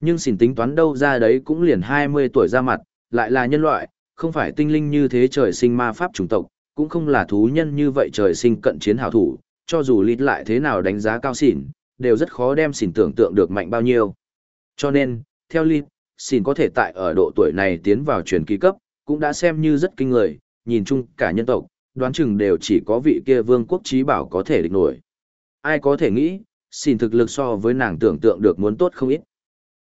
Nhưng xỉn tính toán đâu ra đấy cũng liền 20 tuổi ra mặt, lại là nhân loại, không phải tinh linh như thế trời sinh ma pháp chủng tộc, cũng không là thú nhân như vậy trời sinh cận chiến hảo thủ, cho dù lít lại thế nào đánh giá cao xỉn, đều rất khó đem xỉn tưởng tượng được mạnh bao nhiêu. Cho nên, theo lít, xỉn có thể tại ở độ tuổi này tiến vào truyền kỳ cấp, cũng đã xem như rất kinh người, nhìn chung cả nhân tộc, đoán chừng đều chỉ có vị kia vương quốc trí bảo có thể địch nổi. Ai có thể nghĩ, xỉn thực lực so với nàng tưởng tượng được muốn tốt không ít.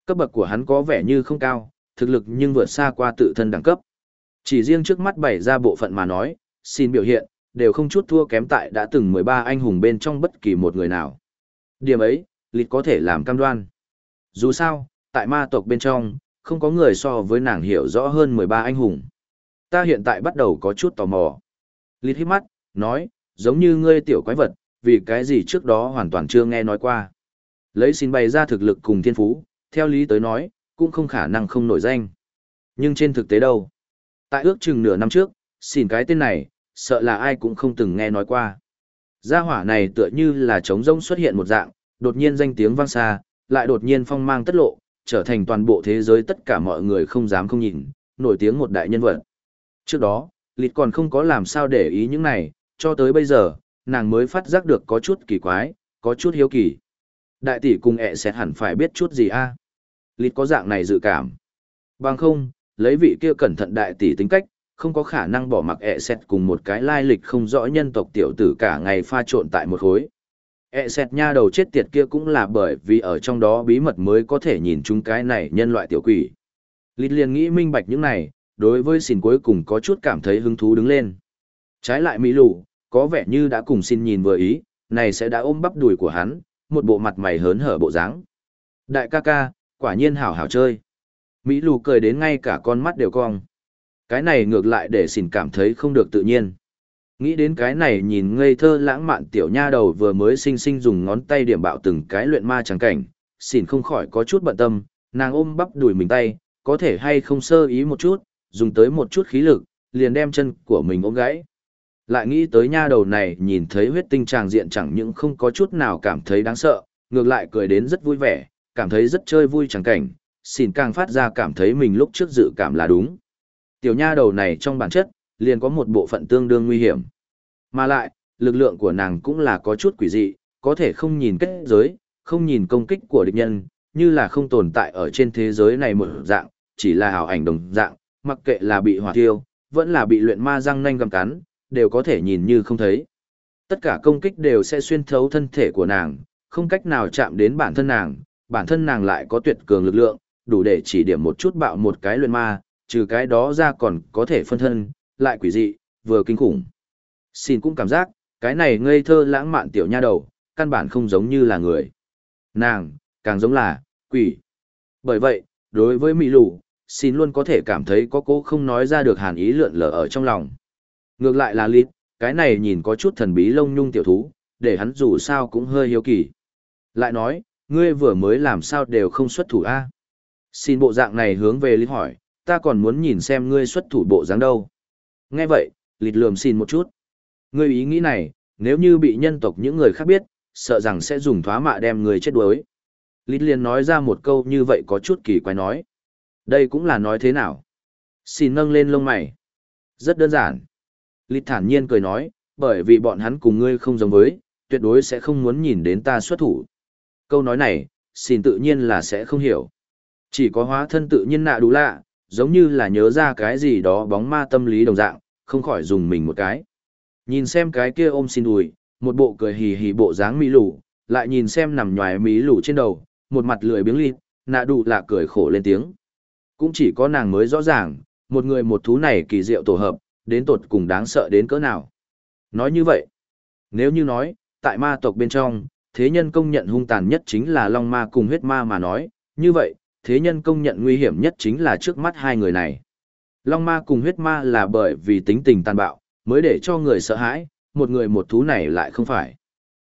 Cấp bậc của hắn có vẻ như không cao, thực lực nhưng vượt xa qua tự thân đẳng cấp. Chỉ riêng trước mắt bày ra bộ phận mà nói, xin biểu hiện, đều không chút thua kém tại đã từng 13 anh hùng bên trong bất kỳ một người nào. Điểm ấy, lịch có thể làm cam đoan. Dù sao, tại ma tộc bên trong, không có người so với nàng hiểu rõ hơn 13 anh hùng. Ta hiện tại bắt đầu có chút tò mò. Lịch hít mắt, nói, giống như ngươi tiểu quái vật, vì cái gì trước đó hoàn toàn chưa nghe nói qua. Lấy xin bày ra thực lực cùng thiên phú, theo lý tới nói, cũng không khả năng không nổi danh. Nhưng trên thực tế đâu? Tại ước chừng nửa năm trước, xin cái tên này, sợ là ai cũng không từng nghe nói qua. Gia hỏa này tựa như là trống rông xuất hiện một dạng, đột nhiên danh tiếng vang xa, lại đột nhiên phong mang tất lộ, trở thành toàn bộ thế giới tất cả mọi người không dám không nhìn, nổi tiếng một đại nhân vật. Trước đó, Lịt còn không có làm sao để ý những này, cho tới bây giờ, nàng mới phát giác được có chút kỳ quái, có chút hiếu kỳ. Đại tỷ cùng ẹ sẽ hẳn phải biết chút gì a à? Lịt có dạng này dự cảm. Bằng không, lấy vị kia cẩn thận đại tỷ tính cách, không có khả năng bỏ mặc ẹ xét cùng một cái lai lịch không rõ nhân tộc tiểu tử cả ngày pha trộn tại một khối. ẹ xét nha đầu chết tiệt kia cũng là bởi vì ở trong đó bí mật mới có thể nhìn chúng cái này nhân loại tiểu quỷ. Lít liền nghĩ minh bạch những này, đối với xin cuối cùng có chút cảm thấy hứng thú đứng lên. Trái lại Mỹ lù, có vẻ như đã cùng xin nhìn vừa ý, này sẽ đã ôm bắp đùi của hắn, một bộ mặt mày hớn hở bộ dáng. Đại ca ca, quả nhiên hảo hảo chơi. Mỹ lù cười đến ngay cả con mắt đều cong. Cái này ngược lại để xỉn cảm thấy không được tự nhiên. Nghĩ đến cái này nhìn ngây thơ lãng mạn tiểu nha đầu vừa mới sinh sinh dùng ngón tay điểm bạo từng cái luyện ma trắng cảnh, xỉn không khỏi có chút bận tâm, nàng ôm bắp đùi mình tay, có thể hay không sơ ý một chút, dùng tới một chút khí lực, liền đem chân của mình ôm gãy. Lại nghĩ tới nha đầu này nhìn thấy huyết tinh tràng diện chẳng những không có chút nào cảm thấy đáng sợ, ngược lại cười đến rất vui vẻ, cảm thấy rất chơi vui chẳng cảnh, xỉn càng phát ra cảm thấy mình lúc trước dự cảm là đúng. Tiểu nha đầu này trong bản chất, liền có một bộ phận tương đương nguy hiểm. Mà lại, lực lượng của nàng cũng là có chút quỷ dị, có thể không nhìn kết giới, không nhìn công kích của địch nhân, như là không tồn tại ở trên thế giới này một dạng, chỉ là ảo ảnh đồng dạng, mặc kệ là bị hỏa tiêu, vẫn là bị luyện ma răng nanh găm cắn, đều có thể nhìn như không thấy. Tất cả công kích đều sẽ xuyên thấu thân thể của nàng, không cách nào chạm đến bản thân nàng, bản thân nàng lại có tuyệt cường lực lượng, đủ để chỉ điểm một chút bạo một cái luyện ma, trừ cái đó ra còn có thể phân thân, lại quỷ dị, vừa kinh khủng. Xin cũng cảm giác, cái này ngây thơ lãng mạn tiểu nha đầu, căn bản không giống như là người. Nàng, càng giống là, quỷ. Bởi vậy, đối với Mỹ lù, xin luôn có thể cảm thấy có cố không nói ra được hàn ý lượn lờ ở trong lòng. Ngược lại là Lít, cái này nhìn có chút thần bí lông nhung tiểu thú, để hắn dù sao cũng hơi hiếu kỳ. Lại nói, ngươi vừa mới làm sao đều không xuất thủ a Xin bộ dạng này hướng về Lít hỏi, ta còn muốn nhìn xem ngươi xuất thủ bộ dáng đâu. Nghe vậy, lịt lườm xin một chút. Ngươi ý nghĩ này, nếu như bị nhân tộc những người khác biết, sợ rằng sẽ dùng thoá mạ đem người chết đuối. Lịt liền nói ra một câu như vậy có chút kỳ quái nói. Đây cũng là nói thế nào? Xin nâng lên lông mày. Rất đơn giản. Lịt thản nhiên cười nói, bởi vì bọn hắn cùng ngươi không giống với, tuyệt đối sẽ không muốn nhìn đến ta xuất thủ. Câu nói này, xin tự nhiên là sẽ không hiểu. Chỉ có hóa thân tự nhiên nạ đủ lạ, giống như là nhớ ra cái gì đó bóng ma tâm lý đồng dạng, không khỏi dùng mình một cái. Nhìn xem cái kia ôm xin đùi, một bộ cười hì hì bộ dáng mỹ lù, lại nhìn xem nằm nhòi mỹ lù trên đầu, một mặt lười biếng lịt, nạ đủ lạ cười khổ lên tiếng. Cũng chỉ có nàng mới rõ ràng, một người một thú này kỳ diệu tổ hợp, đến tột cùng đáng sợ đến cỡ nào. Nói như vậy, nếu như nói, tại ma tộc bên trong, thế nhân công nhận hung tàn nhất chính là long ma cùng huyết ma mà nói, như vậy, thế nhân công nhận nguy hiểm nhất chính là trước mắt hai người này. Long ma cùng huyết ma là bởi vì tính tình tàn bạo, mới để cho người sợ hãi, một người một thú này lại không phải.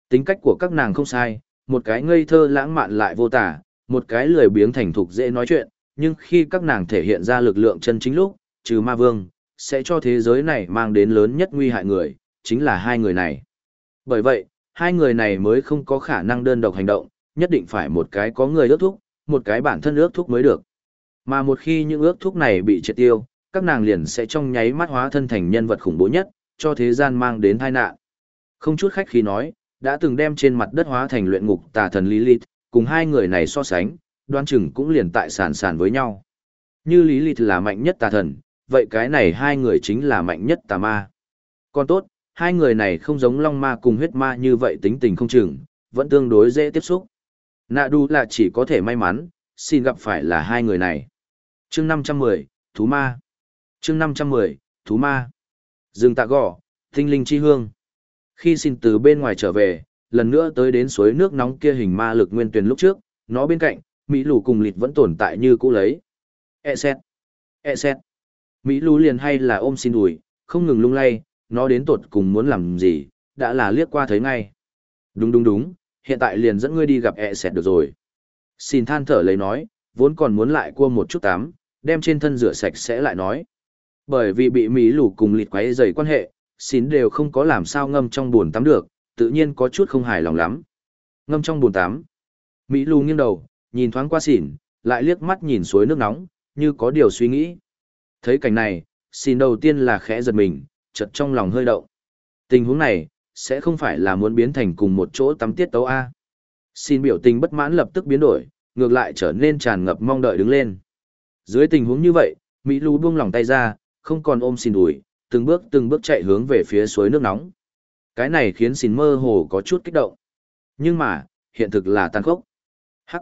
Tính cách của các nàng không sai, một cái ngây thơ lãng mạn lại vô tả, một cái lười biếng thành thục dễ nói chuyện, nhưng khi các nàng thể hiện ra lực lượng chân chính lúc, trừ ma vương, sẽ cho thế giới này mang đến lớn nhất nguy hại người, chính là hai người này. Bởi vậy, hai người này mới không có khả năng đơn độc hành động, nhất định phải một cái có người ước thúc, một cái bản thân ước thúc mới được. Mà một khi những ước thúc này bị triệt tiêu, các nàng liền sẽ trong nháy mắt hóa thân thành nhân vật khủng bố nhất, cho thế gian mang đến tai nạn. Không chút khách khí nói, đã từng đem trên mặt đất hóa thành luyện ngục tà thần Lilith, cùng hai người này so sánh, đoan chừng cũng liền tại sàn sàn với nhau. Như Lilith là mạnh nhất tà thần, vậy cái này hai người chính là mạnh nhất tà ma. Còn tốt, hai người này không giống long ma cùng huyết ma như vậy tính tình không chừng, vẫn tương đối dễ tiếp xúc. Nạ đu là chỉ có thể may mắn, xin gặp phải là hai người này. chương 510, Thú Ma. chương 510, Thú Ma. dừng tạ gò tinh linh chi hương. Khi xin từ bên ngoài trở về, lần nữa tới đến suối nước nóng kia hình ma lực nguyên tuyển lúc trước, nó bên cạnh, Mỹ lù cùng lịt vẫn tồn tại như cũ lấy. E xét. E xét. Mỹ lù liền hay là ôm xin đùi, không ngừng lung lay, nó đến tột cùng muốn làm gì, đã là liếc qua thấy ngay. Đúng đúng đúng, hiện tại liền dẫn ngươi đi gặp E sẹt được rồi. Xin than thở lấy nói, vốn còn muốn lại cua một chút tắm, đem trên thân rửa sạch sẽ lại nói. Bởi vì bị Mỹ lù cùng lịt quấy dày quan hệ, xin đều không có làm sao ngâm trong buồn tắm được, tự nhiên có chút không hài lòng lắm. Ngâm trong buồn tắm. Mỹ lù nghiêng đầu, nhìn thoáng qua xỉn, lại liếc mắt nhìn suối nước nóng, như có điều suy nghĩ. Thấy cảnh này, xin đầu tiên là khẽ giật mình, chợt trong lòng hơi động. Tình huống này, sẽ không phải là muốn biến thành cùng một chỗ tắm tiết tấu A. Xin biểu tình bất mãn lập tức biến đổi, ngược lại trở nên tràn ngập mong đợi đứng lên. Dưới tình huống như vậy, Mỹ Lù buông lòng tay ra, không còn ôm xin đùi, từng bước từng bước chạy hướng về phía suối nước nóng. Cái này khiến xin mơ hồ có chút kích động. Nhưng mà, hiện thực là tàn khốc. Hắc.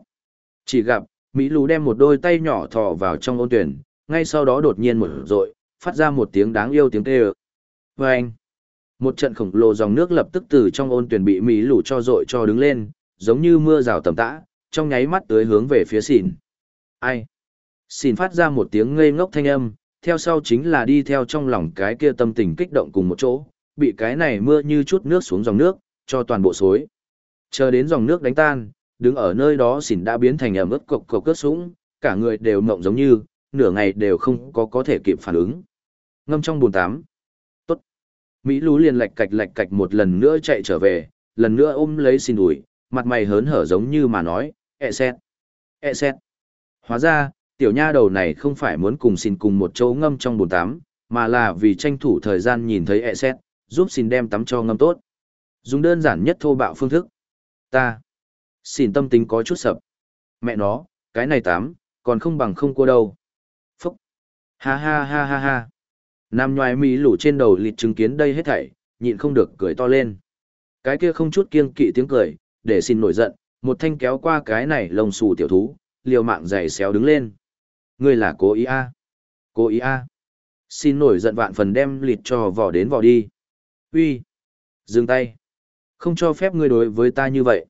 Chỉ gặp, Mỹ Lù đem một đôi tay nhỏ thò vào trong ôn tuyển, ngay sau đó đột nhiên một rội, phát ra một tiếng đáng yêu tiếng Vâng! Một trận khổng lồ dòng nước lập tức từ trong ôn tuyển bị Mỹ lũ cho rội cho đứng lên, giống như mưa rào tầm tã, trong nháy mắt tới hướng về phía xỉn. Ai? Xỉn phát ra một tiếng ngây ngốc thanh âm, theo sau chính là đi theo trong lòng cái kia tâm tình kích động cùng một chỗ, bị cái này mưa như chút nước xuống dòng nước, cho toàn bộ xối. Chờ đến dòng nước đánh tan, đứng ở nơi đó xỉn đã biến thành ẩm ướt cộc cộc cướp súng, cả người đều mộng giống như, nửa ngày đều không có có thể kịp phản ứng. Ngâm trong bồn tắm. Mỹ lú liền lạch cạch lạch cạch một lần nữa chạy trở về, lần nữa ôm lấy xin ủi, mặt mày hớn hở giống như mà nói, ẹ e xét. ẹ e xét. Hóa ra, tiểu nha đầu này không phải muốn cùng xin cùng một chỗ ngâm trong bồn tắm, mà là vì tranh thủ thời gian nhìn thấy ẹ e xét, giúp xin đem tắm cho ngâm tốt. Dùng đơn giản nhất thô bạo phương thức. Ta. Xin tâm tính có chút sập. Mẹ nó, cái này tắm, còn không bằng không cua đâu. Phúc. Ha ha ha ha ha. Nam nhoài mỹ lũ trên đầu lịt chứng kiến đây hết thảy, nhịn không được cười to lên. Cái kia không chút kiêng kỵ tiếng cười, để xin nổi giận, một thanh kéo qua cái này lông xù tiểu thú, liều mạng giày xéo đứng lên. Ngươi là cố ý a à? Cố ý a à? Xin nổi giận vạn phần đem lịt cho vỏ đến vỏ đi. Uy, Dừng tay! Không cho phép ngươi đối với ta như vậy.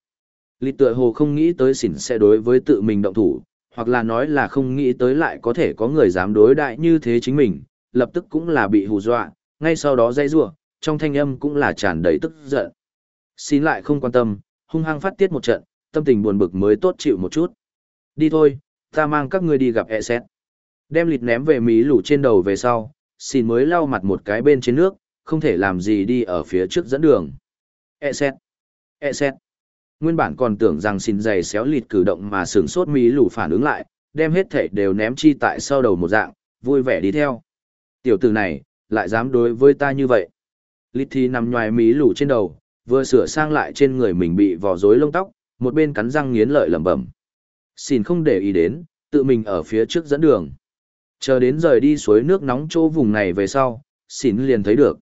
Lịt tựa hồ không nghĩ tới xỉn sẽ đối với tự mình động thủ, hoặc là nói là không nghĩ tới lại có thể có người dám đối đại như thế chính mình, lập tức cũng là bị hù dọa, ngay sau đó dây rủa trong thanh âm cũng là tràn đầy tức giận. Xin lại không quan tâm, hung hăng phát tiết một trận, tâm tình buồn bực mới tốt chịu một chút. Đi thôi, ta mang các ngươi đi gặp e xét. Đem lịt ném về mí lủ trên đầu về sau, xin mới lau mặt một cái bên trên nước, không thể làm gì đi ở phía trước dẫn đường. E xét, e xét. Nguyên bản còn tưởng rằng xin giày xéo lịt cử động mà sướng sốt mí lủ phản ứng lại, đem hết thể đều ném chi tại sau đầu một dạng, vui vẻ đi theo. Tiểu tử này, lại dám đối với ta như vậy. Lít thì nằm nhoài mí lủ trên đầu, vừa sửa sang lại trên người mình bị vò rối lông tóc, một bên cắn răng nghiến lợi lẩm bẩm. Xin không để ý đến, tự mình ở phía trước dẫn đường. Chờ đến rời đi suối nước nóng chỗ vùng này về sau, xin liền thấy được.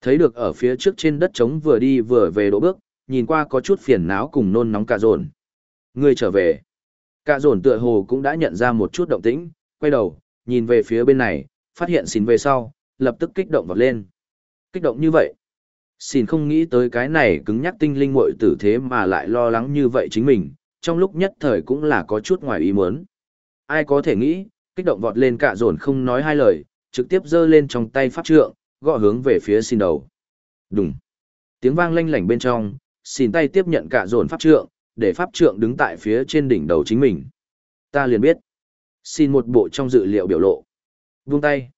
Thấy được ở phía trước trên đất trống vừa đi vừa về đỗ bước, nhìn qua có chút phiền não cùng nôn nóng cả dồn. Người trở về. Cả dồn tựa hồ cũng đã nhận ra một chút động tĩnh, quay đầu, nhìn về phía bên này, phát hiện xin về sau, lập tức kích động vọt lên. Kích động như vậy. Xin không nghĩ tới cái này cứng nhắc tinh linh muội tử thế mà lại lo lắng như vậy chính mình, trong lúc nhất thời cũng là có chút ngoài ý muốn. Ai có thể nghĩ, kích động vọt lên cả dồn không nói hai lời, trực tiếp giơ lên trong tay pháp trượng, gõ hướng về phía xin đầu. Đùng. Tiếng vang lanh lảnh bên trong, xin tay tiếp nhận cả dồn pháp trượng, để pháp trượng đứng tại phía trên đỉnh đầu chính mình. Ta liền biết. Xin một bộ trong dự liệu biểu lộ buông tay.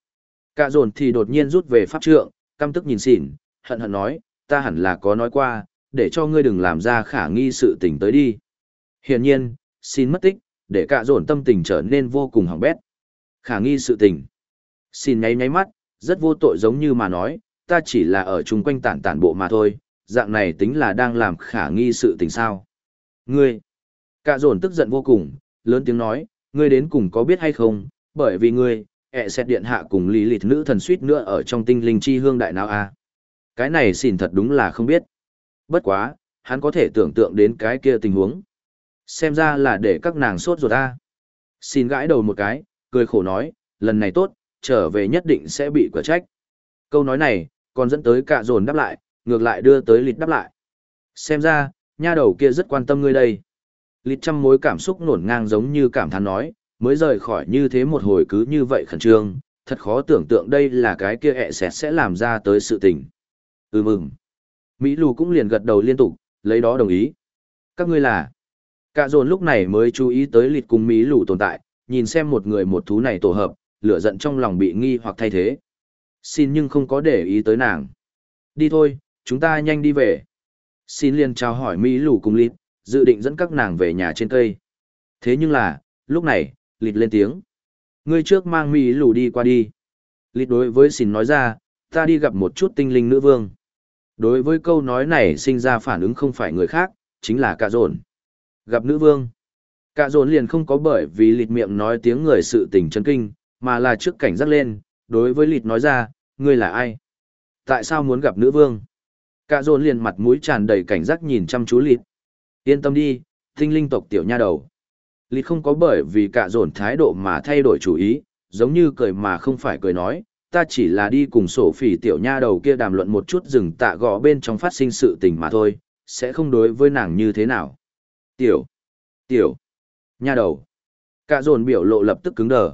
Cả dồn thì đột nhiên rút về pháp trượng, căm tức nhìn xỉn, hận hận nói, ta hẳn là có nói qua, để cho ngươi đừng làm ra khả nghi sự tình tới đi. Hiển nhiên, xin mất tích, để cả dồn tâm tình trở nên vô cùng hỏng bét. Khả nghi sự tình. Xin nháy nháy mắt, rất vô tội giống như mà nói, ta chỉ là ở chung quanh tản tản bộ mà thôi, dạng này tính là đang làm khả nghi sự tình sao. Ngươi, cả dồn tức giận vô cùng, lớn tiếng nói, ngươi đến cùng có biết hay không, bởi vì ngươi, ẹ xét điện hạ cùng lý lịch nữ thần suýt nữa ở trong tinh linh chi hương đại nào a Cái này xin thật đúng là không biết. Bất quá, hắn có thể tưởng tượng đến cái kia tình huống. Xem ra là để các nàng sốt ruột a Xin gãi đầu một cái, cười khổ nói, lần này tốt, trở về nhất định sẽ bị quả trách. Câu nói này, còn dẫn tới cả dồn đáp lại, ngược lại đưa tới lịch đáp lại. Xem ra, nha đầu kia rất quan tâm ngươi đây. Lịch trăm mối cảm xúc nổn ngang giống như cảm thán nói, mới rời khỏi như thế một hồi cứ như vậy khẩn trương, thật khó tưởng tượng đây là cái kia ẹ sẹt sẽ làm ra tới sự tình. Ừ mừng. Mỹ lù cũng liền gật đầu liên tục, lấy đó đồng ý. Các ngươi là... Cả dồn lúc này mới chú ý tới lịt cùng Mỹ lù tồn tại, nhìn xem một người một thú này tổ hợp, lửa giận trong lòng bị nghi hoặc thay thế. Xin nhưng không có để ý tới nàng. Đi thôi, chúng ta nhanh đi về. Xin liền chào hỏi Mỹ lù cùng lịt, dự định dẫn các nàng về nhà trên cây. Thế nhưng là, lúc này, lịt lên tiếng. Ngươi trước mang Mỹ lù đi qua đi. Lịt đối với xin nói ra, ta đi gặp một chút tinh linh nữ vương. Đối với câu nói này sinh ra phản ứng không phải người khác, chính là cả dồn. Gặp nữ vương. Cả dồn liền không có bởi vì lịt miệng nói tiếng người sự tình chân kinh, mà là trước cảnh giác lên, đối với lịt nói ra, ngươi là ai? Tại sao muốn gặp nữ vương? Cả dồn liền mặt mũi tràn đầy cảnh giác nhìn chăm chú lịt. Yên tâm đi, tinh linh tộc tiểu nha đầu. Lịt không có bởi vì cả dồn thái độ mà thay đổi chủ ý, giống như cười mà không phải cười nói, ta chỉ là đi cùng sổ phỉ tiểu nha đầu kia đàm luận một chút rừng tạ gõ bên trong phát sinh sự tình mà thôi, sẽ không đối với nàng như thế nào. Tiểu, tiểu, nha đầu. Cả dồn biểu lộ lập tức cứng đờ.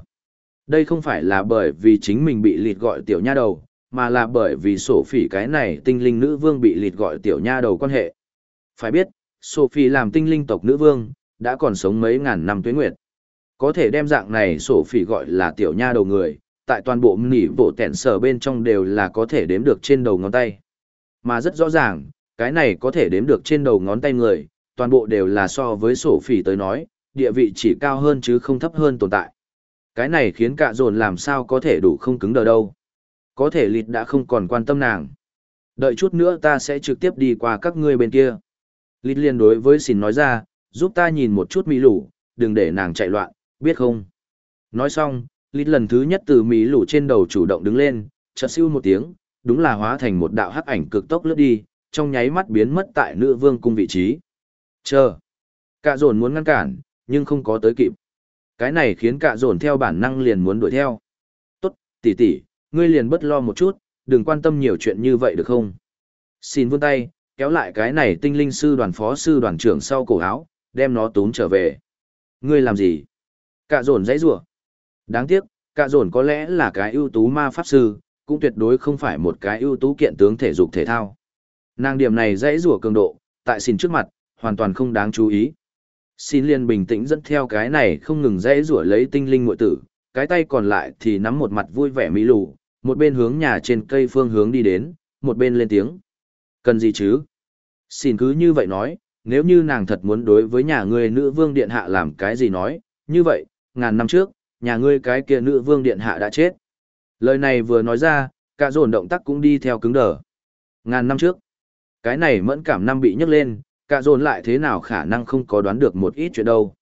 Đây không phải là bởi vì chính mình bị lịt gọi tiểu nha đầu, mà là bởi vì sổ phỉ cái này tinh linh nữ vương bị lịt gọi tiểu nha đầu quan hệ. Phải biết, Sophie làm tinh linh tộc nữ vương, đã còn sống mấy ngàn năm tuế nguyệt. Có thể đem dạng này sổ phỉ gọi là tiểu nha đầu người, tại toàn bộ nỉ bộ tẹn sở bên trong đều là có thể đếm được trên đầu ngón tay. Mà rất rõ ràng, cái này có thể đếm được trên đầu ngón tay người, toàn bộ đều là so với sổ phỉ tới nói, địa vị chỉ cao hơn chứ không thấp hơn tồn tại. Cái này khiến cả dồn làm sao có thể đủ không cứng đờ đâu. Có thể lịt đã không còn quan tâm nàng. Đợi chút nữa ta sẽ trực tiếp đi qua các ngươi bên kia. Lít liên đối với xin nói ra, giúp ta nhìn một chút mỹ lũ, đừng để nàng chạy loạn, biết không? Nói xong, Lít lần thứ nhất từ mỹ lũ trên đầu chủ động đứng lên, chợt siêu một tiếng, đúng là hóa thành một đạo hắc ảnh cực tốc lướt đi, trong nháy mắt biến mất tại nữ vương cung vị trí. Chờ. Cạ dồn muốn ngăn cản, nhưng không có tới kịp. Cái này khiến cạ dồn theo bản năng liền muốn đuổi theo. Tốt, tỷ tỷ, ngươi liền bất lo một chút, đừng quan tâm nhiều chuyện như vậy được không? Xin vươn tay, kéo lại cái này tinh linh sư đoàn phó sư đoàn trưởng sau cổ áo, đem nó tốn trở về. Ngươi làm gì? Cạ dồn dãy rủa Đáng tiếc, cạ dồn có lẽ là cái ưu tú ma pháp sư, cũng tuyệt đối không phải một cái ưu tú kiện tướng thể dục thể thao. Nàng điểm này dãy rủa cường độ, tại xin trước mặt, hoàn toàn không đáng chú ý. Xin liền bình tĩnh dẫn theo cái này không ngừng dãy rủa lấy tinh linh muội tử, cái tay còn lại thì nắm một mặt vui vẻ mỹ lù, một bên hướng nhà trên cây phương hướng đi đến, một bên lên tiếng. Cần gì chứ? Xin cứ như vậy nói, nếu như nàng thật muốn đối với nhà ngươi nữ vương điện hạ làm cái gì nói, như vậy, ngàn năm trước, nhà ngươi cái kia nữ vương điện hạ đã chết. Lời này vừa nói ra, cả dồn động tác cũng đi theo cứng đờ. Ngàn năm trước, cái này mẫn cảm năm bị nhấc lên, cả dồn lại thế nào khả năng không có đoán được một ít chuyện đâu.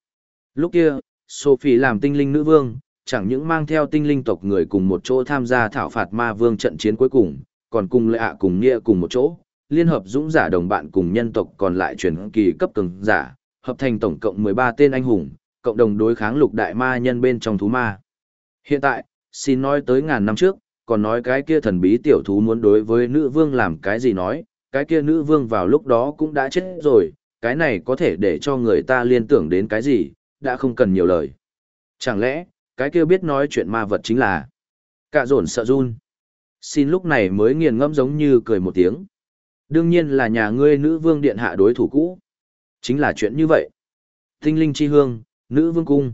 Lúc kia, Sophie làm tinh linh nữ vương, chẳng những mang theo tinh linh tộc người cùng một chỗ tham gia thảo phạt ma vương trận chiến cuối cùng, còn cùng lệ ạ cùng nghĩa cùng một chỗ, liên hợp dũng giả đồng bạn cùng nhân tộc còn lại truyền kỳ cấp cường giả, hợp thành tổng cộng 13 tên anh hùng, cộng đồng đối kháng lục đại ma nhân bên trong thú ma. Hiện tại, xin nói tới ngàn năm trước, còn nói cái kia thần bí tiểu thú muốn đối với nữ vương làm cái gì nói, cái kia nữ vương vào lúc đó cũng đã chết rồi, cái này có thể để cho người ta liên tưởng đến cái gì, đã không cần nhiều lời. Chẳng lẽ, cái kia biết nói chuyện ma vật chính là cạ dồn sợ run. Xin lúc này mới nghiền ngẫm giống như cười một tiếng. Đương nhiên là nhà ngươi nữ vương điện hạ đối thủ cũ. Chính là chuyện như vậy. Tinh linh chi hương, nữ vương cung.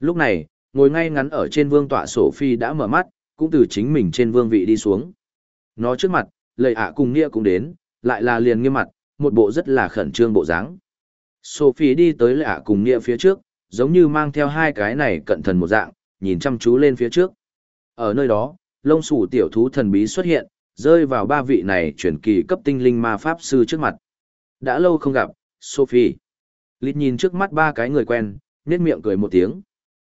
Lúc này, ngồi ngay ngắn ở trên vương tọa sổ phi đã mở mắt, cũng từ chính mình trên vương vị đi xuống. Nó trước mặt, lệ ạ cùng nghĩa cũng đến, lại là liền nghiêm mặt, một bộ rất là khẩn trương bộ dáng. Sophie đi tới lệ ạ cùng nghĩa phía trước, giống như mang theo hai cái này cận thần một dạng, nhìn chăm chú lên phía trước. Ở nơi đó, lông sủ tiểu thú thần bí xuất hiện, rơi vào ba vị này chuyển kỳ cấp tinh linh ma pháp sư trước mặt. Đã lâu không gặp, Sophie. Lít nhìn trước mắt ba cái người quen, nét miệng cười một tiếng.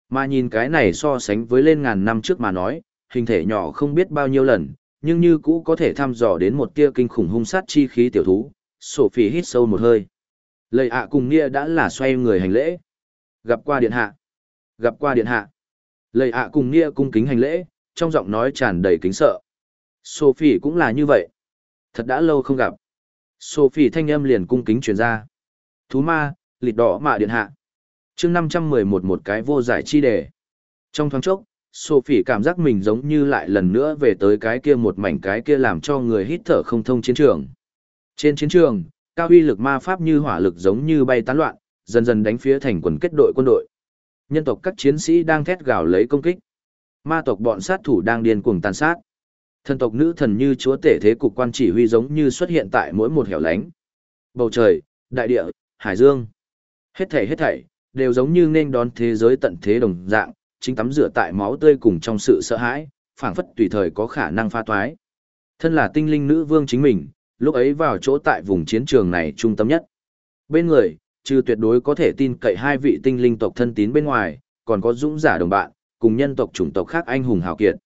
Mà nhìn cái này so sánh với lên ngàn năm trước mà nói, hình thể nhỏ không biết bao nhiêu lần, nhưng như cũ có thể thăm dò đến một tia kinh khủng hung sát chi khí tiểu thú. Sophie hít sâu một hơi. Lời ạ cùng Nia đã là xoay người hành lễ. Gặp qua điện hạ. Gặp qua điện hạ. Lời ạ cùng Nia cung kính hành lễ, trong giọng nói tràn đầy kính sợ. Sophie cũng là như vậy. Thật đã lâu không gặp. Sophie thanh âm liền cung kính truyền ra. Thú ma, lịt đỏ mạ điện hạ. chương 511 một cái vô giải chi đề. Trong thoáng chốc, Sophie cảm giác mình giống như lại lần nữa về tới cái kia một mảnh cái kia làm cho người hít thở không thông chiến trường. Trên chiến trường, cao uy lực ma pháp như hỏa lực giống như bay tán loạn, dần dần đánh phía thành quần kết đội quân đội. Nhân tộc các chiến sĩ đang thét gào lấy công kích. Ma tộc bọn sát thủ đang điên cuồng tàn sát. Thần tộc nữ thần như chúa tể thế cục quan chỉ huy giống như xuất hiện tại mỗi một hẻo lánh. Bầu trời, đại địa, hải dương. Hết thảy hết thảy, đều giống như nên đón thế giới tận thế đồng dạng, chính tắm rửa tại máu tươi cùng trong sự sợ hãi, phảng phất tùy thời có khả năng pha toái. Thân là tinh linh nữ vương chính mình, lúc ấy vào chỗ tại vùng chiến trường này trung tâm nhất. Bên người, trừ tuyệt đối có thể tin cậy hai vị tinh linh tộc thân tín bên ngoài, còn có dũng giả đồng bạn, cùng nhân tộc chủng tộc khác anh hùng hào kiệt.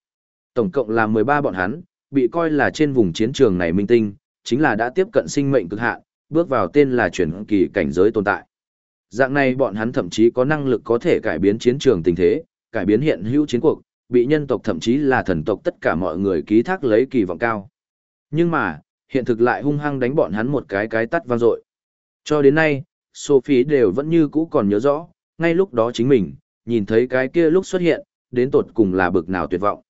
Tổng cộng là 13 bọn hắn, bị coi là trên vùng chiến trường này minh tinh, chính là đã tiếp cận sinh mệnh cực hạn, bước vào tên là chuyển kỳ cảnh giới tồn tại. Dạng này bọn hắn thậm chí có năng lực có thể cải biến chiến trường tình thế, cải biến hiện hữu chiến cuộc, bị nhân tộc thậm chí là thần tộc tất cả mọi người ký thác lấy kỳ vọng cao. Nhưng mà, hiện thực lại hung hăng đánh bọn hắn một cái cái tắt vang dội. Cho đến nay, Sophie đều vẫn như cũ còn nhớ rõ, ngay lúc đó chính mình, nhìn thấy cái kia lúc xuất hiện, đến tột cùng là bực nào tuyệt vọng.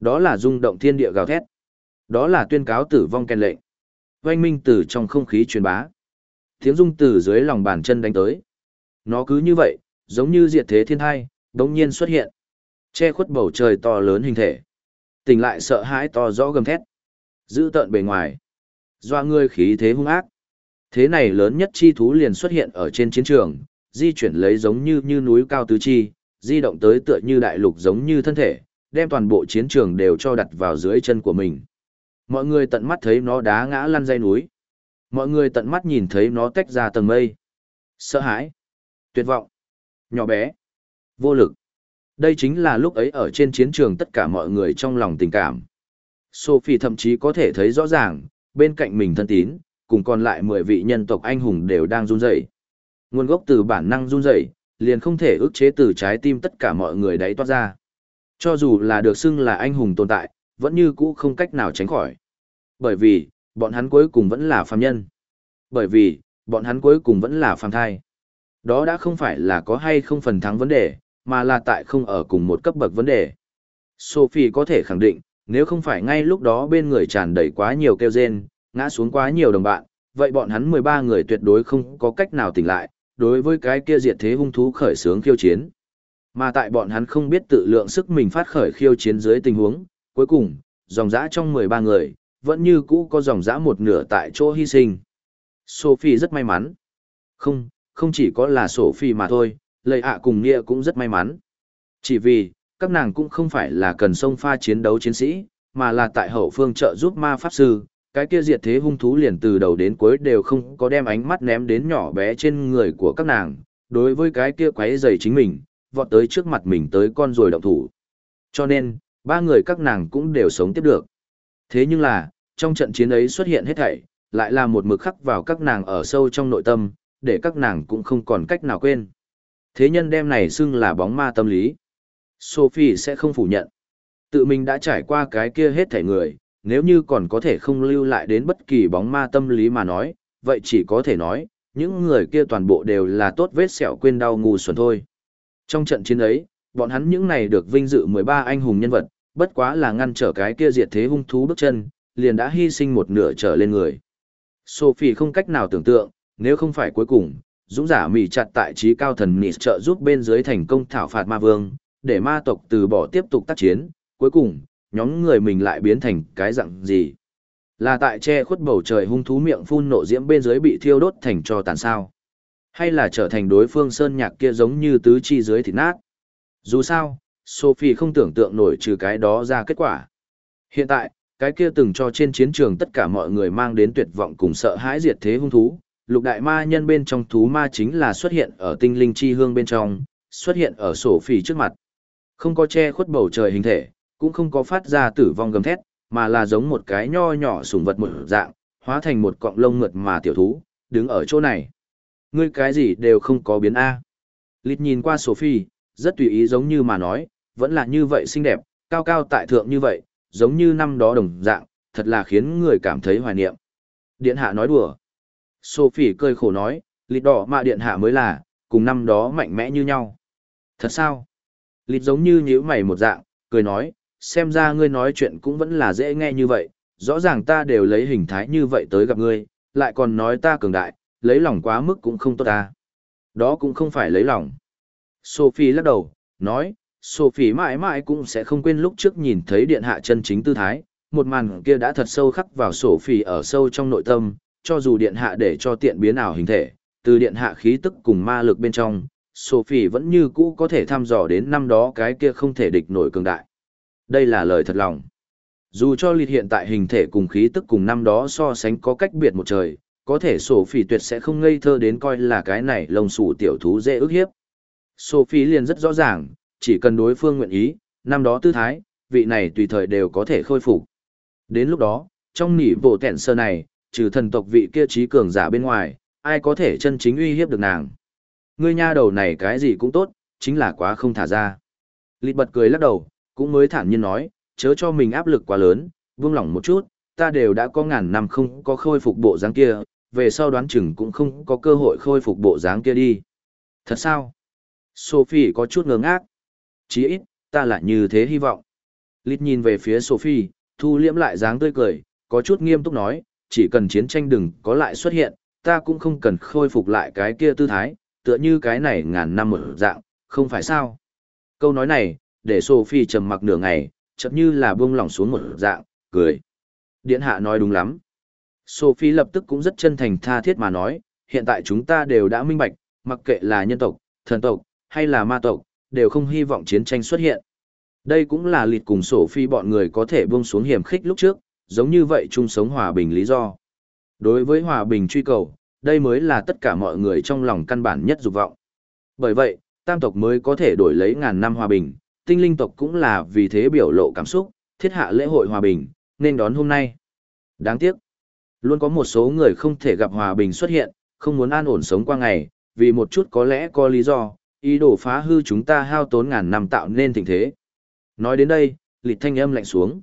Đó là rung động thiên địa gào thét. Đó là tuyên cáo tử vong kèn lệnh. Oanh minh từ trong không khí truyền bá. Tiếng rung từ dưới lòng bàn chân đánh tới. Nó cứ như vậy, giống như diệt thế thiên thai, đống nhiên xuất hiện. Che khuất bầu trời to lớn hình thể. Tỉnh lại sợ hãi to rõ gầm thét. Giữ tợn bề ngoài. Doa ngươi khí thế hung ác. Thế này lớn nhất chi thú liền xuất hiện ở trên chiến trường, di chuyển lấy giống như như núi cao tứ chi, di động tới tựa như đại lục giống như thân thể, đem toàn bộ chiến trường đều cho đặt vào dưới chân của mình. Mọi người tận mắt thấy nó đá ngã lăn dây núi. Mọi người tận mắt nhìn thấy nó tách ra tầng mây. Sợ hãi, tuyệt vọng, nhỏ bé, vô lực. Đây chính là lúc ấy ở trên chiến trường tất cả mọi người trong lòng tình cảm. Sophie thậm chí có thể thấy rõ ràng, bên cạnh mình thân tín, cùng còn lại 10 vị nhân tộc anh hùng đều đang run rẩy. Nguồn gốc từ bản năng run rẩy, liền không thể ức chế từ trái tim tất cả mọi người đấy toát ra. Cho dù là được xưng là anh hùng tồn tại, vẫn như cũ không cách nào tránh khỏi. Bởi vì, bọn hắn cuối cùng vẫn là phàm nhân. Bởi vì, bọn hắn cuối cùng vẫn là phàm thai. Đó đã không phải là có hay không phần thắng vấn đề, mà là tại không ở cùng một cấp bậc vấn đề. Sophie có thể khẳng định, nếu không phải ngay lúc đó bên người tràn đầy quá nhiều kêu rên, ngã xuống quá nhiều đồng bạn, vậy bọn hắn 13 người tuyệt đối không có cách nào tỉnh lại, đối với cái kia diệt thế hung thú khởi sướng khiêu chiến. Mà tại bọn hắn không biết tự lượng sức mình phát khởi khiêu chiến dưới tình huống, cuối cùng, dòng dã trong 13 người, vẫn như cũ có dòng dã một nửa tại chỗ hy sinh. Sophie rất may mắn. Không, không chỉ có là Sophie mà thôi, lời ạ cùng Nia cũng rất may mắn. Chỉ vì, các nàng cũng không phải là cần sông pha chiến đấu chiến sĩ, mà là tại hậu phương trợ giúp ma pháp sư, cái kia diệt thế hung thú liền từ đầu đến cuối đều không có đem ánh mắt ném đến nhỏ bé trên người của các nàng, đối với cái kia quấy rầy chính mình, vọt tới trước mặt mình tới con rồi động thủ. Cho nên, ba người các nàng cũng đều sống tiếp được. Thế nhưng là, trong trận chiến ấy xuất hiện hết thảy, lại là một mực khắc vào các nàng ở sâu trong nội tâm, để các nàng cũng không còn cách nào quên. Thế nhân đem này xưng là bóng ma tâm lý. Sophie sẽ không phủ nhận. Tự mình đã trải qua cái kia hết thảy người, nếu như còn có thể không lưu lại đến bất kỳ bóng ma tâm lý mà nói, vậy chỉ có thể nói, những người kia toàn bộ đều là tốt vết sẹo quên đau ngu xuẩn thôi. Trong trận chiến ấy, bọn hắn những này được vinh dự 13 anh hùng nhân vật, bất quá là ngăn trở cái kia diệt thế hung thú bước chân, liền đã hy sinh một nửa trở lên người. Sophie không cách nào tưởng tượng, nếu không phải cuối cùng, dũng giả mỉ chặt tại trí cao thần nị trợ giúp bên dưới thành công thảo phạt ma vương, để ma tộc từ bỏ tiếp tục tác chiến, cuối cùng, nhóm người mình lại biến thành cái dạng gì. Là tại che khuất bầu trời hung thú miệng phun nộ diễm bên dưới bị thiêu đốt thành cho tàn sao. Hay là trở thành đối phương sơn nhạc kia giống như tứ chi dưới thịt nát. Dù sao, Sophie không tưởng tượng nổi trừ cái đó ra kết quả. Hiện tại, cái kia từng cho trên chiến trường tất cả mọi người mang đến tuyệt vọng cùng sợ hãi diệt thế hung thú. Lục đại ma nhân bên trong thú ma chính là xuất hiện ở tinh linh chi hương bên trong, xuất hiện ở sổ phỉ trước mặt. Không có che khuất bầu trời hình thể, cũng không có phát ra tử vong gầm thét, mà là giống một cái nho nhỏ sùng vật một dạng, hóa thành một cọng lông mượt mà tiểu thú, đứng ở chỗ này. Ngươi cái gì đều không có biến A. Lít nhìn qua Sophie, rất tùy ý giống như mà nói, vẫn là như vậy xinh đẹp, cao cao tại thượng như vậy, giống như năm đó đồng dạng, thật là khiến người cảm thấy hoài niệm. Điện hạ nói đùa. Sophie cười khổ nói, lít đỏ mà điện hạ mới là, cùng năm đó mạnh mẽ như nhau. Thật sao? Lít giống như nhíu mày một dạng, cười nói, xem ra ngươi nói chuyện cũng vẫn là dễ nghe như vậy, rõ ràng ta đều lấy hình thái như vậy tới gặp ngươi, lại còn nói ta cường đại, lấy lòng quá mức cũng không tốt ta. Đó cũng không phải lấy lòng. Sophie lắc đầu, nói, Sophie mãi mãi cũng sẽ không quên lúc trước nhìn thấy điện hạ chân chính tư thái, một màn kia đã thật sâu khắc vào Sophie ở sâu trong nội tâm, cho dù điện hạ để cho tiện biến ảo hình thể, từ điện hạ khí tức cùng ma lực bên trong, Sophie vẫn như cũ có thể thăm dò đến năm đó cái kia không thể địch nổi cường đại. Đây là lời thật lòng. Dù cho liệt hiện tại hình thể cùng khí tức cùng năm đó so sánh có cách biệt một trời, có thể Sophie tuyệt sẽ không ngây thơ đến coi là cái này lông xù tiểu thú dễ ức hiếp. Sophie liền rất rõ ràng, chỉ cần đối phương nguyện ý, năm đó tư thái, vị này tùy thời đều có thể khôi phục. Đến lúc đó, trong nỉ bộ tẹn sơ này, trừ thần tộc vị kia trí cường giả bên ngoài, ai có thể chân chính uy hiếp được nàng. Ngươi nha đầu này cái gì cũng tốt, chính là quá không thả ra. Lịt bật cười lắc đầu, cũng mới thản nhiên nói, chớ cho mình áp lực quá lớn, vương lỏng một chút, ta đều đã có ngàn năm không có khôi phục bộ dáng kia, về sau đoán chừng cũng không có cơ hội khôi phục bộ dáng kia đi. Thật sao? Sophie có chút ngơ ngác. Chí ít, ta lại như thế hy vọng. Lít nhìn về phía Sophie, thu liễm lại dáng tươi cười, có chút nghiêm túc nói, chỉ cần chiến tranh đừng có lại xuất hiện, ta cũng không cần khôi phục lại cái kia tư thái, tựa như cái này ngàn năm ở dạng, không phải sao. Câu nói này, để Sophie trầm mặc nửa ngày, chậm như là buông lỏng xuống một dạng, cười. Điện hạ nói đúng lắm. Sophie lập tức cũng rất chân thành tha thiết mà nói, hiện tại chúng ta đều đã minh bạch, mặc kệ là nhân tộc, thần tộc, hay là ma tộc, đều không hy vọng chiến tranh xuất hiện. Đây cũng là lịt cùng Sophie bọn người có thể buông xuống hiểm khích lúc trước, giống như vậy chung sống hòa bình lý do. Đối với hòa bình truy cầu, đây mới là tất cả mọi người trong lòng căn bản nhất dục vọng. Bởi vậy, tam tộc mới có thể đổi lấy ngàn năm hòa bình, tinh linh tộc cũng là vì thế biểu lộ cảm xúc, thiết hạ lễ hội hòa bình, nên đón hôm nay. Đáng tiếc, luôn có một số người không thể gặp hòa bình xuất hiện, không muốn an ổn sống qua ngày, vì một chút có lẽ có lý do, ý đồ phá hư chúng ta hao tốn ngàn năm tạo nên tình thế. Nói đến đây, lịch thanh âm lạnh xuống.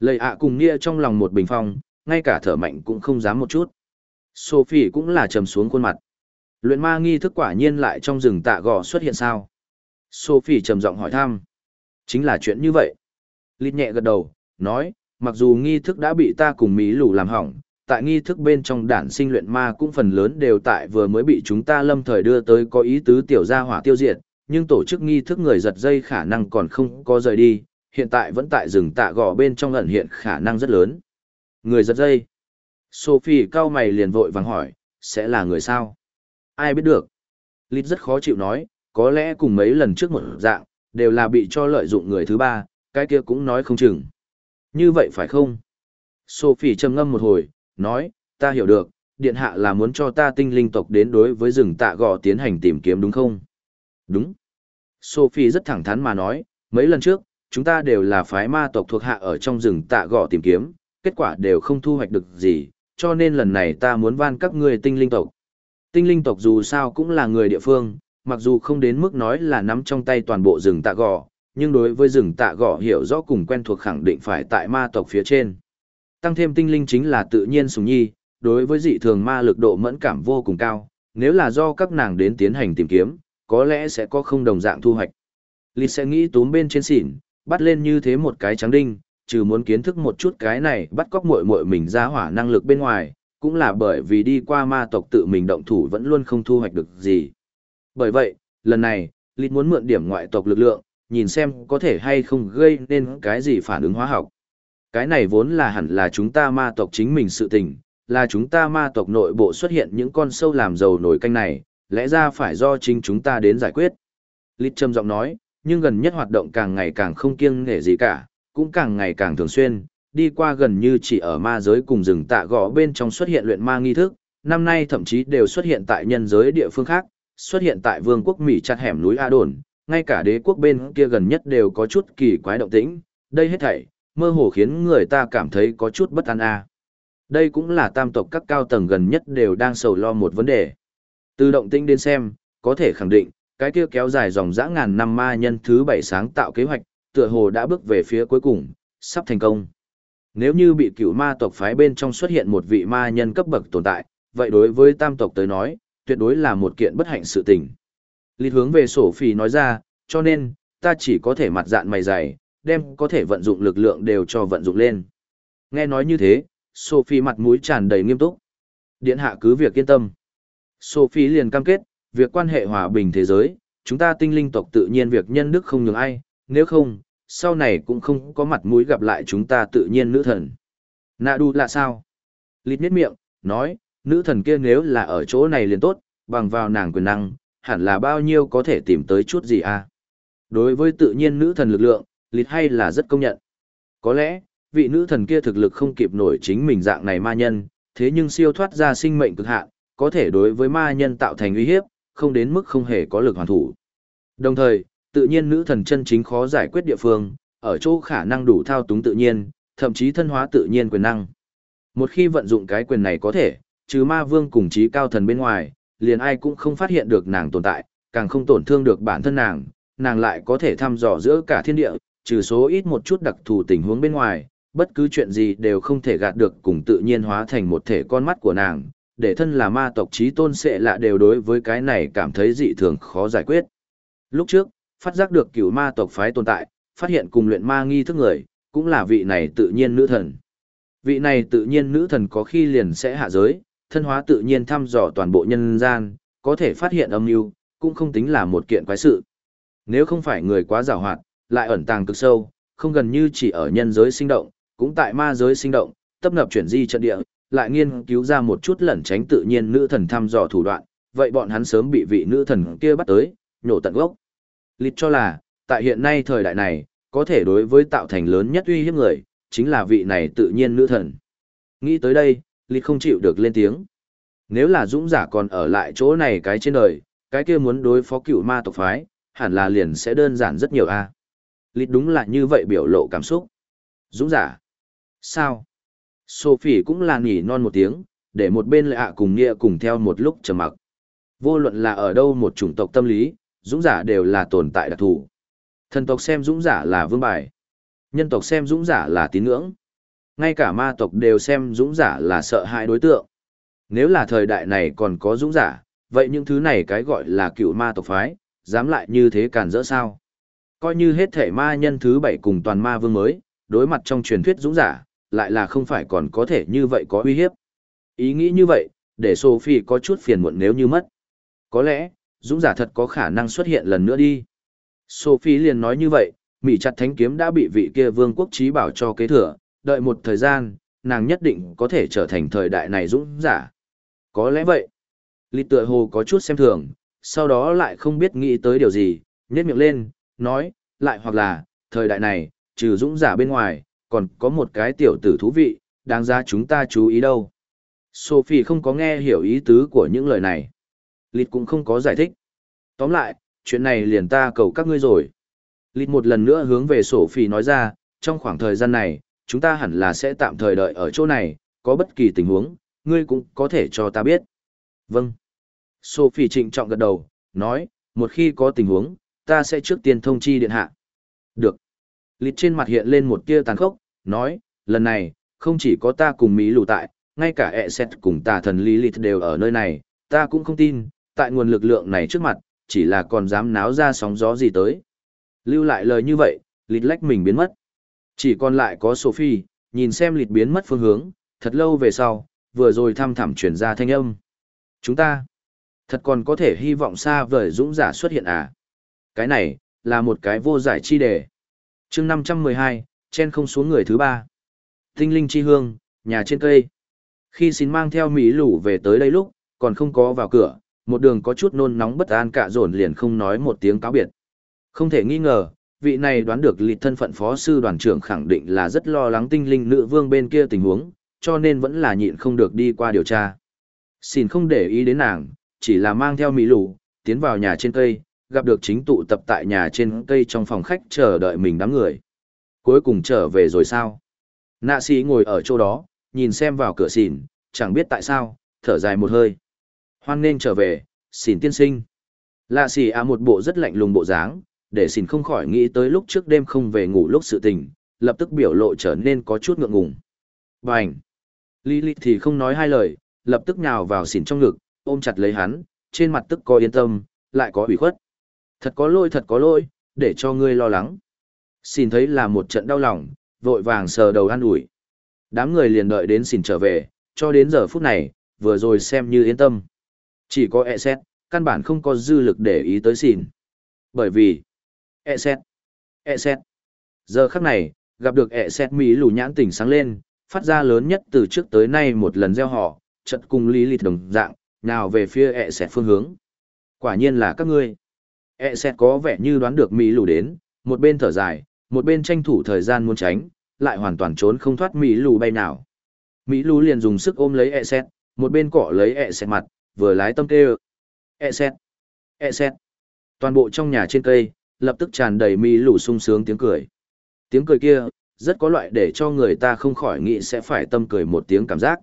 Lời ạ cùng nghĩa trong lòng một bình phong, ngay cả thở mạnh cũng không dám một chút. Sophie cũng là trầm xuống khuôn mặt. Luyện ma nghi thức quả nhiên lại trong rừng tạ gò xuất hiện sao? Sophie trầm giọng hỏi thăm. Chính là chuyện như vậy. Lít nhẹ gật đầu, nói, mặc dù nghi thức đã bị ta cùng Mỹ lù làm hỏng, tại nghi thức bên trong đản sinh luyện ma cũng phần lớn đều tại vừa mới bị chúng ta lâm thời đưa tới có ý tứ tiểu gia hỏa tiêu diệt, nhưng tổ chức nghi thức người giật dây khả năng còn không có rời đi, hiện tại vẫn tại rừng tạ gò bên trong ẩn hiện khả năng rất lớn. Người giật dây. Sophie cao mày liền vội vàng hỏi, sẽ là người sao? Ai biết được? Lít rất khó chịu nói, có lẽ cùng mấy lần trước một dạng, đều là bị cho lợi dụng người thứ ba, cái kia cũng nói không chừng. Như vậy phải không? Sophie trầm ngâm một hồi, nói, ta hiểu được, điện hạ là muốn cho ta tinh linh tộc đến đối với rừng tạ gò tiến hành tìm kiếm đúng không? Đúng. Sophie rất thẳng thắn mà nói, mấy lần trước, chúng ta đều là phái ma tộc thuộc hạ ở trong rừng tạ gò tìm kiếm, kết quả đều không thu hoạch được gì, cho nên lần này ta muốn van các ngươi tinh linh tộc. Tinh linh tộc dù sao cũng là người địa phương, mặc dù không đến mức nói là nắm trong tay toàn bộ rừng tạ gò, nhưng đối với rừng tạ gò hiểu rõ cùng quen thuộc khẳng định phải tại ma tộc phía trên. Tăng thêm tinh linh chính là tự nhiên sùng nhi, đối với dị thường ma lực độ mẫn cảm vô cùng cao, nếu là do các nàng đến tiến hành tìm kiếm, có lẽ sẽ có không đồng dạng thu hoạch. Lý sẽ nghĩ túm bên trên xỉn, bắt lên như thế một cái trắng đinh, trừ muốn kiến thức một chút cái này bắt cóc muội muội mình ra hỏa năng lực bên ngoài, cũng là bởi vì đi qua ma tộc tự mình động thủ vẫn luôn không thu hoạch được gì. Bởi vậy, lần này, Lít muốn mượn điểm ngoại tộc lực lượng, nhìn xem có thể hay không gây nên cái gì phản ứng hóa học. Cái này vốn là hẳn là chúng ta ma tộc chính mình sự tình, là chúng ta ma tộc nội bộ xuất hiện những con sâu làm dầu nổi canh này, Lẽ ra phải do chính chúng ta đến giải quyết. Lít trầm giọng nói, nhưng gần nhất hoạt động càng ngày càng không kiêng nể gì cả, cũng càng ngày càng thường xuyên, đi qua gần như chỉ ở ma giới cùng rừng tạ gõ bên trong xuất hiện luyện ma nghi thức, năm nay thậm chí đều xuất hiện tại nhân giới địa phương khác, xuất hiện tại vương quốc Mỹ chặt hẻm núi A Đồn, ngay cả đế quốc bên kia gần nhất đều có chút kỳ quái động tĩnh, đây hết thảy, mơ hồ khiến người ta cảm thấy có chút bất an a. Đây cũng là tam tộc các cao tầng gần nhất đều đang sầu lo một vấn đề. Từ động tĩnh đến xem, có thể khẳng định, cái kia kéo dài dòng dã ngàn năm ma nhân thứ bảy sáng tạo kế hoạch, tựa hồ đã bước về phía cuối cùng, sắp thành công. Nếu như bị cựu ma tộc phái bên trong xuất hiện một vị ma nhân cấp bậc tồn tại, vậy đối với tam tộc tới nói, tuyệt đối là một kiện bất hạnh sự tình. Lý hướng về sổ phì nói ra, cho nên, ta chỉ có thể mặt dạn mày dày, đem có thể vận dụng lực lượng đều cho vận dụng lên. Nghe nói như thế, Sophie mặt mũi tràn đầy nghiêm túc. Điện hạ cứ việc yên tâm. Sophie liền cam kết, việc quan hệ hòa bình thế giới, chúng ta tinh linh tộc tự nhiên việc nhân đức không nhường ai, nếu không, sau này cũng không có mặt mũi gặp lại chúng ta tự nhiên nữ thần. Nạ đu là sao? Lít nhét miệng, nói, nữ thần kia nếu là ở chỗ này liền tốt, bằng vào nàng quyền năng, hẳn là bao nhiêu có thể tìm tới chút gì à? Đối với tự nhiên nữ thần lực lượng, lịt hay là rất công nhận. Có lẽ, vị nữ thần kia thực lực không kịp nổi chính mình dạng này ma nhân, thế nhưng siêu thoát ra sinh mệnh cực hạn, có thể đối với ma nhân tạo thành uy hiếp, không đến mức không hề có lực hoàn thủ. Đồng thời, tự nhiên nữ thần chân chính khó giải quyết địa phương, ở chỗ khả năng đủ thao túng tự nhiên, thậm chí thân hóa tự nhiên quyền năng. Một khi vận dụng cái quyền này có thể, trừ ma vương cùng trí cao thần bên ngoài, liền ai cũng không phát hiện được nàng tồn tại, càng không tổn thương được bản thân nàng, nàng lại có thể thăm dò giữa cả thiên địa, trừ số ít một chút đặc thù tình huống bên ngoài, bất cứ chuyện gì đều không thể gạt được cùng tự nhiên hóa thành một thể con mắt của nàng, để thân là ma tộc trí tôn sẽ lạ đều đối với cái này cảm thấy dị thường khó giải quyết. Lúc trước, phát giác được cửu ma tộc phái tồn tại, phát hiện cùng luyện ma nghi thức người, cũng là vị này tự nhiên nữ thần. Vị này tự nhiên nữ thần có khi liền sẽ hạ giới, thân hóa tự nhiên thăm dò toàn bộ nhân gian, có thể phát hiện âm mưu, cũng không tính là một kiện quái sự. Nếu không phải người quá giàu hoạt, lại ẩn tàng cực sâu, không gần như chỉ ở nhân giới sinh động, cũng tại ma giới sinh động, tập nập chuyển di trận địa, lại nghiên cứu ra một chút lẩn tránh tự nhiên nữ thần thăm dò thủ đoạn, vậy bọn hắn sớm bị vị nữ thần kia bắt tới, nhổ tận gốc. Lịch cho là, tại hiện nay thời đại này, có thể đối với tạo thành lớn nhất uy hiếp người, chính là vị này tự nhiên nữ thần. Nghĩ tới đây, Lịch không chịu được lên tiếng. Nếu là dũng giả còn ở lại chỗ này cái trên đời, cái kia muốn đối phó cựu ma tộc phái, hẳn là liền sẽ đơn giản rất nhiều a. Lít đúng là như vậy biểu lộ cảm xúc. Dũng giả. Sao? Sophie cũng là nghỉ non một tiếng, để một bên lệ ạ cùng nghĩa cùng theo một lúc trầm mặc. Vô luận là ở đâu một chủng tộc tâm lý, dũng giả đều là tồn tại đặc thù. Thần tộc xem dũng giả là vương bài. Nhân tộc xem dũng giả là tín ngưỡng. Ngay cả ma tộc đều xem dũng giả là sợ hãi đối tượng. Nếu là thời đại này còn có dũng giả, vậy những thứ này cái gọi là cựu ma tộc phái, dám lại như thế càn rỡ sao? Coi như hết thể ma nhân thứ bảy cùng toàn ma vương mới, đối mặt trong truyền thuyết dũng giả, lại là không phải còn có thể như vậy có uy hiếp. Ý nghĩ như vậy, để Sophie có chút phiền muộn nếu như mất. Có lẽ, dũng giả thật có khả năng xuất hiện lần nữa đi. Sophie liền nói như vậy, Mỹ chặt thánh kiếm đã bị vị kia vương quốc trí bảo cho kế thừa, đợi một thời gian, nàng nhất định có thể trở thành thời đại này dũng giả. Có lẽ vậy. Lý tựa hồ có chút xem thường, sau đó lại không biết nghĩ tới điều gì, nhét miệng lên, nói, lại hoặc là, thời đại này, trừ dũng giả bên ngoài, còn có một cái tiểu tử thú vị, đáng ra chúng ta chú ý đâu. Sophie không có nghe hiểu ý tứ của những lời này. Lịt cũng không có giải thích. Tóm lại, chuyện này liền ta cầu các ngươi rồi. Lịt một lần nữa hướng về Sophie nói ra, trong khoảng thời gian này, chúng ta hẳn là sẽ tạm thời đợi ở chỗ này, có bất kỳ tình huống, ngươi cũng có thể cho ta biết. Vâng. Sophie trịnh trọng gật đầu, nói, một khi có tình huống, ta sẽ trước tiên thông chi điện hạ. Được. Lịt trên mặt hiện lên một tia tàn khốc, nói, lần này, không chỉ có ta cùng Mỹ lù tại, ngay cả ẹ xét cùng tà thần lý lịt đều ở nơi này, ta cũng không tin, tại nguồn lực lượng này trước mặt, chỉ là còn dám náo ra sóng gió gì tới. Lưu lại lời như vậy, lịt lách mình biến mất. Chỉ còn lại có Sophie, nhìn xem lịt biến mất phương hướng, thật lâu về sau, vừa rồi thăm thẳm chuyển ra thanh âm. Chúng ta, thật còn có thể hy vọng xa vời dũng giả xuất hiện à? Cái này, là một cái vô giải chi đề chương năm trăm mười hai chen không xuống người thứ ba tinh linh chi hương nhà trên cây khi xin mang theo mỹ lủ về tới đây lúc còn không có vào cửa một đường có chút nôn nóng bất an cả dồn liền không nói một tiếng cáo biệt. Không thể nghi ngờ, vị này đoán được lịch thân phận phó sư đoàn trưởng khẳng định là rất lo lắng tinh linh nữ vương bên kia tình huống, cho nên vẫn là nhịn không được đi qua điều tra. Xin không để ý đến nàng, chỉ là mang theo mỹ lù, tiến vào nhà trên cây, gặp được chính tụ tập tại nhà trên cây trong phòng khách chờ đợi mình đám người. Cuối cùng trở về rồi sao? Nạ sĩ ngồi ở chỗ đó, nhìn xem vào cửa xỉn, chẳng biết tại sao, thở dài một hơi. Hoan nên trở về, xỉn tiên sinh. Lạ xỉ à một bộ rất lạnh lùng bộ dáng, để xỉn không khỏi nghĩ tới lúc trước đêm không về ngủ lúc sự tình, lập tức biểu lộ trở nên có chút ngượng ngùng. Bành! Lý thì không nói hai lời, lập tức nhào vào xỉn trong ngực, ôm chặt lấy hắn, trên mặt tức có yên tâm, lại có ủy khuất. Thật có lỗi thật có lỗi, để cho ngươi lo lắng. Xin thấy là một trận đau lòng, vội vàng sờ đầu an ủi. Đám người liền đợi đến xin trở về, cho đến giờ phút này, vừa rồi xem như yên tâm. Chỉ có e xét, căn bản không có dư lực để ý tới xin. Bởi vì, e xét, e xét. Giờ khắc này, gặp được e xét mỹ lù nhãn tỉnh sáng lên, phát ra lớn nhất từ trước tới nay một lần gieo họ, trận cùng lý lịch đồng dạng, nào về phía e xét phương hướng. Quả nhiên là các ngươi. E xét có vẻ như đoán được mỹ lù đến, một bên thở dài, một bên tranh thủ thời gian muốn tránh, lại hoàn toàn trốn không thoát mỹ lù bay nào. Mỹ lù liền dùng sức ôm lấy e xét, một bên cọ lấy e xét mặt, vừa lái tâm tê e xét, e xét. Toàn bộ trong nhà trên cây, lập tức tràn đầy mỹ lù sung sướng tiếng cười. Tiếng cười kia, rất có loại để cho người ta không khỏi nghĩ sẽ phải tâm cười một tiếng cảm giác.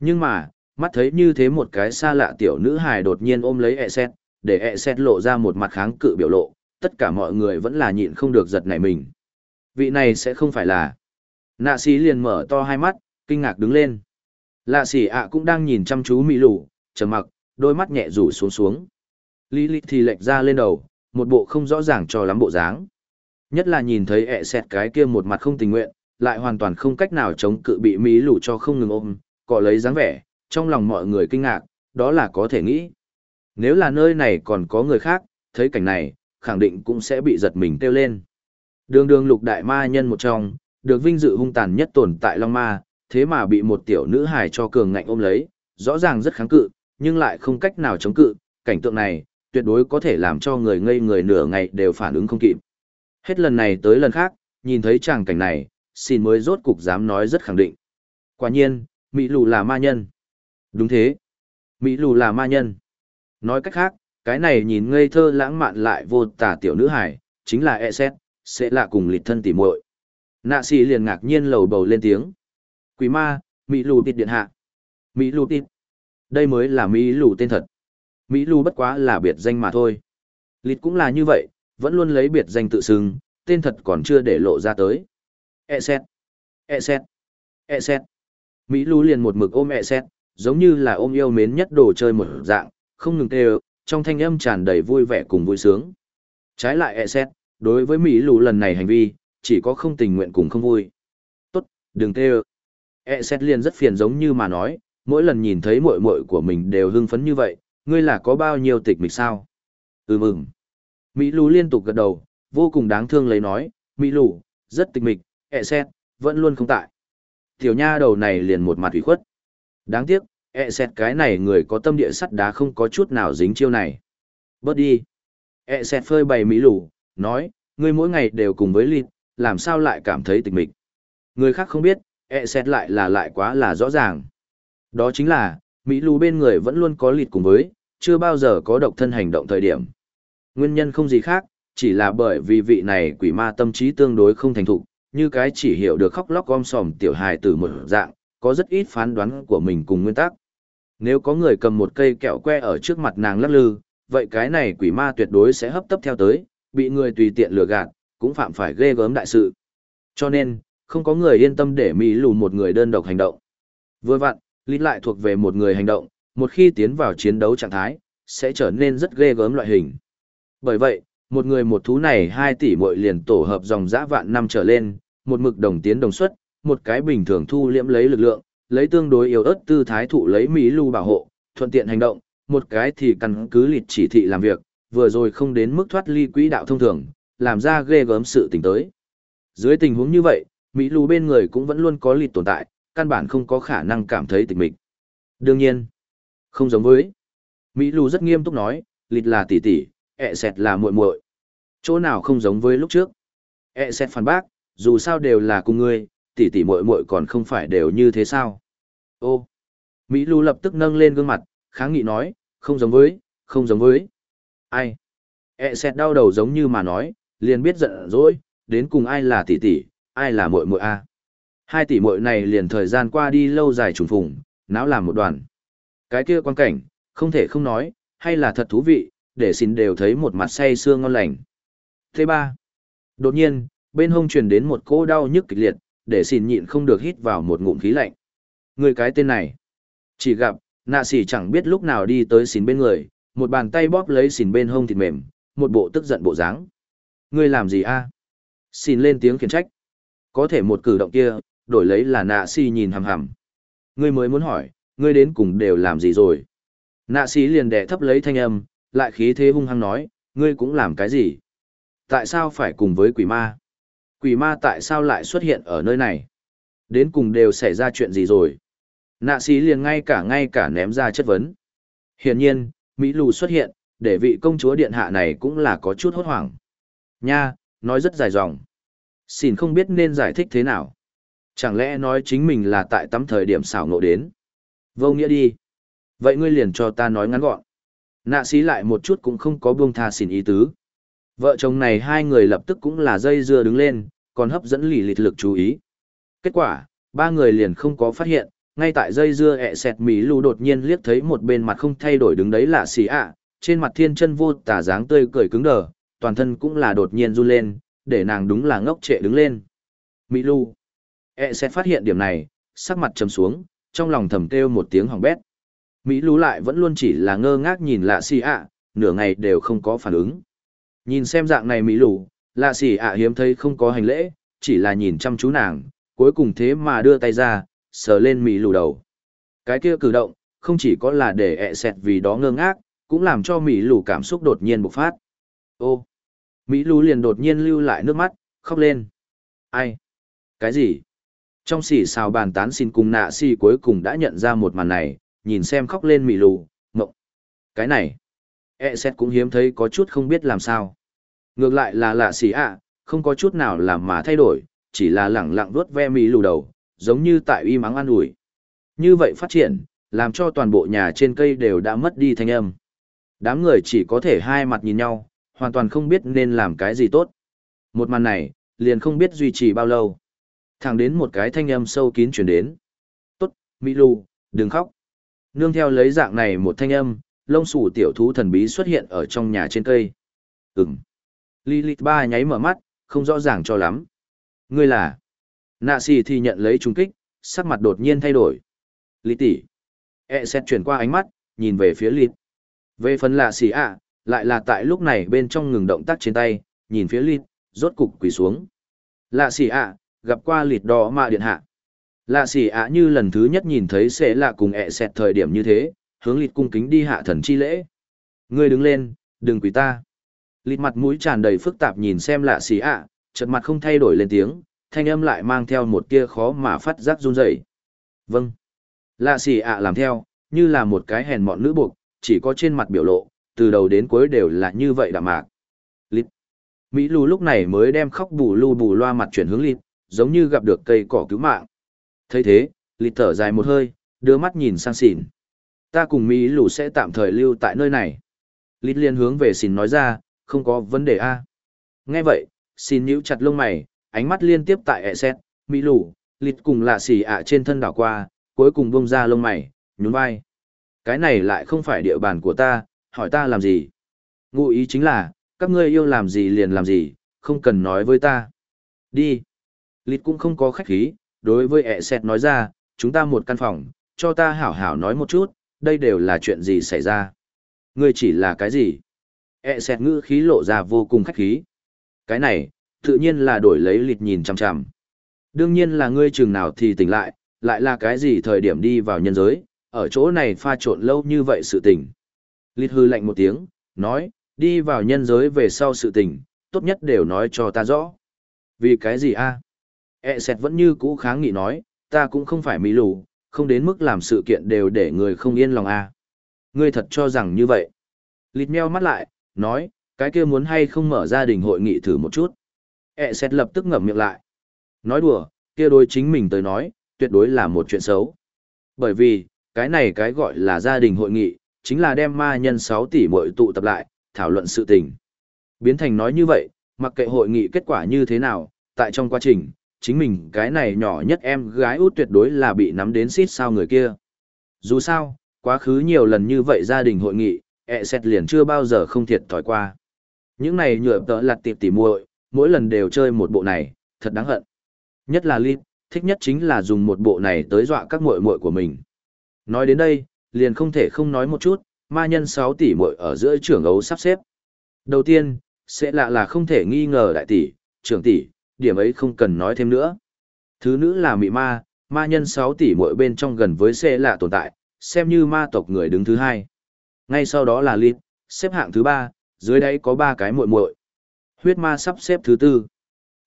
Nhưng mà, mắt thấy như thế một cái xa lạ tiểu nữ hài đột nhiên ôm lấy e xét, để e xét lộ ra một mặt kháng cự biểu lộ, tất cả mọi người vẫn là nhịn không được giật nảy mình. Vị này sẽ không phải là... Nạ sĩ liền mở to hai mắt, kinh ngạc đứng lên. Lạ sĩ ạ cũng đang nhìn chăm chú mỹ lù, trầm mặc, đôi mắt nhẹ rủ xuống xuống. Lý lịch thì lệch ra lên đầu, một bộ không rõ ràng cho lắm bộ dáng. Nhất là nhìn thấy ẹ xẹt cái kia một mặt không tình nguyện, lại hoàn toàn không cách nào chống cự bị mỹ lù cho không ngừng ôm, cọ lấy dáng vẻ, trong lòng mọi người kinh ngạc, đó là có thể nghĩ. Nếu là nơi này còn có người khác, thấy cảnh này, khẳng định cũng sẽ bị giật mình kêu lên. Đường đường lục đại ma nhân một trong, được vinh dự hung tàn nhất tồn tại Long Ma, thế mà bị một tiểu nữ hài cho cường ngạnh ôm lấy, rõ ràng rất kháng cự, nhưng lại không cách nào chống cự, cảnh tượng này, tuyệt đối có thể làm cho người ngây người nửa ngày đều phản ứng không kịp. Hết lần này tới lần khác, nhìn thấy chàng cảnh này, xin mới rốt cục dám nói rất khẳng định. Quả nhiên, Mỹ lù là ma nhân. Đúng thế. Mỹ lù là ma nhân. Nói cách khác, cái này nhìn ngây thơ lãng mạn lại vô tả tiểu nữ hải, chính là e xét, sẽ lạ cùng lịch thân tỉ muội. Nạ xì liền ngạc nhiên lầu bầu lên tiếng. Quỷ ma, Mỹ lù tịt điện hạ. Mỹ lù tịt. Đây mới là Mỹ lù tên thật. Mỹ lù bất quá là biệt danh mà thôi. Lịch cũng là như vậy, vẫn luôn lấy biệt danh tự xưng, tên thật còn chưa để lộ ra tới. E xét. E xét. E xét. Mỹ lù liền một mực ôm e xét, giống như là ôm yêu mến nhất đồ chơi một dạng, không ngừng kêu, trong thanh âm tràn đầy vui vẻ cùng vui sướng. Trái lại e xét, đối với Mỹ lù lần này hành vi, chỉ có không tình nguyện cùng không vui. Tốt, đừng kêu. E xét liền rất phiền giống như mà nói, mỗi lần nhìn thấy muội muội của mình đều hưng phấn như vậy, ngươi là có bao nhiêu tịch mịch sao? Ừ mừng. Mỹ lù liên tục gật đầu, vô cùng đáng thương lấy nói, Mỹ lù, rất tịch mịch, e xét, vẫn luôn không tại. Tiểu nha đầu này liền một mặt ủy khuất. Đáng tiếc, e xét cái này người có tâm địa sắt đá không có chút nào dính chiêu này. Bớt đi. E xét phơi bày mỹ lù, nói, ngươi mỗi ngày đều cùng với Lịt, làm sao lại cảm thấy tịch mịch. Người khác không biết, e xét lại là lại quá là rõ ràng. Đó chính là, Mỹ lù bên người vẫn luôn có Lịt cùng với, chưa bao giờ có độc thân hành động thời điểm. Nguyên nhân không gì khác, chỉ là bởi vì vị này quỷ ma tâm trí tương đối không thành thục, như cái chỉ hiểu được khóc lóc gom sòm tiểu hài từ một dạng, có rất ít phán đoán của mình cùng nguyên tắc. Nếu có người cầm một cây kẹo que ở trước mặt nàng lắc lư, vậy cái này quỷ ma tuyệt đối sẽ hấp tấp theo tới, bị người tùy tiện lừa gạt, cũng phạm phải ghê gớm đại sự. Cho nên, không có người yên tâm để Mỹ lù một người đơn độc hành động. Vừa vặn, lý lại thuộc về một người hành động, một khi tiến vào chiến đấu trạng thái, sẽ trở nên rất ghê gớm loại hình. Bởi vậy, một người một thú này hai tỷ muội liền tổ hợp dòng dã vạn năm trở lên, một mực đồng tiến đồng xuất, một cái bình thường thu liễm lấy lực lượng, lấy tương đối yếu ớt tư thái thụ lấy Mỹ lưu bảo hộ, thuận tiện hành động, một cái thì căn cứ lịch chỉ thị làm việc, vừa rồi không đến mức thoát ly quỹ đạo thông thường, làm ra ghê gớm sự tình tới. Dưới tình huống như vậy, Mỹ lưu bên người cũng vẫn luôn có lịch tồn tại, căn bản không có khả năng cảm thấy tịch mịch. Đương nhiên, không giống với Mỹ lưu rất nghiêm túc nói, lịch là tỷ tỷ, ẹ sẹt là muội muội. Chỗ nào không giống với lúc trước. ẹ sẹt phản bác, dù sao đều là cùng ngươi, tỷ tỷ muội muội còn không phải đều như thế sao. Ô, Mỹ Lu lập tức nâng lên gương mặt, kháng nghị nói, không giống với, không giống với. Ai? e sẹt đau đầu giống như mà nói, liền biết giận dỗi, đến cùng ai là tỷ tỷ, ai là muội muội a. Hai tỷ muội này liền thời gian qua đi lâu dài trùng phùng, náo làm một đoàn. Cái kia quan cảnh, không thể không nói, hay là thật thú vị, để xin đều thấy một mặt say xương ngon lành. Thứ ba, đột nhiên, bên hông truyền đến một cỗ đau nhức kịch liệt, để xin nhịn không được hít vào một ngụm khí lạnh. Người cái tên này, chỉ gặp, nạ sỉ chẳng biết lúc nào đi tới xin bên người, một bàn tay bóp lấy xin bên hông thịt mềm, một bộ tức giận bộ dáng. Ngươi làm gì a? Xin lên tiếng khiển trách. Có thể một cử động kia, đổi lấy là nạ xỉ nhìn hằm hằm. Ngươi mới muốn hỏi, ngươi đến cùng đều làm gì rồi? Nạ xỉ liền đẻ thấp lấy thanh âm, lại khí thế hung hăng nói, ngươi cũng làm cái gì? Tại sao phải cùng với quỷ ma? Quỷ ma tại sao lại xuất hiện ở nơi này? Đến cùng đều xảy ra chuyện gì rồi? Nạ sĩ liền ngay cả ngay cả ném ra chất vấn. Hiển nhiên, Mỹ lù xuất hiện, để vị công chúa điện hạ này cũng là có chút hốt hoảng. Nha, nói rất dài dòng. Xin không biết nên giải thích thế nào. Chẳng lẽ nói chính mình là tại tắm thời điểm xảo nộ đến? Vô nghĩa đi. Vậy ngươi liền cho ta nói ngắn gọn. Nạ sĩ lại một chút cũng không có buông tha xỉn ý tứ. Vợ chồng này hai người lập tức cũng là dây dưa đứng lên, còn hấp dẫn lì lịt lực chú ý. Kết quả, ba người liền không có phát hiện, ngay tại dây dưa ẹ sẹt mỹ lù đột nhiên liếc thấy một bên mặt không thay đổi đứng đấy là xì ạ, trên mặt thiên chân vô tả dáng tươi cười cứng đờ, toàn thân cũng là đột nhiên run lên, để nàng đúng là ngốc trệ đứng lên. Mỹ lù. ẹ sẹt phát hiện điểm này, sắc mặt trầm xuống, trong lòng thầm kêu một tiếng hỏng bét. Mỹ lù lại vẫn luôn chỉ là ngơ ngác nhìn lạ xì ạ, nửa ngày đều không có phản ứng. Nhìn xem dạng này Mỹ lù, lạ xỉ ạ hiếm thấy không có hành lễ, chỉ là nhìn chăm chú nàng, cuối cùng thế mà đưa tay ra, sờ lên Mỹ lù đầu. Cái kia cử động, không chỉ có là để ẹ xẹt vì đó ngơ ngác, cũng làm cho Mỹ lù cảm xúc đột nhiên bộc phát. Ô! Mỹ lù liền đột nhiên lưu lại nước mắt, khóc lên. Ai? Cái gì? Trong xỉ xào bàn tán xin cùng nạ si cuối cùng đã nhận ra một màn này, nhìn xem khóc lên mỹ lù, mộng. Cái này, e xét cũng hiếm thấy có chút không biết làm sao. Ngược lại là lạ xì ạ, không có chút nào làm mà thay đổi, chỉ là lẳng lặng vuốt ve mị lù đầu, giống như tại uy mắng an ủi. Như vậy phát triển, làm cho toàn bộ nhà trên cây đều đã mất đi thanh âm. Đám người chỉ có thể hai mặt nhìn nhau, hoàn toàn không biết nên làm cái gì tốt. Một màn này, liền không biết duy trì bao lâu. Thẳng đến một cái thanh âm sâu kín chuyển đến. Tốt, Mỹ Lù, đừng khóc. Nương theo lấy dạng này một thanh âm, lông sủ tiểu thú thần bí xuất hiện ở trong nhà trên cây. Ừm. Lilith ba nháy mở mắt, không rõ ràng cho lắm. Ngươi là? Nạ xì thì nhận lấy trúng kích, sắc mặt đột nhiên thay đổi. Lý tỷ. E xét chuyển qua ánh mắt, nhìn về phía Lilith. Về phần lạ xì ạ, lại là tại lúc này bên trong ngừng động tác trên tay, nhìn phía Lilith, rốt cục quỳ xuống. Lạ xì ạ, gặp qua Lilith đỏ mà điện hạ. Lạ xỉ ạ như lần thứ nhất nhìn thấy sẽ lạ cùng E xét thời điểm như thế, hướng lịt cung kính đi hạ thần chi lễ. Ngươi đứng lên, đừng quỳ ta. Lịt mặt mũi tràn đầy phức tạp nhìn xem lạ xì ạ, chợt mặt không thay đổi lên tiếng, thanh âm lại mang theo một tia khó mà phát giác run rẩy. Vâng. Lạ xì ạ làm theo, như là một cái hèn mọn nữ buộc, chỉ có trên mặt biểu lộ, từ đầu đến cuối đều là như vậy đạm mạc. Lịt. Mỹ lù lúc này mới đem khóc bù lu bù loa mặt chuyển hướng lịt, giống như gặp được cây cỏ cứu mạng thấy thế lịt thở dài một hơi đưa mắt nhìn sang xỉn ta cùng mỹ lù sẽ tạm thời lưu tại nơi này. Lít liên hướng về xin nói ra không có vấn đề a. Nghe vậy xin nhíu chặt lông mày ánh mắt liên tiếp tại ẹ xét mỹ lù lít cùng lạ xì ạ trên thân đảo qua cuối cùng bông ra lông mày nhún vai. Cái này lại không phải địa bàn của ta hỏi ta làm gì? Ngụ ý chính là các ngươi yêu làm gì liền làm gì không cần nói với ta. Đi. Lít cũng không có khách khí đối với ẹ xét nói ra, chúng ta một căn phòng, cho ta hảo hảo nói một chút, đây đều là chuyện gì xảy ra. Ngươi chỉ là cái gì? E xẹt ngữ khí lộ ra vô cùng khách khí. Cái này, tự nhiên là đổi lấy lịt nhìn chằm chằm. Đương nhiên là ngươi chừng nào thì tỉnh lại, lại là cái gì thời điểm đi vào nhân giới, ở chỗ này pha trộn lâu như vậy sự tình. Lịt hư lạnh một tiếng, nói, đi vào nhân giới về sau sự tình, tốt nhất đều nói cho ta rõ. Vì cái gì a? E sẹt vẫn như cũ kháng nghị nói, ta cũng không phải mỹ lù, không đến mức làm sự kiện đều để người không yên lòng. À. Ngươi thật cho rằng như vậy. Lịt meo mắt lại, nói, cái kia muốn hay không mở gia đình hội nghị thử một chút. E xét lập tức ngậm miệng lại. Nói đùa, kia đối chính mình tới nói, tuyệt đối là một chuyện xấu. Bởi vì, cái này cái gọi là gia đình hội nghị, chính là đem ma nhân 6 tỷ mỗi tụ tập lại, thảo luận sự tình. Biến thành nói như vậy, mặc kệ hội nghị kết quả như thế nào, tại trong quá trình, chính mình cái này nhỏ nhất em gái út tuyệt đối là bị nắm đến xít sao người kia. Dù sao, quá khứ nhiều lần như vậy gia đình hội nghị, ẹ xét liền chưa bao giờ không thiệt thòi qua. Những này nhựa tợ lặt tiệp tỉ muội, mỗi lần đều chơi một bộ này, thật đáng hận. Nhất là Lip, thích nhất chính là dùng một bộ này tới dọa các muội muội của mình. Nói đến đây, liền không thể không nói một chút, ma nhân 6 tỷ muội ở giữa trưởng ấu sắp xếp. Đầu tiên, sẽ lạ là không thể nghi ngờ đại tỷ, trưởng tỷ, điểm ấy không cần nói thêm nữa. Thứ nữ là mị ma, ma nhân 6 tỷ muội bên trong gần với xe lạ tồn tại, xem như ma tộc người đứng thứ hai. Ngay sau đó là Lip, xếp hạng thứ ba, dưới đấy có ba cái muội muội. Huyết ma sắp xếp thứ tư.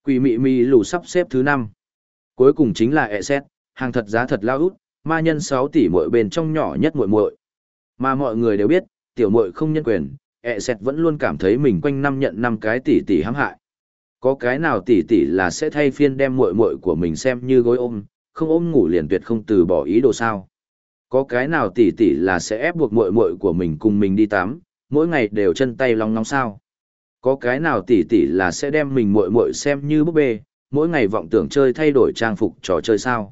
Quỷ mị mị lù sắp xếp thứ năm. Cuối cùng chính là ẹ xét, hàng thật giá thật lao út, ma nhân 6 tỷ muội bên trong nhỏ nhất muội muội. Mà mọi người đều biết, tiểu muội không nhân quyền, ẹ xét vẫn luôn cảm thấy mình quanh năm nhận năm cái tỷ tỷ hãm hại. Có cái nào tỷ tỷ là sẽ thay phiên đem muội muội của mình xem như gối ôm, không ôm ngủ liền tuyệt không từ bỏ ý đồ sao? Có cái nào tỷ tỷ là sẽ ép buộc muội muội của mình cùng mình đi tắm, mỗi ngày đều chân tay long nóng sao? Có cái nào tỷ tỷ là sẽ đem mình muội muội xem như búp bê, mỗi ngày vọng tưởng chơi thay đổi trang phục trò chơi sao?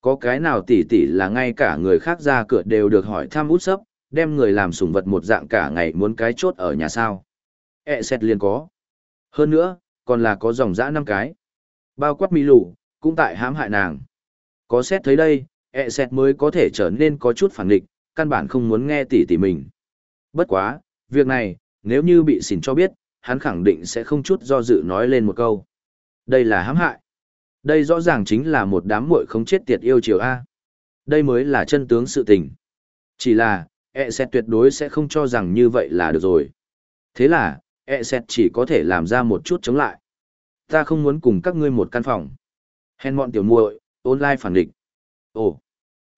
Có cái nào tỷ tỷ là ngay cả người khác ra cửa đều được hỏi thăm út sấp, đem người làm sủng vật một dạng cả ngày muốn cái chốt ở nhà sao? E xét liền có. Hơn nữa, còn là có dòng dã năm cái. Bao quát mỹ lù, cũng tại hãm hại nàng. Có xét thấy đây, e xét mới có thể trở nên có chút phản nghịch, căn bản không muốn nghe tỷ tỷ mình. Bất quá, việc này, nếu như bị xỉn cho biết, hắn khẳng định sẽ không chút do dự nói lên một câu. Đây là hãm hại. Đây rõ ràng chính là một đám muội không chết tiệt yêu chiều A. Đây mới là chân tướng sự tình. Chỉ là, e xét tuyệt đối sẽ không cho rằng như vậy là được rồi. Thế là, e xét chỉ có thể làm ra một chút chống lại. Ta không muốn cùng các ngươi một căn phòng. Hèn mọn tiểu muội, online phản địch. Ồ,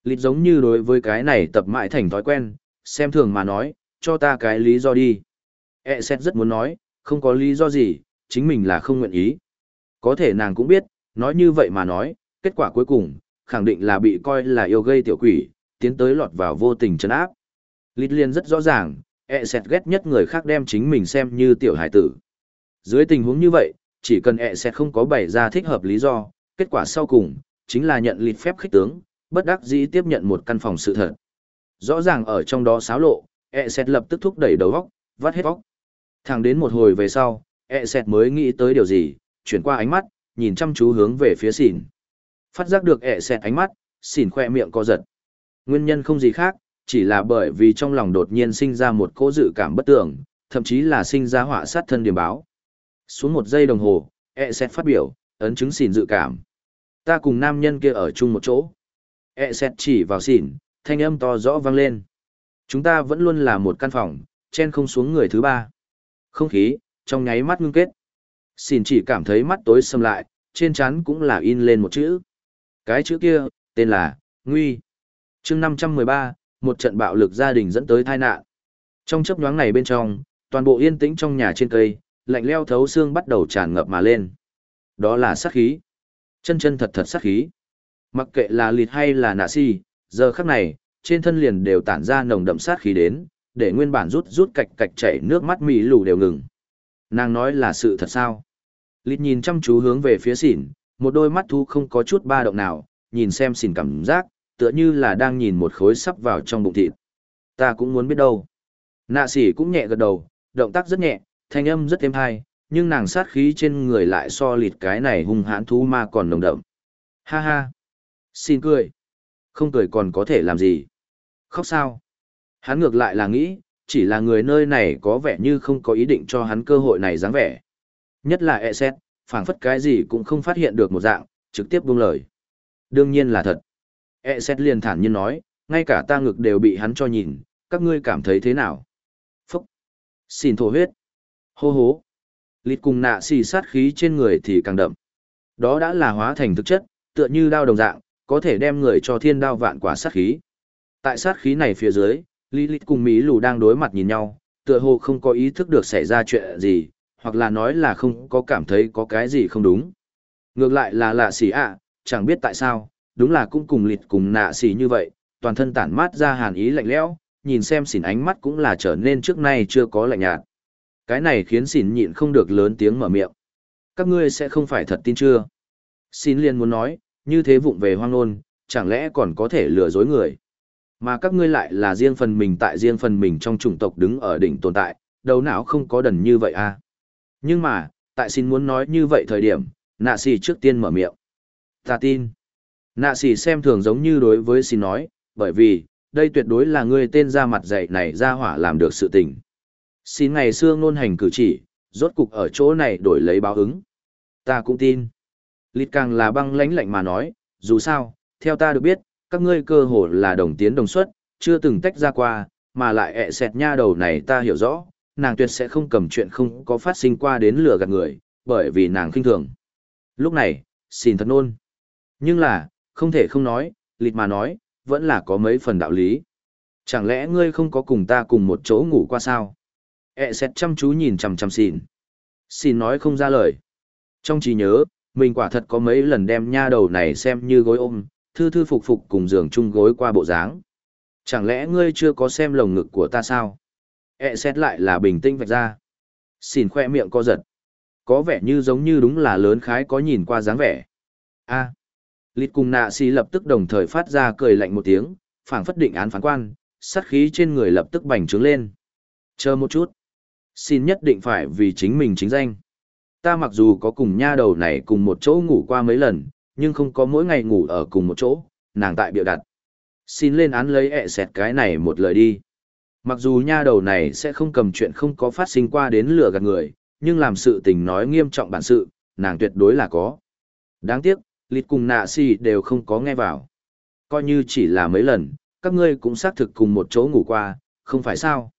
lịch giống như đối với cái này tập mãi thành thói quen, xem thường mà nói, cho ta cái lý do đi. E xét rất muốn nói, không có lý do gì, chính mình là không nguyện ý. Có thể nàng cũng biết, nói như vậy mà nói, kết quả cuối cùng, khẳng định là bị coi là yêu gây tiểu quỷ, tiến tới lọt vào vô tình chấn áp. Lít liên rất rõ ràng, e sẹt ghét nhất người khác đem chính mình xem như tiểu hải tử. Dưới tình huống như vậy, chỉ cần e sẹt không có bày ra thích hợp lý do, kết quả sau cùng, chính là nhận lịch phép khích tướng, bất đắc dĩ tiếp nhận một căn phòng sự thật. Rõ ràng ở trong đó xáo lộ, e sẹt lập tức thúc đẩy đầu góc, vắt hết góc. Thẳng đến một hồi về sau, e sẹt mới nghĩ tới điều gì, chuyển qua ánh mắt, nhìn chăm chú hướng về phía xỉn. Phát giác được e sẹt ánh mắt, xỉn khoe miệng co giật. Nguyên nhân không gì khác, chỉ là bởi vì trong lòng đột nhiên sinh ra một cỗ dự cảm bất tưởng, thậm chí là sinh ra họa sát thân điểm báo. Xuống một giây đồng hồ, e xét phát biểu, ấn chứng xỉn dự cảm. Ta cùng nam nhân kia ở chung một chỗ. E xét chỉ vào xỉn, thanh âm to rõ vang lên. Chúng ta vẫn luôn là một căn phòng, chen không xuống người thứ ba. Không khí, trong nháy mắt ngưng kết. Xỉn chỉ cảm thấy mắt tối sầm lại, trên trán cũng là in lên một chữ. Cái chữ kia, tên là, Nguy. chương 513, một trận bạo lực gia đình dẫn tới tai nạn. Trong chấp nhoáng này bên trong, toàn bộ yên tĩnh trong nhà trên cây, lạnh leo thấu xương bắt đầu tràn ngập mà lên. Đó là sát khí. Chân chân thật thật sát khí. Mặc kệ là lịt hay là nạ si, giờ khắc này, trên thân liền đều tản ra nồng đậm sát khí đến, để nguyên bản rút rút cạch cạch chảy nước mắt mì lù đều ngừng. Nàng nói là sự thật sao? Lịt nhìn chăm chú hướng về phía xỉn, một đôi mắt thu không có chút ba động nào, nhìn xem xỉn cảm giác, tựa như là đang nhìn một khối sắp vào trong bụng thịt. Ta cũng muốn biết đâu. Nạ sỉ cũng nhẹ gật đầu, động tác rất nhẹ, thanh âm rất êm hay, nhưng nàng sát khí trên người lại so lịt cái này hung hãn thú ma còn nồng đậm. Ha ha. Xin cười. Không cười còn có thể làm gì. Khóc sao? Hắn ngược lại là nghĩ, chỉ là người nơi này có vẻ như không có ý định cho hắn cơ hội này dáng vẻ. Nhất là e xét, phảng phất cái gì cũng không phát hiện được một dạng, trực tiếp buông lời. Đương nhiên là thật. E xét liền thản nhiên nói, ngay cả ta ngực đều bị hắn cho nhìn, các ngươi cảm thấy thế nào? Phúc! Xin thổ huyết! Hô hố! Lịt cùng nạ xì sát khí trên người thì càng đậm. Đó đã là hóa thành thực chất, tựa như đao đồng dạng, có thể đem người cho thiên đao vạn quả sát khí. Tại sát khí này phía dưới, Lilith cùng Mỹ lù đang đối mặt nhìn nhau, tựa hồ không có ý thức được xảy ra chuyện gì, hoặc là nói là không có cảm thấy có cái gì không đúng. Ngược lại là lạ xỉ ạ, chẳng biết tại sao, đúng là cũng cùng lịt cùng nạ xỉ như vậy, toàn thân tản mát ra hàn ý lạnh lẽo, nhìn xem xỉn ánh mắt cũng là trở nên trước nay chưa có lạnh nhạt. Cái này khiến xỉn nhịn không được lớn tiếng mở miệng. Các ngươi sẽ không phải thật tin chưa? Xin liền muốn nói, như thế vụng về hoang nôn, chẳng lẽ còn có thể lừa dối người? Mà các ngươi lại là riêng phần mình tại riêng phần mình trong chủng tộc đứng ở đỉnh tồn tại, đầu não không có đần như vậy à? Nhưng mà, tại xin muốn nói như vậy thời điểm, nạ xì trước tiên mở miệng. Ta tin. Nạ sỉ xem thường giống như đối với xin nói, bởi vì, đây tuyệt đối là ngươi tên ra mặt dạy này ra hỏa làm được sự tình. Xin ngày xưa ngôn hành cử chỉ, rốt cục ở chỗ này đổi lấy báo ứng. Ta cũng tin. Lít càng là băng lãnh lạnh mà nói, dù sao, theo ta được biết, các ngươi cơ hồ là đồng tiến đồng xuất, chưa từng tách ra qua, mà lại ẹ xẹt nha đầu này ta hiểu rõ, nàng tuyệt sẽ không cầm chuyện không có phát sinh qua đến lừa gạt người, bởi vì nàng khinh thường. Lúc này, xin thật nôn. Nhưng là, không thể không nói, lịt mà nói, vẫn là có mấy phần đạo lý. Chẳng lẽ ngươi không có cùng ta cùng một chỗ ngủ qua sao? E xét chăm chú nhìn chằm chằm xin. Xin nói không ra lời. Trong trí nhớ, mình quả thật có mấy lần đem nha đầu này xem như gối ôm, thư thư phục phục cùng giường chung gối qua bộ dáng. Chẳng lẽ ngươi chưa có xem lồng ngực của ta sao? E xét lại là bình tĩnh vạch ra. Xin khoe miệng co giật. Có vẻ như giống như đúng là lớn khái có nhìn qua dáng vẻ. a à. Lịt cùng nạ xì lập tức đồng thời phát ra cười lạnh một tiếng, phảng phất định án phán quan, sát khí trên người lập tức bành trướng lên. Chờ một chút. Xin nhất định phải vì chính mình chính danh. Ta mặc dù có cùng nha đầu này cùng một chỗ ngủ qua mấy lần, nhưng không có mỗi ngày ngủ ở cùng một chỗ, nàng tại biểu đặt. Xin lên án lấy ẹ xẹt cái này một lời đi. Mặc dù nha đầu này sẽ không cầm chuyện không có phát sinh qua đến lừa gạt người, nhưng làm sự tình nói nghiêm trọng bản sự, nàng tuyệt đối là có. Đáng tiếc, lịt cùng nạ xì đều không có nghe vào. Coi như chỉ là mấy lần, các ngươi cũng xác thực cùng một chỗ ngủ qua, không phải sao.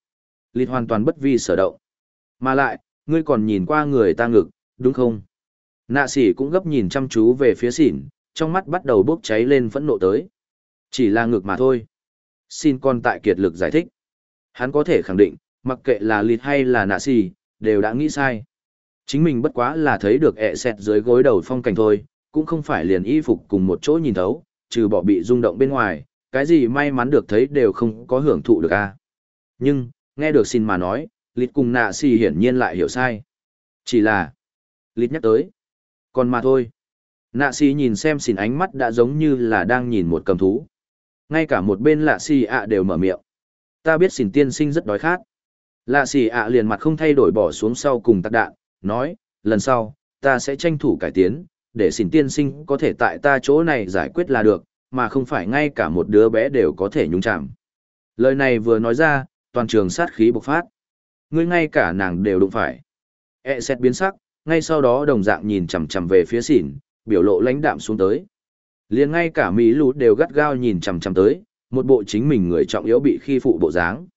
Lịt hoàn toàn bất vi sở động. Mà lại, ngươi còn nhìn qua người ta ngực, đúng không? Nạ sỉ cũng gấp nhìn chăm chú về phía xỉn, trong mắt bắt đầu bốc cháy lên phẫn nộ tới. Chỉ là ngực mà thôi. Xin con tại kiệt lực giải thích. Hắn có thể khẳng định, mặc kệ là lịt hay là nạ sỉ, đều đã nghĩ sai. Chính mình bất quá là thấy được ẹ xẹt dưới gối đầu phong cảnh thôi, cũng không phải liền y phục cùng một chỗ nhìn thấu, trừ bỏ bị rung động bên ngoài, cái gì may mắn được thấy đều không có hưởng thụ được a. Nhưng, nghe được xin mà nói, lịt cùng nạ xì hiển nhiên lại hiểu sai. Chỉ là, lịt nhắc tới, còn mà thôi. Nạ xì nhìn xem xin ánh mắt đã giống như là đang nhìn một cầm thú. Ngay cả một bên lạ xì ạ đều mở miệng. Ta biết xin tiên sinh rất đói khát. Lạ xì ạ liền mặt không thay đổi bỏ xuống sau cùng tạc đạn, nói, lần sau, ta sẽ tranh thủ cải tiến, để xin tiên sinh có thể tại ta chỗ này giải quyết là được, mà không phải ngay cả một đứa bé đều có thể nhúng chạm. Lời này vừa nói ra, toàn trường sát khí bộc phát. Ngươi ngay cả nàng đều đụng phải. E xét biến sắc, ngay sau đó đồng dạng nhìn chằm chằm về phía xỉn, biểu lộ lãnh đạm xuống tới. liền ngay cả Mỹ lút đều gắt gao nhìn chằm chằm tới, một bộ chính mình người trọng yếu bị khi phụ bộ dáng.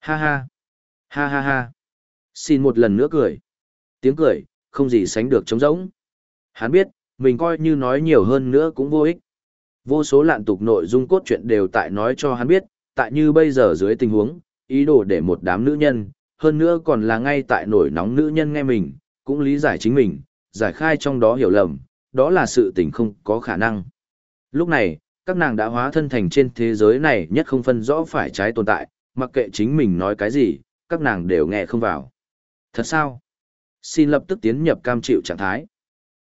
Ha ha, ha ha ha. Xin một lần nữa cười. Tiếng cười, không gì sánh được trống rỗng. Hắn biết, mình coi như nói nhiều hơn nữa cũng vô ích. Vô số lạn tục nội dung cốt truyện đều tại nói cho hắn biết, tại như bây giờ dưới tình huống, ý đồ để một đám nữ nhân, hơn nữa còn là ngay tại nổi nóng nữ nhân nghe mình, cũng lý giải chính mình, giải khai trong đó hiểu lầm, đó là sự tình không có khả năng. Lúc này, các nàng đã hóa thân thành trên thế giới này nhất không phân rõ phải trái tồn tại, mặc kệ chính mình nói cái gì, các nàng đều nghe không vào. Thật sao? Xin lập tức tiến nhập cam chịu trạng thái.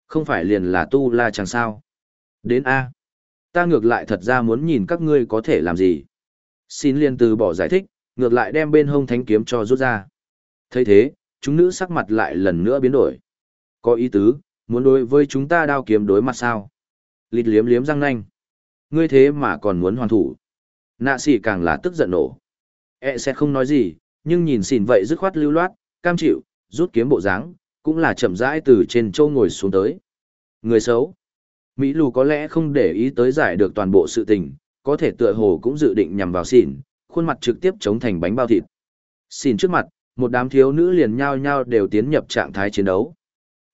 Không phải liền là tu la chẳng sao. Đến A. Ta ngược lại thật ra muốn nhìn các ngươi có thể làm gì. Xin liền từ bỏ giải thích, ngược lại đem bên hông thánh kiếm cho rút ra. thấy thế, chúng nữ sắc mặt lại lần nữa biến đổi. Có ý tứ, muốn đối với chúng ta đao kiếm đối mặt sao? Lịt liếm liếm răng nanh. Ngươi thế mà còn muốn hoàn thủ. Nạ sĩ càng là tức giận nổ. E sẽ không nói gì, nhưng nhìn xỉn vậy dứt khoát lưu loát, cam chịu, rút kiếm bộ dáng, cũng là chậm rãi từ trên châu ngồi xuống tới. Người xấu. Mỹ lù có lẽ không để ý tới giải được toàn bộ sự tình, có thể tựa hồ cũng dự định nhằm vào xỉn, khuôn mặt trực tiếp chống thành bánh bao thịt. Xỉn trước mặt, một đám thiếu nữ liền nhao nhao đều tiến nhập trạng thái chiến đấu.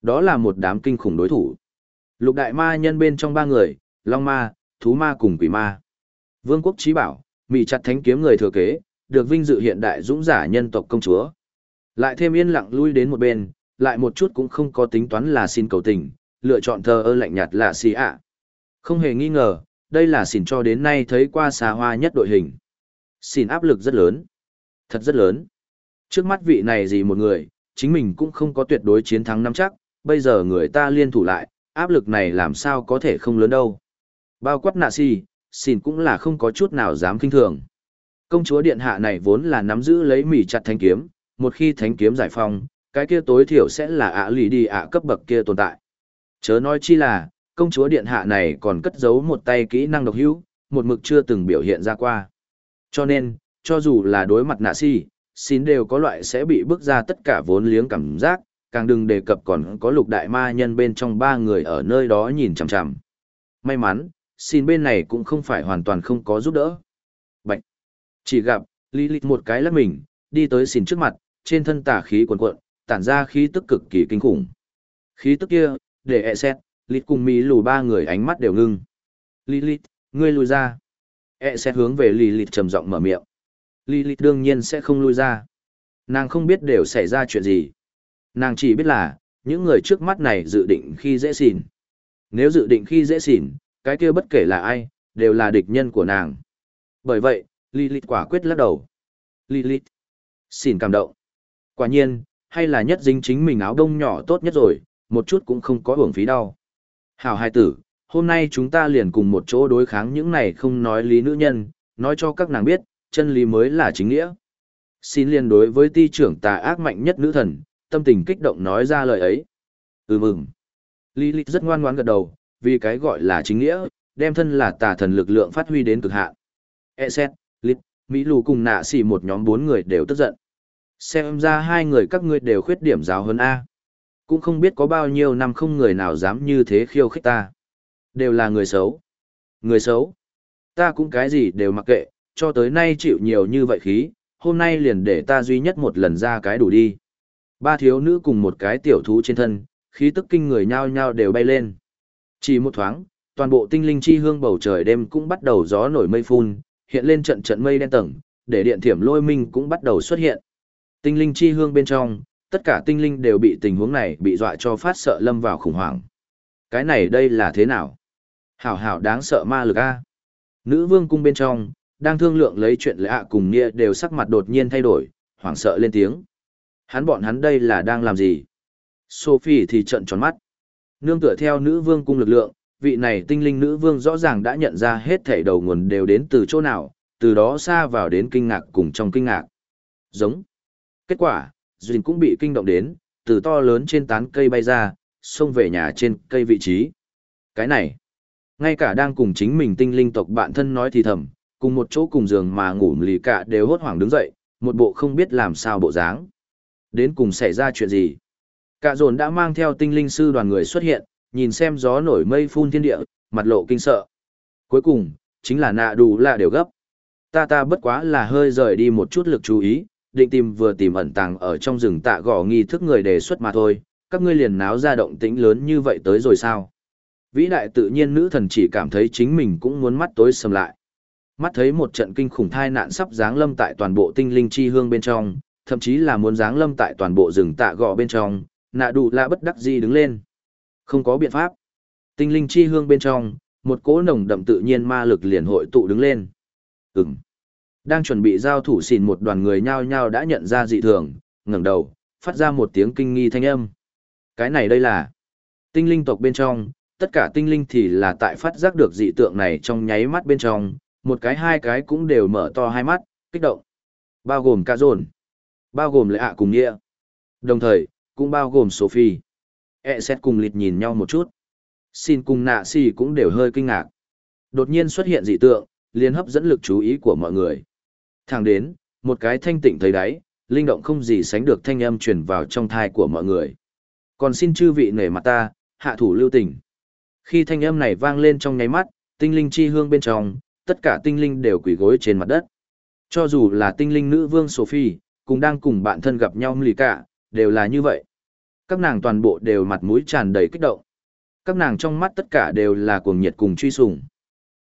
Đó là một đám kinh khủng đối thủ. Lục đại ma nhân bên trong ba người, Long ma, Thú ma cùng Quỷ ma. Vương quốc trí bảo, mị chặt thánh kiếm người thừa kế, được vinh dự hiện đại dũng giả nhân tộc công chúa. Lại thêm yên lặng lui đến một bên, lại một chút cũng không có tính toán là xin cầu tình, lựa chọn thờ ơ lạnh nhạt là xì ạ. Không hề nghi ngờ, đây là xỉn cho đến nay thấy qua xa hoa nhất đội hình. Xỉn áp lực rất lớn. Thật rất lớn. Trước mắt vị này gì một người, chính mình cũng không có tuyệt đối chiến thắng nắm chắc, bây giờ người ta liên thủ lại, áp lực này làm sao có thể không lớn đâu. Bao quát nạ xì, xỉn cũng là không có chút nào dám kinh thường. Công chúa điện hạ này vốn là nắm giữ lấy mỉ chặt thanh kiếm, một khi thánh kiếm giải phong, cái kia tối thiểu sẽ là ạ lì đi ạ cấp bậc kia tồn tại. Chớ nói chi là, công chúa điện hạ này còn cất giấu một tay kỹ năng độc hữu, một mực chưa từng biểu hiện ra qua. Cho nên, cho dù là đối mặt nạ si, xin đều có loại sẽ bị bước ra tất cả vốn liếng cảm giác, càng đừng đề cập còn có lục đại ma nhân bên trong ba người ở nơi đó nhìn chằm chằm. May mắn, xin bên này cũng không phải hoàn toàn không có giúp đỡ. Bạch! Chỉ gặp, Lilith một cái lắc mình, đi tới xin trước mặt, trên thân tà khí cuồn cuộn, tản ra khí tức cực kỳ kinh khủng. Khí tức kia, để e xét, Lilith cùng Mỹ lù ba người ánh mắt đều ngưng. Lilith, ngươi lùi ra. E xét hướng về Lilith trầm giọng mở miệng. Lilith đương nhiên sẽ không lùi ra. Nàng không biết đều xảy ra chuyện gì. Nàng chỉ biết là, những người trước mắt này dự định khi dễ xỉn. Nếu dự định khi dễ xỉn, cái kia bất kể là ai, đều là địch nhân của nàng. Bởi vậy, Lilith quả quyết lắc đầu. Lilith. Xỉn cảm động. Quả nhiên, hay là nhất dính chính mình áo đông nhỏ tốt nhất rồi, một chút cũng không có hưởng phí đau. Hảo hai tử, hôm nay chúng ta liền cùng một chỗ đối kháng những này không nói lý nữ nhân, nói cho các nàng biết, chân lý mới là chính nghĩa. Xin liên đối với ti trưởng tà ác mạnh nhất nữ thần, tâm tình kích động nói ra lời ấy. Ừ mừng. Lilith rất ngoan ngoãn gật đầu, vì cái gọi là chính nghĩa, đem thân là tà thần lực lượng phát huy đến cực hạn. E xét, Lịch, Mỹ lù cùng nạ xỉ một nhóm bốn người đều tức giận. Xem ra hai người các ngươi đều khuyết điểm giáo hơn A. Cũng không biết có bao nhiêu năm không người nào dám như thế khiêu khích ta. Đều là người xấu. Người xấu. Ta cũng cái gì đều mặc kệ, cho tới nay chịu nhiều như vậy khí, hôm nay liền để ta duy nhất một lần ra cái đủ đi. Ba thiếu nữ cùng một cái tiểu thú trên thân, khí tức kinh người nhao nhao đều bay lên. Chỉ một thoáng, toàn bộ tinh linh chi hương bầu trời đêm cũng bắt đầu gió nổi mây phun, hiện lên trận trận mây đen tầng, để điện thiểm lôi minh cũng bắt đầu xuất hiện. Tinh linh chi hương bên trong, tất cả tinh linh đều bị tình huống này bị dọa cho phát sợ lâm vào khủng hoảng. Cái này đây là thế nào? Hảo hảo đáng sợ ma lực a. Nữ vương cung bên trong, đang thương lượng lấy chuyện lạ cùng Nia đều sắc mặt đột nhiên thay đổi, hoảng sợ lên tiếng. Hắn bọn hắn đây là đang làm gì? Sophie thì trợn tròn mắt. Nương tựa theo nữ vương cung lực lượng, vị này tinh linh nữ vương rõ ràng đã nhận ra hết thảy đầu nguồn đều đến từ chỗ nào, từ đó xa vào đến kinh ngạc cùng trong kinh ngạc. Giống. Kết quả, Duyên cũng bị kinh động đến, từ to lớn trên tán cây bay ra, xông về nhà trên cây vị trí. Cái này, ngay cả đang cùng chính mình tinh linh tộc bạn thân nói thì thầm, cùng một chỗ cùng giường mà ngủ lì cả đều hốt hoảng đứng dậy, một bộ không biết làm sao bộ dáng. Đến cùng xảy ra chuyện gì? Cả dồn đã mang theo tinh linh sư đoàn người xuất hiện, nhìn xem gió nổi mây phun thiên địa, mặt lộ kinh sợ. Cuối cùng, chính là nạ đủ là đều gấp. Ta ta bất quá là hơi rời đi một chút lực chú ý, định tìm vừa tìm ẩn tàng ở trong rừng tạ gõ nghi thức người đề xuất mà thôi, các ngươi liền náo ra động tĩnh lớn như vậy tới rồi sao? Vĩ đại tự nhiên nữ thần chỉ cảm thấy chính mình cũng muốn mắt tối sầm lại. Mắt thấy một trận kinh khủng thai nạn sắp giáng lâm tại toàn bộ tinh linh chi hương bên trong, thậm chí là muốn giáng lâm tại toàn bộ rừng tạ gò bên trong, nạ đủ là bất đắc di đứng lên. Không có biện pháp. Tinh linh chi hương bên trong, một cỗ nồng đậm tự nhiên ma lực liền hội tụ đứng lên. Ừm. Đang chuẩn bị giao thủ xìn một đoàn người nhao nhao đã nhận ra dị thường, ngẩng đầu, phát ra một tiếng kinh nghi thanh âm. Cái này đây là tinh linh tộc bên trong, tất cả tinh linh thì là tại phát giác được dị tượng này trong nháy mắt bên trong, một cái hai cái cũng đều mở to hai mắt, kích động. Bao gồm cả dồn, bao gồm lệ ạ cùng nghĩa. Đồng thời, cũng bao gồm Sophie. E xét cùng lịt nhìn nhau một chút. Xin cùng nạ xì cũng đều hơi kinh ngạc. Đột nhiên xuất hiện dị tượng, liền hấp dẫn lực chú ý của mọi người. Thẳng đến, một cái thanh tịnh thấy đáy, linh động không gì sánh được thanh âm truyền vào trong thai của mọi người. Còn xin chư vị nể mặt ta, hạ thủ lưu tình. Khi thanh âm này vang lên trong nháy mắt, tinh linh chi hương bên trong, tất cả tinh linh đều quỳ gối trên mặt đất. Cho dù là tinh linh nữ vương Sophie, cũng đang cùng bạn thân gặp nhau lì cả, đều là như vậy. Các nàng toàn bộ đều mặt mũi tràn đầy kích động. Các nàng trong mắt tất cả đều là cuồng nhiệt cùng truy sùng.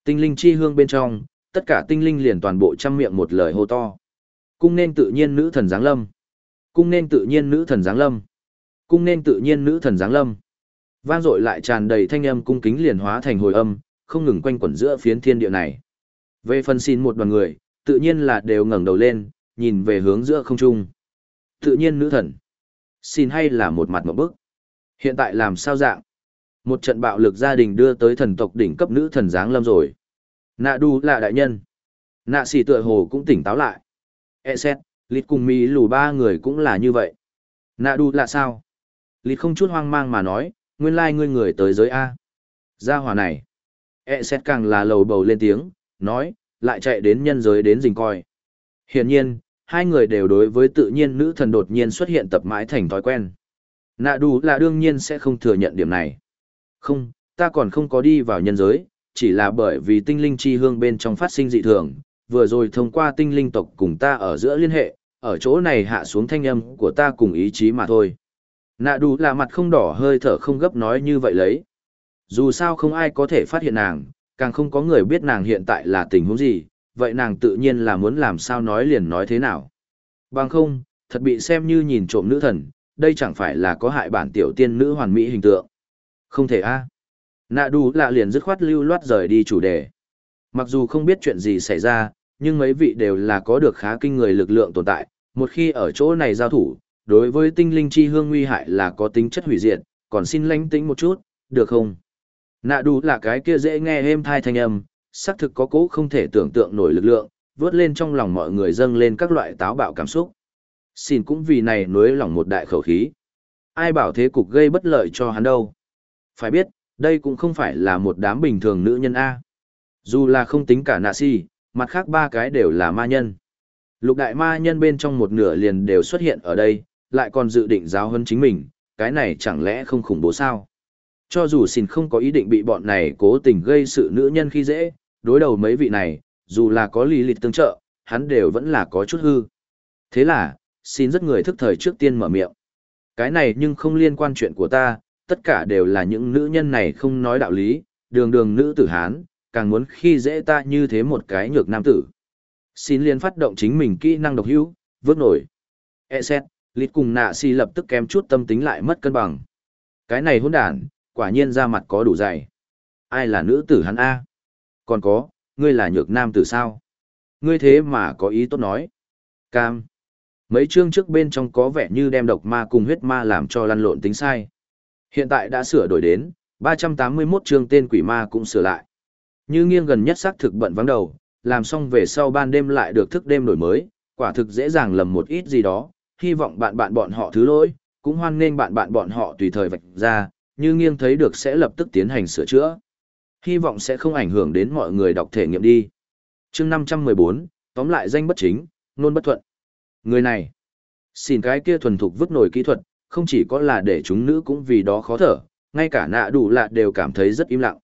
Tinh linh chi hương bên trong, tất cả tinh linh liền toàn bộ trăm miệng một lời hô to. Cung nên tự nhiên nữ thần giáng lâm. Cung nên tự nhiên nữ thần giáng lâm. Cung nên tự nhiên nữ thần giáng lâm. Vang dội lại tràn đầy thanh âm cung kính liền hóa thành hồi âm, không ngừng quanh quẩn giữa phiến thiên địa này. Về phần xin một đoàn người, tự nhiên là đều ngẩng đầu lên, nhìn về hướng giữa không trung. Tự nhiên nữ thần. Xin hay là một mặt một bức. Hiện tại làm sao dạng? Một trận bạo lực gia đình đưa tới thần tộc đỉnh cấp nữ thần giáng lâm rồi. Nạ đu là đại nhân. Nạ xỉ tựa hồ cũng tỉnh táo lại. E xét, lịt cùng mỹ lù ba người cũng là như vậy. Nạ đu là sao? Lịt không chút hoang mang mà nói, nguyên lai ngươi người tới giới A. Gia hòa này. E xét càng là lầu bầu lên tiếng, nói, lại chạy đến nhân giới đến rình coi. Hiển nhiên, hai người đều đối với tự nhiên nữ thần đột nhiên xuất hiện tập mãi thành thói quen. Nạ đủ là đương nhiên sẽ không thừa nhận điểm này. Không, ta còn không có đi vào nhân giới, chỉ là bởi vì tinh linh chi hương bên trong phát sinh dị thường, vừa rồi thông qua tinh linh tộc cùng ta ở giữa liên hệ, ở chỗ này hạ xuống thanh âm của ta cùng ý chí mà thôi. Nạ đủ là mặt không đỏ hơi thở không gấp nói như vậy lấy. Dù sao không ai có thể phát hiện nàng, càng không có người biết nàng hiện tại là tình huống gì, vậy nàng tự nhiên là muốn làm sao nói liền nói thế nào. Bằng không, thật bị xem như nhìn trộm nữ thần, đây chẳng phải là có hại bản tiểu tiên nữ hoàn mỹ hình tượng. Không thể a. Nạ đủ lạ liền dứt khoát lưu loát rời đi chủ đề. Mặc dù không biết chuyện gì xảy ra, nhưng mấy vị đều là có được khá kinh người lực lượng tồn tại, một khi ở chỗ này giao thủ, đối với tinh linh chi hương nguy hại là có tính chất hủy diệt, còn xin lánh tĩnh một chút, được không? Nạ đủ là cái kia dễ nghe êm thai thanh âm, xác thực có cố không thể tưởng tượng nổi lực lượng, vớt lên trong lòng mọi người dâng lên các loại táo bạo cảm xúc. Xin cũng vì này nối lòng một đại khẩu khí. Ai bảo thế cục gây bất lợi cho hắn đâu. Phải biết, đây cũng không phải là một đám bình thường nữ nhân A. Dù là không tính cả nạ si, mặt khác ba cái đều là ma nhân. Lục đại ma nhân bên trong một nửa liền đều xuất hiện ở đây, lại còn dự định giáo hơn chính mình, cái này chẳng lẽ không khủng bố sao? Cho dù xin không có ý định bị bọn này cố tình gây sự nữ nhân khi dễ, đối đầu mấy vị này, dù là có lý lịch tương trợ, hắn đều vẫn là có chút hư. Thế là, xin rất người thức thời trước tiên mở miệng. Cái này nhưng không liên quan chuyện của ta, tất cả đều là những nữ nhân này không nói đạo lý, đường đường nữ tử Hán, càng muốn khi dễ ta như thế một cái nhược nam tử. Xin liên phát động chính mình kỹ năng độc hữu, vước nổi. E xét, lịt cùng nạ si lập tức kém chút tâm tính lại mất cân bằng. Cái này hỗn đản, quả nhiên ra mặt có đủ dày. Ai là nữ tử hắn A? Còn có, ngươi là nhược nam tử sao? Ngươi thế mà có ý tốt nói. Cam. Mấy chương trước bên trong có vẻ như đem độc ma cùng huyết ma làm cho lăn lộn tính sai. Hiện tại đã sửa đổi đến, 381 chương tên quỷ ma cũng sửa lại. Như nghiêng gần nhất xác thực bận vắng đầu, làm xong về sau ban đêm lại được thức đêm đổi mới, quả thực dễ dàng lầm một ít gì đó, hy vọng bạn bạn bọn họ thứ lỗi, cũng hoan nghênh bạn bạn bọn họ tùy thời vạch ra, như nghiêng thấy được sẽ lập tức tiến hành sửa chữa. Hy vọng sẽ không ảnh hưởng đến mọi người đọc thể nghiệm đi. chương 514, tóm lại danh bất chính, nôn bất thuận. Người này, xin cái kia thuần thục vứt nổi kỹ thuật, không chỉ có là để chúng nữ cũng vì đó khó thở, ngay cả nạ đủ lạ đều cảm thấy rất im lặng.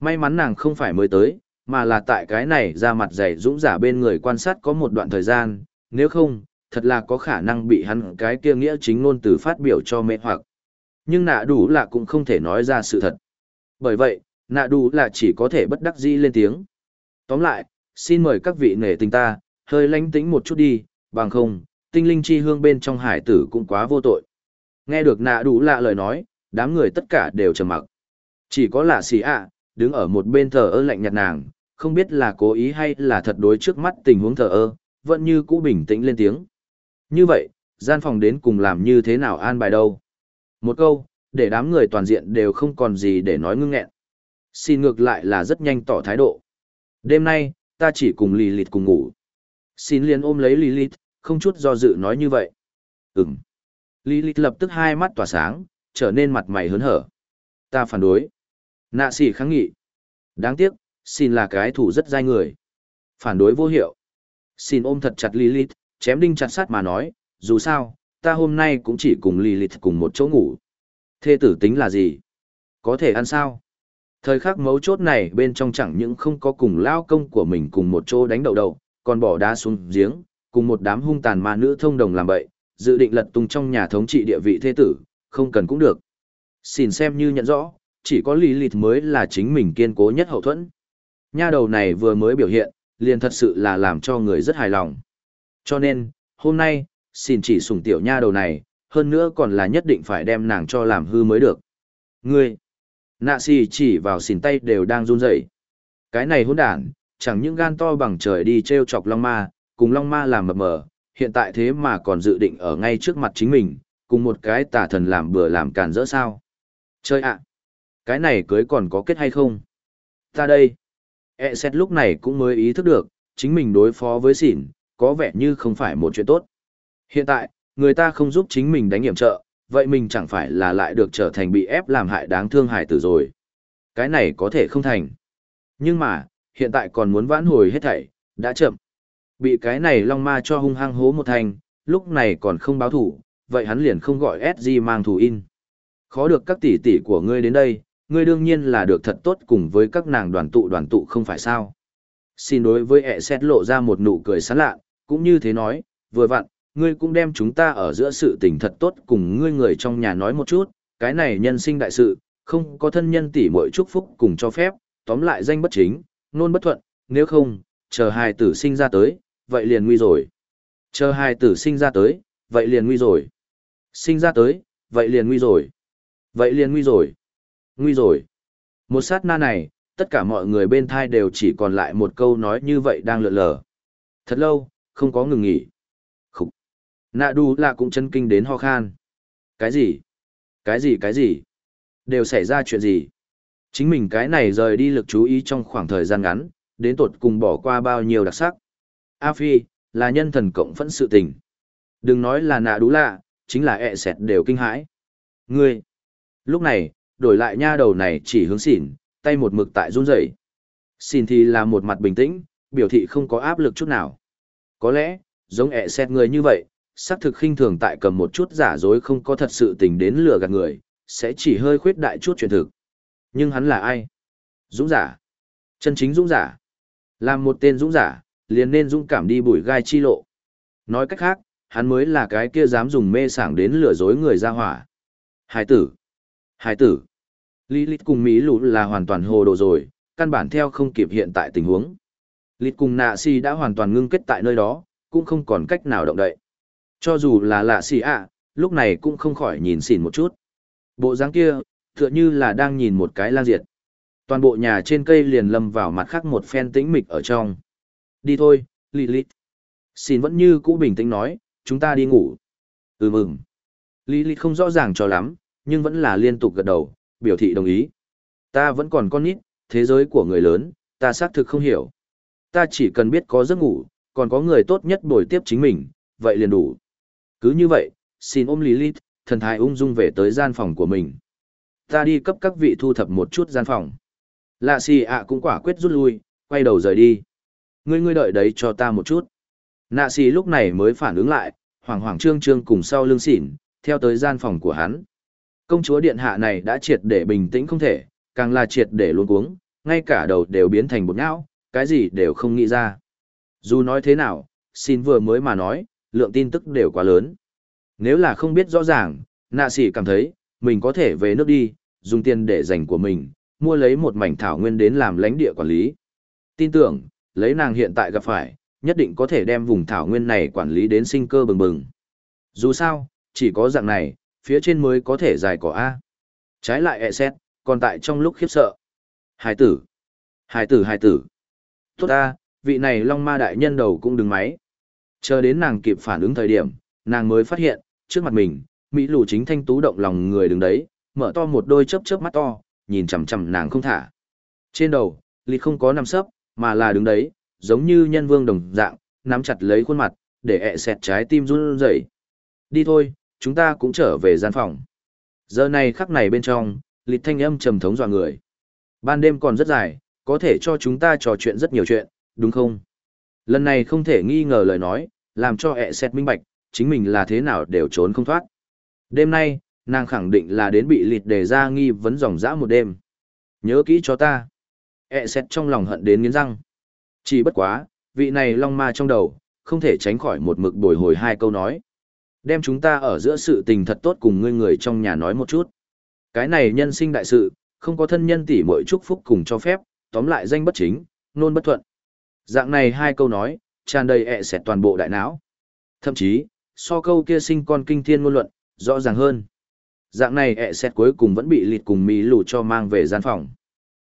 May mắn nàng không phải mới tới, mà là tại cái này ra mặt dày dũng giả bên người quan sát có một đoạn thời gian, nếu không, thật là có khả năng bị hắn cái kia nghĩa chính ngôn từ phát biểu cho mê hoặc. Nhưng nạ đủ lạ cũng không thể nói ra sự thật. Bởi vậy, nạ đủ lạ chỉ có thể bất đắc dĩ lên tiếng. Tóm lại, xin mời các vị nể tình ta, hơi lánh tĩnh một chút đi, bằng không, tinh linh chi hương bên trong hải tử cũng quá vô tội. Nghe được nạ đủ lạ lời nói, đám người tất cả đều trầm mặc. Chỉ có lạ xì ạ, đứng ở một bên thờ ơ lạnh nhạt nàng, không biết là cố ý hay là thật đối trước mắt tình huống thờ ơ, vẫn như cũ bình tĩnh lên tiếng. Như vậy, gian phòng đến cùng làm như thế nào an bài đâu? Một câu, để đám người toàn diện đều không còn gì để nói ngưng nghẹn. Xin ngược lại là rất nhanh tỏ thái độ. Đêm nay, ta chỉ cùng Lilith cùng ngủ. Xin liền ôm lấy Lilith, không chút do dự nói như vậy. Ừm. Lý Lilith lập tức hai mắt tỏa sáng, trở nên mặt mày hớn hở. Ta phản đối. Nạ xỉ kháng nghị. Đáng tiếc, xin là cái thủ rất dai người. Phản đối vô hiệu. Xin ôm thật chặt Lilith, chém đinh chặt sắt mà nói, dù sao, ta hôm nay cũng chỉ cùng Lilith cùng một chỗ ngủ. Thê tử tính là gì? Có thể ăn sao? Thời khắc mấu chốt này bên trong chẳng những không có cùng lao công của mình cùng một chỗ đánh đầu đầu, còn bỏ đá xuống giếng, cùng một đám hung tàn ma nữ thông đồng làm bậy, dự định lật tung trong nhà thống trị địa vị thế tử, không cần cũng được. Xin xem như nhận rõ, chỉ có lý lịt mới là chính mình kiên cố nhất hậu thuẫn. Nha đầu này vừa mới biểu hiện, liền thật sự là làm cho người rất hài lòng. Cho nên, hôm nay, xin chỉ sủng tiểu nha đầu này, hơn nữa còn là nhất định phải đem nàng cho làm hư mới được. Ngươi, nạ xì chỉ vào xìn tay đều đang run rẩy. Cái này hỗn đản, chẳng những gan to bằng trời đi treo chọc Long Ma, cùng Long Ma làm mập mờ, hiện tại thế mà còn dự định ở ngay trước mặt chính mình, cùng một cái tà thần làm bừa làm càn rỡ sao. Chơi ạ! cái này cưới còn có kết hay không? Ta đây! E xét lúc này cũng mới ý thức được, chính mình đối phó với xỉn, có vẻ như không phải một chuyện tốt. Hiện tại, người ta không giúp chính mình đánh hiểm trợ, vậy mình chẳng phải là lại được trở thành bị ép làm hại đáng thương hại tử rồi. Cái này có thể không thành. Nhưng mà, hiện tại còn muốn vãn hồi hết thảy, đã chậm. Bị cái này long ma cho hung hăng hố một thành, lúc này còn không báo thủ, vậy hắn liền không gọi SG mang thủ in. Khó được các tỷ tỷ của ngươi đến đây, ngươi đương nhiên là được thật tốt cùng với các nàng đoàn tụ đoàn tụ không phải sao. Xin đối với ẹ xét lộ ra một nụ cười sán lạ, cũng như thế nói, vừa vặn, ngươi cũng đem chúng ta ở giữa sự tình thật tốt cùng ngươi người trong nhà nói một chút, cái này nhân sinh đại sự, không có thân nhân tỷ muội chúc phúc cùng cho phép, tóm lại danh bất chính, nôn bất thuận, nếu không, chờ hai tử sinh ra tới, vậy liền nguy rồi. Chờ hai tử sinh ra tới, vậy liền nguy rồi. Sinh ra tới, vậy liền nguy rồi. Vậy liền nguy rồi. Nguy rồi. Một sát na này, tất cả mọi người bên thai đều chỉ còn lại một câu nói như vậy đang lượn lờ. Thật lâu, không có ngừng nghỉ. Khúc. Nạ đu là cũng chân kinh đến ho khan. Cái gì? Cái gì cái gì? Đều xảy ra chuyện gì? Chính mình cái này rời đi lực chú ý trong khoảng thời gian ngắn, đến tột cùng bỏ qua bao nhiêu đặc sắc. A Phi, là nhân thần cộng phẫn sự tình. Đừng nói là nạ đú lạ, chính là ẹ sẹt đều kinh hãi. Ngươi! Lúc này, đổi lại nha đầu này chỉ hướng xỉn, tay một mực tại run rẩy. Xỉn thì là một mặt bình tĩnh, biểu thị không có áp lực chút nào. Có lẽ, giống ẹ sẹt người như vậy, xác thực khinh thường tại cầm một chút giả dối không có thật sự tình đến lừa gạt người, sẽ chỉ hơi khuyết đại chút truyền thực. Nhưng hắn là ai? Dũng giả. Chân chính dũng giả. Làm một tên dũng giả, liền nên dũng cảm đi bùi gai chi lộ. Nói cách khác, hắn mới là cái kia dám dùng mê sảng đến lừa dối người ra hỏa. Hải tử. Hải tử. Lý Lilith cùng Mỹ lũ là hoàn toàn hồ đồ rồi, căn bản theo không kịp hiện tại tình huống. Lilith cùng nạ si đã hoàn toàn ngưng kết tại nơi đó, cũng không còn cách nào động đậy. Cho dù là lạ si ạ, lúc này cũng không khỏi nhìn xỉn một chút. Bộ dáng kia, tựa như là đang nhìn một cái lang diệt. Toàn bộ nhà trên cây liền lâm vào mặt khác một phen tĩnh mịch ở trong. Đi thôi, Lilith. Xin vẫn như cũ bình tĩnh nói, chúng ta đi ngủ. Ừ ừm. Lilith không rõ ràng cho lắm, nhưng vẫn là liên tục gật đầu, biểu thị đồng ý. Ta vẫn còn con nít, thế giới của người lớn, ta xác thực không hiểu. Ta chỉ cần biết có giấc ngủ, còn có người tốt nhất bồi tiếp chính mình, vậy liền đủ. Cứ như vậy, xin ôm Lilith, thần thái ung dung về tới gian phòng của mình. Ta đi cấp các vị thu thập một chút gian phòng. Lạ xì ạ cũng quả quyết rút lui, quay đầu rời đi. Ngươi ngươi đợi đấy cho ta một chút. Nạ xì lúc này mới phản ứng lại, hoàng hoàng trương trương cùng sau lưng xỉn, theo tới gian phòng của hắn. Công chúa điện hạ này đã triệt để bình tĩnh không thể, càng là triệt để luôn cuống, ngay cả đầu đều biến thành bột não, cái gì đều không nghĩ ra. Dù nói thế nào, xin vừa mới mà nói, lượng tin tức đều quá lớn. Nếu là không biết rõ ràng, nạ sĩ cảm thấy, mình có thể về nước đi, dùng tiền để dành của mình, mua lấy một mảnh thảo nguyên đến làm lãnh địa quản lý. Tin tưởng, lấy nàng hiện tại gặp phải, nhất định có thể đem vùng thảo nguyên này quản lý đến sinh cơ bừng bừng. Dù sao, chỉ có dạng này, phía trên mới có thể dài cỏ A. Trái lại ẹ e xét, còn tại trong lúc khiếp sợ. Hải tử! Hải tử hải tử! Tốt A, vị này long ma đại nhân đầu cũng đứng máy. Chờ đến nàng kịp phản ứng thời điểm, nàng mới phát hiện, trước mặt mình, Mỹ lù chính thanh tú động lòng người đứng đấy, mở to một đôi chớp chớp mắt to, nhìn chằm chằm nàng không thả. Trên đầu, lịt không có nằm sấp, mà là đứng đấy, giống như nhân vương đồng dạng, nắm chặt lấy khuôn mặt, để ẹ xẹt trái tim run rẩy. Đi thôi, chúng ta cũng trở về gian phòng. Giờ này khắc này bên trong, lịt thanh âm trầm thống dọa người. Ban đêm còn rất dài, có thể cho chúng ta trò chuyện rất nhiều chuyện, đúng không? Lần này không thể nghi ngờ lời nói, làm cho ẹ xẹt minh bạch, chính mình là thế nào đều trốn không thoát. Đêm nay, nàng khẳng định là đến bị lịt đề ra nghi vấn dòng dã một đêm. Nhớ kỹ cho ta ẹ xét trong lòng hận đến nghiến răng. Chỉ bất quá, vị này long ma trong đầu, không thể tránh khỏi một mực bồi hồi hai câu nói. Đem chúng ta ở giữa sự tình thật tốt cùng ngươi người trong nhà nói một chút. Cái này nhân sinh đại sự, không có thân nhân tỷ muội chúc phúc cùng cho phép, tóm lại danh bất chính, nôn bất thuận. Dạng này hai câu nói, tràn đầy e ẹ xẹt toàn bộ đại não, Thậm chí, so câu kia sinh con kinh thiên ngôn luận, rõ ràng hơn. Dạng này e ẹ xẹt cuối cùng vẫn bị lịt cùng mì lù cho mang về gian phòng.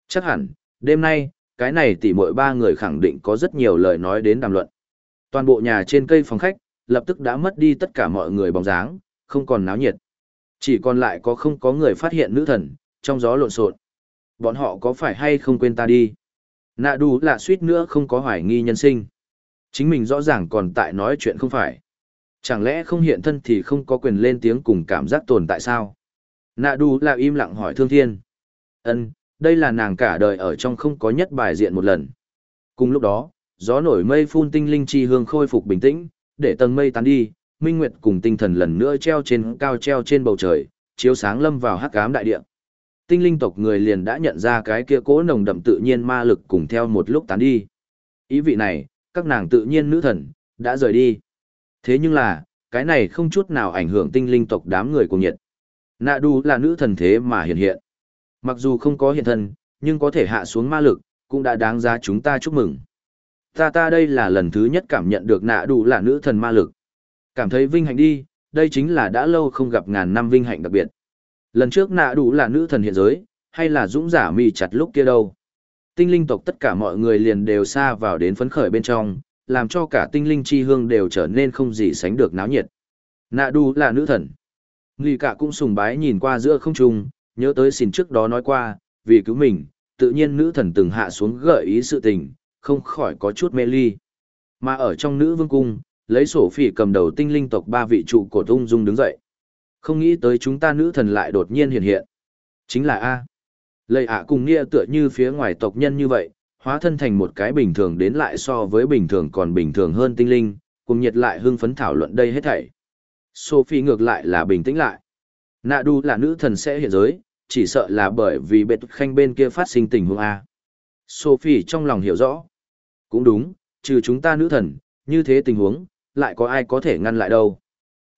Chắc hẳn, đêm nay, cái này tỉ mỗi ba người khẳng định có rất nhiều lời nói đến đàm luận. Toàn bộ nhà trên cây phòng khách, lập tức đã mất đi tất cả mọi người bóng dáng, không còn náo nhiệt. Chỉ còn lại có không có người phát hiện nữ thần, trong gió lộn xộn. Bọn họ có phải hay không quên ta đi? Nạ đủ là suýt nữa không có hoài nghi nhân sinh. Chính mình rõ ràng còn tại nói chuyện không phải. Chẳng lẽ không hiện thân thì không có quyền lên tiếng cùng cảm giác tồn tại sao? Nạ đủ là im lặng hỏi thương thiên. ân đây là nàng cả đời ở trong không có nhất bài diện một lần. Cùng lúc đó, gió nổi mây phun tinh linh chi hương khôi phục bình tĩnh, để tầng mây tán đi, minh nguyệt cùng tinh thần lần nữa treo trên cao treo trên bầu trời, chiếu sáng lâm vào hắc ám đại địa. Tinh linh tộc người liền đã nhận ra cái kia cố nồng đậm tự nhiên ma lực cùng theo một lúc tán đi. Ý vị này, các nàng tự nhiên nữ thần, đã rời đi. Thế nhưng là, cái này không chút nào ảnh hưởng tinh linh tộc đám người cùng nhiệt. Nạ đu là nữ thần thế mà hiện hiện. Mặc dù không có hiện thân, nhưng có thể hạ xuống ma lực, cũng đã đáng giá chúng ta chúc mừng. Ta ta đây là lần thứ nhất cảm nhận được nạ đủ là nữ thần ma lực. Cảm thấy vinh hạnh đi, đây chính là đã lâu không gặp ngàn năm vinh hạnh đặc biệt. Lần trước nạ đủ là nữ thần hiện giới, hay là dũng giả mì chặt lúc kia đâu. Tinh linh tộc tất cả mọi người liền đều xa vào đến phấn khởi bên trong, làm cho cả tinh linh chi hương đều trở nên không gì sánh được náo nhiệt. Nạ đủ là nữ thần. Người cả cũng sùng bái nhìn qua giữa không trung, nhớ tới xin trước đó nói qua, vì cứu mình, tự nhiên nữ thần từng hạ xuống gợi ý sự tình, không khỏi có chút mê ly. Mà ở trong nữ vương cung, lấy sổ phỉ cầm đầu tinh linh tộc ba vị trụ cổ tung dung đứng dậy. Không nghĩ tới chúng ta nữ thần lại đột nhiên hiện hiện. Chính là A. Lây ạ cùng nghĩa tựa như phía ngoài tộc nhân như vậy, hóa thân thành một cái bình thường đến lại so với bình thường còn bình thường hơn tinh linh, cùng nhiệt lại hưng phấn thảo luận đây hết thảy. Sophie ngược lại là bình tĩnh lại. Nạ đu là nữ thần sẽ hiện giới, chỉ sợ là bởi vì bệ khanh bên kia phát sinh tình huống A. Sophie trong lòng hiểu rõ. Cũng đúng, trừ chúng ta nữ thần, như thế tình huống, lại có ai có thể ngăn lại đâu.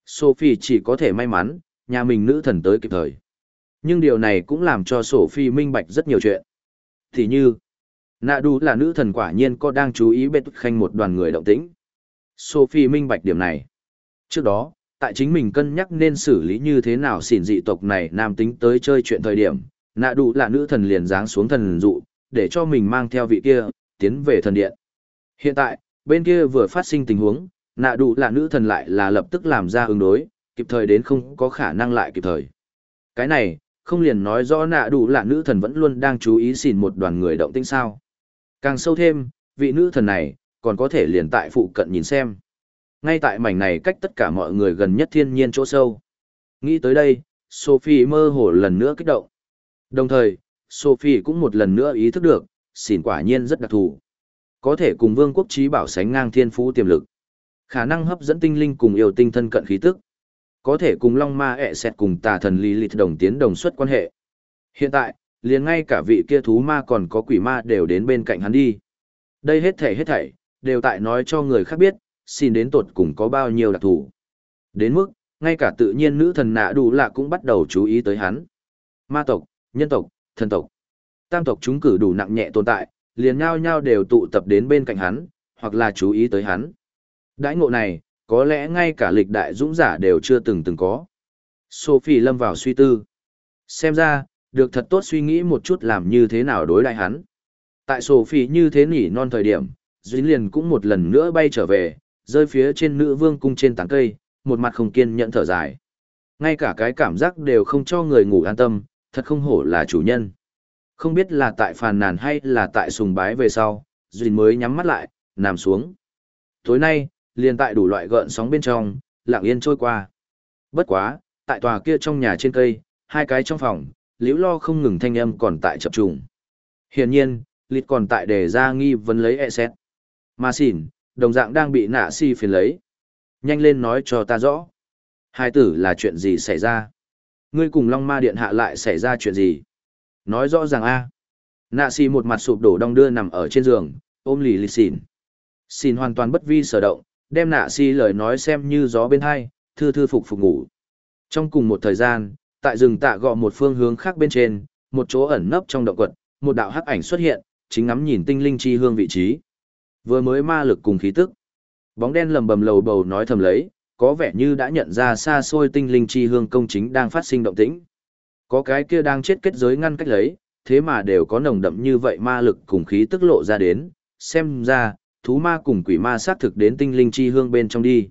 Sophie chỉ có thể may mắn, nhà mình nữ thần tới kịp thời. Nhưng điều này cũng làm cho Sophie minh bạch rất nhiều chuyện. Thì như, nạ đu là nữ thần quả nhiên có đang chú ý bệ khanh một đoàn người động tĩnh. Sophie minh bạch điểm này. Trước đó, tại chính mình cân nhắc nên xử lý như thế nào xỉn dị tộc này nam tính tới chơi chuyện thời điểm, nạ đủ là nữ thần liền giáng xuống thần dụ, để cho mình mang theo vị kia, tiến về thần điện. Hiện tại, bên kia vừa phát sinh tình huống, nạ đủ là nữ thần lại là lập tức làm ra ứng đối, kịp thời đến không có khả năng lại kịp thời. Cái này, không liền nói rõ nạ đủ là nữ thần vẫn luôn đang chú ý xỉn một đoàn người động tĩnh sao. Càng sâu thêm, vị nữ thần này, còn có thể liền tại phụ cận nhìn xem. Ngay tại mảnh này cách tất cả mọi người gần nhất thiên nhiên chỗ sâu. Nghĩ tới đây, Sophie mơ hồ lần nữa kích động. Đồng thời, Sophie cũng một lần nữa ý thức được, xỉn quả nhiên rất đặc thù. Có thể cùng vương quốc trí bảo sánh ngang thiên phú tiềm lực. Khả năng hấp dẫn tinh linh cùng yêu tinh thân cận khí tức. Có thể cùng long ma ẹ xẹt cùng tà thần lý lịch đồng tiến đồng xuất quan hệ. Hiện tại, liền ngay cả vị kia thú ma còn có quỷ ma đều đến bên cạnh hắn đi. Đây hết thảy hết thảy, đều tại nói cho người khác biết, xin đến tột cùng có bao nhiêu đặc thù. Đến mức, ngay cả tự nhiên nữ thần nạ đủ lạ cũng bắt đầu chú ý tới hắn. Ma tộc, nhân tộc, thần tộc. Tam tộc chúng cử đủ nặng nhẹ tồn tại, liền nhau nhau đều tụ tập đến bên cạnh hắn, hoặc là chú ý tới hắn. Đãi ngộ này, có lẽ ngay cả lịch đại dũng giả đều chưa từng từng có. Sophie lâm vào suy tư. Xem ra, được thật tốt suy nghĩ một chút làm như thế nào đối đại hắn. Tại Sophie như thế nỉ non thời điểm, Duy liền cũng một lần nữa bay trở về, rơi phía trên nữ vương cung trên tán cây, một mặt không kiên nhẫn thở dài. Ngay cả cái cảm giác đều không cho người ngủ an tâm, thật không hổ là chủ nhân. Không biết là tại phàn nàn hay là tại sùng bái về sau, duyên mới nhắm mắt lại, nằm xuống. Tối nay, liền tại đủ loại gợn sóng bên trong, lặng yên trôi qua. Bất quá, tại tòa kia trong nhà trên cây, hai cái trong phòng, liễu lo không ngừng thanh âm còn tại chập trùng. Hiển nhiên, Lịt còn tại đề ra nghi vấn lấy e xét. Mà xỉn, đồng dạng đang bị nạ si phiền lấy. Nhanh lên nói cho ta rõ. Hai tử là chuyện gì xảy ra? Ngươi cùng Long Ma Điện hạ lại xảy ra chuyện gì? Nói rõ ràng a. Nạ si một mặt sụp đổ đong đưa nằm ở trên giường, ôm lì lì xỉn. Xỉn hoàn toàn bất vi sở động, đem nạ si lời nói xem như gió bên hai, thư thư phục phục ngủ. Trong cùng một thời gian, tại rừng tạ gọ một phương hướng khác bên trên, một chỗ ẩn nấp trong động quật, một đạo hắc ảnh xuất hiện, chính ngắm nhìn tinh linh chi hương vị trí. Vừa mới ma lực cùng khí tức. Bóng đen lầm bầm lầu bầu nói thầm lấy, có vẻ như đã nhận ra xa xôi tinh linh chi hương công chính đang phát sinh động tĩnh. Có cái kia đang chết kết giới ngăn cách lấy, thế mà đều có nồng đậm như vậy ma lực cùng khí tức lộ ra đến, xem ra, thú ma cùng quỷ ma xác thực đến tinh linh chi hương bên trong đi.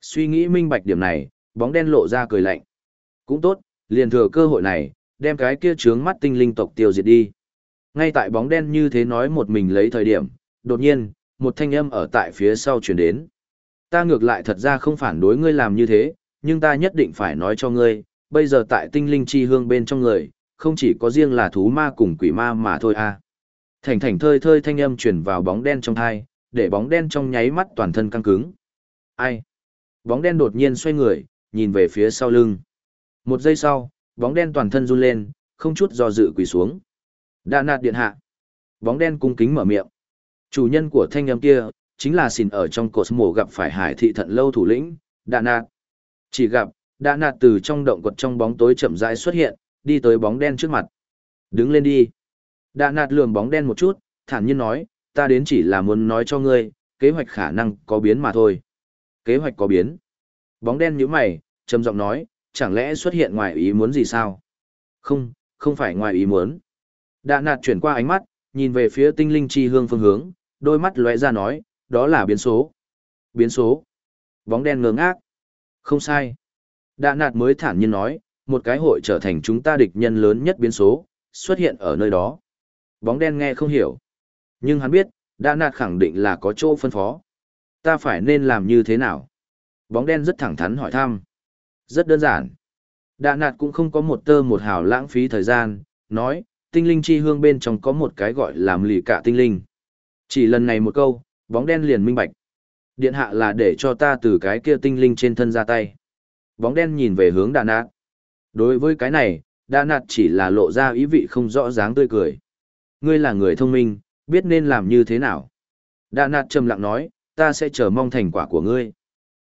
Suy nghĩ minh bạch điểm này, bóng đen lộ ra cười lạnh. Cũng tốt, liền thừa cơ hội này, đem cái kia trướng mắt tinh linh tộc tiêu diệt đi. Ngay tại bóng đen như thế nói một mình lấy thời điểm, đột nhiên, một thanh âm ở tại phía sau truyền đến. Ta ngược lại thật ra không phản đối ngươi làm như thế, nhưng ta nhất định phải nói cho ngươi, bây giờ tại tinh linh chi hương bên trong người, không chỉ có riêng là thú ma cùng quỷ ma mà thôi à. Thành thành thơi thơi thanh âm truyền vào bóng đen trong thai, để bóng đen trong nháy mắt toàn thân căng cứng. Ai? Bóng đen đột nhiên xoay người, nhìn về phía sau lưng. Một giây sau, bóng đen toàn thân run lên, không chút do dự quỳ xuống. Đã nạt điện hạ. Bóng đen cung kính mở miệng. Chủ nhân của thanh âm kia, chính là xin ở trong cột mổ gặp phải hải thị thận lâu thủ lĩnh, Đạ nạt. Chỉ gặp, Đạ nạt từ trong động quật trong bóng tối chậm rãi xuất hiện, đi tới bóng đen trước mặt. Đứng lên đi. Đạ nạt lườm bóng đen một chút, thản nhiên nói, ta đến chỉ là muốn nói cho ngươi, kế hoạch khả năng có biến mà thôi. Kế hoạch có biến. Bóng đen nhíu mày, trầm giọng nói, chẳng lẽ xuất hiện ngoài ý muốn gì sao? Không, không phải ngoài ý muốn. Đạ nạt chuyển qua ánh mắt, nhìn về phía tinh linh chi hương phương hướng, đôi mắt lóe ra nói, đó là biến số. Biến số. Bóng đen ngớ ngác. Không sai. Đạ nạt mới thản nhiên nói, một cái hội trở thành chúng ta địch nhân lớn nhất biến số, xuất hiện ở nơi đó. Bóng đen nghe không hiểu. Nhưng hắn biết, đạ nạt khẳng định là có chỗ phân phó. Ta phải nên làm như thế nào? Bóng đen rất thẳng thắn hỏi thăm. Rất đơn giản. Đạ nạt cũng không có một tơ một hào lãng phí thời gian, nói, tinh linh chi hương bên trong có một cái gọi làm lì cả tinh linh. Chỉ lần này một câu, bóng đen liền minh bạch. Điện hạ là để cho ta từ cái kia tinh linh trên thân ra tay. Bóng đen nhìn về hướng đà nạt. Đối với cái này, đà nạt chỉ là lộ ra ý vị không rõ dáng tươi cười. Ngươi là người thông minh, biết nên làm như thế nào. Đà nạt trầm lặng nói, ta sẽ chờ mong thành quả của ngươi.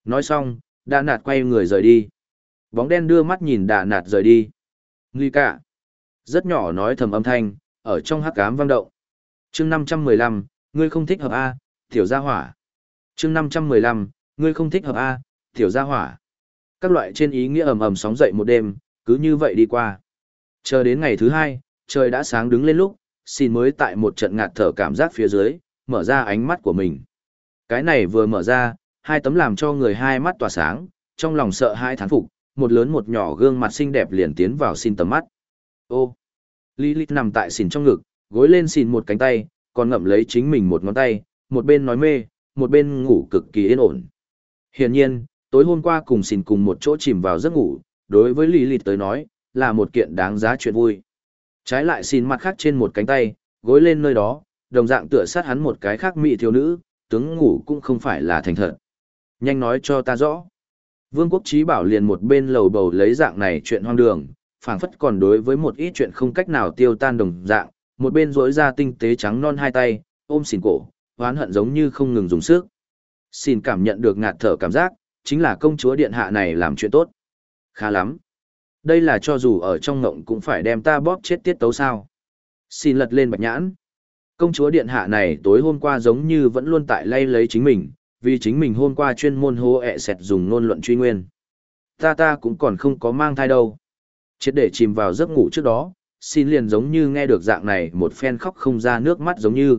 Nói xong, đà nạt quay người rời đi. Bóng đen đưa mắt nhìn đà nạt rời đi. Nguy cả. Rất nhỏ nói thầm âm thanh, ở trong hắc ám vang động. chương 515, ngươi không thích hợp A, tiểu gia hỏa. chương 515, ngươi không thích hợp A, tiểu gia hỏa. Các loại trên ý nghĩa ầm ầm sóng dậy một đêm, cứ như vậy đi qua. Chờ đến ngày thứ hai, trời đã sáng đứng lên lúc, xin mới tại một trận ngạt thở cảm giác phía dưới, mở ra ánh mắt của mình. Cái này vừa mở ra, hai tấm làm cho người hai mắt tỏa sáng, trong lòng sợ hai thán phục, một lớn một nhỏ gương mặt xinh đẹp liền tiến vào xin tầm mắt. Ô! Lilith nằm tại xỉn trong ngực, gối lên xỉn một cánh tay, còn ngậm lấy chính mình một ngón tay, một bên nói mê, một bên ngủ cực kỳ yên ổn. Hiển nhiên, tối hôm qua cùng xỉn cùng một chỗ chìm vào giấc ngủ, đối với Lilith tới nói, là một kiện đáng giá chuyện vui. Trái lại xỉn mặt khác trên một cánh tay, gối lên nơi đó, đồng dạng tựa sát hắn một cái khác mỹ thiếu nữ, tướng ngủ cũng không phải là thành thật. Nhanh nói cho ta rõ. Vương quốc trí bảo liền một bên lầu bầu lấy dạng này chuyện hoang đường, phảng phất còn đối với một ít chuyện không cách nào tiêu tan đồng dạng, một bên rỗi ra tinh tế trắng non hai tay, ôm xỉn cổ, hoán hận giống như không ngừng dùng sức. Xin cảm nhận được ngạt thở cảm giác, chính là công chúa điện hạ này làm chuyện tốt. Khá lắm. Đây là cho dù ở trong ngộng cũng phải đem ta bóp chết tiết tấu sao. Xin lật lên bạch nhãn. Công chúa điện hạ này tối hôm qua giống như vẫn luôn tại lay lấy chính mình, vì chính mình hôm qua chuyên môn hô ẹ sẹt dùng nôn luận truy nguyên. Ta ta cũng còn không có mang thai đâu triệt để chìm vào giấc ngủ trước đó, xin liền giống như nghe được dạng này một phen khóc không ra nước mắt giống như.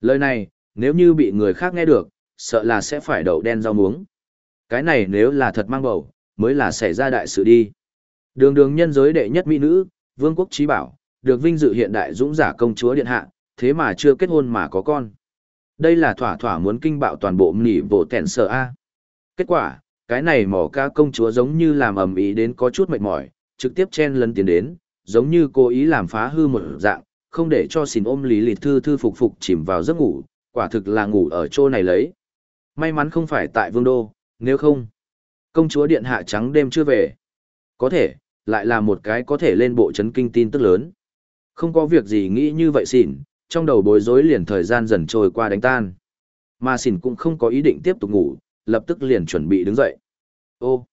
Lời này, nếu như bị người khác nghe được, sợ là sẽ phải đậu đen rau muống. Cái này nếu là thật mang bầu, mới là xảy ra đại sự đi. Đường đường nhân giới đệ nhất mỹ nữ, vương quốc trí bảo, được vinh dự hiện đại dũng giả công chúa điện hạ, thế mà chưa kết hôn mà có con. Đây là thỏa thỏa muốn kinh bạo toàn bộ nỉ bộ tẻn sợ A. Kết quả, cái này mỏ ca công chúa giống như làm ầm ĩ đến có chút mệt mỏi, trực tiếp chen lấn tiến đến, giống như cố ý làm phá hư một dạng, không để cho xin ôm lý lịt thư thư phục phục chìm vào giấc ngủ, quả thực là ngủ ở chỗ này lấy. May mắn không phải tại vương đô, nếu không, công chúa điện hạ trắng đêm chưa về. Có thể, lại là một cái có thể lên bộ chấn kinh tin tức lớn. Không có việc gì nghĩ như vậy xỉn, trong đầu bối rối liền thời gian dần trôi qua đánh tan. Mà xỉn cũng không có ý định tiếp tục ngủ, lập tức liền chuẩn bị đứng dậy. Ô!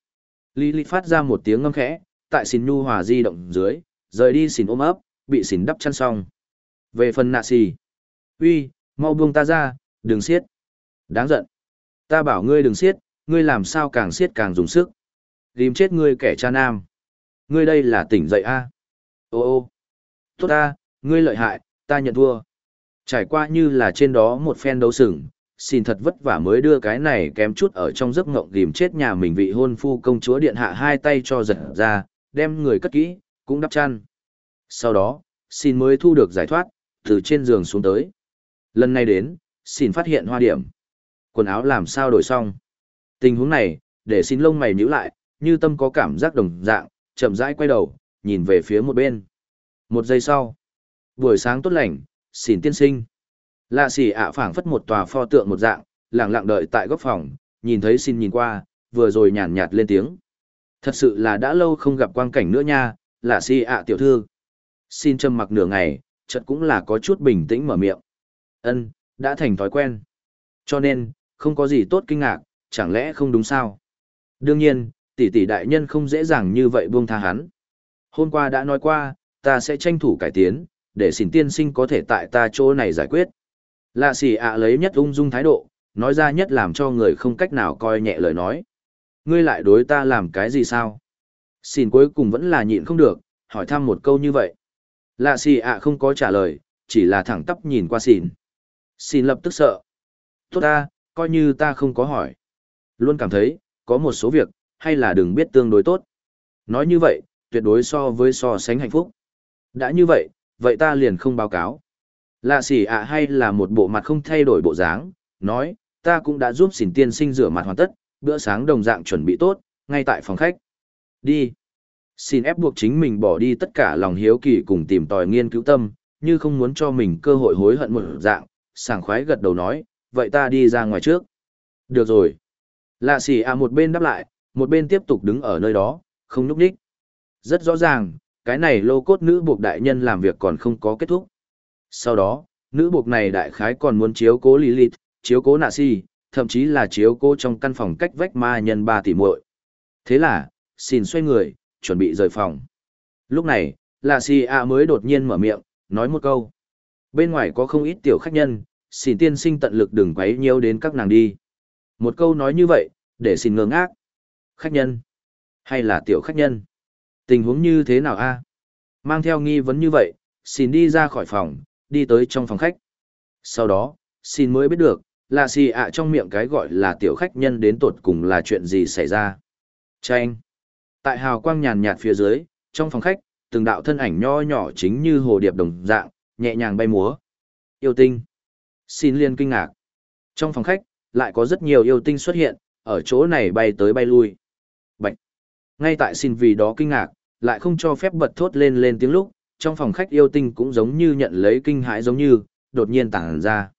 Lý Lý phát ra một tiếng ngâm khẽ, tại xin nhu hòa di động dưới, rời đi xin ôm ấp, bị xin đắp chăn xong. Về phần nạ xì. uy, mau buông ta ra, đừng siết Đáng giận. Ta bảo ngươi đừng siết, ngươi làm sao càng siết càng dùng sức. Ghim chết ngươi kẻ cha nam. Ngươi đây là tỉnh dậy a Ô ô. Tốt ta, ngươi lợi hại, ta nhận thua. Trải qua như là trên đó một phen đấu sừng, xin thật vất vả mới đưa cái này kém chút ở trong giấc ngộng ghim chết nhà mình vị hôn phu công chúa điện hạ hai tay cho giật ra, đem người cất kỹ, cũng đắp chăn. Sau đó, xin mới thu được giải thoát, từ trên giường xuống tới. Lần này đến, xin phát hiện hoa điểm. Quần áo làm sao đổi xong. Tình huống này, để xin lông mày nhíu lại, như tâm có cảm giác đồng dạng, chậm rãi quay đầu, nhìn về phía một bên. Một giây sau, buổi sáng tốt lành, xin tiên sinh. Lạ xỉ ạ phảng phất một tòa pho tượng một dạng, lặng lặng đợi tại góc phòng, nhìn thấy xin nhìn qua, vừa rồi nhàn nhạt lên tiếng. Thật sự là đã lâu không gặp quang cảnh nữa nha, là si ạ tiểu thư. Xin trầm mặc nửa ngày, chợt cũng là có chút bình tĩnh mở miệng. Ân, đã thành thói quen. Cho nên, không có gì tốt kinh ngạc, chẳng lẽ không đúng sao? Đương nhiên, tỷ tỷ đại nhân không dễ dàng như vậy buông tha hắn. Hôm qua đã nói qua, ta sẽ tranh thủ cải tiến, để xin tiên sinh có thể tại ta chỗ này giải quyết. Lạ xì ạ lấy nhất ung dung thái độ, nói ra nhất làm cho người không cách nào coi nhẹ lời nói. Ngươi lại đối ta làm cái gì sao? Xin cuối cùng vẫn là nhịn không được, hỏi thăm một câu như vậy. Lạ xì ạ không có trả lời, chỉ là thẳng tắp nhìn qua xìn. Xin lập tức sợ. Tốt ta, coi như ta không có hỏi. Luôn cảm thấy, có một số việc, hay là đừng biết tương đối tốt. Nói như vậy, tuyệt đối so với so sánh hạnh phúc. Đã như vậy, vậy ta liền không báo cáo. Lạ xỉ ạ hay là một bộ mặt không thay đổi bộ dáng, nói, ta cũng đã giúp xỉn tiên sinh rửa mặt hoàn tất, bữa sáng đồng dạng chuẩn bị tốt, ngay tại phòng khách. Đi. Xin ép buộc chính mình bỏ đi tất cả lòng hiếu kỳ cùng tìm tòi nghiên cứu tâm, như không muốn cho mình cơ hội hối hận một dạng, sảng khoái gật đầu nói, vậy ta đi ra ngoài trước. Được rồi. Lạ xỉ à một bên đáp lại, một bên tiếp tục đứng ở nơi đó, không núp đích. Rất rõ ràng, cái này lô cốt nữ buộc đại nhân làm việc còn không có kết thúc. Sau đó, nữ buộc này đại khái còn muốn chiếu cố Lilith, chiếu cố nạ si, thậm chí là chiếu cô trong căn phòng cách vách ma nhân ba tỷ muội. Thế là, xin xoay người, chuẩn bị rời phòng. Lúc này, là si a mới đột nhiên mở miệng, nói một câu. Bên ngoài có không ít tiểu khách nhân, xin tiên sinh tận lực đừng quấy nhiều đến các nàng đi. Một câu nói như vậy, để xin ngơ ngác. Khách nhân? Hay là tiểu khách nhân? Tình huống như thế nào a? Mang theo nghi vấn như vậy, xin đi ra khỏi phòng, đi tới trong phòng khách. Sau đó, xin mới biết được, là xì ạ trong miệng cái gọi là tiểu khách nhân đến tột cùng là chuyện gì xảy ra. Chanh! Tại hào quang nhàn nhạt phía dưới, trong phòng khách, từng đạo thân ảnh nho nhỏ chính như hồ điệp đồng dạng, nhẹ nhàng bay múa. Yêu tinh! Xin liên kinh ngạc. Trong phòng khách, lại có rất nhiều yêu tinh xuất hiện, ở chỗ này bay tới bay lui. Bạch! Ngay tại xin vì đó kinh ngạc, lại không cho phép bật thốt lên lên tiếng lúc, trong phòng khách yêu tinh cũng giống như nhận lấy kinh hãi giống như, đột nhiên tản ra.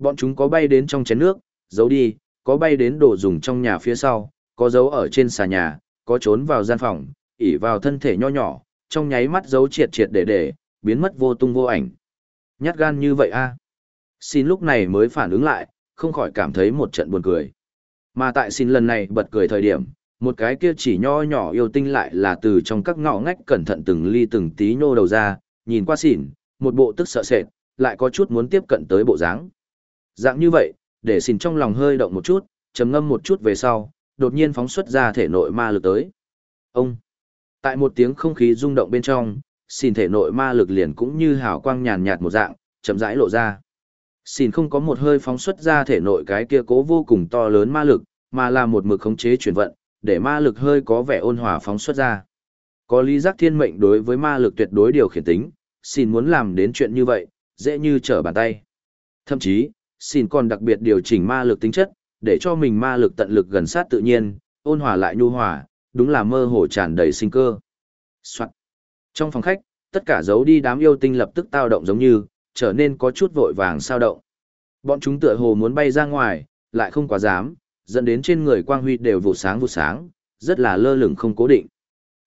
Bọn chúng có bay đến trong chén nước, giấu đi, có bay đến đồ dùng trong nhà phía sau, có giấu ở trên xà nhà, có trốn vào gian phòng, ỉ vào thân thể nho nhỏ, trong nháy mắt giấu triệt triệt để để, biến mất vô tung vô ảnh. Nhát gan như vậy a Xin lúc này mới phản ứng lại, không khỏi cảm thấy một trận buồn cười. Mà tại xin lần này bật cười thời điểm, một cái kia chỉ nho nhỏ yêu tinh lại là từ trong các ngõ ngách cẩn thận từng ly từng tí nhô đầu ra, nhìn qua xỉn, một bộ tức sợ sệt, lại có chút muốn tiếp cận tới bộ dáng. Dạng như vậy, để xin trong lòng hơi động một chút, trầm ngâm một chút về sau, đột nhiên phóng xuất ra thể nội ma lực tới. Ông! Tại một tiếng không khí rung động bên trong, xin thể nội ma lực liền cũng như hào quang nhàn nhạt một dạng, chậm rãi lộ ra. xin không có một hơi phóng xuất ra thể nội cái kia cố vô cùng to lớn ma lực, mà là một mực khống chế chuyển vận, để ma lực hơi có vẻ ôn hòa phóng xuất ra. Có lý giác thiên mệnh đối với ma lực tuyệt đối điều khiển tính, xin muốn làm đến chuyện như vậy, dễ như trở bàn tay. Thậm chí, xin còn đặc biệt điều chỉnh ma lực tính chất, để cho mình ma lực tận lực gần sát tự nhiên, ôn hòa lại nhu hòa, đúng là mơ hồ tràn đầy sinh cơ. Soạn. Trong phòng khách, tất cả dấu đi đám yêu tinh lập tức tao động giống như, trở nên có chút vội vàng sao động. Bọn chúng tựa hồ muốn bay ra ngoài, lại không quá dám, dẫn đến trên người quang huy đều vụ sáng vụ sáng, rất là lơ lửng không cố định.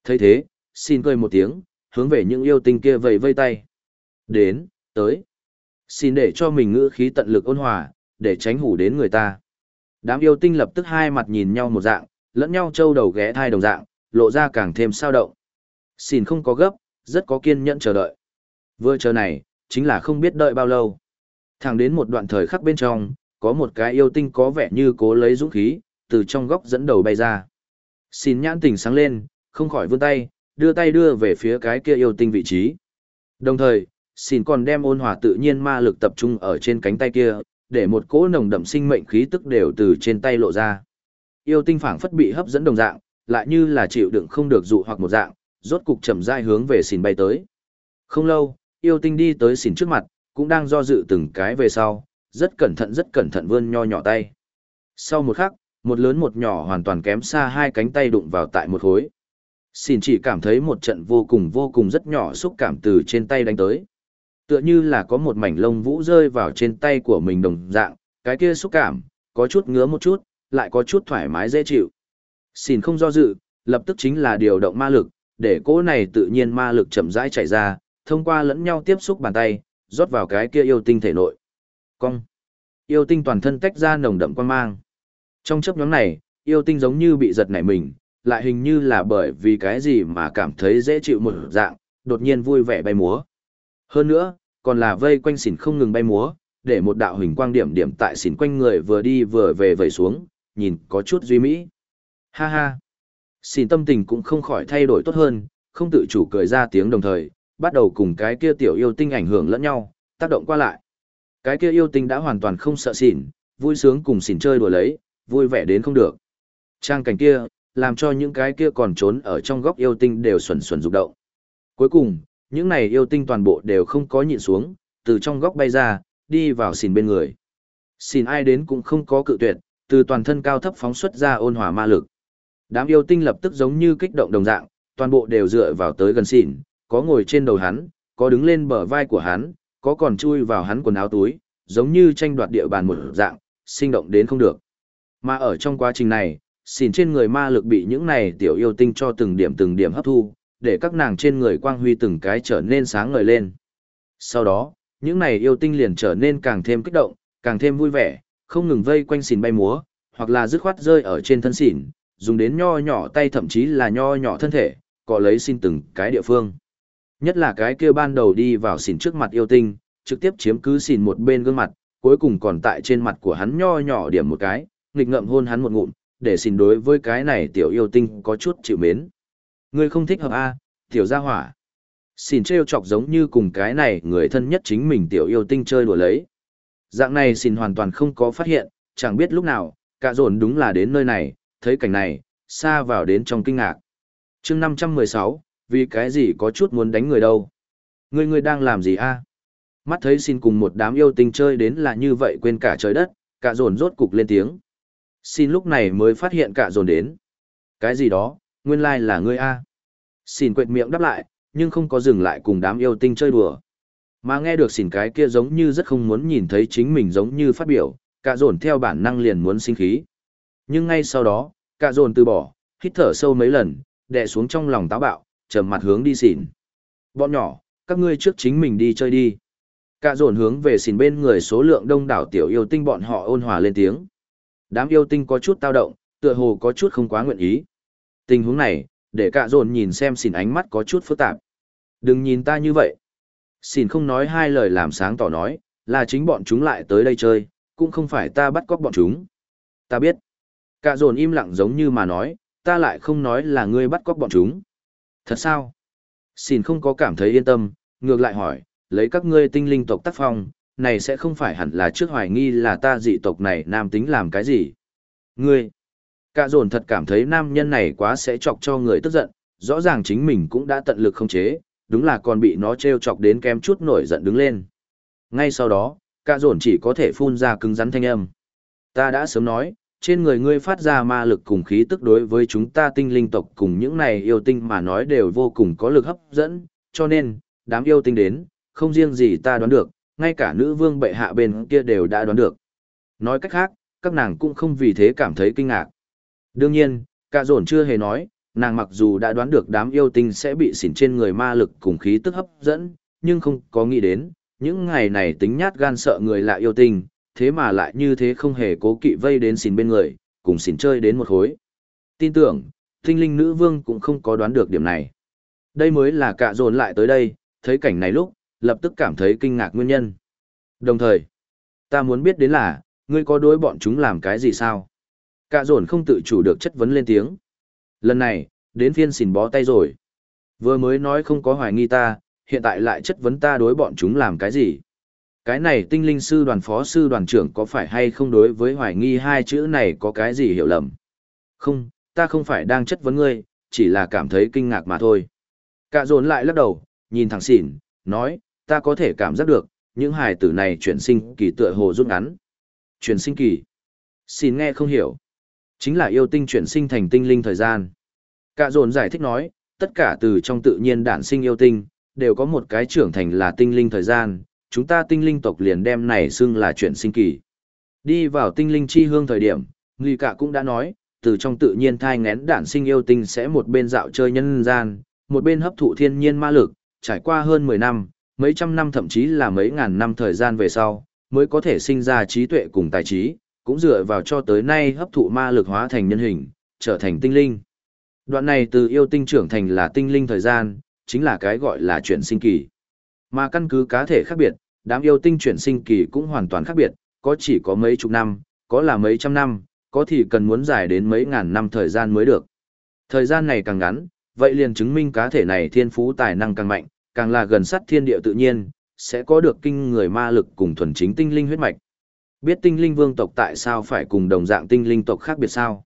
thấy thế, xin cười một tiếng, hướng về những yêu tinh kia vẫy vây tay. Đến, tới. Xin để cho mình ngữ khí tận lực ôn hòa, để tránh hủ đến người ta. Đám yêu tinh lập tức hai mặt nhìn nhau một dạng, lẫn nhau trâu đầu ghé thai đồng dạng, lộ ra càng thêm sao động. Xin không có gấp, rất có kiên nhẫn chờ đợi. Vừa chờ này, chính là không biết đợi bao lâu. Thẳng đến một đoạn thời khắc bên trong, có một cái yêu tinh có vẻ như cố lấy dũng khí, từ trong góc dẫn đầu bay ra. Xin nhãn tỉnh sáng lên, không khỏi vươn tay, đưa tay đưa về phía cái kia yêu tinh vị trí. Đồng thời, xin còn đem ôn hòa tự nhiên ma lực tập trung ở trên cánh tay kia, để một cỗ nồng đậm sinh mệnh khí tức đều từ trên tay lộ ra. Yêu tinh phảng phất bị hấp dẫn đồng dạng, lại như là chịu đựng không được dụ hoặc một dạng, rốt cục chậm rãi hướng về xỉn bay tới. Không lâu, yêu tinh đi tới xỉn trước mặt, cũng đang do dự từng cái về sau, rất cẩn thận rất cẩn thận vươn nho nhỏ tay. Sau một khắc, một lớn một nhỏ hoàn toàn kém xa hai cánh tay đụng vào tại một khối. Xin chỉ cảm thấy một trận vô cùng vô cùng rất nhỏ xúc cảm từ trên tay đánh tới. Tựa như là có một mảnh lông vũ rơi vào trên tay của mình đồng dạng, cái kia xúc cảm, có chút ngứa một chút, lại có chút thoải mái dễ chịu. Xin không do dự, lập tức chính là điều động ma lực, để cỗ này tự nhiên ma lực chậm rãi chảy ra, thông qua lẫn nhau tiếp xúc bàn tay, rót vào cái kia yêu tinh thể nội. Cong. Yêu tinh toàn thân tách ra nồng đậm quan mang. Trong chấp nhóm này, yêu tinh giống như bị giật nảy mình, lại hình như là bởi vì cái gì mà cảm thấy dễ chịu một dạng, đột nhiên vui vẻ bay múa. Hơn nữa, còn là vây quanh xỉn không ngừng bay múa, để một đạo hình quang điểm điểm tại xỉn quanh người vừa đi vừa về vẩy xuống, nhìn có chút duy mỹ. Ha ha. Xỉn tâm tình cũng không khỏi thay đổi tốt hơn, không tự chủ cười ra tiếng đồng thời, bắt đầu cùng cái kia tiểu yêu tinh ảnh hưởng lẫn nhau, tác động qua lại. Cái kia yêu tinh đã hoàn toàn không sợ xỉn, vui sướng cùng xỉn chơi đùa lấy, vui vẻ đến không được. Trang cảnh kia, làm cho những cái kia còn trốn ở trong góc yêu tinh đều xuẩn xuẩn rụng động. Cuối cùng, những này yêu tinh toàn bộ đều không có nhịn xuống, từ trong góc bay ra, đi vào xìn bên người. Xìn ai đến cũng không có cự tuyệt, từ toàn thân cao thấp phóng xuất ra ôn hòa ma lực. Đám yêu tinh lập tức giống như kích động đồng dạng, toàn bộ đều dựa vào tới gần xìn, có ngồi trên đầu hắn, có đứng lên bờ vai của hắn, có còn chui vào hắn quần áo túi, giống như tranh đoạt địa bàn một dạng, sinh động đến không được. Mà ở trong quá trình này, xỉn trên người ma lực bị những này tiểu yêu tinh cho từng điểm từng điểm hấp thu, để các nàng trên người quang huy từng cái trở nên sáng ngời lên. Sau đó, những này yêu tinh liền trở nên càng thêm kích động, càng thêm vui vẻ, không ngừng vây quanh xỉn bay múa, hoặc là dứt khoát rơi ở trên thân xỉn, dùng đến nho nhỏ tay thậm chí là nho nhỏ thân thể, có lấy xin từng cái địa phương. Nhất là cái kia ban đầu đi vào xỉn trước mặt yêu tinh, trực tiếp chiếm cứ xỉn một bên gương mặt, cuối cùng còn tại trên mặt của hắn nho nhỏ điểm một cái, nghịch ngợm hôn hắn một ngụm, để xỉn đối với cái này tiểu yêu tinh có chút chịu mến. Ngươi không thích hợp a, tiểu gia hỏa. Xin trêu chọc giống như cùng cái này người thân nhất chính mình tiểu yêu tinh chơi đùa lấy. Dạng này xin hoàn toàn không có phát hiện, chẳng biết lúc nào, cả dồn đúng là đến nơi này, thấy cảnh này, xa vào đến trong kinh ngạc. chương 516, vì cái gì có chút muốn đánh người đâu. Ngươi ngươi đang làm gì a? Mắt thấy xin cùng một đám yêu tinh chơi đến là như vậy quên cả trời đất, cả dồn rốt cục lên tiếng. Xin lúc này mới phát hiện cả dồn đến. Cái gì đó, nguyên lai là ngươi A. Xin quệt miệng đáp lại, nhưng không có dừng lại cùng đám yêu tinh chơi đùa. Mà nghe được xỉn cái kia giống như rất không muốn nhìn thấy chính mình giống như phát biểu, cả dồn theo bản năng liền muốn sinh khí. Nhưng ngay sau đó, cả dồn từ bỏ, hít thở sâu mấy lần, đè xuống trong lòng táo bạo, trầm mặt hướng đi xỉn. Bọn nhỏ, các ngươi trước chính mình đi chơi đi. Cả dồn hướng về xỉn bên người số lượng đông đảo tiểu yêu tinh bọn họ ôn hòa lên tiếng. Đám yêu tinh có chút tao động, tựa hồ có chút không quá nguyện ý. Tình huống này, để cả dồn nhìn xem xỉn ánh mắt có chút phức tạp. Đừng nhìn ta như vậy. Xỉn không nói hai lời làm sáng tỏ nói, là chính bọn chúng lại tới đây chơi, cũng không phải ta bắt cóc bọn chúng. Ta biết. Cả dồn im lặng giống như mà nói, ta lại không nói là ngươi bắt cóc bọn chúng. Thật sao? Xỉn không có cảm thấy yên tâm, ngược lại hỏi, lấy các ngươi tinh linh tộc tác phong, này sẽ không phải hẳn là trước hoài nghi là ta dị tộc này nam tính làm cái gì. Ngươi, cả dồn thật cảm thấy nam nhân này quá sẽ chọc cho người tức giận, rõ ràng chính mình cũng đã tận lực không chế, đúng là còn bị nó treo chọc đến kém chút nổi giận đứng lên. Ngay sau đó, cả dồn chỉ có thể phun ra cứng rắn thanh âm. Ta đã sớm nói, trên người ngươi phát ra ma lực cùng khí tức đối với chúng ta tinh linh tộc cùng những này yêu tinh mà nói đều vô cùng có lực hấp dẫn, cho nên, đám yêu tinh đến, không riêng gì ta đoán được, ngay cả nữ vương bệ hạ bên kia đều đã đoán được. Nói cách khác, các nàng cũng không vì thế cảm thấy kinh ngạc. Đương nhiên, cả dồn chưa hề nói, nàng mặc dù đã đoán được đám yêu tinh sẽ bị xỉn trên người ma lực cùng khí tức hấp dẫn, nhưng không có nghĩ đến, những ngày này tính nhát gan sợ người lạ yêu tinh, thế mà lại như thế không hề cố kỵ vây đến xỉn bên người, cùng xỉn chơi đến một khối. Tin tưởng, tinh linh nữ vương cũng không có đoán được điểm này. Đây mới là cả dồn lại tới đây, thấy cảnh này lúc, lập tức cảm thấy kinh ngạc nguyên nhân. Đồng thời, ta muốn biết đến là, ngươi có đối bọn chúng làm cái gì sao? Cả dồn không tự chủ được chất vấn lên tiếng. Lần này, đến phiên xỉn bó tay rồi. Vừa mới nói không có hoài nghi ta, hiện tại lại chất vấn ta đối bọn chúng làm cái gì? Cái này tinh linh sư đoàn phó sư đoàn trưởng có phải hay không đối với hoài nghi hai chữ này có cái gì hiểu lầm? Không, ta không phải đang chất vấn ngươi, chỉ là cảm thấy kinh ngạc mà thôi. Cả dồn lại lắc đầu, nhìn thẳng xỉn, nói, ta có thể cảm giác được, những hài tử này chuyển sinh kỳ tựa hồ rút ngắn. Chuyển sinh kỳ. Xin nghe không hiểu. Chính là yêu tinh chuyển sinh thành tinh linh thời gian. Cả dồn giải thích nói, tất cả từ trong tự nhiên đản sinh yêu tinh, đều có một cái trưởng thành là tinh linh thời gian, chúng ta tinh linh tộc liền đem này xưng là chuyển sinh kỳ. Đi vào tinh linh chi hương thời điểm, Nghi Cả cũng đã nói, từ trong tự nhiên thai ngén đản sinh yêu tinh sẽ một bên dạo chơi nhân gian, một bên hấp thụ thiên nhiên ma lực, trải qua hơn 10 năm, mấy trăm năm thậm chí là mấy ngàn năm thời gian về sau, mới có thể sinh ra trí tuệ cùng tài trí, cũng dựa vào cho tới nay hấp thụ ma lực hóa thành nhân hình, trở thành tinh linh. Đoạn này từ yêu tinh trưởng thành là tinh linh thời gian, chính là cái gọi là chuyển sinh kỳ. Mà căn cứ cá thể khác biệt, đám yêu tinh chuyển sinh kỳ cũng hoàn toàn khác biệt, có chỉ có mấy chục năm, có là mấy trăm năm, có thì cần muốn dài đến mấy ngàn năm thời gian mới được. Thời gian này càng ngắn, vậy liền chứng minh cá thể này thiên phú tài năng càng mạnh, càng là gần sát thiên địa tự nhiên, sẽ có được kinh người ma lực cùng thuần chính tinh linh huyết mạch. Biết tinh linh vương tộc tại sao phải cùng đồng dạng tinh linh tộc khác biệt sao?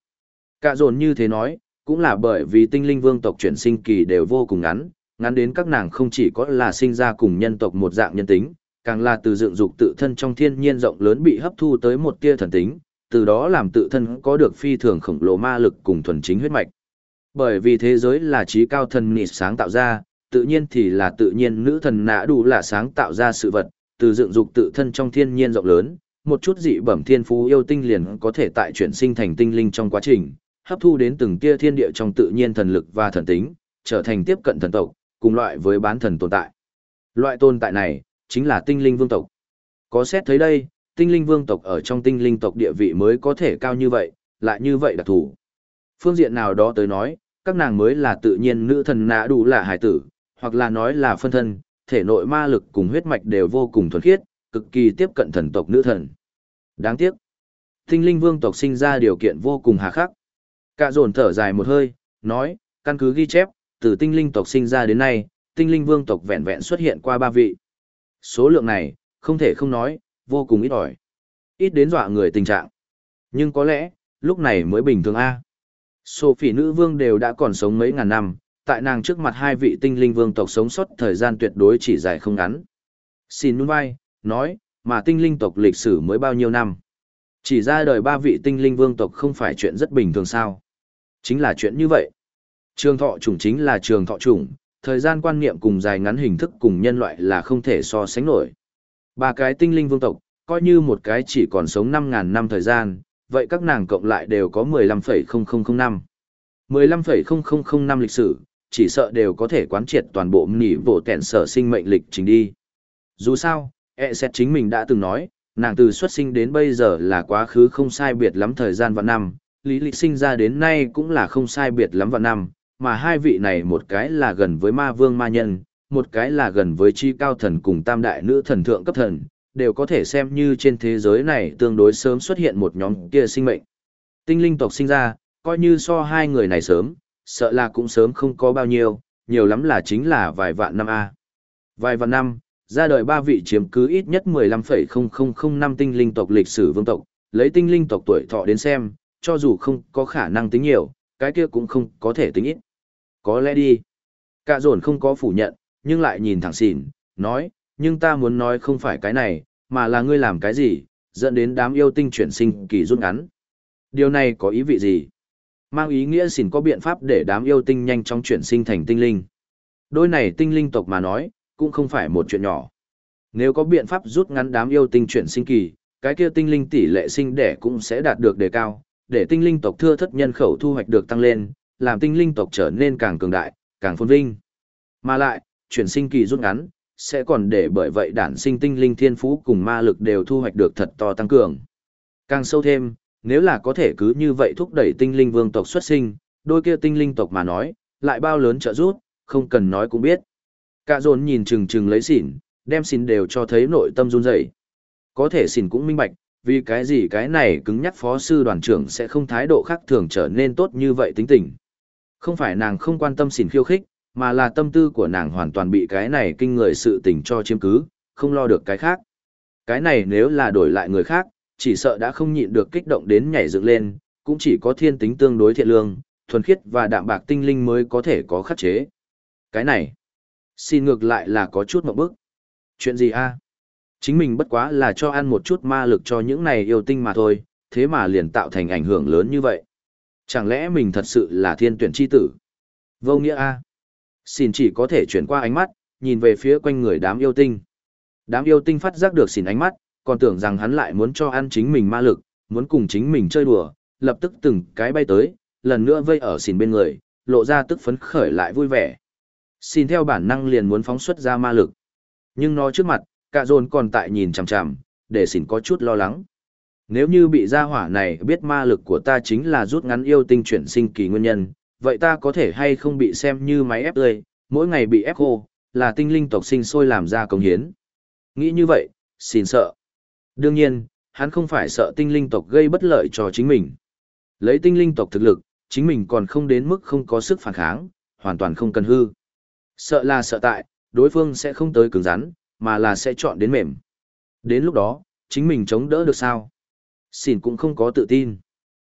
Cả dồn như thế nói, cũng là bởi vì tinh linh vương tộc chuyển sinh kỳ đều vô cùng ngắn, ngắn đến các nàng không chỉ có là sinh ra cùng nhân tộc một dạng nhân tính, càng là từ dựng dục tự thân trong thiên nhiên rộng lớn bị hấp thu tới một tia thần tính, từ đó làm tự thân có được phi thường khổng lồ ma lực cùng thuần chính huyết mạch. Bởi vì thế giới là trí cao thần nịt sáng tạo ra, tự nhiên thì là tự nhiên nữ thần nã đủ là sáng tạo ra sự vật, từ dựng dục tự thân trong thiên nhiên rộng lớn, một chút dị bẩm thiên phú yêu tinh liền có thể tại chuyển sinh thành tinh linh trong quá trình, hấp thu đến từng tia thiên địa trong tự nhiên thần lực và thần tính, trở thành tiếp cận thần tộc, cùng loại với bán thần tồn tại. Loại tồn tại này, chính là tinh linh vương tộc. Có xét thấy đây, tinh linh vương tộc ở trong tinh linh tộc địa vị mới có thể cao như vậy, lại như vậy đặc thủ. Phương diện nào đó tới nói, các nàng mới là tự nhiên nữ thần nã đủ là hải tử, hoặc là nói là phân thân, thể nội ma lực cùng huyết mạch đều vô cùng thuần khiết, cực kỳ tiếp cận thần tộc nữ thần. Đáng tiếc, tinh linh vương tộc sinh ra điều kiện vô cùng hà khắc. Cả dồn thở dài một hơi, nói, căn cứ ghi chép, từ tinh linh tộc sinh ra đến nay, tinh linh vương tộc vẹn vẹn xuất hiện qua ba vị. Số lượng này, không thể không nói, vô cùng ít ỏi. Ít đến dọa người tình trạng. Nhưng có lẽ, lúc này mới bình thường A. Sophie nữ vương đều đã còn sống mấy ngàn năm, tại nàng trước mặt hai vị tinh linh vương tộc sống sót thời gian tuyệt đối chỉ dài không ngắn. Xin nhún vai, nói, mà tinh linh tộc lịch sử mới bao nhiêu năm. Chỉ ra đời ba vị tinh linh vương tộc không phải chuyện rất bình thường sao. Chính là chuyện như vậy. Trường thọ chủng chính là trường thọ chủng, thời gian quan niệm cùng dài ngắn hình thức cùng nhân loại là không thể so sánh nổi. Ba cái tinh linh vương tộc, coi như một cái chỉ còn sống 5.000 năm thời gian, vậy các nàng cộng lại đều có 15,0005. năm. 15,0005 năm lịch sử, chỉ sợ đều có thể quán triệt toàn bộ nỉ vổ tẹn sở sinh mệnh lịch trình đi. Dù sao, e xét chính mình đã từng nói, nàng từ xuất sinh đến bây giờ là quá khứ không sai biệt lắm thời gian và năm, lý lịch sinh ra đến nay cũng là không sai biệt lắm và năm, mà hai vị này một cái là gần với ma vương ma nhân, một cái là gần với chi cao thần cùng tam đại nữ thần thượng cấp thần, đều có thể xem như trên thế giới này tương đối sớm xuất hiện một nhóm kia sinh mệnh. Tinh linh tộc sinh ra, coi như so hai người này sớm, sợ là cũng sớm không có bao nhiêu, nhiều lắm là chính là vài vạn năm A. Vài vạn năm, ra đời ba vị chiếm cứ ít nhất 15,0005 năm tinh linh tộc lịch sử vương tộc, lấy tinh linh tộc tuổi thọ đến xem, cho dù không có khả năng tính nhiều, cái kia cũng không có thể tính ít. Có lẽ đi. Cả dồn không có phủ nhận, nhưng lại nhìn thẳng xỉn, nói, nhưng ta muốn nói không phải cái này, mà là ngươi làm cái gì, dẫn đến đám yêu tinh chuyển sinh kỳ rút ngắn. Điều này có ý vị gì? Mang ý nghĩa xỉn có biện pháp để đám yêu tinh nhanh chóng chuyển sinh thành tinh linh. Đôi này tinh linh tộc mà nói, cũng không phải một chuyện nhỏ. Nếu có biện pháp rút ngắn đám yêu tinh chuyển sinh kỳ, cái kia tinh linh tỷ lệ sinh đẻ cũng sẽ đạt được đề cao, để tinh linh tộc thưa thất nhân khẩu thu hoạch được tăng lên, làm tinh linh tộc trở nên càng cường đại, càng phồn vinh. Mà lại, chuyển sinh kỳ rút ngắn, sẽ còn để bởi vậy đản sinh tinh linh thiên phú cùng ma lực đều thu hoạch được thật to tăng cường. Càng sâu thêm, nếu là có thể cứ như vậy thúc đẩy tinh linh vương tộc xuất sinh, đôi kia tinh linh tộc mà nói, lại bao lớn trợ giúp, không cần nói cũng biết. Cả dồn nhìn chừng chừng lấy xỉn, đem xỉn đều cho thấy nội tâm run rẩy. Có thể xỉn cũng minh bạch, vì cái gì cái này cứng nhắc phó sư đoàn trưởng sẽ không thái độ khác thường trở nên tốt như vậy tính tình. Không phải nàng không quan tâm xỉn khiêu khích, mà là tâm tư của nàng hoàn toàn bị cái này kinh người sự tình cho chiếm cứ, không lo được cái khác. Cái này nếu là đổi lại người khác, chỉ sợ đã không nhịn được kích động đến nhảy dựng lên, cũng chỉ có thiên tính tương đối thiện lương, thuần khiết và đạm bạc tinh linh mới có thể có khắc chế. Cái này, xin ngược lại là có chút một bước. Chuyện gì a? Chính mình bất quá là cho ăn một chút ma lực cho những này yêu tinh mà thôi, thế mà liền tạo thành ảnh hưởng lớn như vậy. Chẳng lẽ mình thật sự là thiên tuyển chi tử? Vô nghĩa a. Xin chỉ có thể chuyển qua ánh mắt, nhìn về phía quanh người đám yêu tinh. Đám yêu tinh phát giác được xin ánh mắt, còn tưởng rằng hắn lại muốn cho ăn chính mình ma lực, muốn cùng chính mình chơi đùa, lập tức từng cái bay tới, lần nữa vây ở xin bên người, lộ ra tức phấn khởi lại vui vẻ. Xin theo bản năng liền muốn phóng xuất ra ma lực. Nhưng nó trước mặt, cả dồn còn tại nhìn chằm chằm, để xin có chút lo lắng. Nếu như bị gia hỏa này biết ma lực của ta chính là rút ngắn yêu tinh chuyển sinh kỳ nguyên nhân, vậy ta có thể hay không bị xem như máy ép tươi, mỗi ngày bị ép khô, là tinh linh tộc sinh sôi làm ra công hiến. Nghĩ như vậy, xin sợ. Đương nhiên, hắn không phải sợ tinh linh tộc gây bất lợi cho chính mình. Lấy tinh linh tộc thực lực, chính mình còn không đến mức không có sức phản kháng, hoàn toàn không cần hư. Sợ là sợ tại, đối phương sẽ không tới cứng rắn, mà là sẽ chọn đến mềm. Đến lúc đó, chính mình chống đỡ được sao? Xin cũng không có tự tin.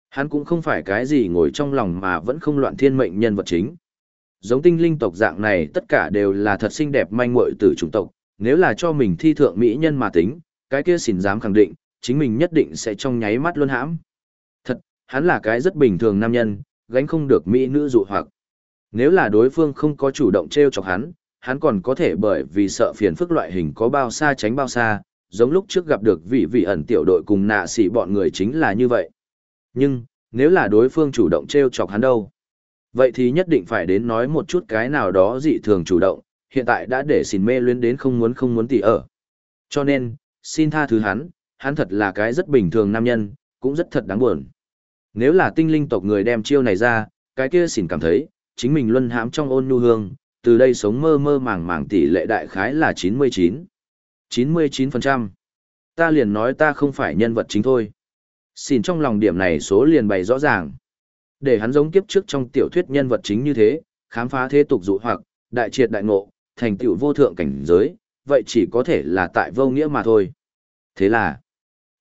Hắn cũng không phải cái gì ngồi trong lòng mà vẫn không loạn thiên mệnh nhân vật chính. Giống tinh linh tộc dạng này tất cả đều là thật xinh đẹp manh muội từ chủng tộc, nếu là cho mình thi thượng mỹ nhân mà tính, cái kia xin dám khẳng định, chính mình nhất định sẽ trong nháy mắt luôn hãm. Thật, hắn là cái rất bình thường nam nhân, gánh không được mỹ nữ dụ hoặc. Nếu là đối phương không có chủ động treo chọc hắn, hắn còn có thể bởi vì sợ phiền phức loại hình có bao xa tránh bao xa, giống lúc trước gặp được vị vị ẩn tiểu đội cùng nạ sĩ bọn người chính là như vậy. Nhưng, nếu là đối phương chủ động treo chọc hắn đâu? Vậy thì nhất định phải đến nói một chút cái nào đó dị thường chủ động, hiện tại đã để xin mê luyến đến không muốn không muốn tỉ ở. Cho nên, xin tha thứ hắn, hắn thật là cái rất bình thường nam nhân, cũng rất thật đáng buồn. Nếu là tinh linh tộc người đem chiêu này ra, cái kia xin cảm thấy, chính mình luân hãm trong ôn nhu hương, từ đây sống mơ mơ màng màng tỷ lệ đại khái là 99. 99%. Ta liền nói ta không phải nhân vật chính thôi. Xin trong lòng điểm này số liền bày rõ ràng. Để hắn giống kiếp trước trong tiểu thuyết nhân vật chính như thế, khám phá thế tục dụ hoặc, đại triệt đại ngộ, thành tựu vô thượng cảnh giới, vậy chỉ có thể là tại vô nghĩa mà thôi. Thế là,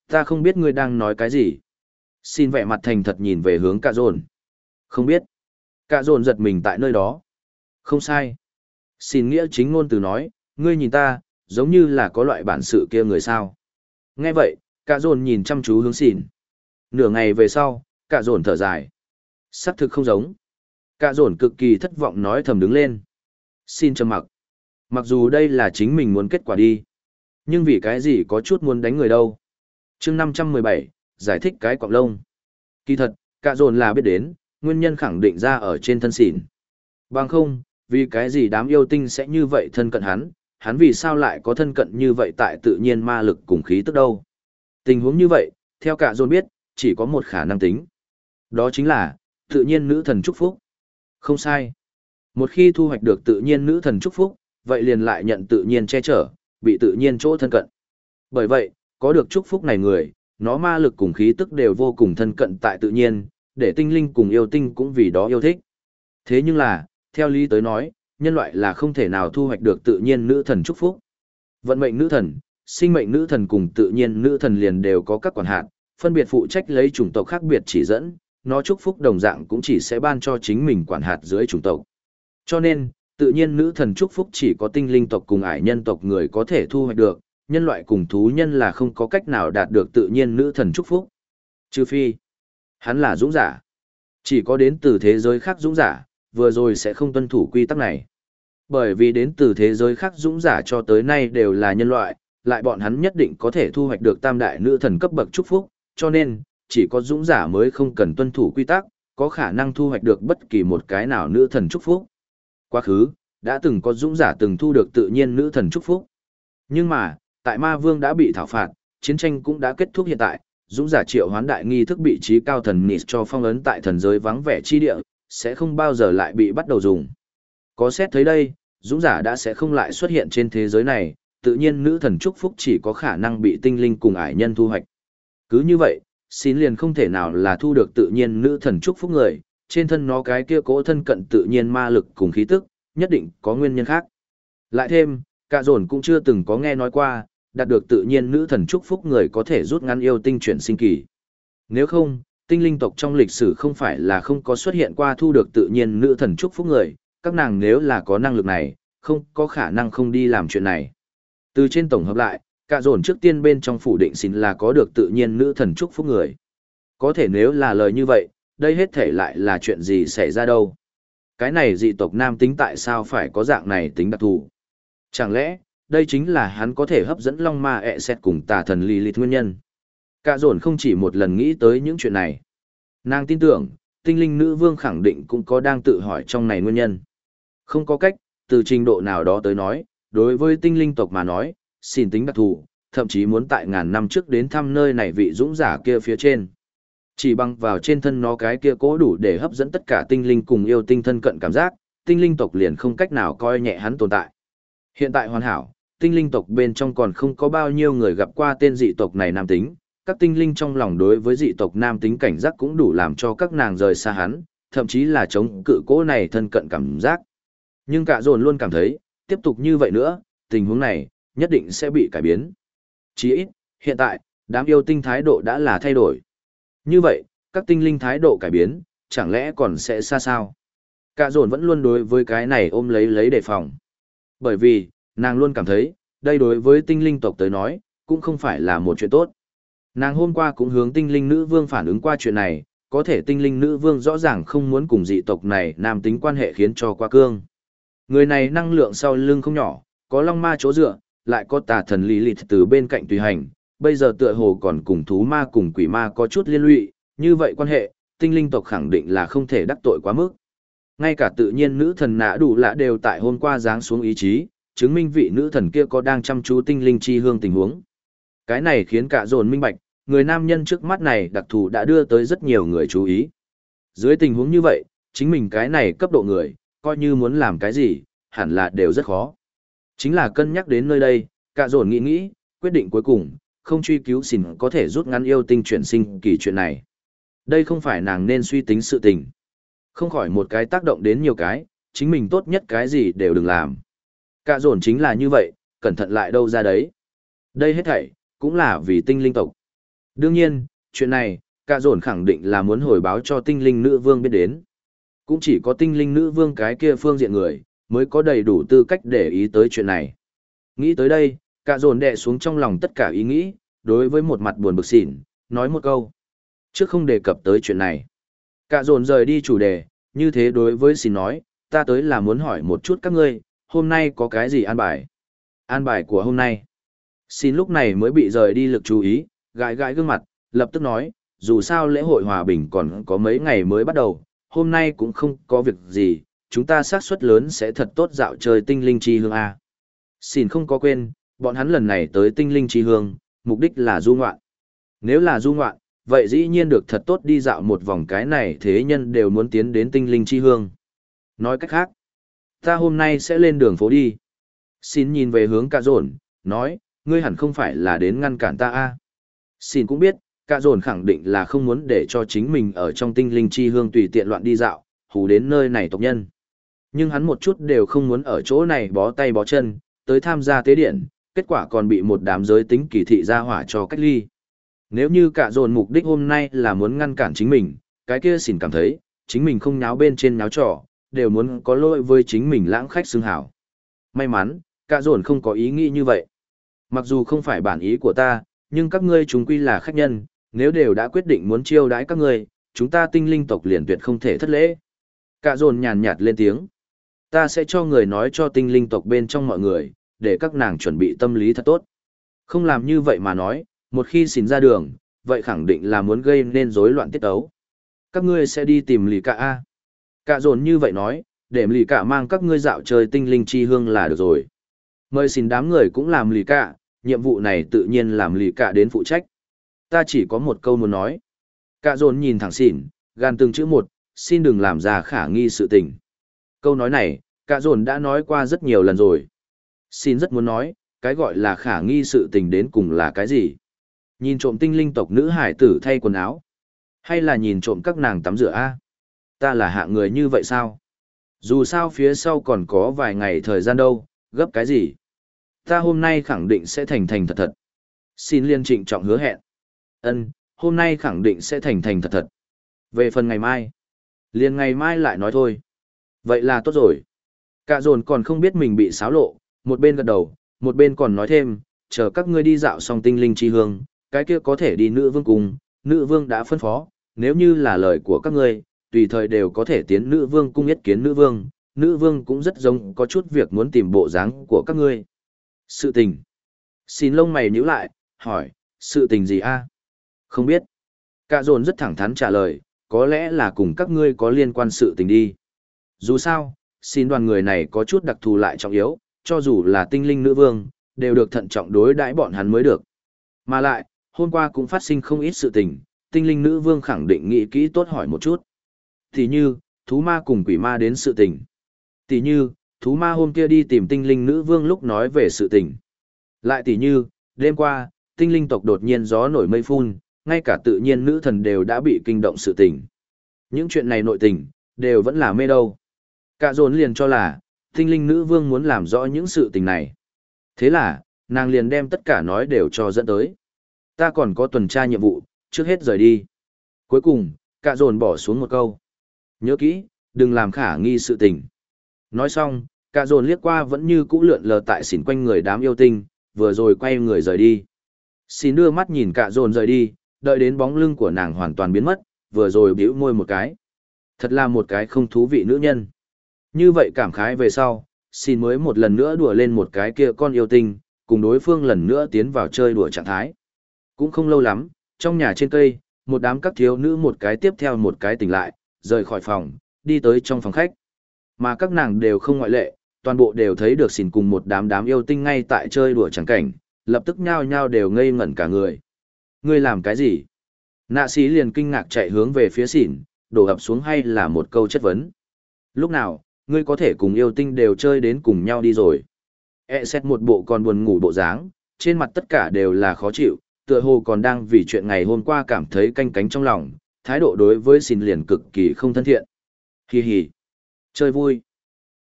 ta không biết ngươi đang nói cái gì. Xin vẻ mặt thành thật nhìn về hướng cạ dồn. Không biết. Cạ dồn giật mình tại nơi đó. Không sai. Xin nghĩa chính ngôn từ nói, ngươi nhìn ta, giống như là có loại bản sự kia người sao. Nghe vậy, cạ dồn nhìn chăm chú hướng xin. Nửa ngày về sau, cạ dồn thở dài. Sắc thực không giống. Cạ dồn cực kỳ thất vọng nói thầm đứng lên. Xin trầm mặc. Mặc dù đây là chính mình muốn kết quả đi. Nhưng vì cái gì có chút muốn đánh người đâu. chương 517, giải thích cái quạng lông. Kỳ thật, cả dồn là biết đến, nguyên nhân khẳng định ra ở trên thân xỉn. Bằng không, vì cái gì đám yêu tinh sẽ như vậy thân cận hắn, hắn vì sao lại có thân cận như vậy tại tự nhiên ma lực cùng khí tức đâu. Tình huống như vậy, theo cả dôn biết, chỉ có một khả năng tính. Đó chính là, tự nhiên nữ thần chúc phúc. Không sai. Một khi thu hoạch được tự nhiên nữ thần chúc phúc, vậy liền lại nhận tự nhiên che chở, bị tự nhiên chỗ thân cận. Bởi vậy, có được chúc phúc này người, nó ma lực cùng khí tức đều vô cùng thân cận tại tự nhiên, để tinh linh cùng yêu tinh cũng vì đó yêu thích. Thế nhưng là, theo lý tới nói, nhân loại là không thể nào thu hoạch được tự nhiên nữ thần chúc phúc. Vận mệnh nữ thần, sinh mệnh nữ thần cùng tự nhiên nữ thần liền đều có các quản hạt, phân biệt phụ trách lấy chủng tộc khác biệt chỉ dẫn, nó chúc phúc đồng dạng cũng chỉ sẽ ban cho chính mình quản hạt dưới chủng tộc. Cho nên, tự nhiên nữ thần chúc phúc chỉ có tinh linh tộc cùng ải nhân tộc người có thể thu hoạch được, nhân loại cùng thú nhân là không có cách nào đạt được tự nhiên nữ thần chúc phúc. Trừ phi, hắn là dũng giả. Chỉ có đến từ thế giới khác dũng giả, vừa rồi sẽ không tuân thủ quy tắc này. Bởi vì đến từ thế giới khác dũng giả cho tới nay đều là nhân loại, lại bọn hắn nhất định có thể thu hoạch được tam đại nữ thần cấp bậc chúc phúc, cho nên, chỉ có dũng giả mới không cần tuân thủ quy tắc, có khả năng thu hoạch được bất kỳ một cái nào nữ thần chúc phúc. Quá khứ, đã từng có dũng giả từng thu được tự nhiên nữ thần chúc phúc. Nhưng mà, tại ma vương đã bị thảo phạt, chiến tranh cũng đã kết thúc hiện tại, dũng giả triệu hoán đại nghi thức bị trí cao thần nịt cho phong ấn tại thần giới vắng vẻ chi địa, sẽ không bao giờ lại bị bắt đầu dùng. Có xét thấy đây, dũng giả đã sẽ không lại xuất hiện trên thế giới này, tự nhiên nữ thần chúc phúc chỉ có khả năng bị tinh linh cùng ải nhân thu hoạch. Cứ như vậy, xin liền không thể nào là thu được tự nhiên nữ thần chúc phúc người, trên thân nó cái kia cố thân cận tự nhiên ma lực cùng khí tức, nhất định có nguyên nhân khác. Lại thêm, cả dồn cũng chưa từng có nghe nói qua, đạt được tự nhiên nữ thần chúc phúc người có thể rút ngắn yêu tinh chuyển sinh kỳ. Nếu không, tinh linh tộc trong lịch sử không phải là không có xuất hiện qua thu được tự nhiên nữ thần chúc phúc người, các nàng nếu là có năng lực này, không có khả năng không đi làm chuyện này. Từ trên tổng hợp lại, cả dồn trước tiên bên trong phủ định xin là có được tự nhiên nữ thần chúc phúc người. Có thể nếu là lời như vậy, đây hết thể lại là chuyện gì xảy ra đâu. Cái này dị tộc nam tính tại sao phải có dạng này tính đặc thù? Chẳng lẽ, đây chính là hắn có thể hấp dẫn long ma ẹ xét cùng tà thần lì lịt nguyên nhân? Cả dồn không chỉ một lần nghĩ tới những chuyện này. Nàng tin tưởng, tinh linh nữ vương khẳng định cũng có đang tự hỏi trong này nguyên nhân. Không có cách, từ trình độ nào đó tới nói, đối với tinh linh tộc mà nói, xin tính đặc thù, thậm chí muốn tại ngàn năm trước đến thăm nơi này vị dũng giả kia phía trên. Chỉ bằng vào trên thân nó cái kia cố đủ để hấp dẫn tất cả tinh linh cùng yêu tinh thân cận cảm giác, tinh linh tộc liền không cách nào coi nhẹ hắn tồn tại. Hiện tại hoàn hảo, tinh linh tộc bên trong còn không có bao nhiêu người gặp qua tên dị tộc này nam tính, các tinh linh trong lòng đối với dị tộc nam tính cảnh giác cũng đủ làm cho các nàng rời xa hắn, thậm chí là chống cự cố này thân cận cảm giác. Nhưng cả dồn luôn cảm thấy, tiếp tục như vậy nữa, tình huống này, nhất định sẽ bị cải biến. Chỉ ít, hiện tại, đám yêu tinh thái độ đã là thay đổi. Như vậy, các tinh linh thái độ cải biến, chẳng lẽ còn sẽ xa sao? Cả dồn vẫn luôn đối với cái này ôm lấy lấy đề phòng. Bởi vì, nàng luôn cảm thấy, đây đối với tinh linh tộc tới nói, cũng không phải là một chuyện tốt. Nàng hôm qua cũng hướng tinh linh nữ vương phản ứng qua chuyện này, có thể tinh linh nữ vương rõ ràng không muốn cùng dị tộc này nam tính quan hệ khiến cho qua cương. Người này năng lượng sau lưng không nhỏ, có long ma chỗ dựa, lại có tà thần lý lịt từ bên cạnh tùy hành, bây giờ tựa hồ còn cùng thú ma cùng quỷ ma có chút liên lụy, như vậy quan hệ, tinh linh tộc khẳng định là không thể đắc tội quá mức. Ngay cả tự nhiên nữ thần nã đủ lạ đều tại hôm qua giáng xuống ý chí, chứng minh vị nữ thần kia có đang chăm chú tinh linh chi hương tình huống. Cái này khiến cả dồn minh bạch, người nam nhân trước mắt này đặc thù đã đưa tới rất nhiều người chú ý. Dưới tình huống như vậy, chính mình cái này cấp độ người, coi như muốn làm cái gì, hẳn là đều rất khó. Chính là cân nhắc đến nơi đây, cả dồn nghĩ nghĩ, quyết định cuối cùng, không truy cứu xỉn có thể rút ngắn yêu tinh chuyển sinh kỳ chuyện này. Đây không phải nàng nên suy tính sự tình. Không khỏi một cái tác động đến nhiều cái, chính mình tốt nhất cái gì đều đừng làm. Cả dồn chính là như vậy, cẩn thận lại đâu ra đấy. Đây hết thảy, cũng là vì tinh linh tộc. Đương nhiên, chuyện này, cả dồn khẳng định là muốn hồi báo cho tinh linh nữ vương biết đến. Cũng chỉ có tinh linh nữ vương cái kia phương diện người, mới có đầy đủ tư cách để ý tới chuyện này. Nghĩ tới đây, cả dồn đè xuống trong lòng tất cả ý nghĩ, đối với một mặt buồn bực xỉn, nói một câu. Trước không đề cập tới chuyện này. Cả dồn rời đi chủ đề, như thế đối với xỉn nói, ta tới là muốn hỏi một chút các ngươi, hôm nay có cái gì an bài? An bài của hôm nay. Xin lúc này mới bị rời đi lực chú ý, gãi gãi gương mặt, lập tức nói, dù sao lễ hội hòa bình còn có mấy ngày mới bắt đầu, hôm nay cũng không có việc gì, chúng ta xác suất lớn sẽ thật tốt dạo chơi tinh linh chi hương A. Xin không có quên, bọn hắn lần này tới tinh linh chi hương, mục đích là du ngoạn. Nếu là du ngoạn, vậy dĩ nhiên được thật tốt đi dạo một vòng cái này thế nhân đều muốn tiến đến tinh linh chi hương. Nói cách khác, ta hôm nay sẽ lên đường phố đi. Xin nhìn về hướng cả rồn, nói, ngươi hẳn không phải là đến ngăn cản ta a Xin cũng biết, cả dồn khẳng định là không muốn để cho chính mình ở trong tinh linh chi hương tùy tiện loạn đi dạo, hù đến nơi này tộc nhân. Nhưng hắn một chút đều không muốn ở chỗ này bó tay bó chân, tới tham gia tế điện, kết quả còn bị một đám giới tính kỳ thị ra hỏa cho cách ly. Nếu như cả dồn mục đích hôm nay là muốn ngăn cản chính mình, cái kia xỉn cảm thấy, chính mình không nháo bên trên nháo trò, đều muốn có lỗi với chính mình lãng khách xưng hảo. May mắn, cả dồn không có ý nghĩ như vậy. Mặc dù không phải bản ý của ta, nhưng các ngươi chúng quy là khách nhân, nếu đều đã quyết định muốn chiêu đãi các ngươi, chúng ta tinh linh tộc liền tuyệt không thể thất lễ. Cả dồn nhàn nhạt lên tiếng. Ta sẽ cho người nói cho tinh linh tộc bên trong mọi người, để các nàng chuẩn bị tâm lý thật tốt. Không làm như vậy mà nói, một khi xin ra đường, vậy khẳng định là muốn gây nên rối loạn tiết ấu. Các ngươi sẽ đi tìm lì cả A. Cả dồn như vậy nói, để lì cả mang các ngươi dạo chơi tinh linh chi hương là được rồi. Mời xin đám người cũng làm lì cả, nhiệm vụ này tự nhiên làm lì cả đến phụ trách. Ta chỉ có một câu muốn nói. Cả dồn nhìn thẳng xỉn, gan từng chữ một, xin đừng làm ra khả nghi sự tình. Câu nói này, cả dồn đã nói qua rất nhiều lần rồi. Xin rất muốn nói, cái gọi là khả nghi sự tình đến cùng là cái gì? Nhìn trộm tinh linh tộc nữ hải tử thay quần áo. Hay là nhìn trộm các nàng tắm rửa a Ta là hạ người như vậy sao? Dù sao phía sau còn có vài ngày thời gian đâu, gấp cái gì? Ta hôm nay khẳng định sẽ thành thành thật thật. Xin liên trịnh trọng hứa hẹn. Ân, hôm nay khẳng định sẽ thành thành thật thật. Về phần ngày mai. Liền ngày mai lại nói thôi. Vậy là tốt rồi. Cả dồn còn không biết mình bị xáo lộ, một bên gật đầu, một bên còn nói thêm, chờ các ngươi đi dạo xong tinh linh chi hương, cái kia có thể đi nữ vương cùng, nữ vương đã phân phó, nếu như là lời của các ngươi, tùy thời đều có thể tiến nữ vương cung yết kiến nữ vương, nữ vương cũng rất giống có chút việc muốn tìm bộ dáng của các ngươi. Sự tình. Xin lông mày nhíu lại, hỏi, sự tình gì a? Không biết. Cả dồn rất thẳng thắn trả lời, có lẽ là cùng các ngươi có liên quan sự tình đi. Dù sao, xin đoàn người này có chút đặc thù lại trọng yếu, cho dù là tinh linh nữ vương, đều được thận trọng đối đãi bọn hắn mới được. Mà lại, hôm qua cũng phát sinh không ít sự tình, tinh linh nữ vương khẳng định nghĩ kỹ tốt hỏi một chút. Thì như, thú ma cùng quỷ ma đến sự tình. Tỷ như, thú ma hôm kia đi tìm tinh linh nữ vương lúc nói về sự tình. Lại tỷ như, đêm qua, tinh linh tộc đột nhiên gió nổi mây phun, ngay cả tự nhiên nữ thần đều đã bị kinh động sự tình. Những chuyện này nội tình, đều vẫn là mê đâu. Cả dồn liền cho là, tinh linh nữ vương muốn làm rõ những sự tình này. Thế là, nàng liền đem tất cả nói đều cho dẫn tới. Ta còn có tuần tra nhiệm vụ, trước hết rời đi. Cuối cùng, cả dồn bỏ xuống một câu. Nhớ kỹ, đừng làm khả nghi sự tình. Nói xong, cả dồn liếc qua vẫn như cũ lượn lờ tại xỉn quanh người đám yêu tinh, vừa rồi quay người rời đi. Xin đưa mắt nhìn cả dồn rời đi, đợi đến bóng lưng của nàng hoàn toàn biến mất, vừa rồi bĩu môi một cái. Thật là một cái không thú vị nữ nhân. Như vậy cảm khái về sau, xin mới một lần nữa đùa lên một cái kia con yêu tinh, cùng đối phương lần nữa tiến vào chơi đùa trạng thái. Cũng không lâu lắm, trong nhà trên cây, một đám các thiếu nữ một cái tiếp theo một cái tỉnh lại, rời khỏi phòng, đi tới trong phòng khách. Mà các nàng đều không ngoại lệ, toàn bộ đều thấy được xỉn cùng một đám đám yêu tinh ngay tại chơi đùa chẳng cảnh, lập tức nhao nhao đều ngây ngẩn cả người. Ngươi làm cái gì? Nạ sĩ liền kinh ngạc chạy hướng về phía xỉn, đổ ập xuống hay là một câu chất vấn. Lúc nào, ngươi có thể cùng yêu tinh đều chơi đến cùng nhau đi rồi. E xét một bộ còn buồn ngủ bộ dáng, trên mặt tất cả đều là khó chịu, tựa hồ còn đang vì chuyện ngày hôm qua cảm thấy canh cánh trong lòng, thái độ đối với xin liền cực kỳ không thân thiện. Hi hi. Chơi vui.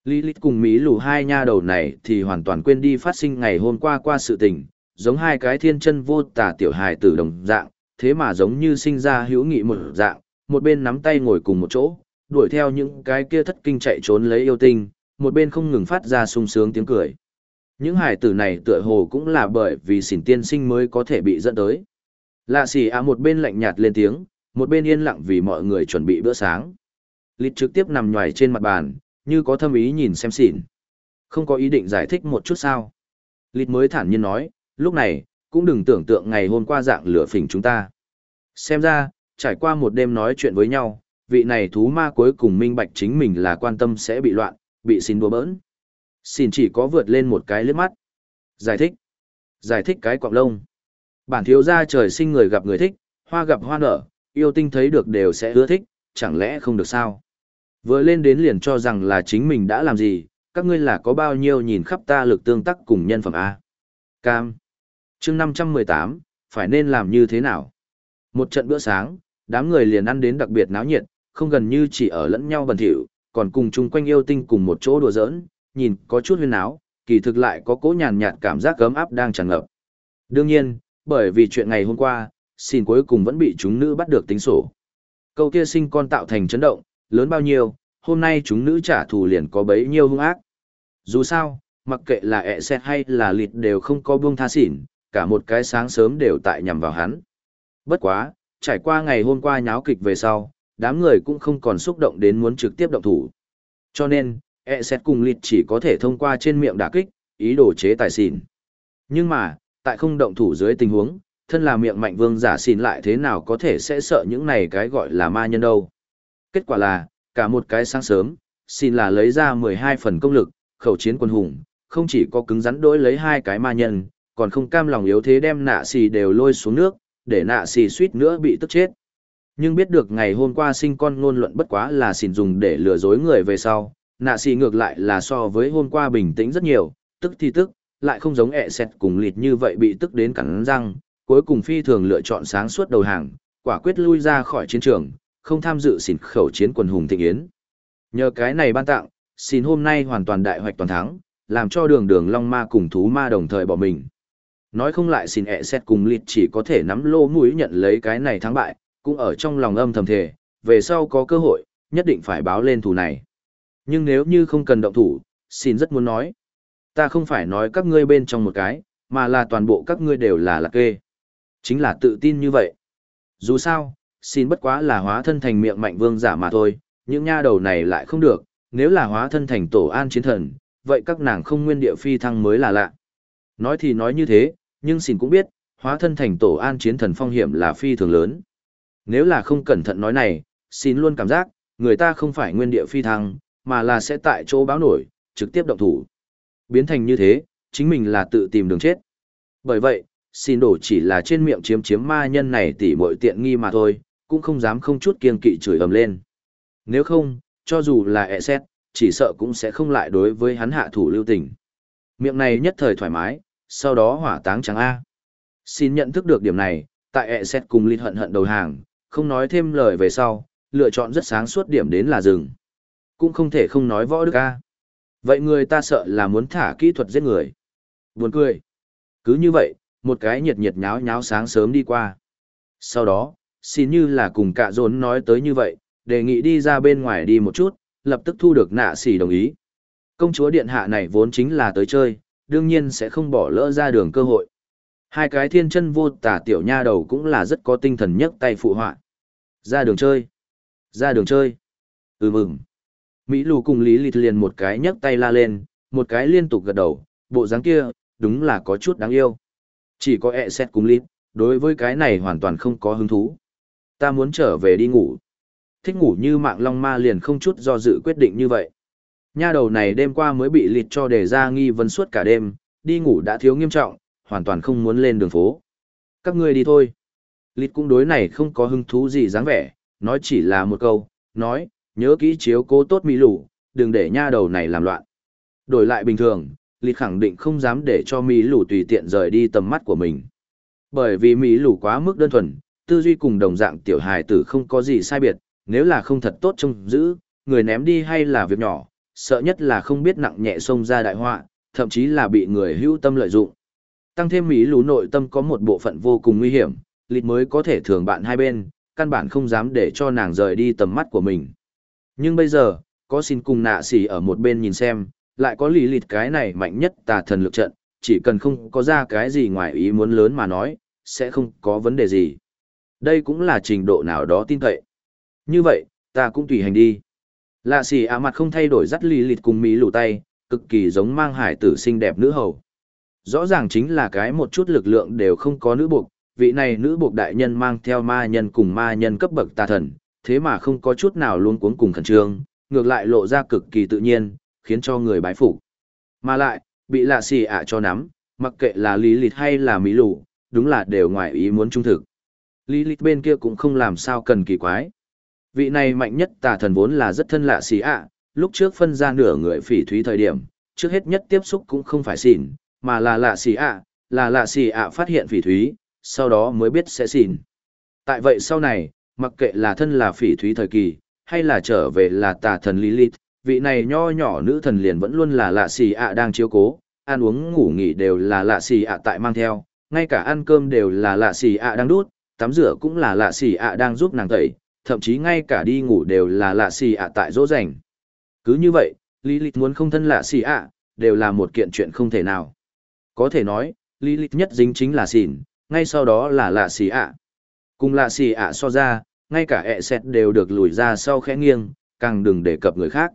Lilith cùng Mỹ lù hai nha đầu này thì hoàn toàn quên đi phát sinh ngày hôm qua qua sự tình, giống hai cái thiên chân vô tả tiểu hài tử đồng dạng, thế mà giống như sinh ra hữu nghị một dạng, một bên nắm tay ngồi cùng một chỗ, đuổi theo những cái kia thất kinh chạy trốn lấy yêu tinh, một bên không ngừng phát ra sung sướng tiếng cười. Những hài tử này tựa hồ cũng là bởi vì xỉn tiên sinh mới có thể bị dẫn tới. Lạ xỉ à một bên lạnh nhạt lên tiếng, một bên yên lặng vì mọi người chuẩn bị bữa sáng. Lịch trực tiếp nằm nhòi trên mặt bàn, như có thâm ý nhìn xem xỉn. Không có ý định giải thích một chút sao. Lịch mới thản nhiên nói, lúc này, cũng đừng tưởng tượng ngày hôm qua dạng lửa phỉnh chúng ta. Xem ra, trải qua một đêm nói chuyện với nhau, vị này thú ma cuối cùng minh bạch chính mình là quan tâm sẽ bị loạn, bị xin đùa bỡn. Xin chỉ có vượt lên một cái lướt mắt. Giải thích. Giải thích cái quạng lông. Bản thiếu gia trời sinh người gặp người thích, hoa gặp hoa nở, yêu tinh thấy được đều sẽ ưa thích, chẳng lẽ không được sao? Vừa lên đến liền cho rằng là chính mình đã làm gì, các ngươi là có bao nhiêu nhìn khắp ta lực tương tác cùng nhân phẩm A. Cam. chương 518, phải nên làm như thế nào? Một trận bữa sáng, đám người liền ăn đến đặc biệt náo nhiệt, không gần như chỉ ở lẫn nhau bẩn thỉu, còn cùng chung quanh yêu tinh cùng một chỗ đùa giỡn, nhìn có chút huyên náo, kỳ thực lại có cố nhàn nhạt cảm giác cấm áp đang tràn ngập. Đương nhiên, bởi vì chuyện ngày hôm qua, xin cuối cùng vẫn bị chúng nữ bắt được tính sổ. Câu kia sinh con tạo thành chấn động, lớn bao nhiêu, hôm nay chúng nữ trả thù liền có bấy nhiêu hung ác. Dù sao, mặc kệ là ẹ xét hay là lịt đều không có buông tha xỉn, cả một cái sáng sớm đều tại nhằm vào hắn. Bất quá, trải qua ngày hôm qua nháo kịch về sau, đám người cũng không còn xúc động đến muốn trực tiếp động thủ. Cho nên, ẹ xét cùng lịt chỉ có thể thông qua trên miệng đả kích, ý đồ chế tài xỉn. Nhưng mà, tại không động thủ dưới tình huống, thân là miệng mạnh vương giả xin lại thế nào có thể sẽ sợ những này cái gọi là ma nhân đâu. Kết quả là, cả một cái sáng sớm, xin là lấy ra 12 phần công lực, khẩu chiến quân hùng, không chỉ có cứng rắn đối lấy hai cái ma nhân, còn không cam lòng yếu thế đem nạ xì đều lôi xuống nước, để nạ xì suýt nữa bị tức chết. Nhưng biết được ngày hôm qua sinh con ngôn luận bất quá là xin dùng để lừa dối người về sau, nạ xì ngược lại là so với hôm qua bình tĩnh rất nhiều, tức thì tức, lại không giống ẹ xẹt cùng lịt như vậy bị tức đến cắn răng, cuối cùng phi thường lựa chọn sáng suốt đầu hàng, quả quyết lui ra khỏi chiến trường, không tham dự xỉn khẩu chiến quần hùng thịnh yến. Nhờ cái này ban tặng, xin hôm nay hoàn toàn đại hoạch toàn thắng, làm cho đường đường long ma cùng thú ma đồng thời bỏ mình. Nói không lại xin ẹ xét cùng lịt chỉ có thể nắm lô mũi nhận lấy cái này thắng bại, cũng ở trong lòng âm thầm thề, về sau có cơ hội, nhất định phải báo lên thù này. Nhưng nếu như không cần động thủ, xin rất muốn nói. Ta không phải nói các ngươi bên trong một cái, mà là toàn bộ các ngươi đều là lạc kê. Chính là tự tin như vậy. Dù sao, xin bất quá là hóa thân thành miệng mạnh vương giả mà thôi, những nha đầu này lại không được, nếu là hóa thân thành tổ an chiến thần, vậy các nàng không nguyên địa phi thăng mới là lạ. Nói thì nói như thế, nhưng xin cũng biết, hóa thân thành tổ an chiến thần phong hiểm là phi thường lớn. Nếu là không cẩn thận nói này, xin luôn cảm giác, người ta không phải nguyên địa phi thăng, mà là sẽ tại chỗ báo nổi, trực tiếp động thủ. Biến thành như thế, chính mình là tự tìm đường chết. Bởi vậy, xin đổ chỉ là trên miệng chiếm chiếm ma nhân này tỉ mội tiện nghi mà thôi, cũng không dám không chút kiên kỵ chửi ầm lên. Nếu không, cho dù là ẹ xét, chỉ sợ cũng sẽ không lại đối với hắn hạ thủ lưu tình. Miệng này nhất thời thoải mái, sau đó hỏa táng trắng A. Xin nhận thức được điểm này, tại ẹ xét cùng liên hận hận đầu hàng, không nói thêm lời về sau, lựa chọn rất sáng suốt điểm đến là rừng. Cũng không thể không nói võ đức A. Vậy người ta sợ là muốn thả kỹ thuật giết người. Buồn cười. Cứ như vậy, một cái nhiệt nhiệt nháo nháo sáng sớm đi qua. Sau đó, xin như là cùng cả dồn nói tới như vậy, đề nghị đi ra bên ngoài đi một chút, lập tức thu được nạ xỉ đồng ý. Công chúa điện hạ này vốn chính là tới chơi, đương nhiên sẽ không bỏ lỡ ra đường cơ hội. Hai cái thiên chân vô tả tiểu nha đầu cũng là rất có tinh thần nhất tay phụ họa. Ra đường chơi. Ra đường chơi. Ừ mừng. Mỹ lù cùng Lý Lịt liền một cái nhấc tay la lên, một cái liên tục gật đầu, bộ dáng kia, đúng là có chút đáng yêu. Chỉ có ẹ xét cùng lít, đối với cái này hoàn toàn không có hứng thú. Ta muốn trở về đi ngủ. Thích ngủ như mạng long ma liền không chút do dự quyết định như vậy. Nha đầu này đêm qua mới bị Lịt cho đề ra nghi vấn suốt cả đêm, đi ngủ đã thiếu nghiêm trọng, hoàn toàn không muốn lên đường phố. Các ngươi đi thôi. Lịt cũng đối này không có hứng thú gì dáng vẻ, nói chỉ là một câu, nói, nhớ kỹ chiếu cố tốt mỹ lù, đừng để nha đầu này làm loạn. Đổi lại bình thường, Lịt khẳng định không dám để cho mỹ lù tùy tiện rời đi tầm mắt của mình. Bởi vì mỹ lù quá mức đơn thuần, tư duy cùng đồng dạng tiểu hài tử không có gì sai biệt, nếu là không thật tốt trông giữ, người ném đi hay là việc nhỏ, sợ nhất là không biết nặng nhẹ xông ra đại họa, thậm chí là bị người hữu tâm lợi dụng. Tăng thêm mỹ lù nội tâm có một bộ phận vô cùng nguy hiểm, Lịt mới có thể thường bạn hai bên, căn bản không dám để cho nàng rời đi tầm mắt của mình. Nhưng bây giờ, có xin cùng nạ xỉ ở một bên nhìn xem, lại có lý lịt cái này mạnh nhất tà thần lực trận, chỉ cần không có ra cái gì ngoài ý muốn lớn mà nói, sẽ không có vấn đề gì. Đây cũng là trình độ nào đó tin cậy. Như vậy, ta cũng tùy hành đi. Lạ xì ạ mặt không thay đổi dắt lì lịt cùng mỹ lù tay, cực kỳ giống mang hải tử xinh đẹp nữ hầu. Rõ ràng chính là cái một chút lực lượng đều không có nữ buộc, vị này nữ buộc đại nhân mang theo ma nhân cùng ma nhân cấp bậc tà thần, thế mà không có chút nào luôn cuống cùng khẩn trương, ngược lại lộ ra cực kỳ tự nhiên, khiến cho người bái phục. Mà lại, bị lạ xì ạ cho nắm, mặc kệ là lý lịch hay là mỹ lù, đúng là đều ngoài ý muốn trung thực. Lý lịch bên kia cũng không làm sao cần kỳ quái. Vị này mạnh nhất tà thần vốn là rất thân lạ xì ạ, lúc trước phân ra nửa người phỉ thúy thời điểm, trước hết nhất tiếp xúc cũng không phải xỉn, mà là lạ xì ạ, là lạ xì ạ phát hiện phỉ thúy, sau đó mới biết sẽ xỉn. Tại vậy sau này, mặc kệ là thân là phỉ thúy thời kỳ, hay là trở về là tà thần Lilith, vị này nho nhỏ nữ thần liền vẫn luôn là lạ xì ạ đang chiếu cố, ăn uống ngủ nghỉ đều là lạ xì ạ tại mang theo, ngay cả ăn cơm đều là lạ xì ạ đang đút, tắm rửa cũng là lạ xì ạ đang giúp nàng tẩy, thậm chí ngay cả đi ngủ đều là lạ xì ạ tại dỗ dành. Cứ như vậy, Lilith muốn không thân lạ xì ạ, đều là một kiện chuyện không thể nào. Có thể nói, Lilith nhất dính chính là xỉn, ngay sau đó là lạ xì ạ. Cùng lạ xì ạ so ra, ngay cả ẹ xẹt đều được lùi ra sau khẽ nghiêng, càng đừng đề cập người khác.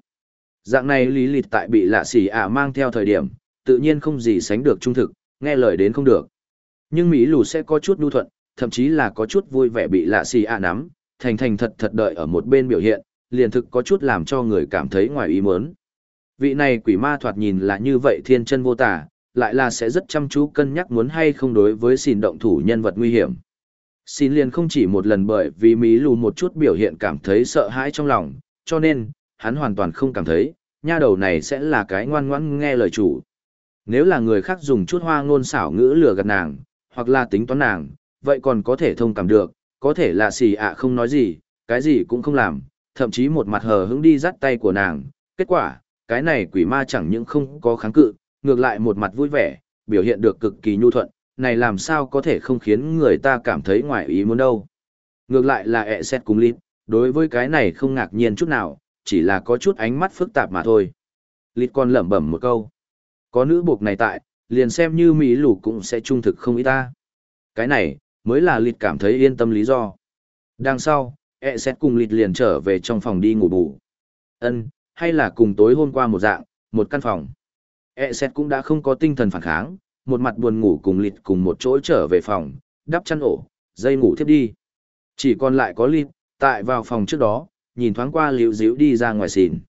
Dạng này lý lịt tại bị lạ xì ạ mang theo thời điểm, tự nhiên không gì sánh được trung thực, nghe lời đến không được. Nhưng Mỹ lù sẽ có chút nhu thuận, thậm chí là có chút vui vẻ bị lạ xì ạ nắm, thành thành thật thật đợi ở một bên biểu hiện, liền thực có chút làm cho người cảm thấy ngoài ý muốn. Vị này quỷ ma thoạt nhìn là như vậy thiên chân vô tả, lại là sẽ rất chăm chú cân nhắc muốn hay không đối với xin động thủ nhân vật nguy hiểm. Xin liền không chỉ một lần bởi vì Mỹ lù một chút biểu hiện cảm thấy sợ hãi trong lòng, cho nên, hắn hoàn toàn không cảm thấy, nha đầu này sẽ là cái ngoan ngoãn nghe lời chủ. Nếu là người khác dùng chút hoa ngôn xảo ngữ lừa gạt nàng, hoặc là tính toán nàng, vậy còn có thể thông cảm được, có thể là xì ạ không nói gì, cái gì cũng không làm, thậm chí một mặt hờ hững đi dắt tay của nàng. Kết quả, cái này quỷ ma chẳng những không có kháng cự, ngược lại một mặt vui vẻ, biểu hiện được cực kỳ nhu thuận, này làm sao có thể không khiến người ta cảm thấy ngoài ý muốn đâu. Ngược lại là ẹ xét cùng lít, đối với cái này không ngạc nhiên chút nào, chỉ là có chút ánh mắt phức tạp mà thôi. Lít còn lẩm bẩm một câu. Có nữ buộc này tại, liền xem như Mỹ lù cũng sẽ trung thực không ý ta. Cái này, mới là lít cảm thấy yên tâm lý do. Đằng sau, ẹ xét cùng lít liền trở về trong phòng đi ngủ bù. ân hay là cùng tối hôm qua một dạng, một căn phòng. E xét cũng đã không có tinh thần phản kháng, một mặt buồn ngủ cùng lịt cùng một chỗ trở về phòng, đắp chăn ổ, dây ngủ thiếp đi. Chỉ còn lại có lịt, tại vào phòng trước đó, nhìn thoáng qua liễu díu đi ra ngoài xìn.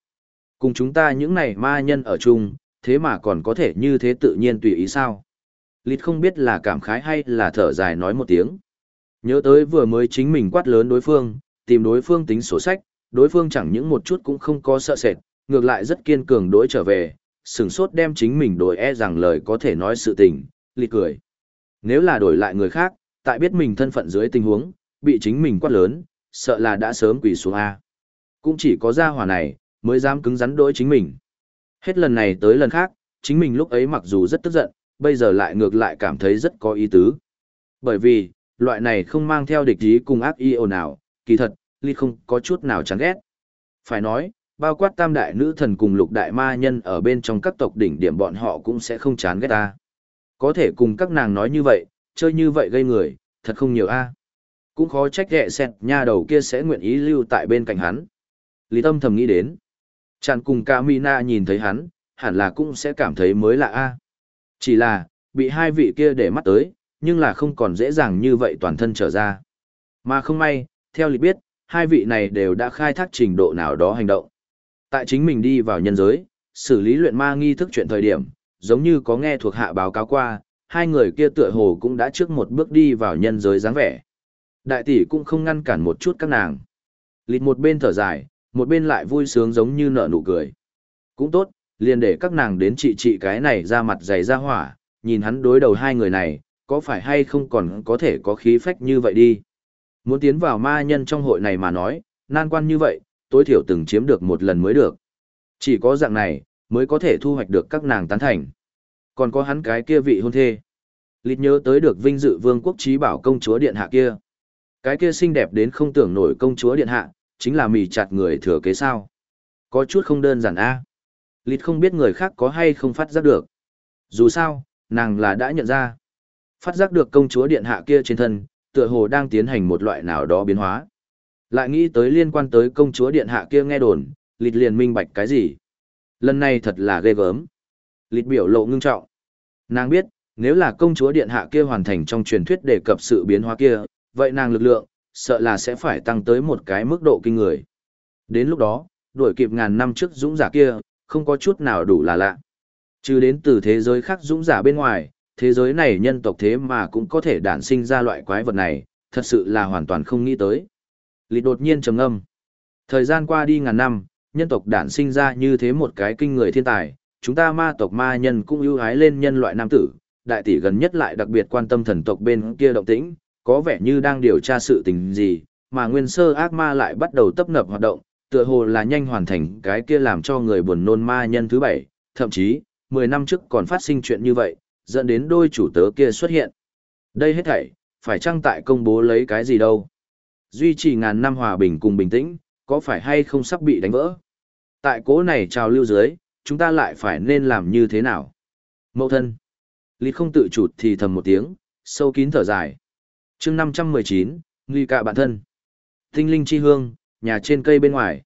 Cùng chúng ta những này ma nhân ở chung, thế mà còn có thể như thế tự nhiên tùy ý sao. Lít không biết là cảm khái hay là thở dài nói một tiếng. Nhớ tới vừa mới chính mình quát lớn đối phương, tìm đối phương tính sổ sách, đối phương chẳng những một chút cũng không có sợ sệt, ngược lại rất kiên cường đối trở về, sừng sốt đem chính mình đổi e rằng lời có thể nói sự tình, lịt cười. Nếu là đổi lại người khác, tại biết mình thân phận dưới tình huống, bị chính mình quát lớn, sợ là đã sớm quỳ xuống A. Cũng chỉ có gia hỏa này, mới dám cứng rắn đối chính mình. Hết lần này tới lần khác, chính mình lúc ấy mặc dù rất tức giận, bây giờ lại ngược lại cảm thấy rất có ý tứ. Bởi vì, loại này không mang theo địch ý cùng ác ý ồn nào, kỳ thật, ly không có chút nào chán ghét. Phải nói, bao quát tam đại nữ thần cùng lục đại ma nhân ở bên trong các tộc đỉnh điểm bọn họ cũng sẽ không chán ghét ta. Có thể cùng các nàng nói như vậy, chơi như vậy gây người, thật không nhiều a. Cũng khó trách ghẹ xẹt nha đầu kia sẽ nguyện ý lưu tại bên cạnh hắn. Lý tâm thầm nghĩ đến. Chàng cùng Cả Mi Na nhìn thấy hắn, hẳn là cũng sẽ cảm thấy mới lạ a. Chỉ là, bị hai vị kia để mắt tới, nhưng là không còn dễ dàng như vậy toàn thân trở ra. Mà không may, theo lý biết, hai vị này đều đã khai thác trình độ nào đó hành động. Tại chính mình đi vào nhân giới, xử lý luyện ma nghi thức chuyện thời điểm, giống như có nghe thuộc hạ báo cáo qua, hai người kia tựa hồ cũng đã trước một bước đi vào nhân giới dáng vẻ. Đại tỷ cũng không ngăn cản một chút các nàng. Lịt một bên thở dài, một bên lại vui sướng giống như nở nụ cười. Cũng tốt, liền để các nàng đến trị trị cái này ra mặt dày ra hỏa, nhìn hắn đối đầu hai người này, có phải hay không còn có thể có khí phách như vậy đi. Muốn tiến vào ma nhân trong hội này mà nói, nan quan như vậy, tối thiểu từng chiếm được một lần mới được. Chỉ có dạng này, mới có thể thu hoạch được các nàng tán thành. Còn có hắn cái kia vị hôn thê. Lịt nhớ tới được vinh dự vương quốc trí bảo công chúa điện hạ kia. Cái kia xinh đẹp đến không tưởng nổi công chúa điện hạ, chính là mì chặt người thừa kế sao. Có chút không đơn giản a. À. Lịt không biết người khác có hay không phát giác được. Dù sao, nàng là đã nhận ra. Phát giác được công chúa điện hạ kia trên thân, tựa hồ đang tiến hành một loại nào đó biến hóa. Lại nghĩ tới liên quan tới công chúa điện hạ kia nghe đồn, lịt liền minh bạch cái gì. Lần này thật là ghê gớm. Lịt biểu lộ ngưng trọng. Nàng biết, nếu là công chúa điện hạ kia hoàn thành trong truyền thuyết đề cập sự biến hóa kia, vậy nàng lực lượng, sợ là sẽ phải tăng tới một cái mức độ kinh người. Đến lúc đó, đuổi kịp ngàn năm trước dũng giả kia, không có chút nào đủ là lạ. Chứ đến từ thế giới khác dũng giả bên ngoài, thế giới này nhân tộc thế mà cũng có thể đản sinh ra loại quái vật này, thật sự là hoàn toàn không nghĩ tới. Lý đột nhiên trầm ngâm. Thời gian qua đi ngàn năm, nhân tộc đản sinh ra như thế một cái kinh người thiên tài, chúng ta ma tộc ma nhân cũng ưu ái lên nhân loại nam tử, đại tỷ gần nhất lại đặc biệt quan tâm thần tộc bên kia động tĩnh, có vẻ như đang điều tra sự tình gì, mà nguyên sơ ác ma lại bắt đầu tấp nập hoạt động, tựa hồ là nhanh hoàn thành cái kia làm cho người buồn nôn ma nhân thứ bảy, thậm chí, 10 năm trước còn phát sinh chuyện như vậy, dẫn đến đôi chủ tớ kia xuất hiện. Đây hết thảy, phải chăng tại công bố lấy cái gì đâu? Duy trì ngàn năm hòa bình cùng bình tĩnh, có phải hay không sắp bị đánh vỡ? Tại cố này trào lưu dưới, chúng ta lại phải nên làm như thế nào? Mậu thân. Lý không tự chủ thì thầm một tiếng, sâu kín thở dài chương 519, nguy cả bản thân. Tinh linh chi hương, nhà trên cây bên ngoài.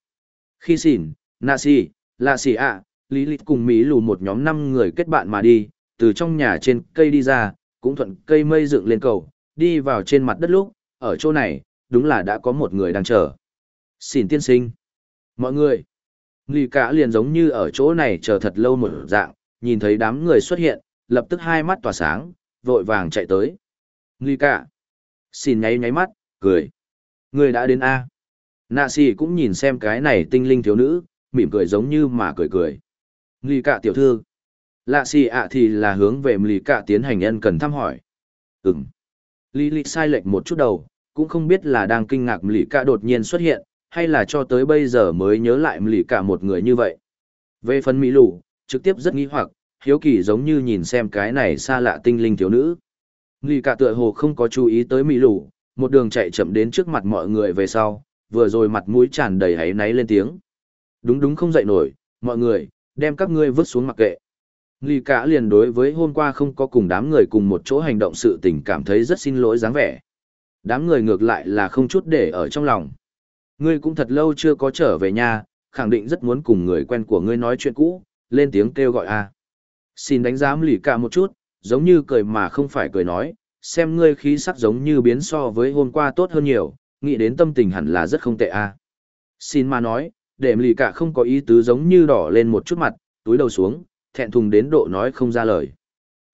Khi xỉn, nạ xì, lạ xì ạ, lý lịch cùng Mỹ lù một nhóm năm người kết bạn mà đi, từ trong nhà trên cây đi ra, cũng thuận cây mây dựng lên cầu, đi vào trên mặt đất lúc, ở chỗ này, đúng là đã có một người đang chờ. Xỉn tiên sinh. Mọi người. Nghi cả liền giống như ở chỗ này chờ thật lâu một dạng, nhìn thấy đám người xuất hiện, lập tức hai mắt tỏa sáng, vội vàng chạy tới. Nghi cả. Xin nháy nháy mắt, cười. Người đã đến A. Nạ xì cũng nhìn xem cái này tinh linh thiếu nữ, mỉm cười giống như mà cười cười. lì cả tiểu thư. Lạ xì ạ thì là hướng về lì cả tiến hành ân cần thăm hỏi. Ừm. Lý lịch sai lệch một chút đầu, cũng không biết là đang kinh ngạc lì cả đột nhiên xuất hiện, hay là cho tới bây giờ mới nhớ lại lì cả một người như vậy. Về phần Mỹ lù, trực tiếp rất nghi hoặc, hiếu kỳ giống như nhìn xem cái này xa lạ tinh linh thiếu nữ. Lý cả tựa hồ không có chú ý tới Mỹ lù, một đường chạy chậm đến trước mặt mọi người về sau, vừa rồi mặt mũi tràn đầy hấy náy lên tiếng. Đúng đúng không dậy nổi, mọi người, đem các ngươi vứt xuống mặc kệ. Lý cả liền đối với hôm qua không có cùng đám người cùng một chỗ hành động sự tình cảm thấy rất xin lỗi dáng vẻ. Đám người ngược lại là không chút để ở trong lòng. Ngươi cũng thật lâu chưa có trở về nhà, khẳng định rất muốn cùng người quen của ngươi nói chuyện cũ, lên tiếng kêu gọi a. Xin đánh giá lì cả một chút, giống như cười mà không phải cười nói, xem ngươi khí sắc giống như biến so với hôm qua tốt hơn nhiều, nghĩ đến tâm tình hẳn là rất không tệ a. Xin mà nói, để lì cả không có ý tứ giống như đỏ lên một chút mặt, túi đầu xuống, thẹn thùng đến độ nói không ra lời.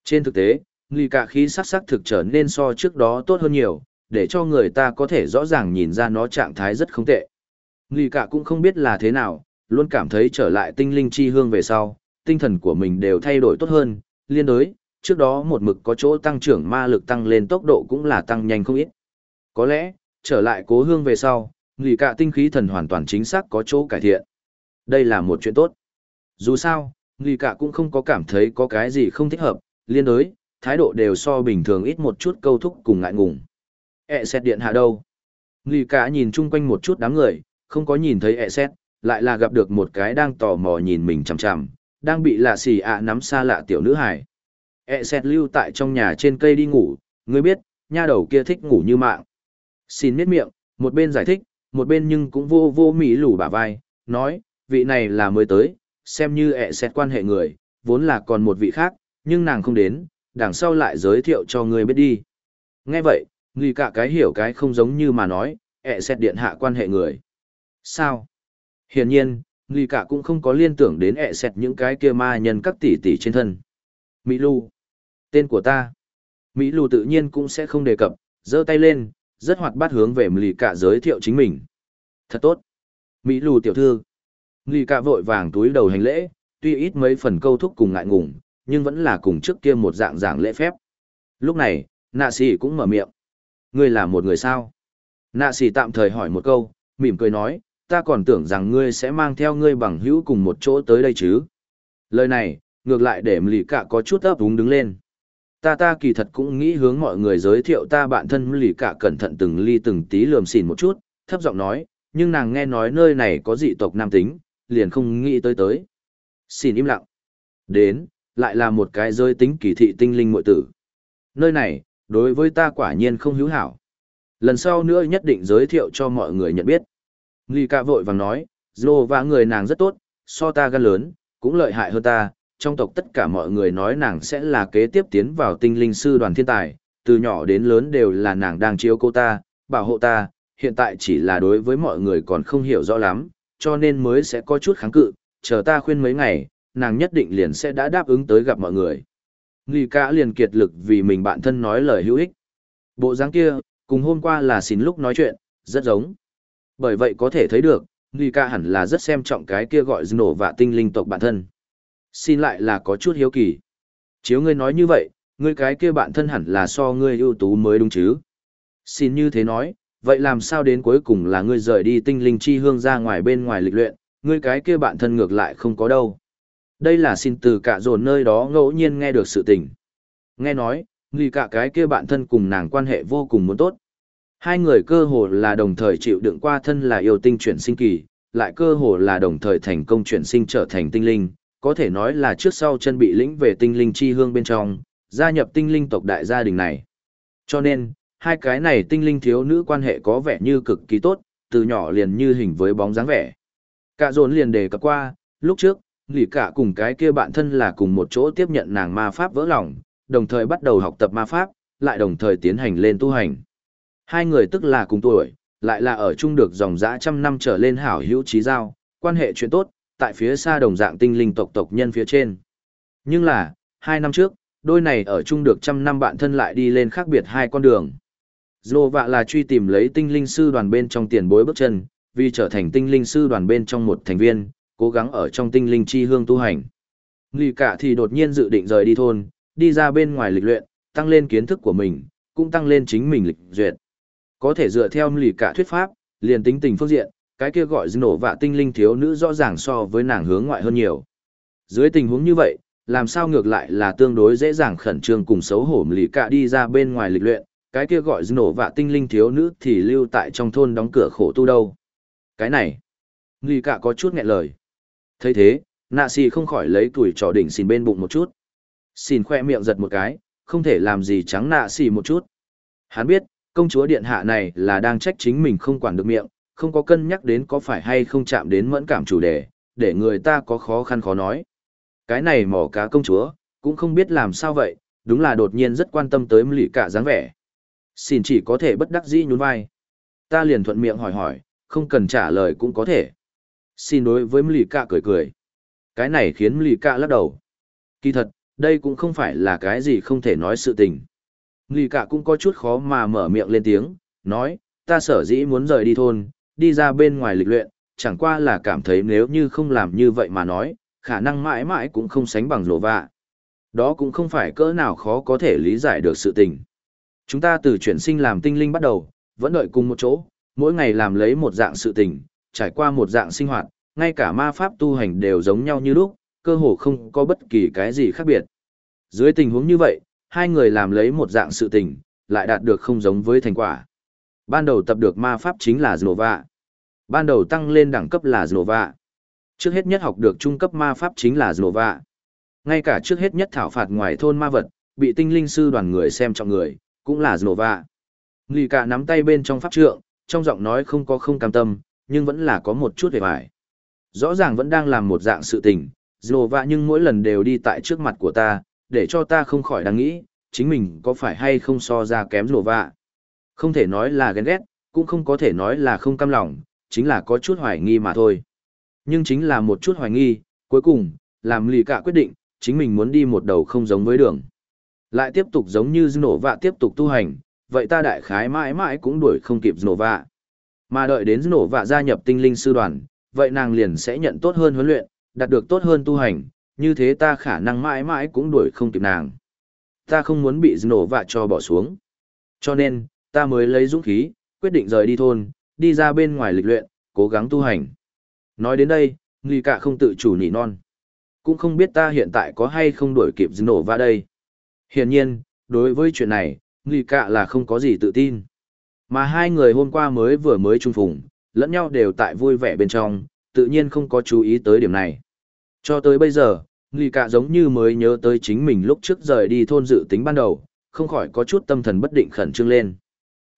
Trên thực tế, lì cả khí sắc sắc thực trở nên so trước đó tốt hơn nhiều, để cho người ta có thể rõ ràng nhìn ra nó trạng thái rất không tệ. Lì cả cũng không biết là thế nào, luôn cảm thấy trở lại tinh linh chi hương về sau, tinh thần của mình đều thay đổi tốt hơn, liên đối, trước đó một mực có chỗ tăng trưởng ma lực tăng lên tốc độ cũng là tăng nhanh không ít. Có lẽ, trở lại cố hương về sau, lì cả tinh khí thần hoàn toàn chính xác có chỗ cải thiện. Đây là một chuyện tốt. Dù sao, lì cả cũng không có cảm thấy có cái gì không thích hợp, liên đối, thái độ đều so bình thường ít một chút câu thúc cùng ngại ngùng. E xét điện hạ đâu? Lì cả nhìn chung quanh một chút đám người, không có nhìn thấy e xét, lại là gặp được một cái đang tò mò nhìn mình chằm chằm, đang bị lạ xì ạ nắm xa lạ tiểu nữ hải. E xét lưu tại trong nhà trên cây đi ngủ, ngươi biết, nha đầu kia thích ngủ như mạng. Xin miết miệng, một bên giải thích, một bên nhưng cũng vô vô mỹ lủ bả vai, nói, vị này là mới tới, xem như e ẹ xét quan hệ người, vốn là còn một vị khác, nhưng nàng không đến, đằng sau lại giới thiệu cho ngươi biết đi. Nghe vậy, Nghi cả cái hiểu cái không giống như mà nói, e ẹ xét điện hạ quan hệ người. Sao? Hiển nhiên, Nghi cả cũng không có liên tưởng đến e ẹ xét những cái kia ma nhân các tỷ tỷ trên thân. Mỹ Lu. Tên của ta. Mỹ lù tự nhiên cũng sẽ không đề cập, giơ tay lên, rất hoạt bát hướng về Nghi cả giới thiệu chính mình. Thật tốt. Mỹ lù tiểu thư. Nghi cả vội vàng túi đầu hành lễ, tuy ít mấy phần câu thúc cùng ngại ngùng, nhưng vẫn là cùng trước kia một dạng dạng lễ phép. Lúc này, nạ sĩ cũng mở miệng. Ngươi là một người sao? Nạ sĩ tạm thời hỏi một câu, mỉm cười nói, ta còn tưởng rằng ngươi sẽ mang theo ngươi bằng hữu cùng một chỗ tới đây chứ. Lời này, ngược lại để lì cả có chút ấp úng đứng lên. Ta ta kỳ thật cũng nghĩ hướng mọi người giới thiệu ta bạn thân lì cả cẩn thận từng ly từng tí lườm xìn một chút, thấp giọng nói, nhưng nàng nghe nói nơi này có dị tộc nam tính, liền không nghĩ tới tới. Xin im lặng. Đến, lại là một cái giới tính kỳ thị tinh linh muội tử. Nơi này, đối với ta quả nhiên không hữu hảo. Lần sau nữa nhất định giới thiệu cho mọi người nhận biết. lì cả vội vàng nói, Dô và người nàng rất tốt, so ta gan lớn, cũng lợi hại hơn ta. Trong tộc tất cả mọi người nói nàng sẽ là kế tiếp tiến vào tinh linh sư đoàn thiên tài, từ nhỏ đến lớn đều là nàng đang chiếu cô ta, bảo hộ ta, hiện tại chỉ là đối với mọi người còn không hiểu rõ lắm, cho nên mới sẽ có chút kháng cự, chờ ta khuyên mấy ngày, nàng nhất định liền sẽ đã đáp ứng tới gặp mọi người. Nghi cả liền kiệt lực vì mình bạn thân nói lời hữu ích. Bộ dáng kia, cùng hôm qua là xin lúc nói chuyện, rất giống. Bởi vậy có thể thấy được, Nghi cả hẳn là rất xem trọng cái kia gọi nổ và tinh linh tộc bạn thân. Xin lại là có chút hiếu kỳ. Chiếu ngươi nói như vậy, ngươi cái kia bạn thân hẳn là so ngươi ưu tú mới đúng chứ. Xin như thế nói, vậy làm sao đến cuối cùng là ngươi rời đi tinh linh chi hương ra ngoài bên ngoài lịch luyện, ngươi cái kia bạn thân ngược lại không có đâu. Đây là xin từ cả dồn nơi đó ngẫu nhiên nghe được sự tình. Nghe nói, người cả cái kia bạn thân cùng nàng quan hệ vô cùng muốn tốt. Hai người cơ hồ là đồng thời chịu đựng qua thân là yêu tinh chuyển sinh kỳ, lại cơ hồ là đồng thời thành công chuyển sinh trở thành tinh linh, có thể nói là trước sau chân bị lĩnh về tinh linh chi hương bên trong, gia nhập tinh linh tộc đại gia đình này. Cho nên, hai cái này tinh linh thiếu nữ quan hệ có vẻ như cực kỳ tốt, từ nhỏ liền như hình với bóng dáng vẻ. Cả dồn liền đề cập qua, lúc trước, lì cả cùng cái kia bạn thân là cùng một chỗ tiếp nhận nàng ma pháp vỡ lòng, đồng thời bắt đầu học tập ma pháp, lại đồng thời tiến hành lên tu hành. Hai người tức là cùng tuổi, lại là ở chung được dòng dã trăm năm trở lên hảo hữu trí giao, quan hệ chuyện tốt, tại phía xa đồng dạng tinh linh tộc tộc nhân phía trên. Nhưng là, hai năm trước, đôi này ở chung được trăm năm bạn thân lại đi lên khác biệt hai con đường. Dô vạ là truy tìm lấy tinh linh sư đoàn bên trong tiền bối bước chân, vì trở thành tinh linh sư đoàn bên trong một thành viên, cố gắng ở trong tinh linh chi hương tu hành. Lì cả thì đột nhiên dự định rời đi thôn, đi ra bên ngoài lịch luyện, tăng lên kiến thức của mình, cũng tăng lên chính mình lịch duyệt. Có thể dựa theo lì cả thuyết pháp, liền tính tình phương diện, cái kia gọi nổ vạ tinh linh thiếu nữ rõ ràng so với nàng hướng ngoại hơn nhiều. Dưới tình huống như vậy, làm sao ngược lại là tương đối dễ dàng khẩn trương cùng xấu hổ lì cả đi ra bên ngoài lịch luyện, cái kia gọi nổ vạ tinh linh thiếu nữ thì lưu tại trong thôn đóng cửa khổ tu đâu. Cái này, lì cả có chút nghẹn lời. thấy thế, nạ xì không khỏi lấy tuổi trò đỉnh xin bên bụng một chút. Xin khoe miệng giật một cái, không thể làm gì trắng nạ xì một chút. Hắn biết, công chúa điện hạ này là đang trách chính mình không quản được miệng, không có cân nhắc đến có phải hay không chạm đến mẫn cảm chủ đề, để người ta có khó khăn khó nói. Cái này mỏ cá công chúa, cũng không biết làm sao vậy, đúng là đột nhiên rất quan tâm tới lì cả dáng vẻ. Xin chỉ có thể bất đắc dĩ nhún vai. Ta liền thuận miệng hỏi hỏi, không cần trả lời cũng có thể. Xin đối với lì cả cười cười. Cái này khiến lì cả lắc đầu. Kỳ thật, đây cũng không phải là cái gì không thể nói sự tình. Lì cả cũng có chút khó mà mở miệng lên tiếng, nói, ta sở dĩ muốn rời đi thôn, đi ra bên ngoài lịch luyện, chẳng qua là cảm thấy nếu như không làm như vậy mà nói, khả năng mãi mãi cũng không sánh bằng lộ vạ. Đó cũng không phải cỡ nào khó có thể lý giải được sự tình. Chúng ta từ chuyển sinh làm tinh linh bắt đầu, vẫn đợi cùng một chỗ, mỗi ngày làm lấy một dạng sự tình, trải qua một dạng sinh hoạt, ngay cả ma pháp tu hành đều giống nhau như lúc, cơ hồ không có bất kỳ cái gì khác biệt. Dưới tình huống như vậy, hai người làm lấy một dạng sự tình, lại đạt được không giống với thành quả. Ban đầu tập được ma pháp chính là Znova. Ban đầu tăng lên đẳng cấp là Znova. Trước hết nhất học được trung cấp ma pháp chính là Znova. Ngay cả trước hết nhất thảo phạt ngoài thôn ma vật, bị tinh linh sư đoàn người xem trọng người, cũng là Znova. Nghi cả nắm tay bên trong pháp trượng, trong giọng nói không có không cam tâm, nhưng vẫn là có một chút vẻ vải. Rõ ràng vẫn đang làm một dạng sự tình, Znova nhưng mỗi lần đều đi tại trước mặt của ta, để cho ta không khỏi đang nghĩ, chính mình có phải hay không so ra kém Znova. Không thể nói là ghen ghét, cũng không có thể nói là không cam lòng, chính là có chút hoài nghi mà thôi. Nhưng chính là một chút hoài nghi, cuối cùng, làm lì cả quyết định, chính mình muốn đi một đầu không giống với đường. Lại tiếp tục giống như nổ vạ tiếp tục tu hành, vậy ta đại khái mãi mãi cũng đuổi không kịp nổ vạ. Mà đợi đến nổ vạ gia nhập tinh linh sư đoàn, vậy nàng liền sẽ nhận tốt hơn huấn luyện, đạt được tốt hơn tu hành, như thế ta khả năng mãi mãi cũng đuổi không kịp nàng. Ta không muốn bị nổ vạ cho bỏ xuống. Cho nên, ta mới lấy dũng khí, quyết định rời đi thôn, đi ra bên ngoài lịch luyện, cố gắng tu hành. Nói đến đây, Nghi Cả không tự chủ nỉ non. Cũng không biết ta hiện tại có hay không đuổi kịp nổ va đây. Hiển nhiên, đối với chuyện này, Nghi Cả là không có gì tự tin. Mà hai người hôm qua mới vừa mới chung phùng, lẫn nhau đều tại vui vẻ bên trong, tự nhiên không có chú ý tới điểm này. Cho tới bây giờ, Nghi Cả giống như mới nhớ tới chính mình lúc trước rời đi thôn dự tính ban đầu, không khỏi có chút tâm thần bất định khẩn trương lên.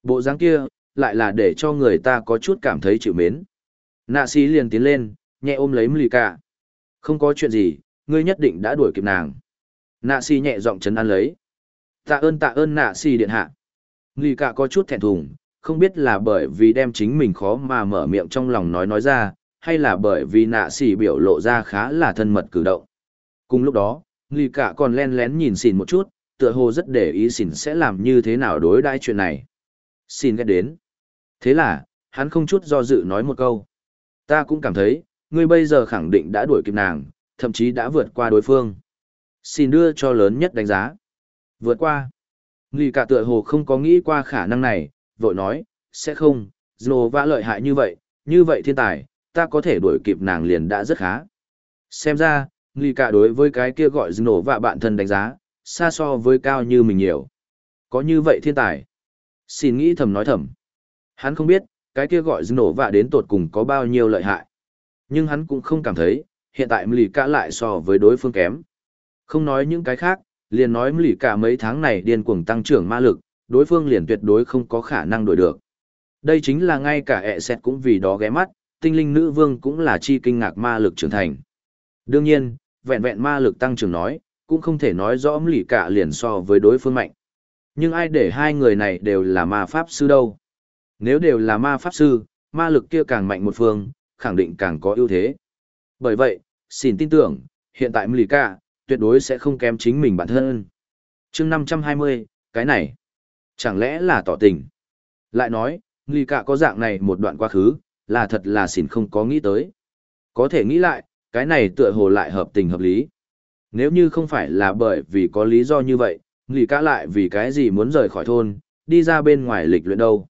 Bộ dáng kia, lại là để cho người ta có chút cảm thấy chịu mến. Nạ sĩ liền tiến lên, nhẹ ôm lấy Mlì Cả. Không có chuyện gì, ngươi nhất định đã đuổi kịp nàng. Nạ sĩ nhẹ giọng chấn an lấy. Tạ ơn tạ ơn nạ sĩ điện hạ. Mlì Cả có chút thẹn thùng, không biết là bởi vì đem chính mình khó mà mở miệng trong lòng nói nói ra, hay là bởi vì nạ sĩ biểu lộ ra khá là thân mật cử động. Cùng lúc đó, Mlì Cả còn len lén nhìn xỉn một chút, tựa hồ rất để ý xỉn sẽ làm như thế nào đối đãi chuyện này. Xin ghét đến. Thế là, hắn không chút do dự nói một câu. Ta cũng cảm thấy, ngươi bây giờ khẳng định đã đuổi kịp nàng, thậm chí đã vượt qua đối phương. Xin đưa cho lớn nhất đánh giá. Vượt qua. Người cả tựa hồ không có nghĩ qua khả năng này, vội nói, sẽ không, Dô vã lợi hại như vậy, như vậy thiên tài, ta có thể đuổi kịp nàng liền đã rất khá. Xem ra, người cả đối với cái kia gọi Dô vã bạn thân đánh giá, xa so với cao như mình nhiều. Có như vậy thiên tài. Xin nghĩ thầm nói thầm. Hắn không biết, cái kia gọi nổ vạ đến tột cùng có bao nhiêu lợi hại. Nhưng hắn cũng không cảm thấy, hiện tại Mlì Cả lại so với đối phương kém. Không nói những cái khác, liền nói Mlì Cả mấy tháng này điên cuồng tăng trưởng ma lực, đối phương liền tuyệt đối không có khả năng đổi được. Đây chính là ngay cả ẹ xẹt cũng vì đó ghé mắt, tinh linh nữ vương cũng là chi kinh ngạc ma lực trưởng thành. Đương nhiên, vẹn vẹn ma lực tăng trưởng nói, cũng không thể nói rõ Mlì Cả liền so với đối phương mạnh. Nhưng ai để hai người này đều là ma pháp sư đâu? Nếu đều là ma pháp sư, ma lực kia càng mạnh một phương, khẳng định càng có ưu thế. Bởi vậy, xin tin tưởng, hiện tại Mlika, tuyệt đối sẽ không kém chính mình bản thân. chương 520, cái này, chẳng lẽ là tỏ tình? Lại nói, Mlika có dạng này một đoạn quá khứ, là thật là xỉn không có nghĩ tới. Có thể nghĩ lại, cái này tựa hồ lại hợp tình hợp lý. Nếu như không phải là bởi vì có lý do như vậy, Mlika lại vì cái gì muốn rời khỏi thôn, đi ra bên ngoài lịch luyện đâu.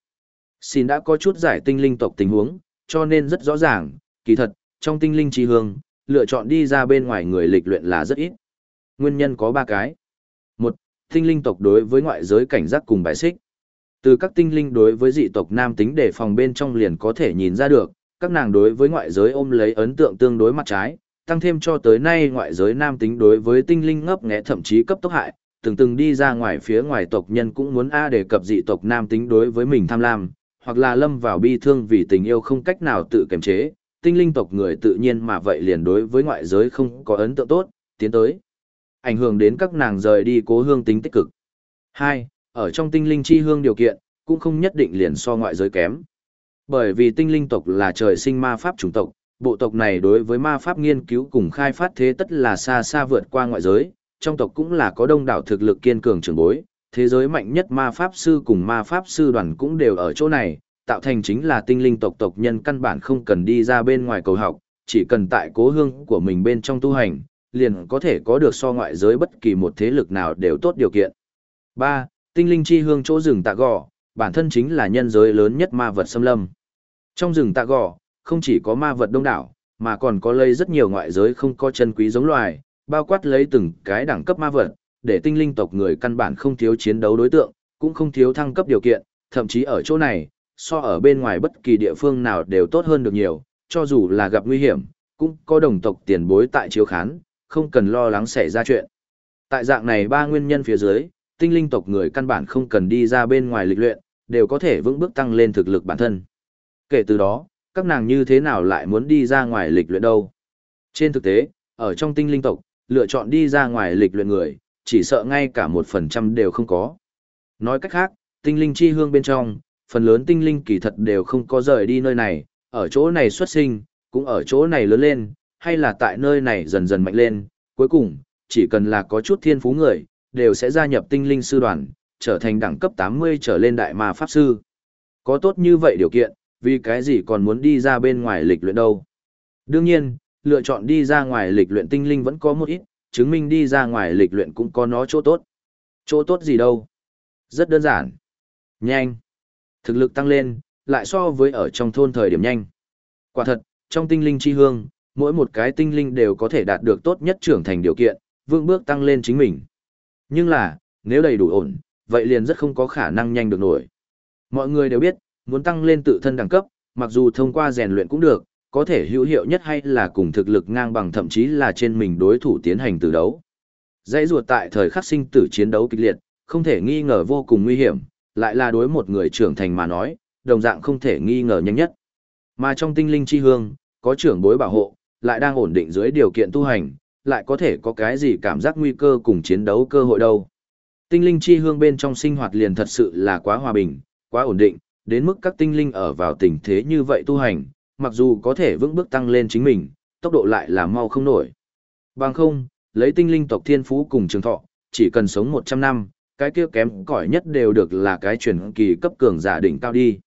Xin đã có chút giải tinh linh tộc tình huống, cho nên rất rõ ràng, kỳ thật, trong tinh linh chi hương, lựa chọn đi ra bên ngoài người lịch luyện là rất ít. Nguyên nhân có ba cái. Một, tinh linh tộc đối với ngoại giới cảnh giác cùng bài xích. Từ các tinh linh đối với dị tộc nam tính để phòng bên trong liền có thể nhìn ra được, các nàng đối với ngoại giới ôm lấy ấn tượng tương đối mặt trái, tăng thêm cho tới nay ngoại giới nam tính đối với tinh linh ngấp nghé thậm chí cấp tốc hại, từng từng đi ra ngoài phía ngoài tộc nhân cũng muốn A đề cập dị tộc nam tính đối với mình tham lam, hoặc là lâm vào bi thương vì tình yêu không cách nào tự kiềm chế, tinh linh tộc người tự nhiên mà vậy liền đối với ngoại giới không có ấn tượng tốt, tiến tới. Ảnh hưởng đến các nàng rời đi cố hương tính tích cực. 2. Ở trong tinh linh chi hương điều kiện, cũng không nhất định liền so ngoại giới kém. Bởi vì tinh linh tộc là trời sinh ma pháp chủng tộc, bộ tộc này đối với ma pháp nghiên cứu cùng khai phát thế tất là xa xa vượt qua ngoại giới, trong tộc cũng là có đông đảo thực lực kiên cường trường bối, thế giới mạnh nhất ma pháp sư cùng ma pháp sư đoàn cũng đều ở chỗ này, tạo thành chính là tinh linh tộc tộc nhân căn bản không cần đi ra bên ngoài cầu học, chỉ cần tại cố hương của mình bên trong tu hành, liền có thể có được so ngoại giới bất kỳ một thế lực nào đều tốt điều kiện. 3. Tinh linh chi hương chỗ rừng tạ gò, bản thân chính là nhân giới lớn nhất ma vật xâm lâm. Trong rừng tạ gò, không chỉ có ma vật đông đảo, mà còn có lấy rất nhiều ngoại giới không có chân quý giống loài, bao quát lấy từng cái đẳng cấp ma vật, để tinh linh tộc người căn bản không thiếu chiến đấu đối tượng, cũng không thiếu thăng cấp điều kiện, thậm chí ở chỗ này, so ở bên ngoài bất kỳ địa phương nào đều tốt hơn được nhiều, cho dù là gặp nguy hiểm, cũng có đồng tộc tiền bối tại chiếu khán, không cần lo lắng xảy ra chuyện. Tại dạng này ba nguyên nhân phía dưới, tinh linh tộc người căn bản không cần đi ra bên ngoài lịch luyện, đều có thể vững bước tăng lên thực lực bản thân. Kể từ đó, các nàng như thế nào lại muốn đi ra ngoài lịch luyện đâu? Trên thực tế, ở trong tinh linh tộc, lựa chọn đi ra ngoài lịch luyện người, chỉ sợ ngay cả một phần trăm đều không có. Nói cách khác, tinh linh chi hương bên trong, phần lớn tinh linh kỳ thật đều không có rời đi nơi này, ở chỗ này xuất sinh, cũng ở chỗ này lớn lên, hay là tại nơi này dần dần mạnh lên, cuối cùng, chỉ cần là có chút thiên phú người, đều sẽ gia nhập tinh linh sư đoàn, trở thành đẳng cấp 80 trở lên đại ma pháp sư. Có tốt như vậy điều kiện, vì cái gì còn muốn đi ra bên ngoài lịch luyện đâu. Đương nhiên, lựa chọn đi ra ngoài lịch luyện tinh linh vẫn có một ít, chứng minh đi ra ngoài lịch luyện cũng có nó chỗ tốt. Chỗ tốt gì đâu? Rất đơn giản. Nhanh. Thực lực tăng lên, lại so với ở trong thôn thời điểm nhanh. Quả thật, trong tinh linh chi hương, mỗi một cái tinh linh đều có thể đạt được tốt nhất trưởng thành điều kiện, vương bước tăng lên chính mình. Nhưng là, nếu đầy đủ ổn, vậy liền rất không có khả năng nhanh được nổi. Mọi người đều biết, muốn tăng lên tự thân đẳng cấp, mặc dù thông qua rèn luyện cũng được, có thể hữu hiệu nhất hay là cùng thực lực ngang bằng thậm chí là trên mình đối thủ tiến hành từ đấu. Dãy ruột tại thời khắc sinh tử chiến đấu kịch liệt, không thể nghi ngờ vô cùng nguy hiểm, lại là đối một người trưởng thành mà nói, đồng dạng không thể nghi ngờ nhanh nhất. Mà trong tinh linh chi hương, có trưởng bối bảo hộ, lại đang ổn định dưới điều kiện tu hành, lại có thể có cái gì cảm giác nguy cơ cùng chiến đấu cơ hội đâu. Tinh linh chi hương bên trong sinh hoạt liền thật sự là quá hòa bình, quá ổn định, đến mức các tinh linh ở vào tình thế như vậy tu hành, mặc dù có thể vững bước tăng lên chính mình, tốc độ lại là mau không nổi. Bằng không, lấy tinh linh tộc thiên phú cùng trường thọ, chỉ cần sống 100 năm, cái kia kém cỏi nhất đều được là cái truyền kỳ cấp cường giả đỉnh cao đi.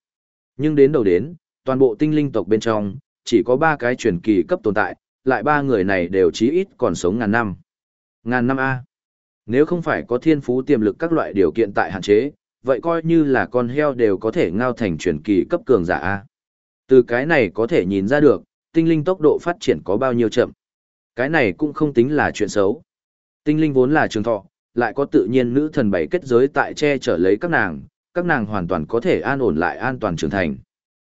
Nhưng đến đầu đến, toàn bộ tinh linh tộc bên trong, chỉ có 3 cái truyền kỳ cấp tồn tại, lại ba người này đều chí ít còn sống ngàn năm. Ngàn năm A. Nếu không phải có thiên phú tiềm lực các loại điều kiện tại hạn chế, vậy coi như là con heo đều có thể ngao thành truyền kỳ cấp cường giả A. Từ cái này có thể nhìn ra được, tinh linh tốc độ phát triển có bao nhiêu chậm. Cái này cũng không tính là chuyện xấu. Tinh linh vốn là trường thọ, lại có tự nhiên nữ thần bảy kết giới tại che chở lấy các nàng, các nàng hoàn toàn có thể an ổn lại an toàn trưởng thành.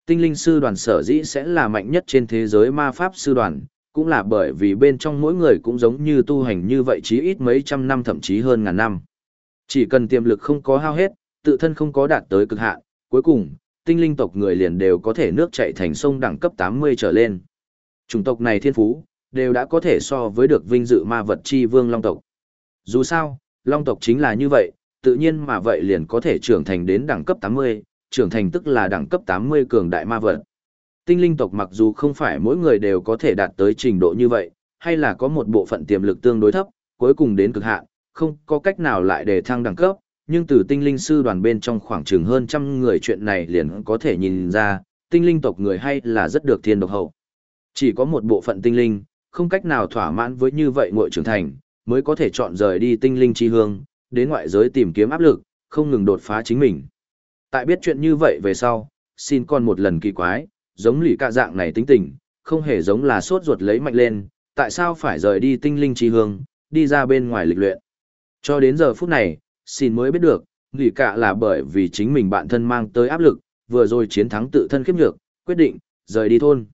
Tinh linh sư đoàn sở dĩ sẽ là mạnh nhất trên thế giới ma pháp sư đoàn, cũng là bởi vì bên trong mỗi người cũng giống như tu hành như vậy chí ít mấy trăm năm thậm chí hơn ngàn năm. Chỉ cần tiềm lực không có hao hết, tự thân không có đạt tới cực hạn, cuối cùng, tinh linh tộc người liền đều có thể nước chạy thành sông đẳng cấp 80 trở lên. Chủng tộc này thiên phú, đều đã có thể so với được vinh dự ma vật chi vương long tộc. Dù sao, long tộc chính là như vậy, tự nhiên mà vậy liền có thể trưởng thành đến đẳng cấp 80, trưởng thành tức là đẳng cấp 80 cường đại ma vật. Tinh linh tộc mặc dù không phải mỗi người đều có thể đạt tới trình độ như vậy, hay là có một bộ phận tiềm lực tương đối thấp, cuối cùng đến cực hạn, không có cách nào lại để thăng đẳng cấp, nhưng từ tinh linh sư đoàn bên trong khoảng chừng hơn trăm người chuyện này liền có thể nhìn ra, tinh linh tộc người hay là rất được thiên độc hậu. Chỉ có một bộ phận tinh linh, không cách nào thỏa mãn với như vậy ngội trưởng thành, mới có thể chọn rời đi tinh linh chi hương, đến ngoại giới tìm kiếm áp lực, không ngừng đột phá chính mình, Tại biết chuyện như vậy về sau, xin con một lần kỳ quái, giống lì cả dạng này tính tình, không hề giống là sốt ruột lấy mạnh lên, tại sao phải rời đi tinh linh chi hương, đi ra bên ngoài lịch luyện. Cho đến giờ phút này, xin mới biết được, lì cả là bởi vì chính mình bản thân mang tới áp lực, vừa rồi chiến thắng tự thân khiếp nhược, quyết định, rời đi thôn.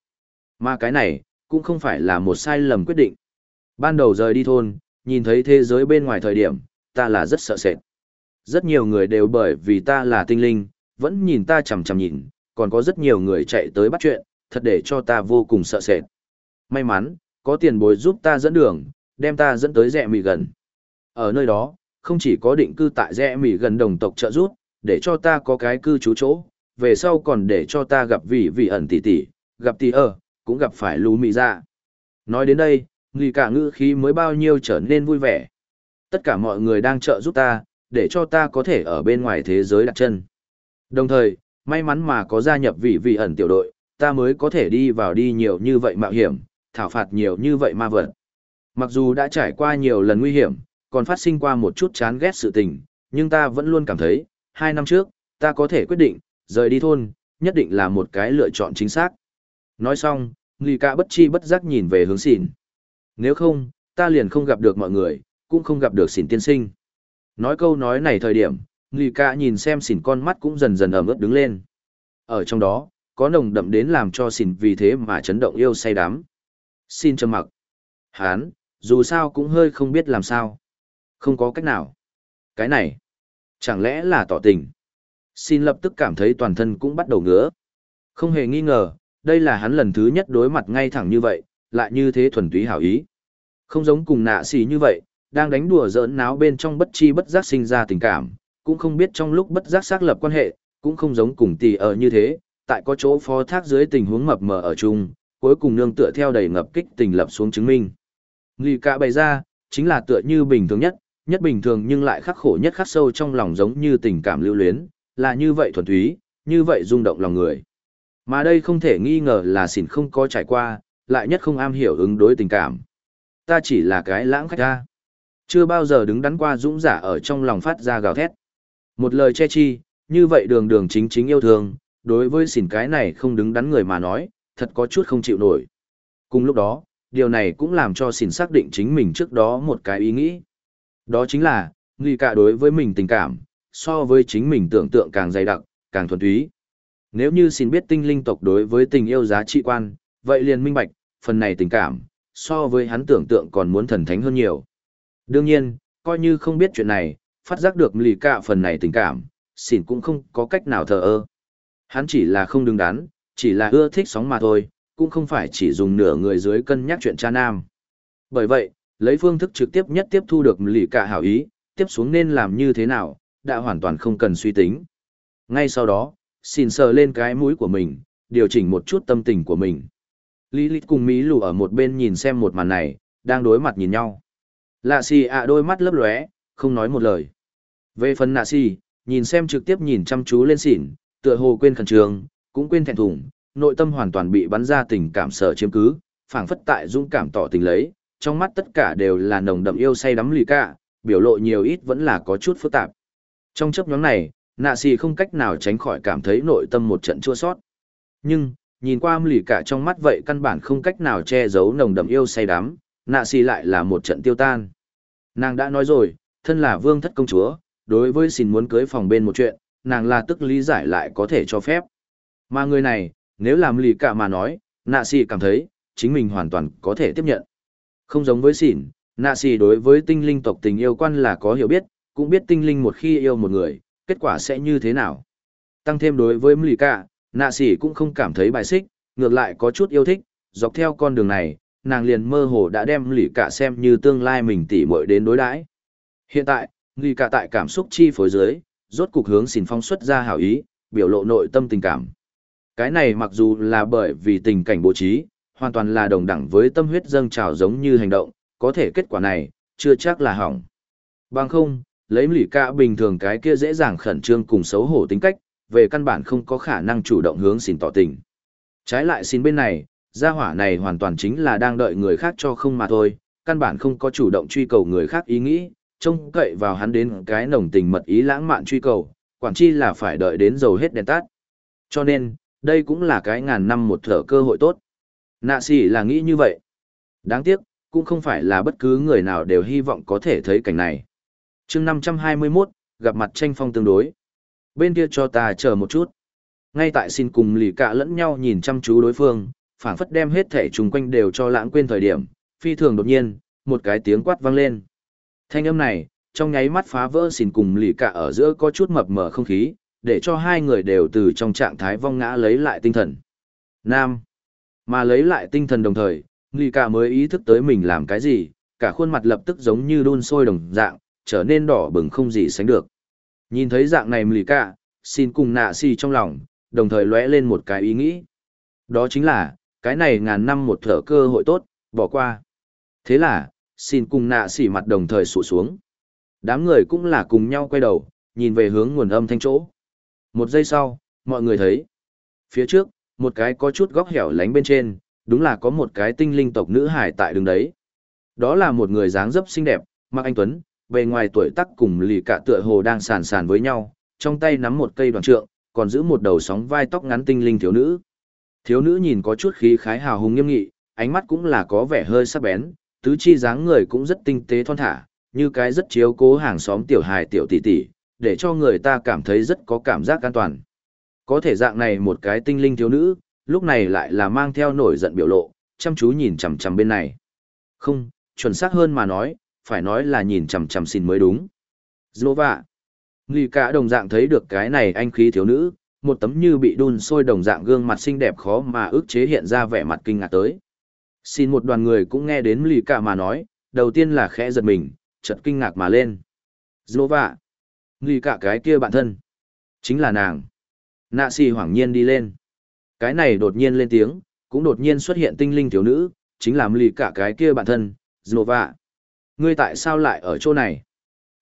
Mà cái này, cũng không phải là một sai lầm quyết định. Ban đầu rời đi thôn, nhìn thấy thế giới bên ngoài thời điểm, ta là rất sợ sệt. Rất nhiều người đều bởi vì ta là tinh linh, vẫn nhìn ta chằm chằm nhìn, còn có rất nhiều người chạy tới bắt chuyện, thật để cho ta vô cùng sợ sệt. May mắn, có tiền bối giúp ta dẫn đường, đem ta dẫn tới rẽ mì gần. Ở nơi đó, không chỉ có định cư tại rẽ mỉ gần đồng tộc trợ giúp, để cho ta có cái cư trú chỗ, về sau còn để cho ta gặp vị vị ẩn tỷ tỷ, gặp tỷ ở, cũng gặp phải lú mị ra. Nói đến đây, người cả ngữ khí mới bao nhiêu trở nên vui vẻ. Tất cả mọi người đang trợ giúp ta, để cho ta có thể ở bên ngoài thế giới đặt chân. Đồng thời, may mắn mà có gia nhập vị vị ẩn tiểu đội, ta mới có thể đi vào đi nhiều như vậy mạo hiểm, thảo phạt nhiều như vậy ma vật. Mặc dù đã trải qua nhiều lần nguy hiểm, còn phát sinh qua một chút chán ghét sự tình, nhưng ta vẫn luôn cảm thấy, hai năm trước, ta có thể quyết định, rời đi thôn, nhất định là một cái lựa chọn chính xác. Nói xong, Lì Cả bất chi bất giác nhìn về hướng xỉn. Nếu không, ta liền không gặp được mọi người, cũng không gặp được xỉn tiên sinh. Nói câu nói này thời điểm, Lì Cả nhìn xem xỉn con mắt cũng dần dần ẩm ướt đứng lên. Ở trong đó, có nồng đậm đến làm cho xỉn vì thế mà chấn động yêu say đắm. Xin trầm mặc. Hán, dù sao cũng hơi không biết làm sao. Không có cách nào. Cái này, chẳng lẽ là tỏ tình. Xin lập tức cảm thấy toàn thân cũng bắt đầu ngứa. Không hề nghi ngờ, đây là hắn lần thứ nhất đối mặt ngay thẳng như vậy, lại như thế thuần túy hảo ý. Không giống cùng nạ xì như vậy, đang đánh đùa giỡn náo bên trong bất chi bất giác sinh ra tình cảm, cũng không biết trong lúc bất giác xác lập quan hệ, cũng không giống cùng tỷ ở như thế, tại có chỗ phó thác dưới tình huống mập mờ ở chung, cuối cùng nương tựa theo đầy ngập kích tình lập xuống chứng minh. Lì cả bày ra, chính là tựa như bình thường nhất, nhất bình thường nhưng lại khắc khổ nhất khắc sâu trong lòng giống như tình cảm lưu luyến, là như vậy thuần túy, như vậy rung động lòng người. Mà đây không thể nghi ngờ là xỉn không có trải qua, lại nhất không am hiểu ứng đối tình cảm. Ta chỉ là cái lãng khách ta. Chưa bao giờ đứng đắn qua dũng giả ở trong lòng phát ra gào thét. Một lời che chi, như vậy đường đường chính chính yêu thương, đối với xỉn cái này không đứng đắn người mà nói, thật có chút không chịu nổi. Cùng lúc đó, điều này cũng làm cho xỉn xác định chính mình trước đó một cái ý nghĩ. Đó chính là, nghi cả đối với mình tình cảm, so với chính mình tưởng tượng càng dày đặc, càng thuần túy. Nếu như xin biết tinh linh tộc đối với tình yêu giá trị quan, vậy liền minh bạch, phần này tình cảm, so với hắn tưởng tượng còn muốn thần thánh hơn nhiều. Đương nhiên, coi như không biết chuyện này, phát giác được lì cả phần này tình cảm, xin cũng không có cách nào thờ ơ. Hắn chỉ là không đứng đắn, chỉ là ưa thích sóng mà thôi, cũng không phải chỉ dùng nửa người dưới cân nhắc chuyện cha nam. Bởi vậy, lấy phương thức trực tiếp nhất tiếp thu được lì cả hảo ý, tiếp xuống nên làm như thế nào, đã hoàn toàn không cần suy tính. Ngay sau đó, xin sờ lên cái mũi của mình, điều chỉnh một chút tâm tình của mình. Lý Lilith cùng Mỹ lù ở một bên nhìn xem một màn này, đang đối mặt nhìn nhau. Lạ xì ạ đôi mắt lấp lóe, không nói một lời. Về phần nạ xì, nhìn xem trực tiếp nhìn chăm chú lên xỉn, tựa hồ quên khẩn trường cũng quên thẹn thùng, nội tâm hoàn toàn bị bắn ra tình cảm sợ chiếm cứ, phảng phất tại dũng cảm tỏ tình lấy, trong mắt tất cả đều là nồng đậm yêu say đắm lì cả, biểu lộ nhiều ít vẫn là có chút phức tạp. Trong chấp nhóm này, nạ xì không cách nào tránh khỏi cảm thấy nội tâm một trận chua sót. Nhưng, nhìn qua lì cả trong mắt vậy căn bản không cách nào che giấu nồng đậm yêu say đắm, nạ xì lại là một trận tiêu tan. Nàng đã nói rồi, thân là vương thất công chúa, đối với xin muốn cưới phòng bên một chuyện, nàng là tức lý giải lại có thể cho phép. Mà người này, nếu làm lì cả mà nói, nạ xì cảm thấy, chính mình hoàn toàn có thể tiếp nhận. Không giống với xỉn, nạ xì đối với tinh linh tộc tình yêu quan là có hiểu biết, cũng biết tinh linh một khi yêu một người, kết quả sẽ như thế nào. Tăng thêm đối với lì cả, nạ xì cũng không cảm thấy bài xích, ngược lại có chút yêu thích, dọc theo con đường này, nàng liền mơ hồ đã đem lì cả xem như tương lai mình tỉ muội đến đối đãi. Hiện tại, lì cả tại cảm xúc chi phối dưới, rốt cục hướng xỉn phong xuất ra hảo ý, biểu lộ nội tâm tình cảm. Cái này mặc dù là bởi vì tình cảnh bố trí, hoàn toàn là đồng đẳng với tâm huyết dâng trào giống như hành động, có thể kết quả này, chưa chắc là hỏng. Bằng không, lấy lỷ cả bình thường cái kia dễ dàng khẩn trương cùng xấu hổ tính cách, về căn bản không có khả năng chủ động hướng xin tỏ tình. Trái lại xin bên này, gia hỏa này hoàn toàn chính là đang đợi người khác cho không mà thôi, căn bản không có chủ động truy cầu người khác ý nghĩ, trông cậy vào hắn đến cái nồng tình mật ý lãng mạn truy cầu, Quản chi là phải đợi đến dầu hết đèn tắt. Cho nên, đây cũng là cái ngàn năm một thở cơ hội tốt. Nạ xỉ là nghĩ như vậy. Đáng tiếc, cũng không phải là bất cứ người nào đều hy vọng có thể thấy cảnh này. chương 521, gặp mặt tranh phong tương đối. Bên kia cho ta chờ một chút. Ngay tại xin cùng lì cạ lẫn nhau nhìn chăm chú đối phương, phảng phất đem hết thể chung quanh đều cho lãng quên thời điểm, phi thường đột nhiên, một cái tiếng quát vang lên. Thanh âm này, trong nháy mắt phá vỡ xin cùng lì cạ ở giữa có chút mập mờ không khí, để cho hai người đều từ trong trạng thái vong ngã lấy lại tinh thần. Nam. Mà lấy lại tinh thần đồng thời, Nghi cả mới ý thức tới mình làm cái gì, cả khuôn mặt lập tức giống như đun sôi đồng dạng, trở nên đỏ bừng không gì sánh được. Nhìn thấy dạng này lì cả, xin cùng nạ xì trong lòng, đồng thời lóe lên một cái ý nghĩ. Đó chính là, cái này ngàn năm một thở cơ hội tốt, bỏ qua. Thế là, xin cùng nạ xỉ mặt đồng thời sụ xuống. Đám người cũng là cùng nhau quay đầu, nhìn về hướng nguồn âm thanh chỗ. Một giây sau, mọi người thấy. Phía trước, một cái có chút góc hẻo lánh bên trên, đúng là có một cái tinh linh tộc nữ hải tại đường đấy. Đó là một người dáng dấp xinh đẹp, mặc anh Tuấn, bề ngoài tuổi tác cùng lì cả tựa hồ đang sàn sàn với nhau, trong tay nắm một cây đoàn trượng, còn giữ một đầu sóng vai tóc ngắn tinh linh thiếu nữ. Thiếu nữ nhìn có chút khí khái hào hùng nghiêm nghị, ánh mắt cũng là có vẻ hơi sắc bén, tứ chi dáng người cũng rất tinh tế thon thả, như cái rất chiếu cố hàng xóm tiểu hài tiểu tỷ tỷ, để cho người ta cảm thấy rất có cảm giác an toàn. Có thể dạng này một cái tinh linh thiếu nữ, lúc này lại là mang theo nổi giận biểu lộ, chăm chú nhìn chằm chằm bên này. Không, chuẩn xác hơn mà nói, phải nói là nhìn chằm chằm xin mới đúng. Dô vạ. Người cả đồng dạng thấy được cái này anh khí thiếu nữ, một tấm như bị đun sôi đồng dạng gương mặt xinh đẹp khó mà ước chế hiện ra vẻ mặt kinh ngạc tới. Xin một đoàn người cũng nghe đến lì cả mà nói, đầu tiên là khẽ giật mình, chợt kinh ngạc mà lên. Dô vạ. Người cả cái kia bạn thân. Chính là nàng. Nạ xì hoảng nhiên đi lên. Cái này đột nhiên lên tiếng, cũng đột nhiên xuất hiện tinh linh thiếu nữ, chính là lì cả cái kia bạn thân, Zlova. Ngươi tại sao lại ở chỗ này?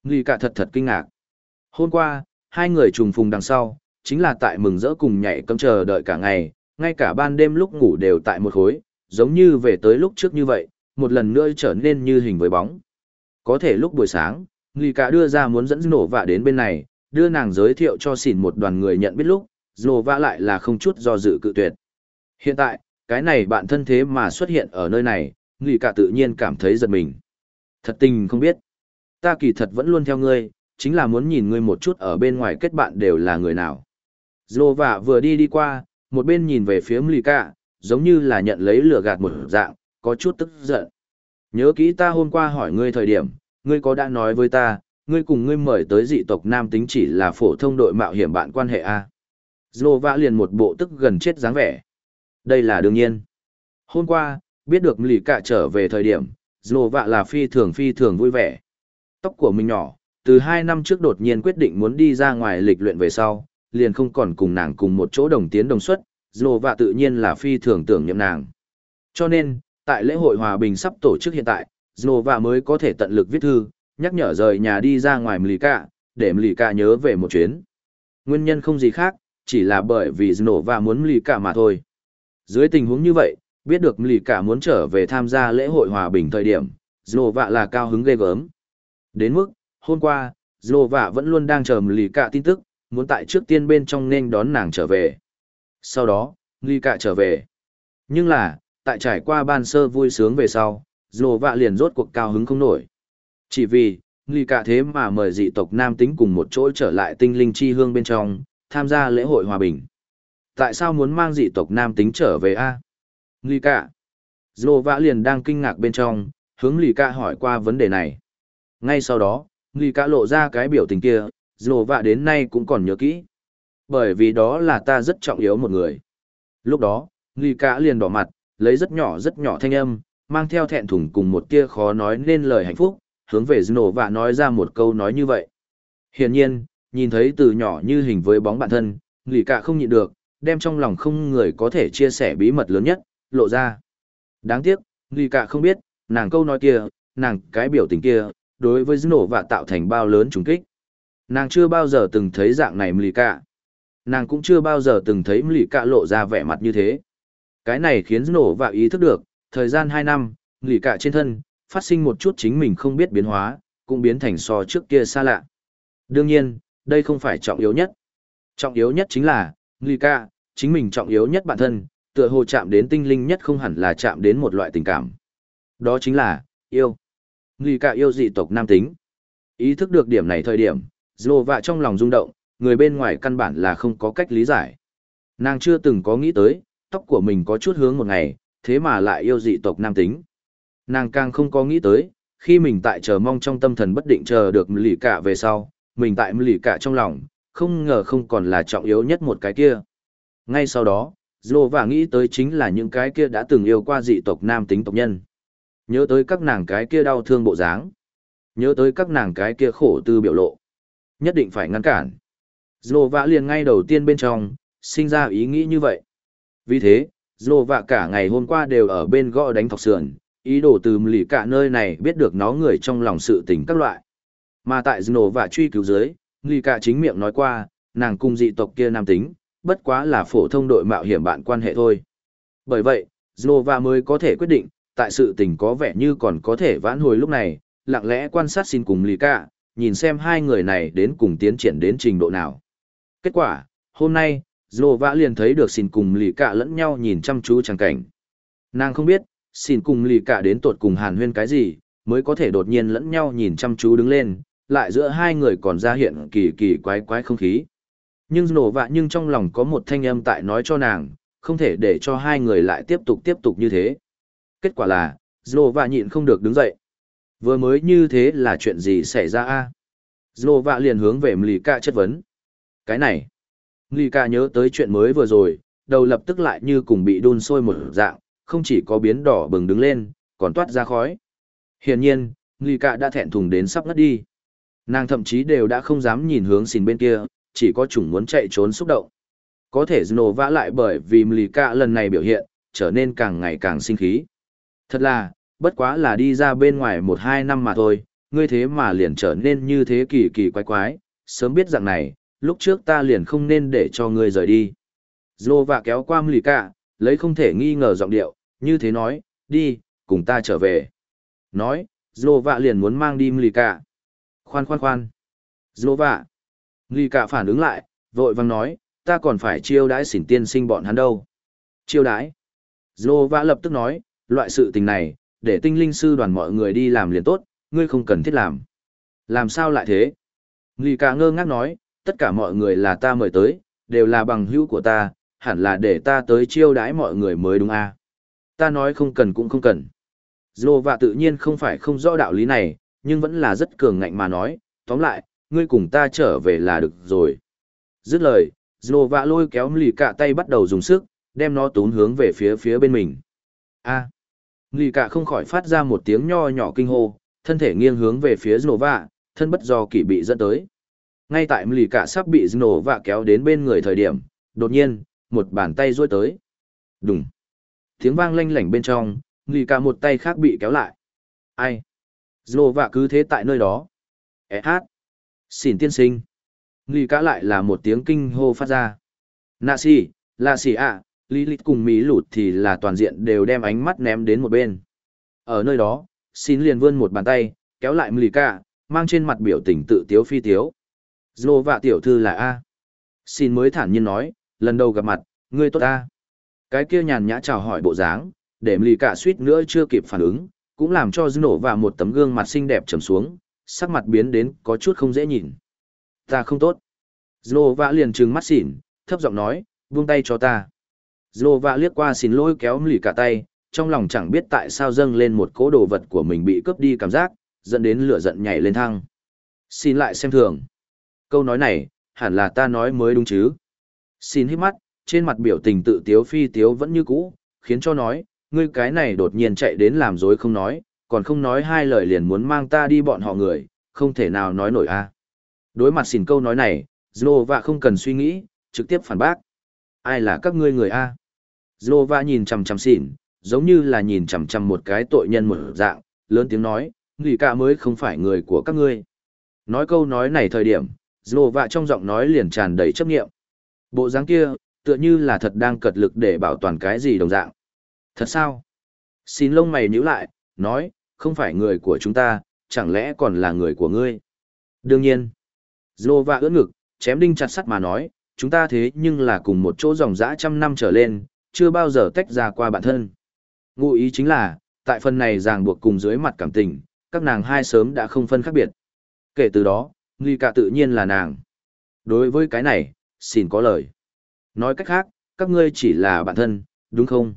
Lì cả thật thật kinh ngạc. Hôm qua, hai người trùng phùng đằng sau, chính là tại mừng rỡ cùng nhảy cấm chờ đợi cả ngày, ngay cả ban đêm lúc ngủ đều tại một khối, giống như về tới lúc trước như vậy, một lần nữa trở nên như hình với bóng. Có thể lúc buổi sáng, lì cả đưa ra muốn dẫn nổ vạ đến bên này, đưa nàng giới thiệu cho xỉn một đoàn người nhận biết lúc, dồ vã lại là không chút do dự cự tuyệt. Hiện tại, cái này bạn thân thế mà xuất hiện ở nơi này, người cả tự nhiên cảm thấy giật mình. Thật tình không biết. Ta kỳ thật vẫn luôn theo ngươi, chính là muốn nhìn ngươi một chút ở bên ngoài kết bạn đều là người nào. Dồ vã vừa đi đi qua, một bên nhìn về phía người Cả, giống như là nhận lấy lửa gạt một dạng, có chút tức giận. Nhớ kỹ ta hôm qua hỏi ngươi thời điểm, ngươi có đã nói với ta, ngươi cùng ngươi mời tới dị tộc nam tính chỉ là phổ thông đội mạo hiểm bạn quan hệ A. Dô vạ liền một bộ tức gần chết dáng vẻ. Đây là đương nhiên. Hôm qua, biết được Mlì Cả trở về thời điểm, Dô vạ là phi thường phi thường vui vẻ. Tóc của mình nhỏ, từ hai năm trước đột nhiên quyết định muốn đi ra ngoài lịch luyện về sau, liền không còn cùng nàng cùng một chỗ đồng tiến đồng xuất, Dô và tự nhiên là phi thường tưởng nhậm nàng. Cho nên, tại lễ hội hòa bình sắp tổ chức hiện tại, Dô và mới có thể tận lực viết thư, nhắc nhở rời nhà đi ra ngoài Mlika, để Mlika nhớ về một chuyến. Nguyên nhân không gì khác, chỉ là bởi vì nổ và muốn Mlika mà thôi. Dưới tình huống như vậy, biết được Mlika muốn trở về tham gia lễ hội hòa bình thời điểm, Dô vạ là cao hứng ghê gớm. Đến mức, hôm qua, Dô vạ vẫn luôn đang chờ Mlika tin tức, muốn tại trước tiên bên trong nên đón nàng trở về. Sau đó, lì cả trở về. Nhưng là, tại trải qua ban sơ vui sướng về sau, Dô vạ liền rốt cuộc cao hứng không nổi. Chỉ vì, lì cả thế mà mời dị tộc nam tính cùng một chỗ trở lại tinh linh chi hương bên trong, tham gia lễ hội hòa bình. Tại sao muốn mang dị tộc nam tính trở về a? Nghi cạ. Dô vã liền đang kinh ngạc bên trong, hướng lì cạ hỏi qua vấn đề này. Ngay sau đó, nghi cạ lộ ra cái biểu tình kia, dô vã đến nay cũng còn nhớ kỹ. Bởi vì đó là ta rất trọng yếu một người. Lúc đó, Nghi Cả liền đỏ mặt, lấy rất nhỏ rất nhỏ thanh âm, mang theo thẹn thùng cùng một tia khó nói nên lời hạnh phúc, hướng về Dồ vạ nói ra một câu nói như vậy. Hiển nhiên, nhìn thấy từ nhỏ như hình với bóng bản thân, lì Cả không nhịn được, đem trong lòng không người có thể chia sẻ bí mật lớn nhất, lộ ra. Đáng tiếc, lì Cả không biết, nàng câu nói kia, nàng cái biểu tình kia, đối với nổ vạ tạo thành bao lớn trùng kích. Nàng chưa bao giờ từng thấy dạng này lì Cả. Nàng cũng chưa bao giờ từng thấy lì Cả lộ ra vẻ mặt như thế. Cái này khiến nổ và ý thức được, thời gian 2 năm, lì Cả trên thân, phát sinh một chút chính mình không biết biến hóa, cũng biến thành so trước kia xa lạ. Đương nhiên, đây không phải trọng yếu nhất. Trọng yếu nhất chính là, Lika, chính mình trọng yếu nhất bản thân, tựa hồ chạm đến tinh linh nhất không hẳn là chạm đến một loại tình cảm. Đó chính là, yêu. Lika yêu dị tộc nam tính. Ý thức được điểm này thời điểm, Zlova trong lòng rung động, người bên ngoài căn bản là không có cách lý giải. Nàng chưa từng có nghĩ tới, tóc của mình có chút hướng một ngày, thế mà lại yêu dị tộc nam tính. Nàng càng không có nghĩ tới, khi mình tại chờ mong trong tâm thần bất định chờ được lì cả về sau, mình tại lì cả trong lòng, không ngờ không còn là trọng yếu nhất một cái kia. Ngay sau đó, Zlova nghĩ tới chính là những cái kia đã từng yêu qua dị tộc nam tính tộc nhân. Nhớ tới các nàng cái kia đau thương bộ dáng. Nhớ tới các nàng cái kia khổ tư biểu lộ. Nhất định phải ngăn cản. Zlova liền ngay đầu tiên bên trong, sinh ra ý nghĩ như vậy. Vì thế, Zlova cả ngày hôm qua đều ở bên gõ đánh thọc sườn, ý đồ từ lì cả nơi này biết được nó người trong lòng sự tình các loại. Mà tại Zlova truy cứu dưới, lì cả chính miệng nói qua, nàng cung dị tộc kia nam tính, bất quá là phổ thông đội mạo hiểm bạn quan hệ thôi. Bởi vậy, Zlova mới có thể quyết định, tại sự tình có vẻ như còn có thể vãn hồi lúc này, lặng lẽ quan sát xin cùng lì cả, nhìn xem hai người này đến cùng tiến triển đến trình độ nào. Kết quả, hôm nay, Zlova liền thấy được xin cùng lì cả lẫn nhau nhìn chăm chú chẳng cảnh. Nàng không biết, xin cùng lì cả đến tột cùng hàn huyên cái gì, mới có thể đột nhiên lẫn nhau nhìn chăm chú đứng lên, lại giữa hai người còn ra hiện kỳ kỳ quái quái không khí. Nhưng nổ vạ nhưng trong lòng có một thanh âm tại nói cho nàng, không thể để cho hai người lại tiếp tục tiếp tục như thế. Kết quả là, Zlova nhịn không được đứng dậy. Vừa mới như thế là chuyện gì xảy ra a? Zlova liền hướng về Mlika chất vấn. Cái này, Mlika nhớ tới chuyện mới vừa rồi, đầu lập tức lại như cùng bị đun sôi một dạng, không chỉ có biến đỏ bừng đứng lên, còn toát ra khói. Hiển nhiên, Mlika đã thẹn thùng đến sắp ngất đi. Nàng thậm chí đều đã không dám nhìn hướng xin bên kia, chỉ có chủng muốn chạy trốn xúc động. Có thể Znova lại bởi vì Mlika lần này biểu hiện, trở nên càng ngày càng sinh khí. Thật là, bất quá là đi ra bên ngoài một hai năm mà thôi, ngươi thế mà liền trở nên như thế kỳ kỳ quái quái, sớm biết dạng này, lúc trước ta liền không nên để cho ngươi rời đi. Znova kéo qua Mlika, lấy không thể nghi ngờ giọng điệu, như thế nói, đi, cùng ta trở về. Nói, Znova liền muốn mang đi Mlika. Khoan khoan khoan. Znova. Mlika phản ứng lại, vội vang nói, ta còn phải chiêu đãi xỉn tiên sinh bọn hắn đâu. Chiêu đãi. Znova lập tức nói, loại sự tình này, để tinh linh sư đoàn mọi người đi làm liền tốt, ngươi không cần thiết làm. Làm sao lại thế? Nghi cả ngơ ngác nói, tất cả mọi người là ta mời tới, đều là bằng hữu của ta, hẳn là để ta tới chiêu đãi mọi người mới đúng à? Ta nói không cần cũng không cần. Dô vạ tự nhiên không phải không rõ đạo lý này, nhưng vẫn là rất cường ngạnh mà nói, tóm lại, ngươi cùng ta trở về là được rồi. Dứt lời, Dô lôi kéo lì cả tay bắt đầu dùng sức, đem nó tún hướng về phía phía bên mình. a Lì cả không khỏi phát ra một tiếng nho nhỏ kinh hô, thân thể nghiêng hướng về phía Znova, thân bất do kỷ bị dẫn tới. Ngay tại lì cả sắp bị Znova kéo đến bên người thời điểm, đột nhiên, một bàn tay rôi tới. Đùng. Tiếng vang lanh lảnh bên trong, lì cả một tay khác bị kéo lại. Ai? Znova cứ thế tại nơi đó. Ế hát. Xỉn tiên sinh. Lì cả lại là một tiếng kinh hô phát ra. Nạ xì, là xì ạ, Lilith cùng Mỹ lụt thì là toàn diện đều đem ánh mắt ném đến một bên. Ở nơi đó, xin liền vươn một bàn tay, kéo lại Mlika, mang trên mặt biểu tình tự tiếu phi tiếu. Dô vạ tiểu thư là A. Xin mới thản nhiên nói, lần đầu gặp mặt, ngươi tốt A. Cái kia nhàn nhã chào hỏi bộ dáng, để Mlika suýt nữa chưa kịp phản ứng, cũng làm cho Dô và một tấm gương mặt xinh đẹp trầm xuống, sắc mặt biến đến có chút không dễ nhìn. Ta không tốt. Dô vạ liền trừng mắt xỉn, thấp giọng nói, buông tay cho ta. Zlova liếc qua xin lỗi kéo lì cả tay, trong lòng chẳng biết tại sao dâng lên một cỗ đồ vật của mình bị cướp đi cảm giác, dẫn đến lửa giận nhảy lên thăng. Xin lại xem thường. Câu nói này, hẳn là ta nói mới đúng chứ. Xin hít mắt, trên mặt biểu tình tự tiếu phi tiếu vẫn như cũ, khiến cho nói, ngươi cái này đột nhiên chạy đến làm dối không nói, còn không nói hai lời liền muốn mang ta đi bọn họ người, không thể nào nói nổi a. Đối mặt xỉn câu nói này, Zlova không cần suy nghĩ, trực tiếp phản bác. Ai là các ngươi người a? Zlova nhìn chằm chằm xỉn, giống như là nhìn chằm chằm một cái tội nhân một dạng, lớn tiếng nói, người cả mới không phải người của các ngươi. Nói câu nói này thời điểm, Zlova trong giọng nói liền tràn đầy chấp nghiệm. Bộ dáng kia, tựa như là thật đang cật lực để bảo toàn cái gì đồng dạng. Thật sao? Xin lông mày nhíu lại, nói, không phải người của chúng ta, chẳng lẽ còn là người của ngươi? Đương nhiên. Zlova ưỡn ngực, chém đinh chặt sắt mà nói, chúng ta thế nhưng là cùng một chỗ dòng dã trăm năm trở lên, chưa bao giờ tách ra qua bản thân. Ngụ ý chính là, tại phần này ràng buộc cùng dưới mặt cảm tình, các nàng hai sớm đã không phân khác biệt. Kể từ đó, nghi cả tự nhiên là nàng. Đối với cái này, xin có lời. Nói cách khác, các ngươi chỉ là bạn thân, đúng không?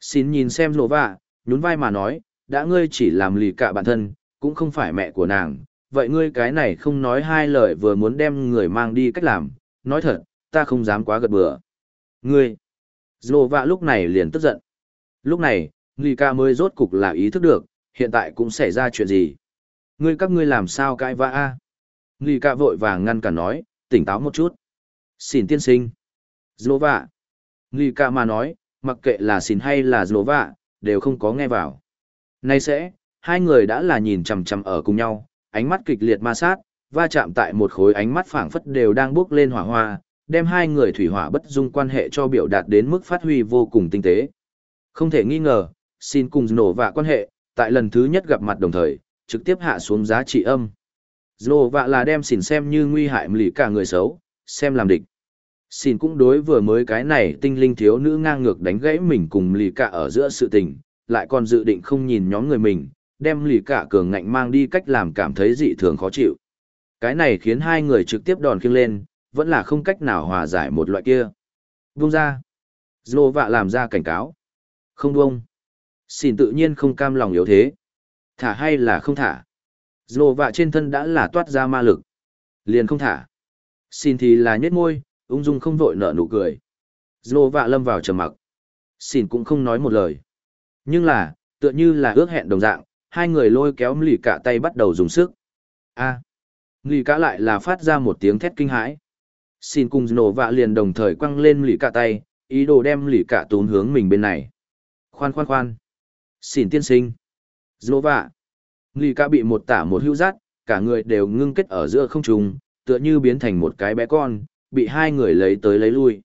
Xin nhìn xem lộ vạ, nhún vai mà nói, đã ngươi chỉ làm lì cả bản thân, cũng không phải mẹ của nàng. Vậy ngươi cái này không nói hai lời vừa muốn đem người mang đi cách làm, nói thật, ta không dám quá gật bừa. Ngươi! Lộ vạ lúc này liền tức giận. Lúc này, lì ca mới rốt cục là ý thức được, hiện tại cũng xảy ra chuyện gì. Ngươi các ngươi làm sao cãi vã a? Lì ca vội vàng ngăn cản nói, tỉnh táo một chút. Xin tiên sinh. Lộ vạ. Lì ca mà nói, mặc kệ là xin hay là dồ vạ, đều không có nghe vào. Nay sẽ, hai người đã là nhìn chằm chằm ở cùng nhau, ánh mắt kịch liệt ma sát, va chạm tại một khối ánh mắt phảng phất đều đang bước lên hỏa hoa, đem hai người thủy hỏa bất dung quan hệ cho biểu đạt đến mức phát huy vô cùng tinh tế. Không thể nghi ngờ, xin cùng nổ vạ quan hệ, tại lần thứ nhất gặp mặt đồng thời, trực tiếp hạ xuống giá trị âm. Dồ vạ là đem xỉn xem như nguy hại lì cả người xấu, xem làm địch. Xin cũng đối vừa mới cái này tinh linh thiếu nữ ngang ngược đánh gãy mình cùng lì cả ở giữa sự tình, lại còn dự định không nhìn nhóm người mình, đem lì cả cường ngạnh mang đi cách làm cảm thấy dị thường khó chịu. Cái này khiến hai người trực tiếp đòn khiêng lên, vẫn là không cách nào hòa giải một loại kia. Vung ra. Dô vạ làm ra cảnh cáo. Không buông. Xin tự nhiên không cam lòng yếu thế. Thả hay là không thả. Dô vạ trên thân đã là toát ra ma lực. Liền không thả. Xin thì là nhếch môi, ung dung không vội nở nụ cười. Dô vạ lâm vào trầm mặc. Xin cũng không nói một lời. Nhưng là, tựa như là ước hẹn đồng dạng, hai người lôi kéo lì cả tay bắt đầu dùng sức. A. À. Lì cả lại là phát ra một tiếng thét kinh hãi. Xin cùng Dô vạ liền đồng thời quăng lên lì cả tay, ý đồ đem lì cả tốn hướng mình bên này. Khoan khoan khoan. Xin tiên sinh. Dô vạ. Lì cả bị một tả một hữu rát, cả người đều ngưng kết ở giữa không trung, tựa như biến thành một cái bé con, bị hai người lấy tới lấy lui.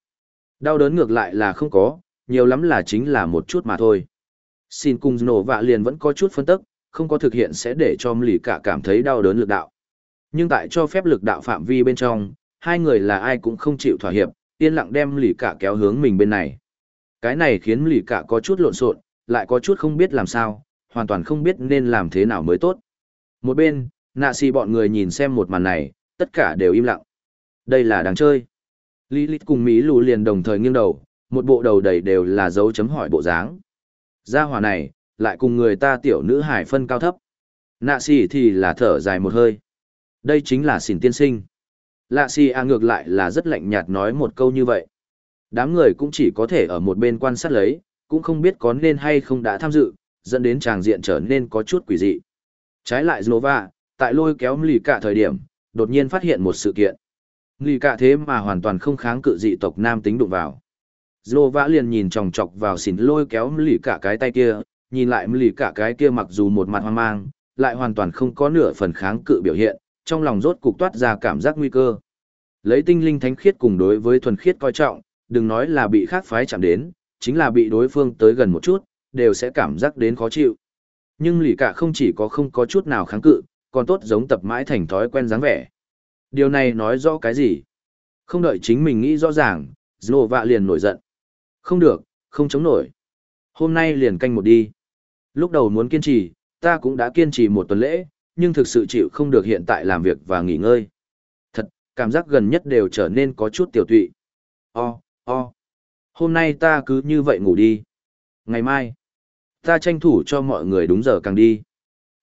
Đau đớn ngược lại là không có, nhiều lắm là chính là một chút mà thôi. Xin cùng nổ vạ liền vẫn có chút phân tức, không có thực hiện sẽ để cho lì cả cảm thấy đau đớn lực đạo. Nhưng tại cho phép lực đạo phạm vi bên trong, hai người là ai cũng không chịu thỏa hiệp, yên lặng đem lì cả kéo hướng mình bên này. Cái này khiến lì cả có chút lộn xộn, lại có chút không biết làm sao, hoàn toàn không biết nên làm thế nào mới tốt. Một bên, nạ xì bọn người nhìn xem một màn này, tất cả đều im lặng. Đây là đáng chơi. Lilith cùng Mỹ lù liền đồng thời nghiêng đầu, một bộ đầu đầy đều là dấu chấm hỏi bộ dáng. Gia hỏa này, lại cùng người ta tiểu nữ hải phân cao thấp. Nạ xì thì là thở dài một hơi. Đây chính là xỉn tiên sinh. Lạ xì a à ngược lại là rất lạnh nhạt nói một câu như vậy. Đám người cũng chỉ có thể ở một bên quan sát lấy, cũng không biết có nên hay không đã tham dự, dẫn đến tràng diện trở nên có chút quỷ dị. Trái lại Znova, tại lôi kéo lì cả thời điểm, đột nhiên phát hiện một sự kiện. Lì cả thế mà hoàn toàn không kháng cự dị tộc nam tính đụng vào. Znova liền nhìn chòng chọc vào xỉn lôi kéo lì cả cái tay kia, nhìn lại lì cả cái kia mặc dù một mặt hoang mang, lại hoàn toàn không có nửa phần kháng cự biểu hiện, trong lòng rốt cục toát ra cảm giác nguy cơ. Lấy tinh linh thánh khiết cùng đối với thuần khiết coi trọng, đừng nói là bị khác phái chạm đến, chính là bị đối phương tới gần một chút, đều sẽ cảm giác đến khó chịu. Nhưng lì cả không chỉ có không có chút nào kháng cự, còn tốt giống tập mãi thành thói quen dáng vẻ. Điều này nói rõ cái gì? Không đợi chính mình nghĩ rõ ràng, Dô vạ liền nổi giận. Không được, không chống nổi. Hôm nay liền canh một đi. Lúc đầu muốn kiên trì, ta cũng đã kiên trì một tuần lễ, nhưng thực sự chịu không được hiện tại làm việc và nghỉ ngơi. Thật, cảm giác gần nhất đều trở nên có chút tiểu tụy. O, o. Hôm nay ta cứ như vậy ngủ đi. Ngày mai, ta tranh thủ cho mọi người đúng giờ càng đi.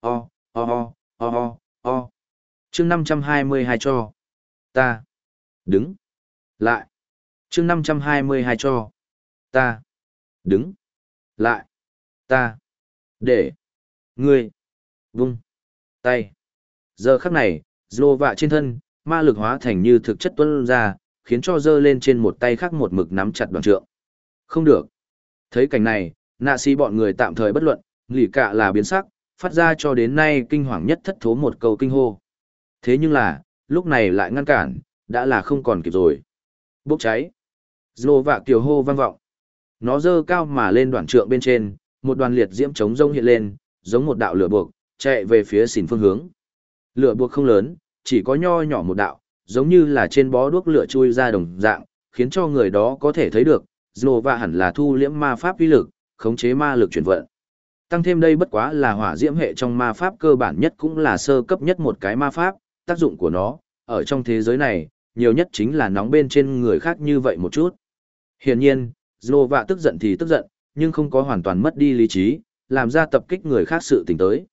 O, o, o, o, o, o. chương 522 cho. Ta. Đứng. Lại. chương 522 cho. Ta. Đứng. Lại. Ta. Để. Ngươi. Vung tay. Giờ khắc này, dô vạ trên thân, ma lực hóa thành như thực chất tuân ra, khiến cho dơ lên trên một tay khác một mực nắm chặt đoàn trượng. Không được. Thấy cảnh này, nạ sĩ bọn người tạm thời bất luận, lì cả là biến sắc, phát ra cho đến nay kinh hoàng nhất thất thố một câu kinh hô. Thế nhưng là, lúc này lại ngăn cản, đã là không còn kịp rồi. Bốc cháy. Dô vạ kiều hô vang vọng. Nó dơ cao mà lên đoạn trượng bên trên, một đoàn liệt diễm chống rông hiện lên, giống một đạo lửa buộc, chạy về phía xỉn phương hướng. Lửa buộc không lớn, chỉ có nho nhỏ một đạo, giống như là trên bó đuốc lửa chui ra đồng dạng, khiến cho người đó có thể thấy được, Znova hẳn là thu liễm ma pháp uy lực, khống chế ma lực chuyển vận. Tăng thêm đây bất quá là hỏa diễm hệ trong ma pháp cơ bản nhất cũng là sơ cấp nhất một cái ma pháp, tác dụng của nó, ở trong thế giới này, nhiều nhất chính là nóng bên trên người khác như vậy một chút. Hiển nhiên, Znova tức giận thì tức giận, nhưng không có hoàn toàn mất đi lý trí, làm ra tập kích người khác sự tình tới.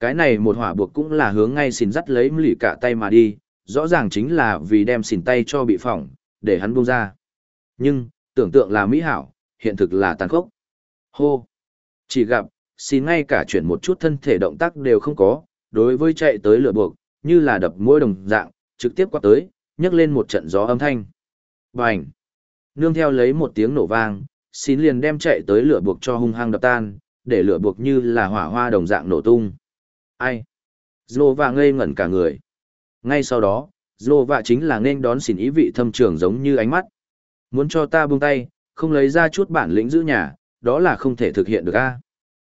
Cái này một hỏa buộc cũng là hướng ngay xin dắt lấy lì cả tay mà đi, rõ ràng chính là vì đem xin tay cho bị phỏng, để hắn buông ra. Nhưng, tưởng tượng là mỹ hảo, hiện thực là tàn khốc. Hô! Chỉ gặp, xin ngay cả chuyển một chút thân thể động tác đều không có, đối với chạy tới lửa buộc, như là đập mũi đồng dạng, trực tiếp qua tới, nhấc lên một trận gió âm thanh. Bành! Nương theo lấy một tiếng nổ vang, xin liền đem chạy tới lửa buộc cho hung hăng đập tan, để lửa buộc như là hỏa hoa đồng dạng nổ tung. Ai? Zlova ngây ngẩn cả người. Ngay sau đó, Zlova chính là nên đón xin ý vị thâm trường giống như ánh mắt. Muốn cho ta buông tay, không lấy ra chút bản lĩnh giữ nhà, đó là không thể thực hiện được a.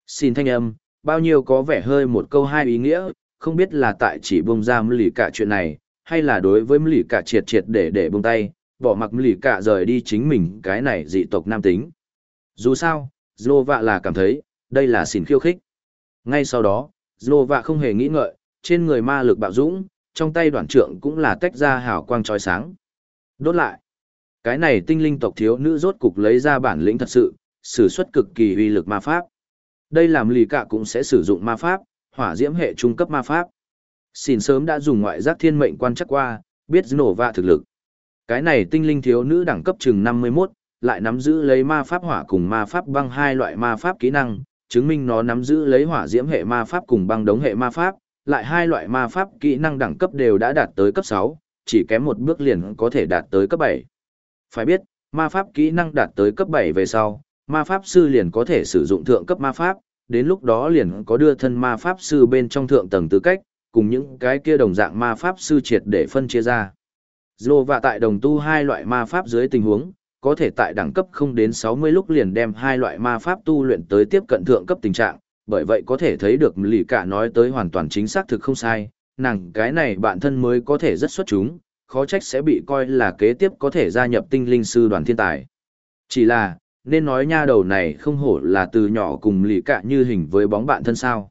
Xin thanh âm, bao nhiêu có vẻ hơi một câu hai ý nghĩa, không biết là tại chỉ buông ra lì cả chuyện này, hay là đối với lì cả triệt triệt để để buông tay, bỏ mặc lì cả rời đi chính mình cái này dị tộc nam tính. Dù sao, Zlova là cảm thấy, đây là xỉn khiêu khích. Ngay sau đó, Zlova không hề nghĩ ngợi, trên người ma lực bạo dũng, trong tay đoạn trượng cũng là tách ra hào quang trói sáng. Đốt lại. Cái này tinh linh tộc thiếu nữ rốt cục lấy ra bản lĩnh thật sự, sử xuất cực kỳ uy lực ma pháp. Đây làm lì cả cũng sẽ sử dụng ma pháp, hỏa diễm hệ trung cấp ma pháp. Xin sớm đã dùng ngoại giác thiên mệnh quan chắc qua, biết nổ vạ thực lực. Cái này tinh linh thiếu nữ đẳng cấp chừng 51, lại nắm giữ lấy ma pháp hỏa cùng ma pháp băng hai loại ma pháp kỹ năng, chứng minh nó nắm giữ lấy hỏa diễm hệ ma pháp cùng băng đống hệ ma pháp, lại hai loại ma pháp kỹ năng đẳng cấp đều đã đạt tới cấp 6, chỉ kém một bước liền có thể đạt tới cấp 7. Phải biết, ma pháp kỹ năng đạt tới cấp 7 về sau, ma pháp sư liền có thể sử dụng thượng cấp ma pháp, đến lúc đó liền có đưa thân ma pháp sư bên trong thượng tầng tư cách, cùng những cái kia đồng dạng ma pháp sư triệt để phân chia ra. Dô và tại đồng tu hai loại ma pháp dưới tình huống, có thể tại đẳng cấp không đến 60 lúc liền đem hai loại ma pháp tu luyện tới tiếp cận thượng cấp tình trạng, bởi vậy có thể thấy được lì cả nói tới hoàn toàn chính xác thực không sai, nàng cái này bản thân mới có thể rất xuất chúng, khó trách sẽ bị coi là kế tiếp có thể gia nhập tinh linh sư đoàn thiên tài. Chỉ là, nên nói nha đầu này không hổ là từ nhỏ cùng lì cạ như hình với bóng bạn thân sao.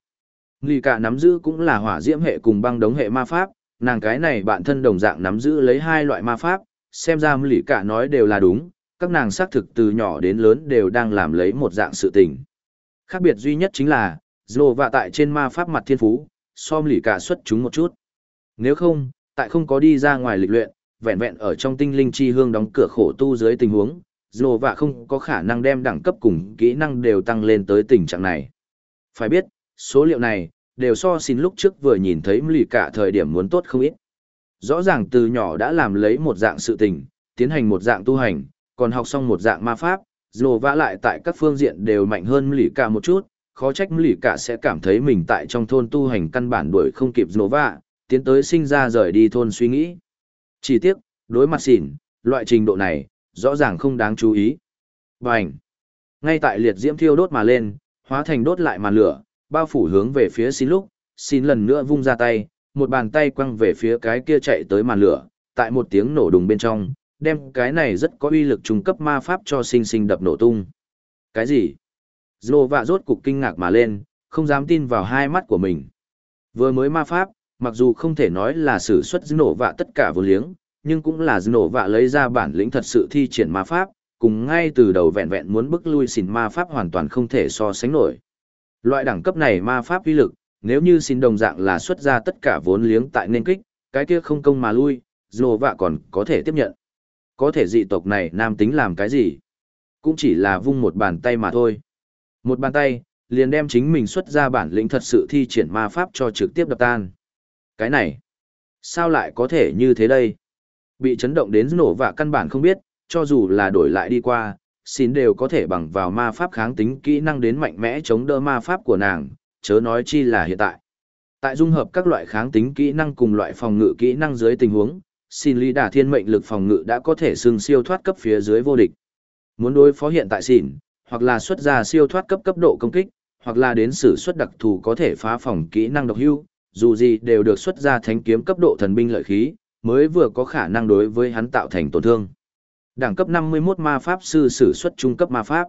Lì cạ nắm giữ cũng là hỏa diễm hệ cùng băng đống hệ ma pháp, nàng cái này bạn thân đồng dạng nắm giữ lấy hai loại ma pháp, xem ra lì cạ nói đều là đúng, các nàng xác thực từ nhỏ đến lớn đều đang làm lấy một dạng sự tình. Khác biệt duy nhất chính là, dồ vạ tại trên ma pháp mặt thiên phú, so lì cạ xuất chúng một chút. Nếu không, tại không có đi ra ngoài lịch luyện, vẹn vẹn ở trong tinh linh chi hương đóng cửa khổ tu dưới tình huống, dù vạ không có khả năng đem đẳng cấp cùng kỹ năng đều tăng lên tới tình trạng này. Phải biết, số liệu này, đều so xin lúc trước vừa nhìn thấy lì cả thời điểm muốn tốt không ít. Rõ ràng từ nhỏ đã làm lấy một dạng sự tình, tiến hành một dạng tu hành, còn học xong một dạng ma pháp, dù vạ lại tại các phương diện đều mạnh hơn lì cả một chút, khó trách lì cả sẽ cảm thấy mình tại trong thôn tu hành căn bản đuổi không kịp dồ tiến tới sinh ra rời đi thôn suy nghĩ. Chỉ tiếc, đối mặt xỉn, loại trình độ này, rõ ràng không đáng chú ý. Bành! Ngay tại liệt diễm thiêu đốt mà lên, hóa thành đốt lại màn lửa, bao phủ hướng về phía xin lúc, xin lần nữa vung ra tay, một bàn tay quăng về phía cái kia chạy tới màn lửa, tại một tiếng nổ đùng bên trong, đem cái này rất có uy lực trung cấp ma pháp cho sinh sinh đập nổ tung. Cái gì? Dô vạ rốt cục kinh ngạc mà lên, không dám tin vào hai mắt của mình. Vừa mới ma pháp, mặc dù không thể nói là sử xuất nổ vạ tất cả vô liếng, nhưng cũng là nổ vạ lấy ra bản lĩnh thật sự thi triển ma pháp, cùng ngay từ đầu vẹn vẹn muốn bức lui xin ma pháp hoàn toàn không thể so sánh nổi. Loại đẳng cấp này ma pháp uy lực, nếu như xin đồng dạng là xuất ra tất cả vốn liếng tại nên kích, cái kia không công mà lui, nổ vạ còn có thể tiếp nhận. Có thể dị tộc này nam tính làm cái gì? Cũng chỉ là vung một bàn tay mà thôi. Một bàn tay, liền đem chính mình xuất ra bản lĩnh thật sự thi triển ma pháp cho trực tiếp đập tan. Cái này, sao lại có thể như thế đây? Bị chấn động đến nổ và căn bản không biết, cho dù là đổi lại đi qua, xin đều có thể bằng vào ma pháp kháng tính kỹ năng đến mạnh mẽ chống đỡ ma pháp của nàng, chớ nói chi là hiện tại. Tại dung hợp các loại kháng tính kỹ năng cùng loại phòng ngự kỹ năng dưới tình huống, xin lý đả thiên mệnh lực phòng ngự đã có thể xưng siêu thoát cấp phía dưới vô địch. Muốn đối phó hiện tại xỉn, hoặc là xuất ra siêu thoát cấp cấp độ công kích, hoặc là đến sử xuất đặc thù có thể phá phòng kỹ năng độc hưu, dù gì đều được xuất ra thánh kiếm cấp độ thần binh lợi khí, mới vừa có khả năng đối với hắn tạo thành tổn thương. Đẳng cấp 51 ma pháp sư sử xuất trung cấp ma pháp.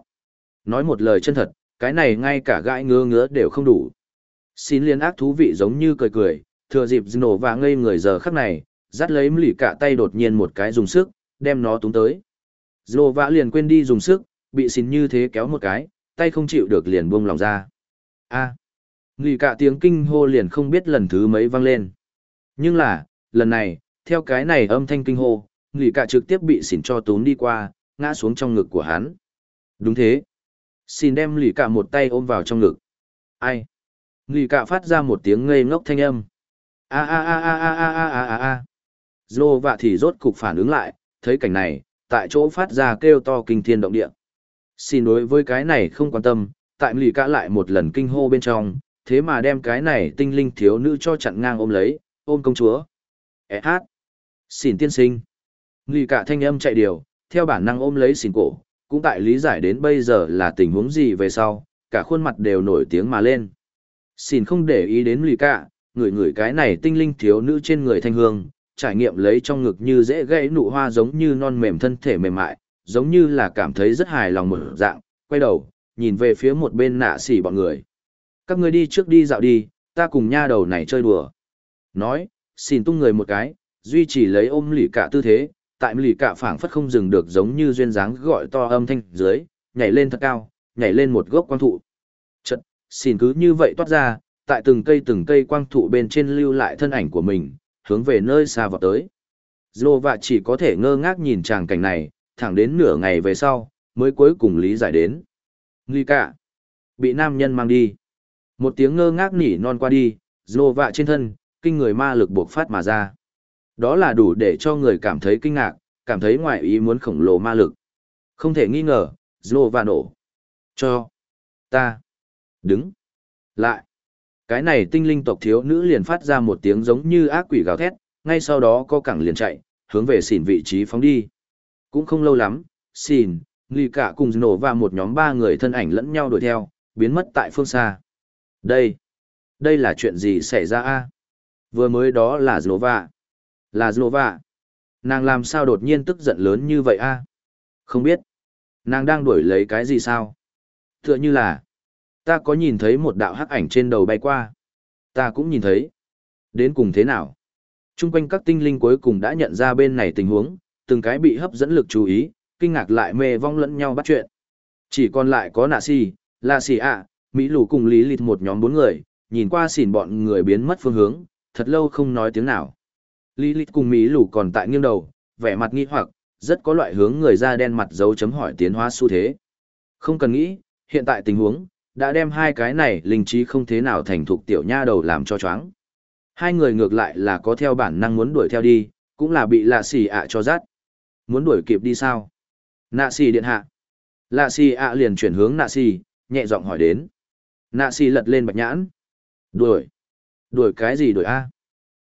Nói một lời chân thật, cái này ngay cả gãi ngứa ngứa đều không đủ. Xin liên ác thú vị giống như cười cười, thừa dịp nổ và ngây người giờ khắc này, dắt lấy lỉ cả tay đột nhiên một cái dùng sức, đem nó túng tới. Dô vã liền quên đi dùng sức, bị xin như thế kéo một cái, tay không chịu được liền buông lòng ra. A. Lì cả tiếng kinh hô liền không biết lần thứ mấy vang lên. Nhưng là, lần này, theo cái này âm thanh kinh hô, lì cả trực tiếp bị xỉn cho tốn đi qua, ngã xuống trong ngực của hắn. Đúng thế. Xin đem lì cả một tay ôm vào trong ngực. Ai? Lì cả phát ra một tiếng ngây ngốc thanh âm. A a a a a a a a a a. Dô vạ thì rốt cục phản ứng lại, thấy cảnh này, tại chỗ phát ra kêu to kinh thiên động địa. Xin đối với cái này không quan tâm, tại lì cả lại một lần kinh hô bên trong, thế mà đem cái này tinh linh thiếu nữ cho chặn ngang ôm lấy, ôm công chúa. E hát. Xin tiên sinh. Nghi cả thanh âm chạy điều, theo bản năng ôm lấy xin cổ, cũng tại lý giải đến bây giờ là tình huống gì về sau, cả khuôn mặt đều nổi tiếng mà lên. Xin không để ý đến lì cả, người người cái này tinh linh thiếu nữ trên người thanh hương, trải nghiệm lấy trong ngực như dễ gãy nụ hoa giống như non mềm thân thể mềm mại, giống như là cảm thấy rất hài lòng một dạng, quay đầu, nhìn về phía một bên nạ xỉ bọn người. Các người đi trước đi dạo đi, ta cùng nha đầu này chơi đùa. Nói, xin tung người một cái, duy trì lấy ôm lì cả tư thế, tại lì cả phảng phất không dừng được giống như duyên dáng gọi to âm thanh dưới, nhảy lên thật cao, nhảy lên một gốc quang thụ. Chật, xin cứ như vậy toát ra, tại từng cây từng cây quang thụ bên trên lưu lại thân ảnh của mình, hướng về nơi xa vào tới. Dô vạ chỉ có thể ngơ ngác nhìn tràng cảnh này, thẳng đến nửa ngày về sau, mới cuối cùng lý giải đến. Nghi cả. Bị nam nhân mang đi. Một tiếng ngơ ngác nỉ non qua đi, dô vạ trên thân, kinh người ma lực buộc phát mà ra. Đó là đủ để cho người cảm thấy kinh ngạc, cảm thấy ngoại ý muốn khổng lồ ma lực. Không thể nghi ngờ, dô và nổ. Cho. Ta. Đứng. Lại. Cái này tinh linh tộc thiếu nữ liền phát ra một tiếng giống như ác quỷ gào thét, ngay sau đó có cẳng liền chạy, hướng về xỉn vị trí phóng đi. Cũng không lâu lắm, xỉn, lì cả cùng nổ và một nhóm ba người thân ảnh lẫn nhau đuổi theo, biến mất tại phương xa. Đây, đây là chuyện gì xảy ra a? Vừa mới đó là Zlova. Là Zlova. Nàng làm sao đột nhiên tức giận lớn như vậy a? Không biết. Nàng đang đuổi lấy cái gì sao? Tựa như là, ta có nhìn thấy một đạo hắc ảnh trên đầu bay qua. Ta cũng nhìn thấy. Đến cùng thế nào? Trung quanh các tinh linh cuối cùng đã nhận ra bên này tình huống, từng cái bị hấp dẫn lực chú ý, kinh ngạc lại mê vong lẫn nhau bắt chuyện. Chỉ còn lại có nạ si, Là si ạ, Mỹ lù cùng lý lịt một nhóm bốn người, nhìn qua xỉn bọn người biến mất phương hướng, thật lâu không nói tiếng nào. Lý lịch cùng Mỹ lù còn tại nghiêng đầu, vẻ mặt nghi hoặc, rất có loại hướng người da đen mặt dấu chấm hỏi tiến hóa xu thế. Không cần nghĩ, hiện tại tình huống, đã đem hai cái này linh trí không thế nào thành thục tiểu nha đầu làm cho choáng. Hai người ngược lại là có theo bản năng muốn đuổi theo đi, cũng là bị lạ xì ạ cho rát. Muốn đuổi kịp đi sao? Nạ xì điện hạ. Lạ xì ạ liền chuyển hướng nạ xì, nhẹ giọng hỏi đến. Nạ xì lật lên bạch nhãn. Đuổi. Đuổi cái gì đuổi a?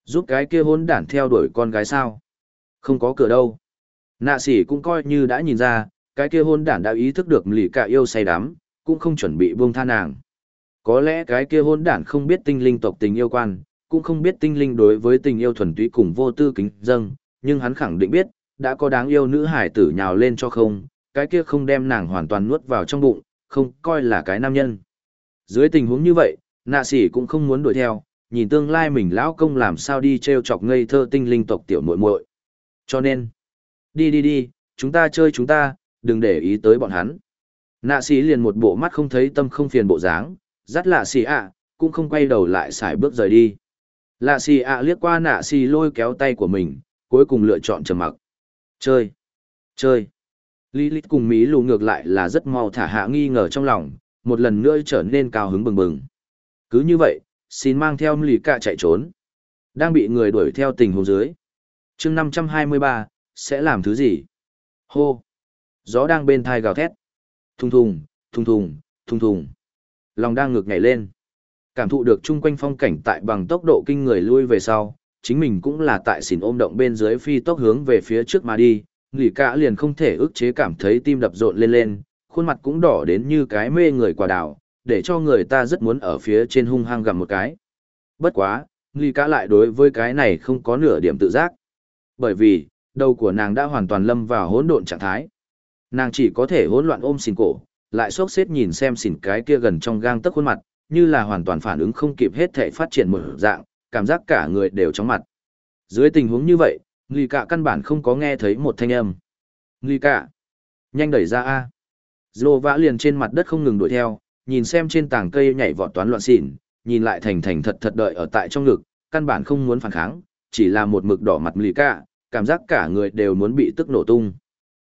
Giúp cái kia hôn đản theo đuổi con gái sao? Không có cửa đâu. Nạ sỉ cũng coi như đã nhìn ra, cái kia hôn đản đã ý thức được lì cả yêu say đắm, cũng không chuẩn bị buông tha nàng. Có lẽ cái kia hôn đản không biết tinh linh tộc tình yêu quan, cũng không biết tinh linh đối với tình yêu thuần túy cùng vô tư kính dâng, nhưng hắn khẳng định biết, đã có đáng yêu nữ hải tử nhào lên cho không, cái kia không đem nàng hoàn toàn nuốt vào trong bụng, không coi là cái nam nhân. Dưới tình huống như vậy, nạ sĩ cũng không muốn đuổi theo, nhìn tương lai mình lão công làm sao đi treo chọc ngây thơ tinh linh tộc tiểu muội muội. Cho nên, đi đi đi, chúng ta chơi chúng ta, đừng để ý tới bọn hắn. Nạ sĩ liền một bộ mắt không thấy tâm không phiền bộ dáng, dắt lạ xì ạ, cũng không quay đầu lại xài bước rời đi. Lạ xì ạ liếc qua nạ xì lôi kéo tay của mình, cuối cùng lựa chọn trầm mặc. Chơi, chơi. Lilith cùng Mỹ lù ngược lại là rất mau thả hạ nghi ngờ trong lòng, một lần nữa trở nên cao hứng bừng bừng. Cứ như vậy, xin mang theo lì cạ chạy trốn. Đang bị người đuổi theo tình huống dưới. chương 523, sẽ làm thứ gì? Hô! Gió đang bên thai gào thét. Thùng thùng, thùng thùng, thùng thùng. Lòng đang ngược nhảy lên. Cảm thụ được chung quanh phong cảnh tại bằng tốc độ kinh người lui về sau, chính mình cũng là tại xỉn ôm động bên dưới phi tốc hướng về phía trước mà đi, nghỉ cả liền không thể ức chế cảm thấy tim đập rộn lên lên, khuôn mặt cũng đỏ đến như cái mê người quả đảo để cho người ta rất muốn ở phía trên hung hăng gặm một cái. Bất quá, Nghi Cá lại đối với cái này không có nửa điểm tự giác. Bởi vì, đầu của nàng đã hoàn toàn lâm vào hỗn độn trạng thái. Nàng chỉ có thể hỗn loạn ôm xỉn cổ, lại sốc xếp nhìn xem xỉn cái kia gần trong gang tấc khuôn mặt, như là hoàn toàn phản ứng không kịp hết thể phát triển một dạng, cảm giác cả người đều chóng mặt. Dưới tình huống như vậy, Nghi cả căn bản không có nghe thấy một thanh âm. Nghi cả, nhanh đẩy ra A. Dô vã liền trên mặt đất không ngừng đuổi theo, nhìn xem trên tảng cây nhảy vọt toán loạn xỉn, nhìn lại thành thành thật thật đợi ở tại trong ngực, căn bản không muốn phản kháng, chỉ là một mực đỏ mặt lì cả, cảm giác cả người đều muốn bị tức nổ tung.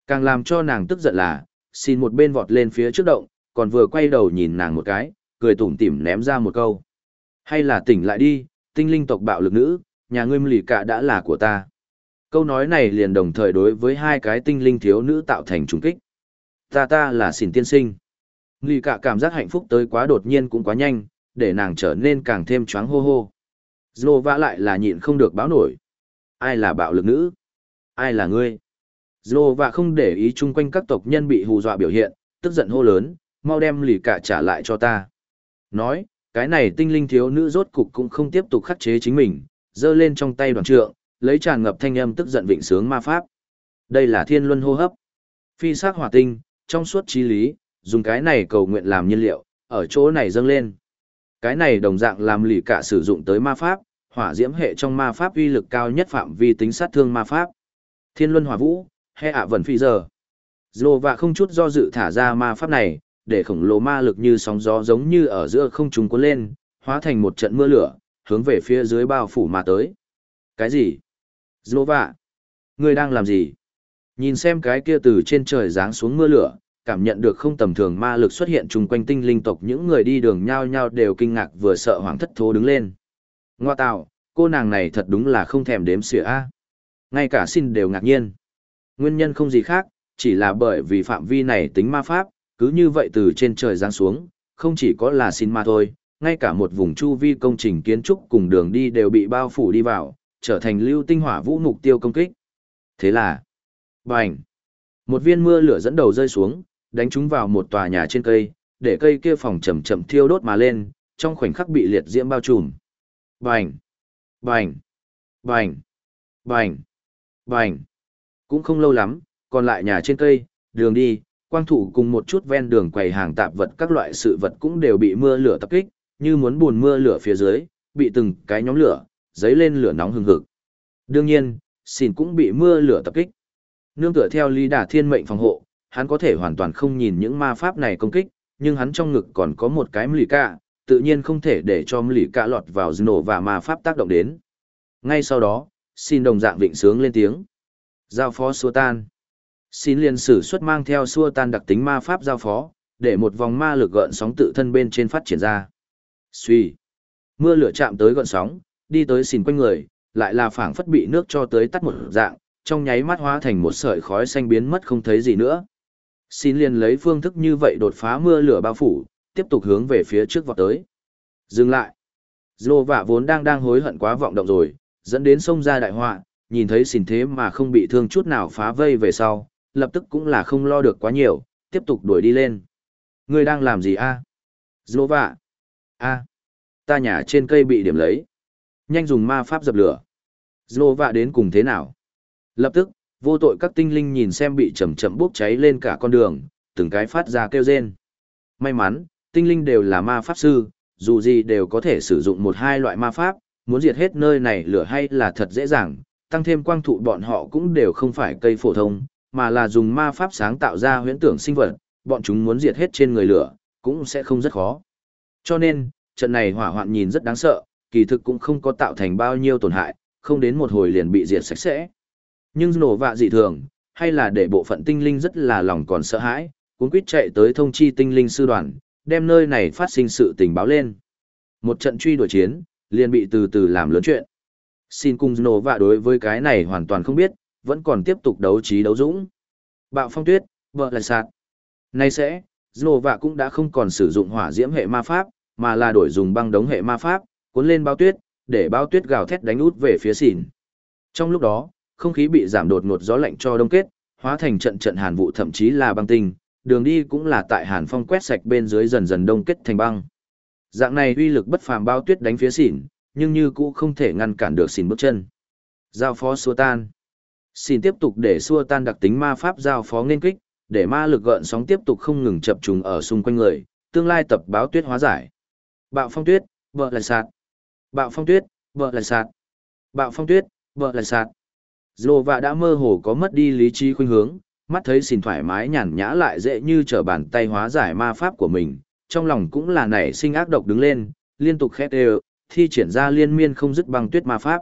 Càng làm cho nàng tức giận là, xin một bên vọt lên phía trước động, còn vừa quay đầu nhìn nàng một cái, cười tủm tỉm ném ra một câu. Hay là tỉnh lại đi, tinh linh tộc bạo lực nữ, nhà ngươi lì cả đã là của ta. Câu nói này liền đồng thời đối với hai cái tinh linh thiếu nữ tạo thành trùng kích. Ta ta là xỉn tiên sinh. Lì cả cảm giác hạnh phúc tới quá đột nhiên cũng quá nhanh, để nàng trở nên càng thêm choáng hô hô. Dô vã lại là nhịn không được báo nổi. Ai là bạo lực nữ? Ai là ngươi? Dô vã không để ý chung quanh các tộc nhân bị hù dọa biểu hiện, tức giận hô lớn, mau đem lì cả trả lại cho ta. Nói, cái này tinh linh thiếu nữ rốt cục cũng không tiếp tục khắc chế chính mình, giơ lên trong tay đoàn trượng, lấy tràn ngập thanh âm tức giận vịnh sướng ma pháp. Đây là thiên luân hô hấp. Phi sắc hỏa tinh, trong suốt trí lý, dùng cái này cầu nguyện làm nhiên liệu, ở chỗ này dâng lên. Cái này đồng dạng làm lì cả sử dụng tới ma pháp, hỏa diễm hệ trong ma pháp uy lực cao nhất phạm vi tính sát thương ma pháp. Thiên luân hỏa vũ, hệ ạ vần phi giờ. Dô và không chút do dự thả ra ma pháp này, để khổng lồ ma lực như sóng gió giống như ở giữa không trung cuốn lên, hóa thành một trận mưa lửa, hướng về phía dưới bao phủ mà tới. Cái gì? Dô vạ! Ngươi đang làm gì? Nhìn xem cái kia từ trên trời giáng xuống mưa lửa, cảm nhận được không tầm thường ma lực xuất hiện chung quanh tinh linh tộc những người đi đường nhao nhao đều kinh ngạc vừa sợ hoảng thất thố đứng lên. Ngoa tạo, cô nàng này thật đúng là không thèm đếm xỉa a. Ngay cả xin đều ngạc nhiên. Nguyên nhân không gì khác, chỉ là bởi vì phạm vi này tính ma pháp, cứ như vậy từ trên trời giáng xuống, không chỉ có là xin ma thôi, ngay cả một vùng chu vi công trình kiến trúc cùng đường đi đều bị bao phủ đi vào, trở thành lưu tinh hỏa vũ mục tiêu công kích. Thế là, bành, một viên mưa lửa dẫn đầu rơi xuống, đánh chúng vào một tòa nhà trên cây, để cây kia phòng chậm chậm thiêu đốt mà lên, trong khoảnh khắc bị liệt diễm bao trùm. Bành, bành, bành, bành, bành. Cũng không lâu lắm, còn lại nhà trên cây, đường đi, quang thủ cùng một chút ven đường quầy hàng tạp vật các loại sự vật cũng đều bị mưa lửa tập kích, như muốn buồn mưa lửa phía dưới, bị từng cái nhóm lửa, dấy lên lửa nóng hừng hực. Đương nhiên, xin cũng bị mưa lửa tập kích. Nương tựa theo Lý đả Thiên mệnh phòng hộ, hắn có thể hoàn toàn không nhìn những ma pháp này công kích, nhưng hắn trong ngực còn có một cái mỉ cả, tự nhiên không thể để cho mỉ cả lọt vào nổ và ma pháp tác động đến. Ngay sau đó, xin đồng dạng vịnh sướng lên tiếng. Giao phó xua tan. Xin liền sử xuất mang theo xua tan đặc tính ma pháp giao phó, để một vòng ma lực gợn sóng tự thân bên trên phát triển ra. Suy. Mưa lửa chạm tới gợn sóng, đi tới xin quanh người, lại là phảng phất bị nước cho tới tắt một dạng, trong nháy mắt hóa thành một sợi khói xanh biến mất không thấy gì nữa. Xin liền lấy phương thức như vậy đột phá mưa lửa bao phủ, tiếp tục hướng về phía trước vọt tới. Dừng lại. Dô vả vốn đang đang hối hận quá vọng động rồi, dẫn đến sông ra đại họa, nhìn thấy xin thế mà không bị thương chút nào phá vây về sau, lập tức cũng là không lo được quá nhiều, tiếp tục đuổi đi lên. Ngươi đang làm gì a? Dô vả. A. Ta nhà trên cây bị điểm lấy. Nhanh dùng ma pháp dập lửa. Dô vả đến cùng thế nào? Lập tức, vô tội các tinh linh nhìn xem bị chậm chậm bốc cháy lên cả con đường, từng cái phát ra kêu rên. May mắn, tinh linh đều là ma pháp sư, dù gì đều có thể sử dụng một hai loại ma pháp, muốn diệt hết nơi này lửa hay là thật dễ dàng, tăng thêm quang thụ bọn họ cũng đều không phải cây phổ thông, mà là dùng ma pháp sáng tạo ra huyễn tưởng sinh vật, bọn chúng muốn diệt hết trên người lửa, cũng sẽ không rất khó. Cho nên, trận này hỏa hoạn nhìn rất đáng sợ, kỳ thực cũng không có tạo thành bao nhiêu tổn hại, không đến một hồi liền bị diệt sạch sẽ. Nhưng nổ vạ dị thường, hay là để bộ phận tinh linh rất là lòng còn sợ hãi, cuốn quýt chạy tới thông chi tinh linh sư đoàn, đem nơi này phát sinh sự tình báo lên. Một trận truy đuổi chiến, liền bị từ từ làm lớn chuyện. Xin cùng nổ vạ đối với cái này hoàn toàn không biết, vẫn còn tiếp tục đấu trí đấu dũng. Bạo phong tuyết, vợ lại sạt. Nay sẽ, Nova cũng đã không còn sử dụng hỏa diễm hệ ma pháp, mà là đổi dùng băng đống hệ ma pháp, cuốn lên bao tuyết, để bao tuyết gào thét đánh út về phía xỉn. Trong lúc đó, không khí bị giảm đột ngột gió lạnh cho đông kết, hóa thành trận trận hàn vụ thậm chí là băng tinh, đường đi cũng là tại hàn phong quét sạch bên dưới dần dần đông kết thành băng. Dạng này uy lực bất phàm bao tuyết đánh phía xỉn, nhưng như cũ không thể ngăn cản được xỉn bước chân. Giao phó xua tan. Xỉn tiếp tục để xua tan đặc tính ma pháp giao phó nên kích, để ma lực gợn sóng tiếp tục không ngừng chập trùng ở xung quanh người, tương lai tập báo tuyết hóa giải. Bạo phong tuyết, vợ lại sạt. Bạo phong tuyết, vợ lại sạt. Bạo phong tuyết, vợ lại sạt. Zlova đã mơ hồ có mất đi lý trí khuynh hướng, mắt thấy xin thoải mái nhàn nhã lại dễ như trở bàn tay hóa giải ma pháp của mình, trong lòng cũng là nảy sinh ác độc đứng lên, liên tục khét đều, thi triển ra liên miên không dứt băng tuyết ma pháp.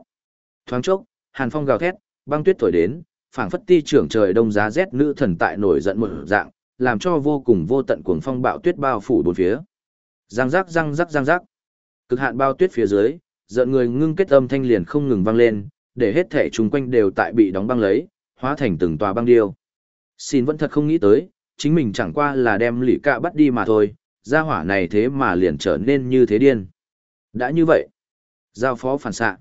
Thoáng chốc, hàn phong gào thét, băng tuyết thổi đến, phảng phất ti trưởng trời đông giá rét nữ thần tại nổi giận một dạng, làm cho vô cùng vô tận cuồng phong bạo tuyết bao phủ bốn phía. Giang rắc răng rắc răng rắc. Cực hạn bao tuyết phía dưới, giận người ngưng kết âm thanh liền không ngừng vang lên, để hết thể chung quanh đều tại bị đóng băng lấy, hóa thành từng tòa băng điêu. Xin vẫn thật không nghĩ tới, chính mình chẳng qua là đem lỷ cạ bắt đi mà thôi, gia hỏa này thế mà liền trở nên như thế điên. Đã như vậy, giao phó phản xạ.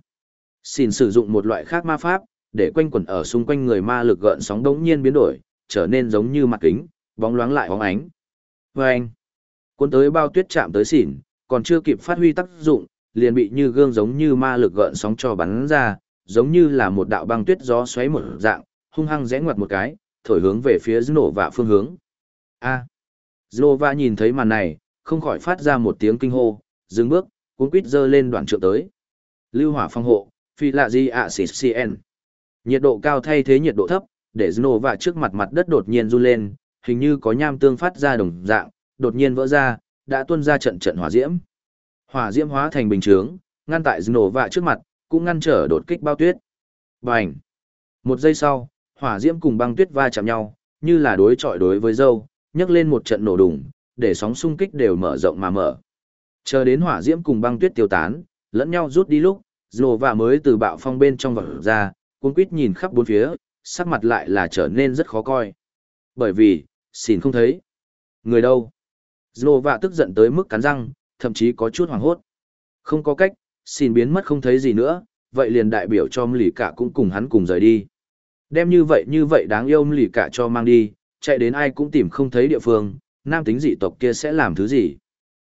Xin sử dụng một loại khác ma pháp, để quanh quẩn ở xung quanh người ma lực gợn sóng đống nhiên biến đổi, trở nên giống như mặt kính, bóng loáng lại bóng ánh. Và anh, cuốn tới bao tuyết chạm tới xỉn, còn chưa kịp phát huy tác dụng, liền bị như gương giống như ma lực gợn sóng cho bắn ra, giống như là một đạo băng tuyết gió xoáy một dạng, hung hăng rẽ ngoặt một cái, thổi hướng về phía nổ và phương hướng. A. Zlova nhìn thấy màn này, không khỏi phát ra một tiếng kinh hô, dừng bước, cuốn quýt dơ lên đoạn trượng tới. Lưu hỏa phong hộ, phi lạ di ạ xịt cn. Nhiệt độ cao thay thế nhiệt độ thấp, để Nova trước mặt mặt đất đột nhiên run lên, hình như có nham tương phát ra đồng dạng, đột nhiên vỡ ra, đã tuôn ra trận trận hỏa diễm. Hỏa diễm hóa thành bình chướng, ngăn tại Nova trước mặt, cũng ngăn trở đột kích bao tuyết. Bành! Một giây sau, hỏa diễm cùng băng tuyết va chạm nhau, như là đối chọi đối với dâu, nhấc lên một trận nổ đùng, để sóng xung kích đều mở rộng mà mở. Chờ đến hỏa diễm cùng băng tuyết tiêu tán, lẫn nhau rút đi lúc, Nova mới từ bạo phong bên trong vỡ ra, cuốn quýt nhìn khắp bốn phía, sắc mặt lại là trở nên rất khó coi. Bởi vì, xỉn không thấy. Người đâu? Zlova tức giận tới mức cắn răng, thậm chí có chút hoảng hốt. Không có cách, xin biến mất không thấy gì nữa, vậy liền đại biểu cho lì cả cũng cùng hắn cùng rời đi. Đem như vậy như vậy đáng yêu lì cả cho mang đi, chạy đến ai cũng tìm không thấy địa phương, nam tính dị tộc kia sẽ làm thứ gì.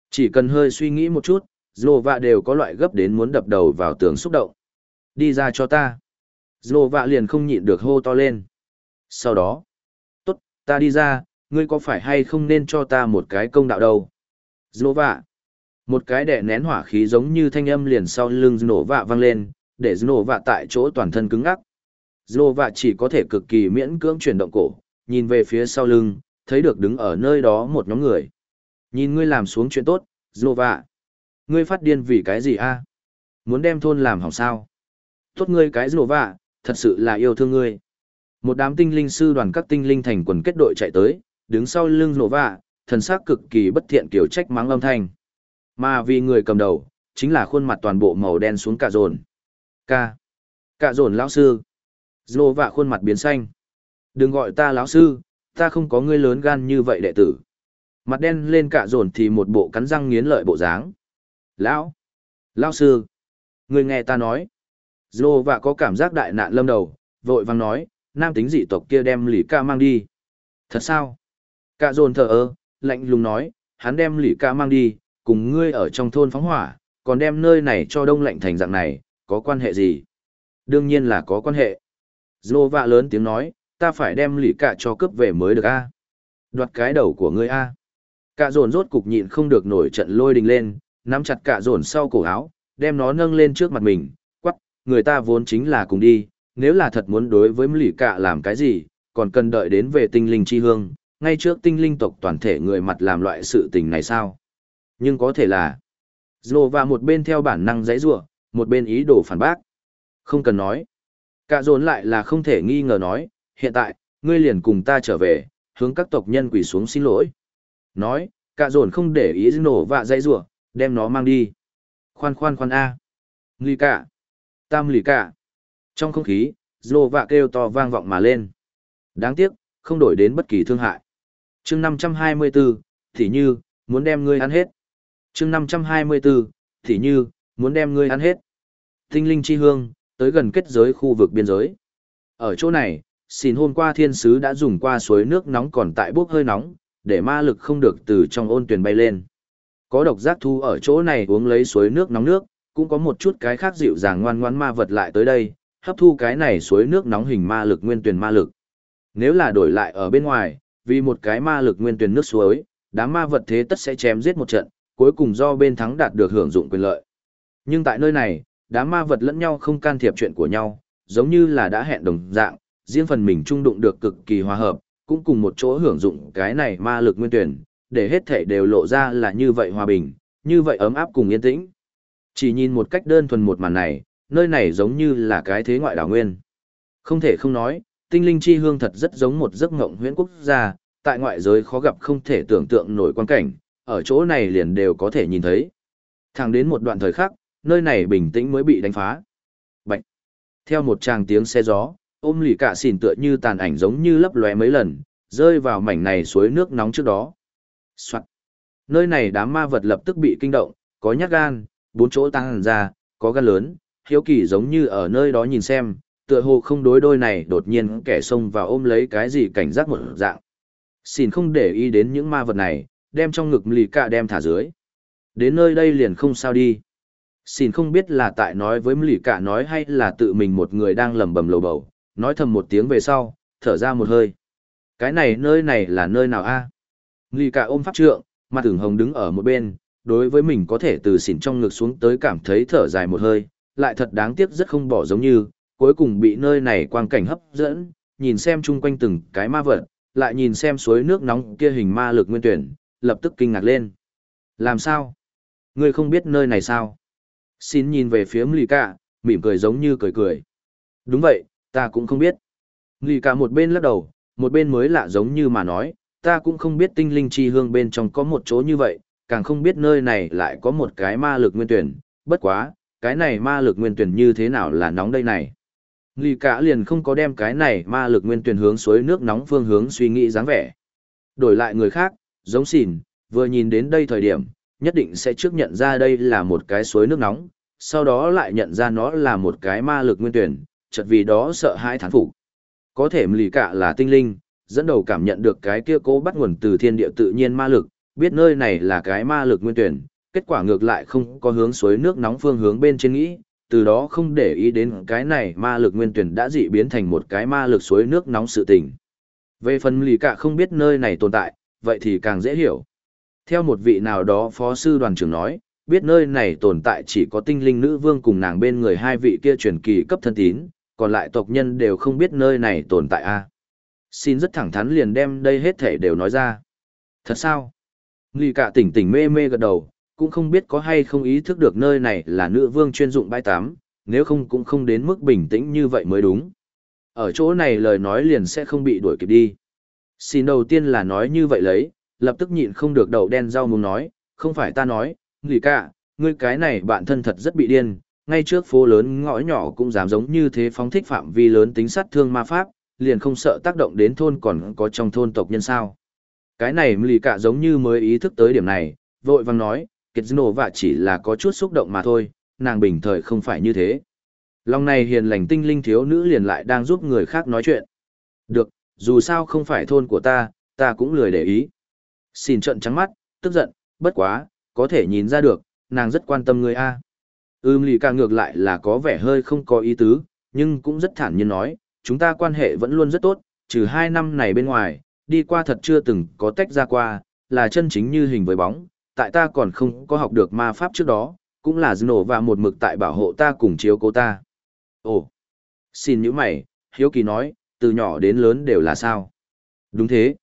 Chỉ cần hơi suy nghĩ một chút, Zlova đều có loại gấp đến muốn đập đầu vào tường xúc động. Đi ra cho ta. Dô vạ liền không nhịn được hô to lên. Sau đó, tốt, ta đi ra, ngươi có phải hay không nên cho ta một cái công đạo đâu? Dô vạ. Một cái đẻ nén hỏa khí giống như thanh âm liền sau lưng nổ vạ vang lên, để nổ vạ tại chỗ toàn thân cứng ngắc. Nổ vạ chỉ có thể cực kỳ miễn cưỡng chuyển động cổ, nhìn về phía sau lưng, thấy được đứng ở nơi đó một nhóm người. Nhìn ngươi làm xuống chuyện tốt, nổ vạ. Ngươi phát điên vì cái gì a? Muốn đem thôn làm hỏng sao? Tốt ngươi cái nổ vạ, thật sự là yêu thương ngươi. Một đám tinh linh sư đoàn các tinh linh thành quần kết đội chạy tới, đứng sau lưng nổ vạ, thần sắc cực kỳ bất thiện kiểu trách mắng âm thanh. Mà vì người cầm đầu, chính là khuôn mặt toàn bộ màu đen xuống cả rồn. Ca. Cả rồn lão sư. Dô vạ khuôn mặt biến xanh. Đừng gọi ta lão sư, ta không có ngươi lớn gan như vậy đệ tử. Mặt đen lên cả rồn thì một bộ cắn răng nghiến lợi bộ dáng. Lão. Lão sư. Ngươi nghe ta nói. Dô và có cảm giác đại nạn lâm đầu, vội vang nói, nam tính dị tộc kia đem lì ca mang đi. Thật sao? Cả dồn thờ ơ, lạnh lùng nói, hắn đem lì ca mang đi, cùng ngươi ở trong thôn phóng hỏa, còn đem nơi này cho đông lạnh thành dạng này, có quan hệ gì? Đương nhiên là có quan hệ. Dô vạ lớn tiếng nói, ta phải đem lì cả cho cướp về mới được a Đoạt cái đầu của ngươi a Cả dồn rốt cục nhịn không được nổi trận lôi đình lên, nắm chặt cả dồn sau cổ áo, đem nó nâng lên trước mặt mình, người ta vốn chính là cùng đi, nếu là thật muốn đối với lì cạ làm cái gì, còn cần đợi đến về tinh linh chi hương, ngay trước tinh linh tộc toàn thể người mặt làm loại sự tình này sao? Nhưng có thể là, dồ và một bên theo bản năng dãy giụa một bên ý đồ phản bác. Không cần nói. Cả dồn lại là không thể nghi ngờ nói, hiện tại, ngươi liền cùng ta trở về, hướng các tộc nhân quỳ xuống xin lỗi. Nói, cả dồn không để ý nổ và dãy giụa đem nó mang đi. Khoan khoan khoan A. Nghi cả. Tam lì cả. Trong không khí, dồ vạ kêu to vang vọng mà lên. Đáng tiếc, không đổi đến bất kỳ thương hại. chương 524, thì như, muốn đem ngươi ăn hết chương 524, thì như, muốn đem ngươi ăn hết. Tinh linh chi hương, tới gần kết giới khu vực biên giới. Ở chỗ này, xin hôm qua thiên sứ đã dùng qua suối nước nóng còn tại bốc hơi nóng, để ma lực không được từ trong ôn tuyển bay lên. Có độc giác thu ở chỗ này uống lấy suối nước nóng nước, cũng có một chút cái khác dịu dàng ngoan ngoãn ma vật lại tới đây, hấp thu cái này suối nước nóng hình ma lực nguyên tuyển ma lực. Nếu là đổi lại ở bên ngoài, vì một cái ma lực nguyên tuyển nước suối, đám ma vật thế tất sẽ chém giết một trận, cuối cùng do bên thắng đạt được hưởng dụng quyền lợi. Nhưng tại nơi này, đám ma vật lẫn nhau không can thiệp chuyện của nhau, giống như là đã hẹn đồng dạng, riêng phần mình trung đụng được cực kỳ hòa hợp, cũng cùng một chỗ hưởng dụng cái này ma lực nguyên tuyển, để hết thể đều lộ ra là như vậy hòa bình, như vậy ấm áp cùng yên tĩnh. Chỉ nhìn một cách đơn thuần một màn này, nơi này giống như là cái thế ngoại đảo nguyên. Không thể không nói, tinh linh chi hương thật rất giống một giấc ngộng huyễn quốc gia, tại ngoại giới khó gặp không thể tưởng tượng nổi quan cảnh, ở chỗ này liền đều có thể nhìn thấy. Thẳng đến một đoạn thời khắc, nơi này bình tĩnh mới bị đánh phá. Bạch! Theo một tràng tiếng xe gió, ôm lì cả xỉn tựa như tàn ảnh giống như lấp lóe mấy lần, rơi vào mảnh này suối nước nóng trước đó. Soạn! Nơi này đám ma vật lập tức bị kinh động, có nhát gan, bốn chỗ tăng hẳn ra, có gan lớn, hiếu kỳ giống như ở nơi đó nhìn xem, tựa hồ không đối đôi này đột nhiên kẻ xông vào ôm lấy cái gì cảnh giác một dạng. Xin không để ý đến những ma vật này, đem trong ngực lì cả đem thả dưới. Đến nơi đây liền không sao đi. Xin không biết là tại nói với lì cả nói hay là tự mình một người đang lầm bầm lầu bầu, nói thầm một tiếng về sau, thở ra một hơi. Cái này nơi này là nơi nào a? À? Lì cả ôm pháp trượng, mặt ửng hồng đứng ở một bên, đối với mình có thể từ xỉn trong ngực xuống tới cảm thấy thở dài một hơi, lại thật đáng tiếc rất không bỏ giống như, cuối cùng bị nơi này quang cảnh hấp dẫn, nhìn xem chung quanh từng cái ma vật, lại nhìn xem suối nước nóng kia hình ma lực nguyên tuyển, lập tức kinh ngạc lên. Làm sao? Ngươi không biết nơi này sao? Xin nhìn về phía Mli Cả, mỉm cười giống như cười cười. Đúng vậy, ta cũng không biết. Mli Cả một bên lắc đầu, một bên mới lạ giống như mà nói, ta cũng không biết tinh linh chi hương bên trong có một chỗ như vậy, càng không biết nơi này lại có một cái ma lực nguyên tuyển, bất quá, cái này ma lực nguyên tuyển như thế nào là nóng đây này. Lý cả liền không có đem cái này ma lực nguyên tuyển hướng suối nước nóng phương hướng suy nghĩ dáng vẻ. Đổi lại người khác, giống xỉn, vừa nhìn đến đây thời điểm, nhất định sẽ trước nhận ra đây là một cái suối nước nóng, sau đó lại nhận ra nó là một cái ma lực nguyên tuyển, chật vì đó sợ hãi thán phục. Có thể lì cả là tinh linh, dẫn đầu cảm nhận được cái kia cố bắt nguồn từ thiên địa tự nhiên ma lực, biết nơi này là cái ma lực nguyên tuyển, kết quả ngược lại không có hướng suối nước nóng phương hướng bên trên nghĩ, từ đó không để ý đến cái này ma lực nguyên tuyển đã dị biến thành một cái ma lực suối nước nóng sự tình. Về phần lì cả không biết nơi này tồn tại, vậy thì càng dễ hiểu. Theo một vị nào đó phó sư đoàn trưởng nói, biết nơi này tồn tại chỉ có tinh linh nữ vương cùng nàng bên người hai vị kia truyền kỳ cấp thân tín, còn lại tộc nhân đều không biết nơi này tồn tại a. Xin rất thẳng thắn liền đem đây hết thể đều nói ra. Thật sao? Lì cả tỉnh tỉnh mê mê gật đầu, cũng không biết có hay không ý thức được nơi này là nữ vương chuyên dụng bãi tắm, nếu không cũng không đến mức bình tĩnh như vậy mới đúng. Ở chỗ này lời nói liền sẽ không bị đuổi kịp đi. Xin đầu tiên là nói như vậy lấy, lập tức nhịn không được đầu đen rau muốn nói, không phải ta nói, lì cả, ngươi cái này bạn thân thật rất bị điên, ngay trước phố lớn ngõ nhỏ cũng dám giống như thế phóng thích phạm vi lớn tính sát thương ma pháp, liền không sợ tác động đến thôn còn có trong thôn tộc nhân sao. Cái này lì cả giống như mới ý thức tới điểm này, vội vang nói, kiệt nổ và chỉ là có chút xúc động mà thôi, nàng bình thời không phải như thế. Lòng này hiền lành tinh linh thiếu nữ liền lại đang giúp người khác nói chuyện. Được, dù sao không phải thôn của ta, ta cũng lười để ý. Xin trận trắng mắt, tức giận, bất quá, có thể nhìn ra được, nàng rất quan tâm người A. Ưm lì ca ngược lại là có vẻ hơi không có ý tứ, nhưng cũng rất thản nhiên nói, chúng ta quan hệ vẫn luôn rất tốt, trừ hai năm này bên ngoài, đi qua thật chưa từng có tách ra qua, là chân chính như hình với bóng, tại ta còn không có học được ma pháp trước đó, cũng là nổ và một mực tại bảo hộ ta cùng chiếu cố ta. Ồ, xin những mày, hiếu kỳ nói, từ nhỏ đến lớn đều là sao? Đúng thế.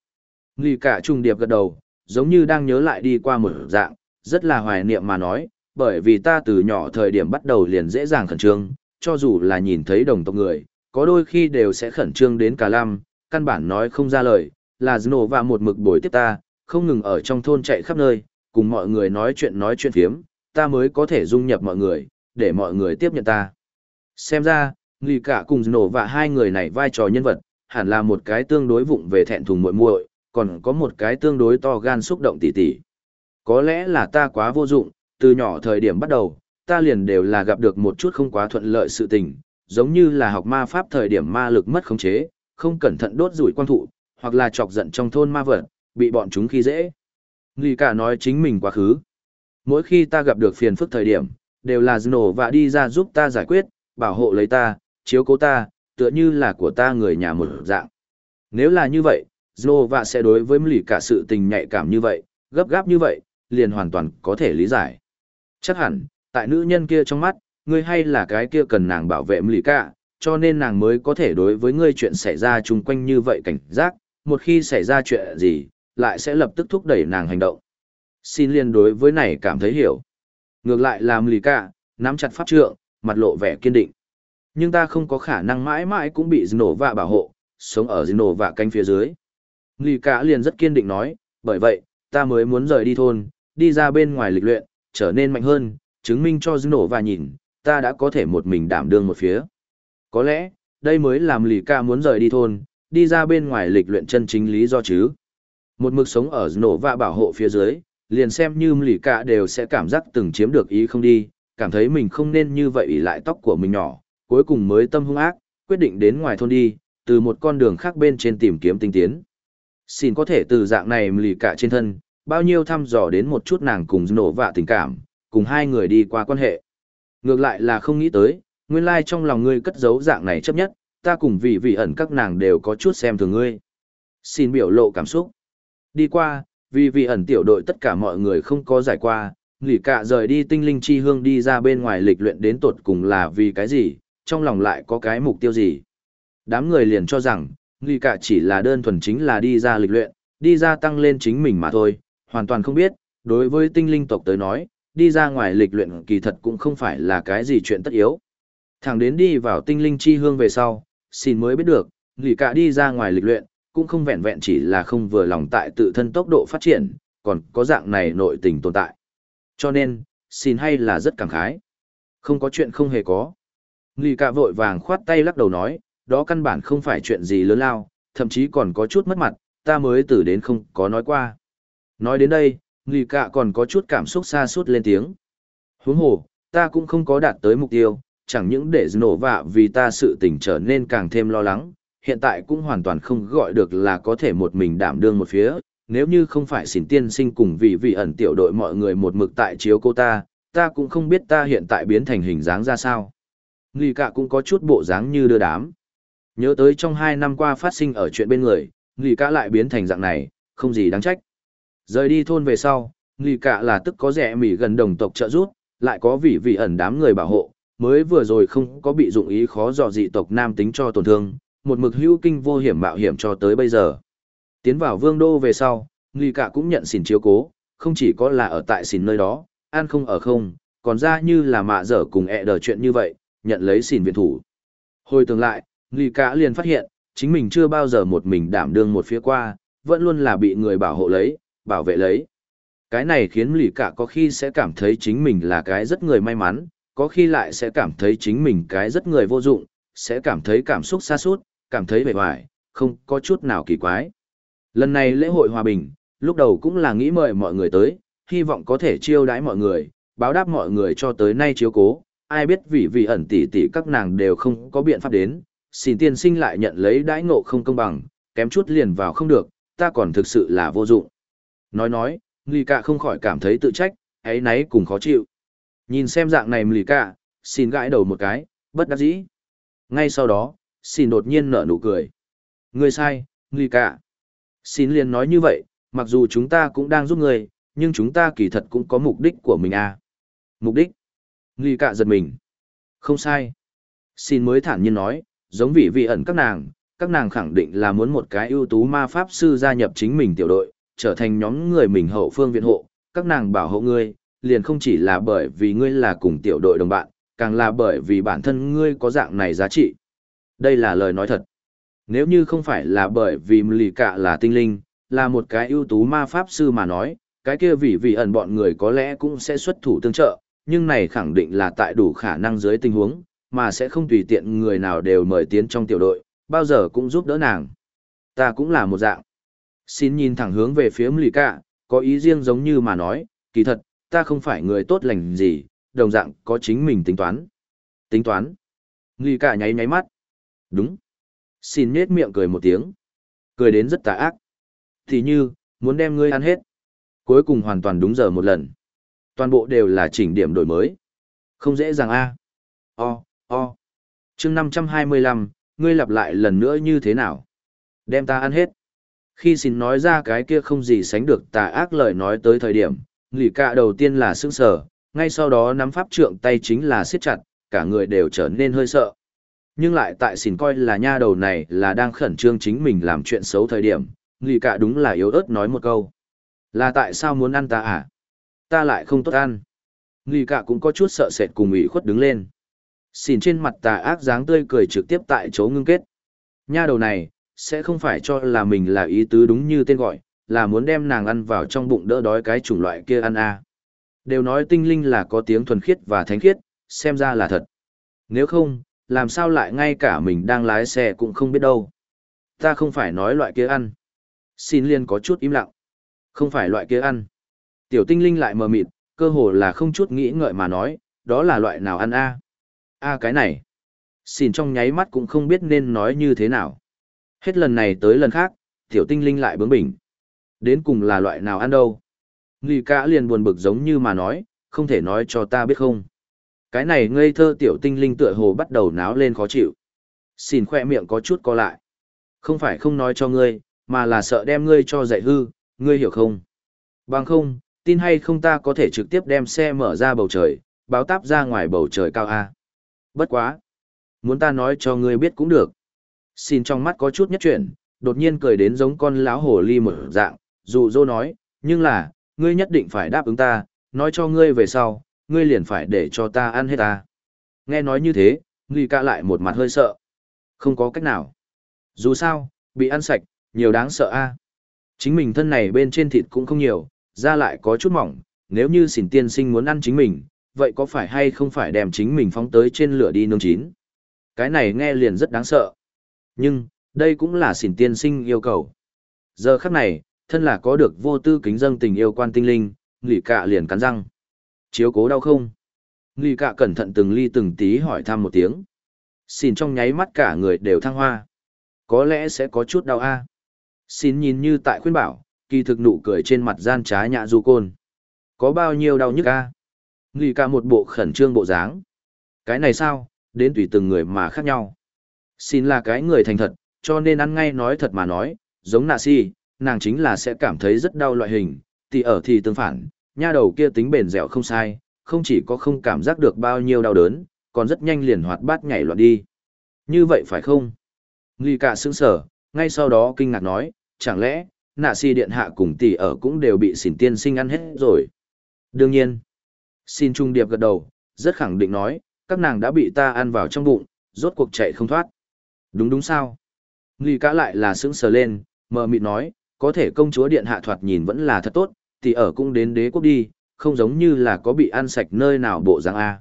Nghi cả trung điệp gật đầu, giống như đang nhớ lại đi qua một dạng, rất là hoài niệm mà nói, bởi vì ta từ nhỏ thời điểm bắt đầu liền dễ dàng khẩn trương, cho dù là nhìn thấy đồng tộc người, có đôi khi đều sẽ khẩn trương đến cả lăm, căn bản nói không ra lời, là nổ và một mực bồi tiếp ta, không ngừng ở trong thôn chạy khắp nơi, cùng mọi người nói chuyện nói chuyện phiếm, ta mới có thể dung nhập mọi người, để mọi người tiếp nhận ta. Xem ra, Nghi cả cùng nổ và hai người này vai trò nhân vật, hẳn là một cái tương đối vụng về thẹn thùng muội muội, còn có một cái tương đối to gan xúc động tỉ tỉ. Có lẽ là ta quá vô dụng, từ nhỏ thời điểm bắt đầu, ta liền đều là gặp được một chút không quá thuận lợi sự tình, giống như là học ma pháp thời điểm ma lực mất khống chế, không cẩn thận đốt rủi quan thụ, hoặc là chọc giận trong thôn ma vật, bị bọn chúng khi dễ. Nghi cả nói chính mình quá khứ. Mỗi khi ta gặp được phiền phức thời điểm, đều là nổ và đi ra giúp ta giải quyết, bảo hộ lấy ta, chiếu cố ta, tựa như là của ta người nhà một dạng. Nếu là như vậy, Znova sẽ đối với lì cả sự tình nhạy cảm như vậy, gấp gáp như vậy, liền hoàn toàn có thể lý giải. Chắc hẳn, tại nữ nhân kia trong mắt, ngươi hay là cái kia cần nàng bảo vệ lì cả, cho nên nàng mới có thể đối với ngươi chuyện xảy ra chung quanh như vậy cảnh giác, một khi xảy ra chuyện gì, lại sẽ lập tức thúc đẩy nàng hành động. Xin liên đối với này cảm thấy hiểu. Ngược lại làm lì cả, nắm chặt pháp trượng, mặt lộ vẻ kiên định. Nhưng ta không có khả năng mãi mãi cũng bị nổ vạ bảo hộ, sống ở nổ vạ canh phía dưới. Lì cả liền rất kiên định nói, bởi vậy, ta mới muốn rời đi thôn, đi ra bên ngoài lịch luyện, trở nên mạnh hơn, chứng minh cho nổ vạ nhìn, ta đã có thể một mình đảm đương một phía. Có lẽ, đây mới làm lì ca muốn rời đi thôn, đi ra bên ngoài lịch luyện chân chính lý do chứ. Một mực sống ở nổ vạ bảo hộ phía dưới, liền xem như lì ca đều sẽ cảm giác từng chiếm được ý không đi, cảm thấy mình không nên như vậy ỷ lại tóc của mình nhỏ, cuối cùng mới tâm hung ác, quyết định đến ngoài thôn đi, từ một con đường khác bên trên tìm kiếm tinh tiến. Xin có thể từ dạng này lì cả trên thân, bao nhiêu thăm dò đến một chút nàng cùng nổ vạ tình cảm, cùng hai người đi qua quan hệ. Ngược lại là không nghĩ tới, nguyên lai trong lòng ngươi cất giấu dạng này chấp nhất, ta cùng vị vị ẩn các nàng đều có chút xem thường ngươi. Xin biểu lộ cảm xúc. Đi qua, vì vị ẩn tiểu đội tất cả mọi người không có giải qua, lì cả rời đi tinh linh chi hương đi ra bên ngoài lịch luyện đến tột cùng là vì cái gì, trong lòng lại có cái mục tiêu gì. Đám người liền cho rằng, nghi cả chỉ là đơn thuần chính là đi ra lịch luyện, đi ra tăng lên chính mình mà thôi, hoàn toàn không biết, đối với tinh linh tộc tới nói, đi ra ngoài lịch luyện kỳ thật cũng không phải là cái gì chuyện tất yếu. Thẳng đến đi vào tinh linh chi hương về sau, xin mới biết được, nghỉ cả đi ra ngoài lịch luyện, cũng không vẹn vẹn chỉ là không vừa lòng tại tự thân tốc độ phát triển, còn có dạng này nội tình tồn tại. Cho nên, xin hay là rất cảm khái. Không có chuyện không hề có. Nghi cả vội vàng khoát tay lắc đầu nói, đó căn bản không phải chuyện gì lớn lao, thậm chí còn có chút mất mặt, ta mới từ đến không có nói qua. Nói đến đây, Nghi cả còn có chút cảm xúc xa suốt lên tiếng. Huống hồ, ta cũng không có đạt tới mục tiêu, chẳng những để nổ vạ vì ta sự tình trở nên càng thêm lo lắng, hiện tại cũng hoàn toàn không gọi được là có thể một mình đảm đương một phía, nếu như không phải xỉn tiên sinh cùng vị vị ẩn tiểu đội mọi người một mực tại chiếu cô ta, ta cũng không biết ta hiện tại biến thành hình dáng ra sao. Nghi cả cũng có chút bộ dáng như đưa đám. Nhớ tới trong hai năm qua phát sinh ở chuyện bên người, Nghi cả lại biến thành dạng này, không gì đáng trách. Rời đi thôn về sau, Nghi cả là tức có rẻ mỉ gần đồng tộc trợ giúp, lại có vị vị ẩn đám người bảo hộ, mới vừa rồi không có bị dụng ý khó dò dị tộc nam tính cho tổn thương, một mực hữu kinh vô hiểm mạo hiểm cho tới bây giờ. Tiến vào vương đô về sau, Nghi Cả cũng nhận xỉn chiếu cố, không chỉ có là ở tại xỉn nơi đó, ăn không ở không, còn ra như là mạ dở cùng ẹ đờ chuyện như vậy, nhận lấy xỉn viện thủ. Hồi tưởng lại, Nghi Cả liền phát hiện, chính mình chưa bao giờ một mình đảm đương một phía qua, vẫn luôn là bị người bảo hộ lấy, bảo vệ lấy. Cái này khiến Lì Cả có khi sẽ cảm thấy chính mình là cái rất người may mắn, có khi lại sẽ cảm thấy chính mình cái rất người vô dụng, sẽ cảm thấy cảm xúc xa suốt, cảm thấy bề hoài, không có chút nào kỳ quái. Lần này lễ hội hòa bình, lúc đầu cũng là nghĩ mời mọi người tới, hy vọng có thể chiêu đãi mọi người, báo đáp mọi người cho tới nay chiếu cố, ai biết vì vì ẩn tỷ tỷ các nàng đều không có biện pháp đến, xin tiên sinh lại nhận lấy đãi ngộ không công bằng, kém chút liền vào không được, ta còn thực sự là vô dụng. Nói nói, lì Cạ không khỏi cảm thấy tự trách, ấy nấy cùng khó chịu. Nhìn xem dạng này lì Cạ, xin gãi đầu một cái, bất đắc dĩ. Ngay sau đó, xin đột nhiên nở nụ cười. Ngươi sai, lì Cạ. Xin liền nói như vậy, mặc dù chúng ta cũng đang giúp người, nhưng chúng ta kỳ thật cũng có mục đích của mình à. Mục đích? Nghi Cạ giật mình. Không sai. Xin mới thản nhiên nói, giống vị vị ẩn các nàng, các nàng khẳng định là muốn một cái ưu tú ma pháp sư gia nhập chính mình tiểu đội, trở thành nhóm người mình hậu phương viện hộ, các nàng bảo hộ ngươi, liền không chỉ là bởi vì ngươi là cùng tiểu đội đồng bạn, càng là bởi vì bản thân ngươi có dạng này giá trị. Đây là lời nói thật. Nếu như không phải là bởi vì lì cạ là tinh linh, là một cái ưu tú ma pháp sư mà nói, cái kia vì vì ẩn bọn người có lẽ cũng sẽ xuất thủ tương trợ, nhưng này khẳng định là tại đủ khả năng dưới tình huống, mà sẽ không tùy tiện người nào đều mời tiến trong tiểu đội, bao giờ cũng giúp đỡ nàng. Ta cũng là một dạng. Xin nhìn thẳng hướng về phía mỹ cạ, có ý riêng giống như mà nói, kỳ thật, ta không phải người tốt lành gì, đồng dạng có chính mình tính toán. Tính toán. Mỹ cạ nháy nháy mắt. Đúng. Xin nết miệng cười một tiếng. Cười đến rất tà ác. Thì như, muốn đem ngươi ăn hết. Cuối cùng hoàn toàn đúng giờ một lần. Toàn bộ đều là chỉnh điểm đổi mới. Không dễ dàng a. O, o. chương 525, ngươi lặp lại lần nữa như thế nào? Đem ta ăn hết. Khi xin nói ra cái kia không gì sánh được tà ác lời nói tới thời điểm, lì cạ đầu tiên là sững sờ, ngay sau đó nắm pháp trượng tay chính là siết chặt, cả người đều trở nên hơi sợ. Nhưng lại tại xin coi là nha đầu này là đang khẩn trương chính mình làm chuyện xấu thời điểm, lì cạ đúng là yếu ớt nói một câu. Là tại sao muốn ăn ta à? Ta lại không tốt ăn. Lì cạ cũng có chút sợ sệt cùng ủy khuất đứng lên. Xin trên mặt tà ác dáng tươi cười trực tiếp tại chỗ ngưng kết. Nha đầu này, sẽ không phải cho là mình là ý tứ đúng như tên gọi, là muốn đem nàng ăn vào trong bụng đỡ đói cái chủng loại kia ăn à. Đều nói tinh linh là có tiếng thuần khiết và thánh khiết, xem ra là thật. Nếu không, làm sao lại ngay cả mình đang lái xe cũng không biết đâu. Ta không phải nói loại kia ăn. Xin liên có chút im lặng. Không phải loại kia ăn. Tiểu tinh linh lại mờ mịt, cơ hồ là không chút nghĩ ngợi mà nói, đó là loại nào ăn a? A cái này. Xin trong nháy mắt cũng không biết nên nói như thế nào. Hết lần này tới lần khác, tiểu tinh linh lại bướng bỉnh. Đến cùng là loại nào ăn đâu? Nghi cả liền buồn bực giống như mà nói, không thể nói cho ta biết không. Cái này ngây thơ tiểu tinh linh tựa hồ bắt đầu náo lên khó chịu. Xin khoe miệng có chút co lại. Không phải không nói cho ngươi, mà là sợ đem ngươi cho dạy hư, ngươi hiểu không? Bằng không, tin hay không ta có thể trực tiếp đem xe mở ra bầu trời, báo táp ra ngoài bầu trời cao A. Bất quá. Muốn ta nói cho ngươi biết cũng được. Xin trong mắt có chút nhất chuyển, đột nhiên cười đến giống con láo hổ ly một dạng, dù dô nói, nhưng là, ngươi nhất định phải đáp ứng ta, nói cho ngươi về sau, ngươi liền phải để cho ta ăn hết ta. Nghe nói như thế, Nghi ca lại một mặt hơi sợ. Không có cách nào. Dù sao, bị ăn sạch, nhiều đáng sợ a. Chính mình thân này bên trên thịt cũng không nhiều, da lại có chút mỏng, nếu như xỉn tiên sinh muốn ăn chính mình, vậy có phải hay không phải đem chính mình phóng tới trên lửa đi nướng chín? Cái này nghe liền rất đáng sợ. Nhưng, đây cũng là xỉn tiên sinh yêu cầu. Giờ khắc này, thân là có được vô tư kính dâng tình yêu quan tinh linh, lì cạ liền cắn răng. Chiếu cố đau không? Lì cạ cẩn thận từng ly từng tí hỏi thăm một tiếng. Xin trong nháy mắt cả người đều thăng hoa. Có lẽ sẽ có chút đau a. Xin nhìn như tại khuyên bảo, kỳ thực nụ cười trên mặt gian trá nhạ du côn. Có bao nhiêu đau nhức a? Lì ca một bộ khẩn trương bộ dáng. Cái này sao, đến tùy từng người mà khác nhau. Xin là cái người thành thật, cho nên ăn ngay nói thật mà nói, giống nạ si, nàng chính là sẽ cảm thấy rất đau loại hình, thì ở thì tương phản, nha đầu kia tính bền dẻo không sai, không chỉ có không cảm giác được bao nhiêu đau đớn, còn rất nhanh liền hoạt bát nhảy loạn đi. Như vậy phải không? Nghi cả sững sở, ngay sau đó kinh ngạc nói, chẳng lẽ, nạ si điện hạ cùng tỷ ở cũng đều bị xỉn tiên sinh ăn hết rồi. Đương nhiên, xin trung điệp gật đầu, rất khẳng định nói, các nàng đã bị ta ăn vào trong bụng, rốt cuộc chạy không thoát. Đúng đúng sao? Nghi cả lại là sững sờ lên, mờ mịt nói, có thể công chúa điện hạ thoạt nhìn vẫn là thật tốt, tỷ ở cũng đến đế quốc đi, không giống như là có bị ăn sạch nơi nào bộ dạng A.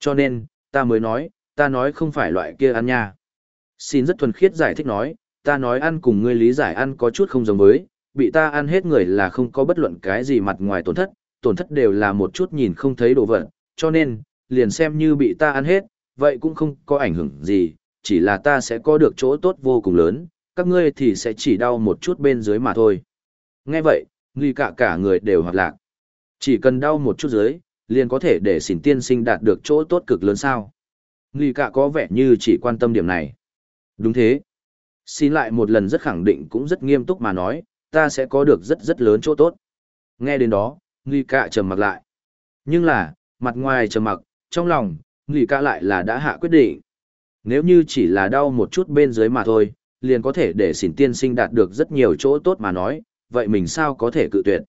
Cho nên, ta mới nói, ta nói không phải loại kia ăn nha. Xin rất thuần khiết giải thích nói, ta nói ăn cùng ngươi lý giải ăn có chút không giống với, bị ta ăn hết người là không có bất luận cái gì mặt ngoài tổn thất, tổn thất đều là một chút nhìn không thấy đồ vật, cho nên, liền xem như bị ta ăn hết, vậy cũng không có ảnh hưởng gì, chỉ là ta sẽ có được chỗ tốt vô cùng lớn, các ngươi thì sẽ chỉ đau một chút bên dưới mà thôi. Nghe vậy, nghi cả cả người đều hoạt lạc. Chỉ cần đau một chút dưới, liền có thể để xỉn tiên sinh đạt được chỗ tốt cực lớn sao. Nghi cả có vẻ như chỉ quan tâm điểm này. Đúng thế. Xin lại một lần rất khẳng định cũng rất nghiêm túc mà nói, ta sẽ có được rất rất lớn chỗ tốt. Nghe đến đó, nghi cả trầm mặc lại. Nhưng là, mặt ngoài trầm mặc, trong lòng, nghi cả lại là đã hạ quyết định. Nếu như chỉ là đau một chút bên dưới mà thôi, liền có thể để xỉn tiên sinh đạt được rất nhiều chỗ tốt mà nói, vậy mình sao có thể cự tuyệt.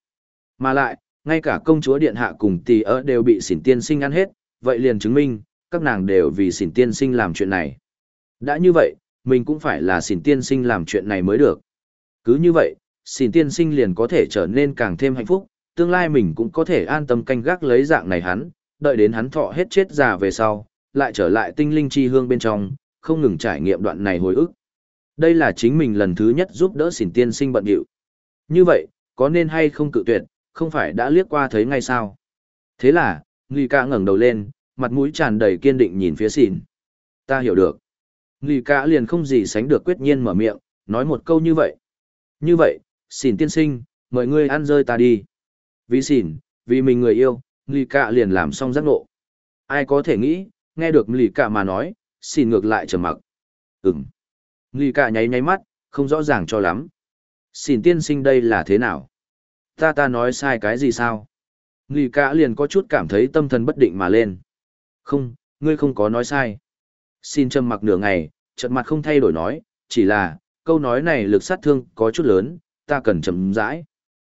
Mà lại, ngay cả công chúa điện hạ cùng tỷ ơ đều bị xỉn tiên sinh ăn hết, vậy liền chứng minh, các nàng đều vì xỉn tiên sinh làm chuyện này. Đã như vậy, mình cũng phải là xỉn tiên sinh làm chuyện này mới được. Cứ như vậy, xỉn tiên sinh liền có thể trở nên càng thêm hạnh phúc, tương lai mình cũng có thể an tâm canh gác lấy dạng này hắn, đợi đến hắn thọ hết chết già về sau, lại trở lại tinh linh chi hương bên trong, không ngừng trải nghiệm đoạn này hồi ức. Đây là chính mình lần thứ nhất giúp đỡ xỉn tiên sinh bận điệu. Như vậy, có nên hay không cự tuyệt, không phải đã liếc qua thấy ngay sao. Thế là, Nghi ca ngẩng đầu lên, mặt mũi tràn đầy kiên định nhìn phía xỉn. Ta hiểu được. Nghi Cả liền không gì sánh được quyết nhiên mở miệng, nói một câu như vậy. Như vậy, xỉn tiên sinh, mời ngươi ăn rơi ta đi. Vì xỉn, vì mình người yêu, Nghi Cả liền làm xong giác ngộ. Ai có thể nghĩ, nghe được Nghi Cả mà nói, xỉn ngược lại trầm mặc. Ừm. Nghi cả nháy nháy mắt, không rõ ràng cho lắm. Xỉn tiên sinh đây là thế nào? Ta ta nói sai cái gì sao? Nghi cả liền có chút cảm thấy tâm thần bất định mà lên. Không, ngươi không có nói sai. Xin trầm mặc nửa ngày, trận mặt không thay đổi nói, chỉ là, câu nói này lực sát thương có chút lớn, ta cần chậm rãi.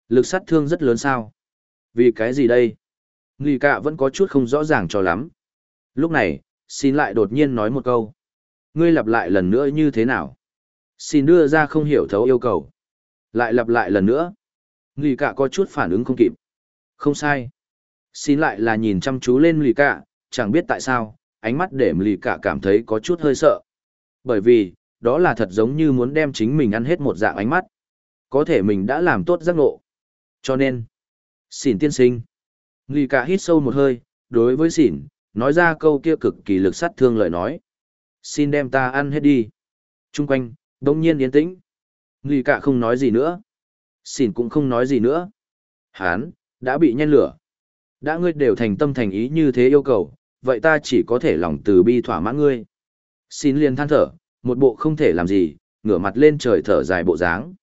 Lực sát thương rất lớn sao? Vì cái gì đây? Nghi cả vẫn có chút không rõ ràng cho lắm. Lúc này, xin lại đột nhiên nói một câu. Ngươi lặp lại lần nữa như thế nào? Xin đưa ra không hiểu thấu yêu cầu. Lại lặp lại lần nữa. Nghi cả có chút phản ứng không kịp. Không sai. Xin lại là nhìn chăm chú lên lì cả, chẳng biết tại sao, ánh mắt để lì cả cảm thấy có chút hơi sợ. Bởi vì, đó là thật giống như muốn đem chính mình ăn hết một dạng ánh mắt. Có thể mình đã làm tốt giác ngộ. Cho nên, xỉn tiên sinh. Nghi cả hít sâu một hơi, đối với xỉn, nói ra câu kia cực kỳ lực sát thương lời nói. Xin đem ta ăn hết đi. Trung quanh, đông nhiên yên tĩnh. Nghi cả không nói gì nữa. Xỉn cũng không nói gì nữa. Hán, đã bị nhen lửa. Đã ngươi đều thành tâm thành ý như thế yêu cầu, vậy ta chỉ có thể lòng từ bi thỏa mãn ngươi. Xin liền than thở, một bộ không thể làm gì, ngửa mặt lên trời thở dài bộ dáng.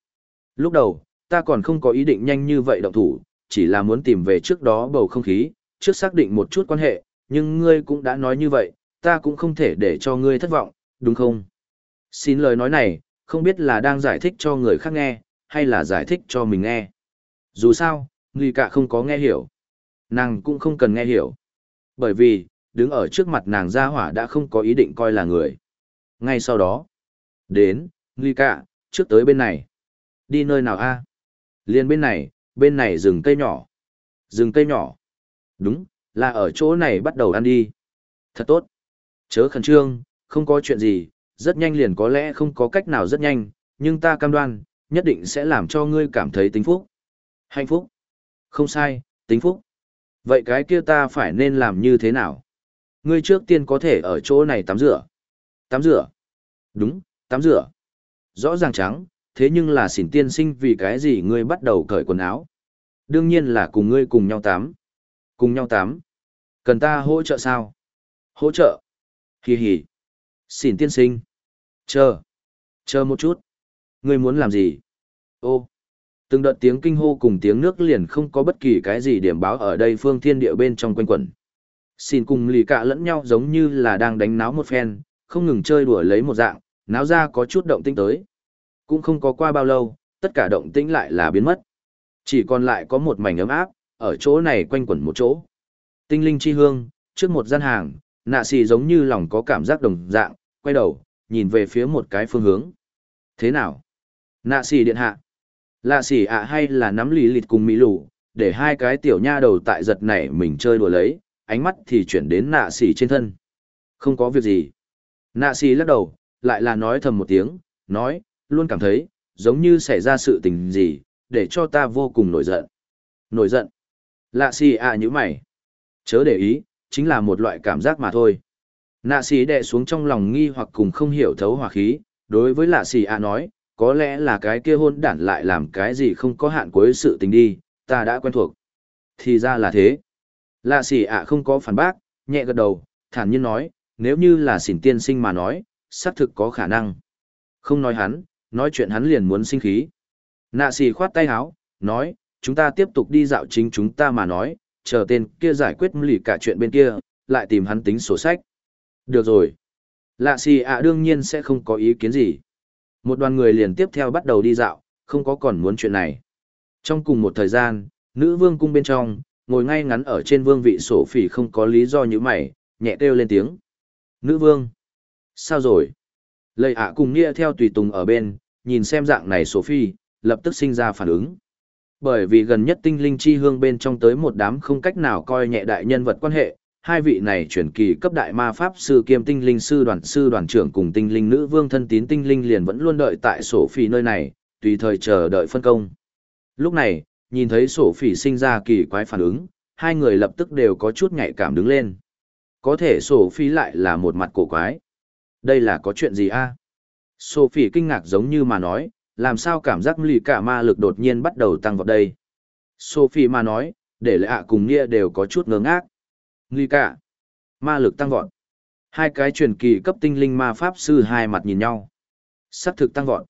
Lúc đầu, ta còn không có ý định nhanh như vậy động thủ, chỉ là muốn tìm về trước đó bầu không khí, trước xác định một chút quan hệ, nhưng ngươi cũng đã nói như vậy, ta cũng không thể để cho ngươi thất vọng, đúng không? Xin lời nói này, không biết là đang giải thích cho người khác nghe, hay là giải thích cho mình nghe. Dù sao, người cả không có nghe hiểu. Nàng cũng không cần nghe hiểu. Bởi vì, đứng ở trước mặt nàng gia hỏa đã không có ý định coi là người. Ngay sau đó, đến, người Cạ, trước tới bên này. Đi nơi nào a? Liên bên này, bên này rừng cây nhỏ. Rừng cây nhỏ. Đúng, là ở chỗ này bắt đầu ăn đi. Thật tốt. Chớ khẩn trương, không có chuyện gì, rất nhanh liền có lẽ không có cách nào rất nhanh, nhưng ta cam đoan, nhất định sẽ làm cho ngươi cảm thấy tính phúc. Hạnh phúc. Không sai, tính phúc. Vậy cái kia ta phải nên làm như thế nào? Ngươi trước tiên có thể ở chỗ này tắm rửa. Tắm rửa. Đúng, tắm rửa. Rõ ràng trắng, thế nhưng là xỉn tiên sinh vì cái gì ngươi bắt đầu cởi quần áo. Đương nhiên là cùng ngươi cùng nhau tắm. Cùng nhau tắm. Cần ta hỗ trợ sao? Hỗ trợ. Hì hì. Xỉn tiên sinh. Chờ. Chờ một chút. Ngươi muốn làm gì? Ô. Từng đợt tiếng kinh hô cùng tiếng nước liền không có bất kỳ cái gì điểm báo ở đây phương thiên địa bên trong quanh quẩn. Xin cùng lì cạ lẫn nhau giống như là đang đánh náo một phen, không ngừng chơi đùa lấy một dạng, náo ra có chút động tĩnh tới. Cũng không có qua bao lâu, tất cả động tĩnh lại là biến mất. Chỉ còn lại có một mảnh ấm áp, ở chỗ này quanh quẩn một chỗ. Tinh linh chi hương, trước một gian hàng, nạ xì giống như lòng có cảm giác đồng dạng, quay đầu, nhìn về phía một cái phương hướng. Thế nào? Nạ xì điện hạ. Lạ xì ạ hay là nắm lì lịt cùng mỹ lù, để hai cái tiểu nha đầu tại giật này mình chơi đùa lấy, ánh mắt thì chuyển đến nạ xỉ trên thân. Không có việc gì. Nạ xỉ lắc đầu, lại là nói thầm một tiếng, nói, luôn cảm thấy, giống như xảy ra sự tình gì, để cho ta vô cùng nổi giận. Nổi giận. Lạ xỉ à như mày. Chớ để ý, chính là một loại cảm giác mà thôi. Nạ xỉ đè xuống trong lòng nghi hoặc cùng không hiểu thấu hòa khí, đối với lạ xỉ à nói, có lẽ là cái kia hôn đản lại làm cái gì không có hạn cuối sự tình đi, ta đã quen thuộc. Thì ra là thế. Lạ xì ạ không có phản bác, nhẹ gật đầu, thản nhiên nói, nếu như là xỉn tiên sinh mà nói, xác thực có khả năng. Không nói hắn, nói chuyện hắn liền muốn sinh khí. Nạ xì khoát tay háo, nói, chúng ta tiếp tục đi dạo chính chúng ta mà nói, chờ tên kia giải quyết lì cả chuyện bên kia, lại tìm hắn tính sổ sách. Được rồi. Lạ xì ạ đương nhiên sẽ không có ý kiến gì. Một đoàn người liền tiếp theo bắt đầu đi dạo, không có còn muốn chuyện này. Trong cùng một thời gian, nữ vương cung bên trong, ngồi ngay ngắn ở trên vương vị sổ phỉ không có lý do như mày, nhẹ kêu lên tiếng. Nữ vương. Sao rồi? Lầy ạ cùng nghĩa theo tùy tùng ở bên, nhìn xem dạng này sổ phi, lập tức sinh ra phản ứng. Bởi vì gần nhất tinh linh chi hương bên trong tới một đám không cách nào coi nhẹ đại nhân vật quan hệ, hai vị này chuyển kỳ cấp đại ma pháp sư kiêm tinh linh sư đoàn sư đoàn trưởng cùng tinh linh nữ vương thân tín tinh linh liền vẫn luôn đợi tại sổ phi nơi này, tùy thời chờ đợi phân công. Lúc này, nhìn thấy sổ phỉ sinh ra kỳ quái phản ứng, hai người lập tức đều có chút nhạy cảm đứng lên. Có thể sổ phỉ lại là một mặt cổ quái. Đây là có chuyện gì a? Sophie kinh ngạc giống như mà nói, làm sao cảm giác lì cả ma lực đột nhiên bắt đầu tăng vào đây. Sophie mà nói, để lệ ạ cùng Nia đều có chút ngớ ngác. Lì cả, ma lực tăng vọt. Hai cái truyền kỳ cấp tinh linh ma pháp sư hai mặt nhìn nhau. Sắc thực tăng vọt.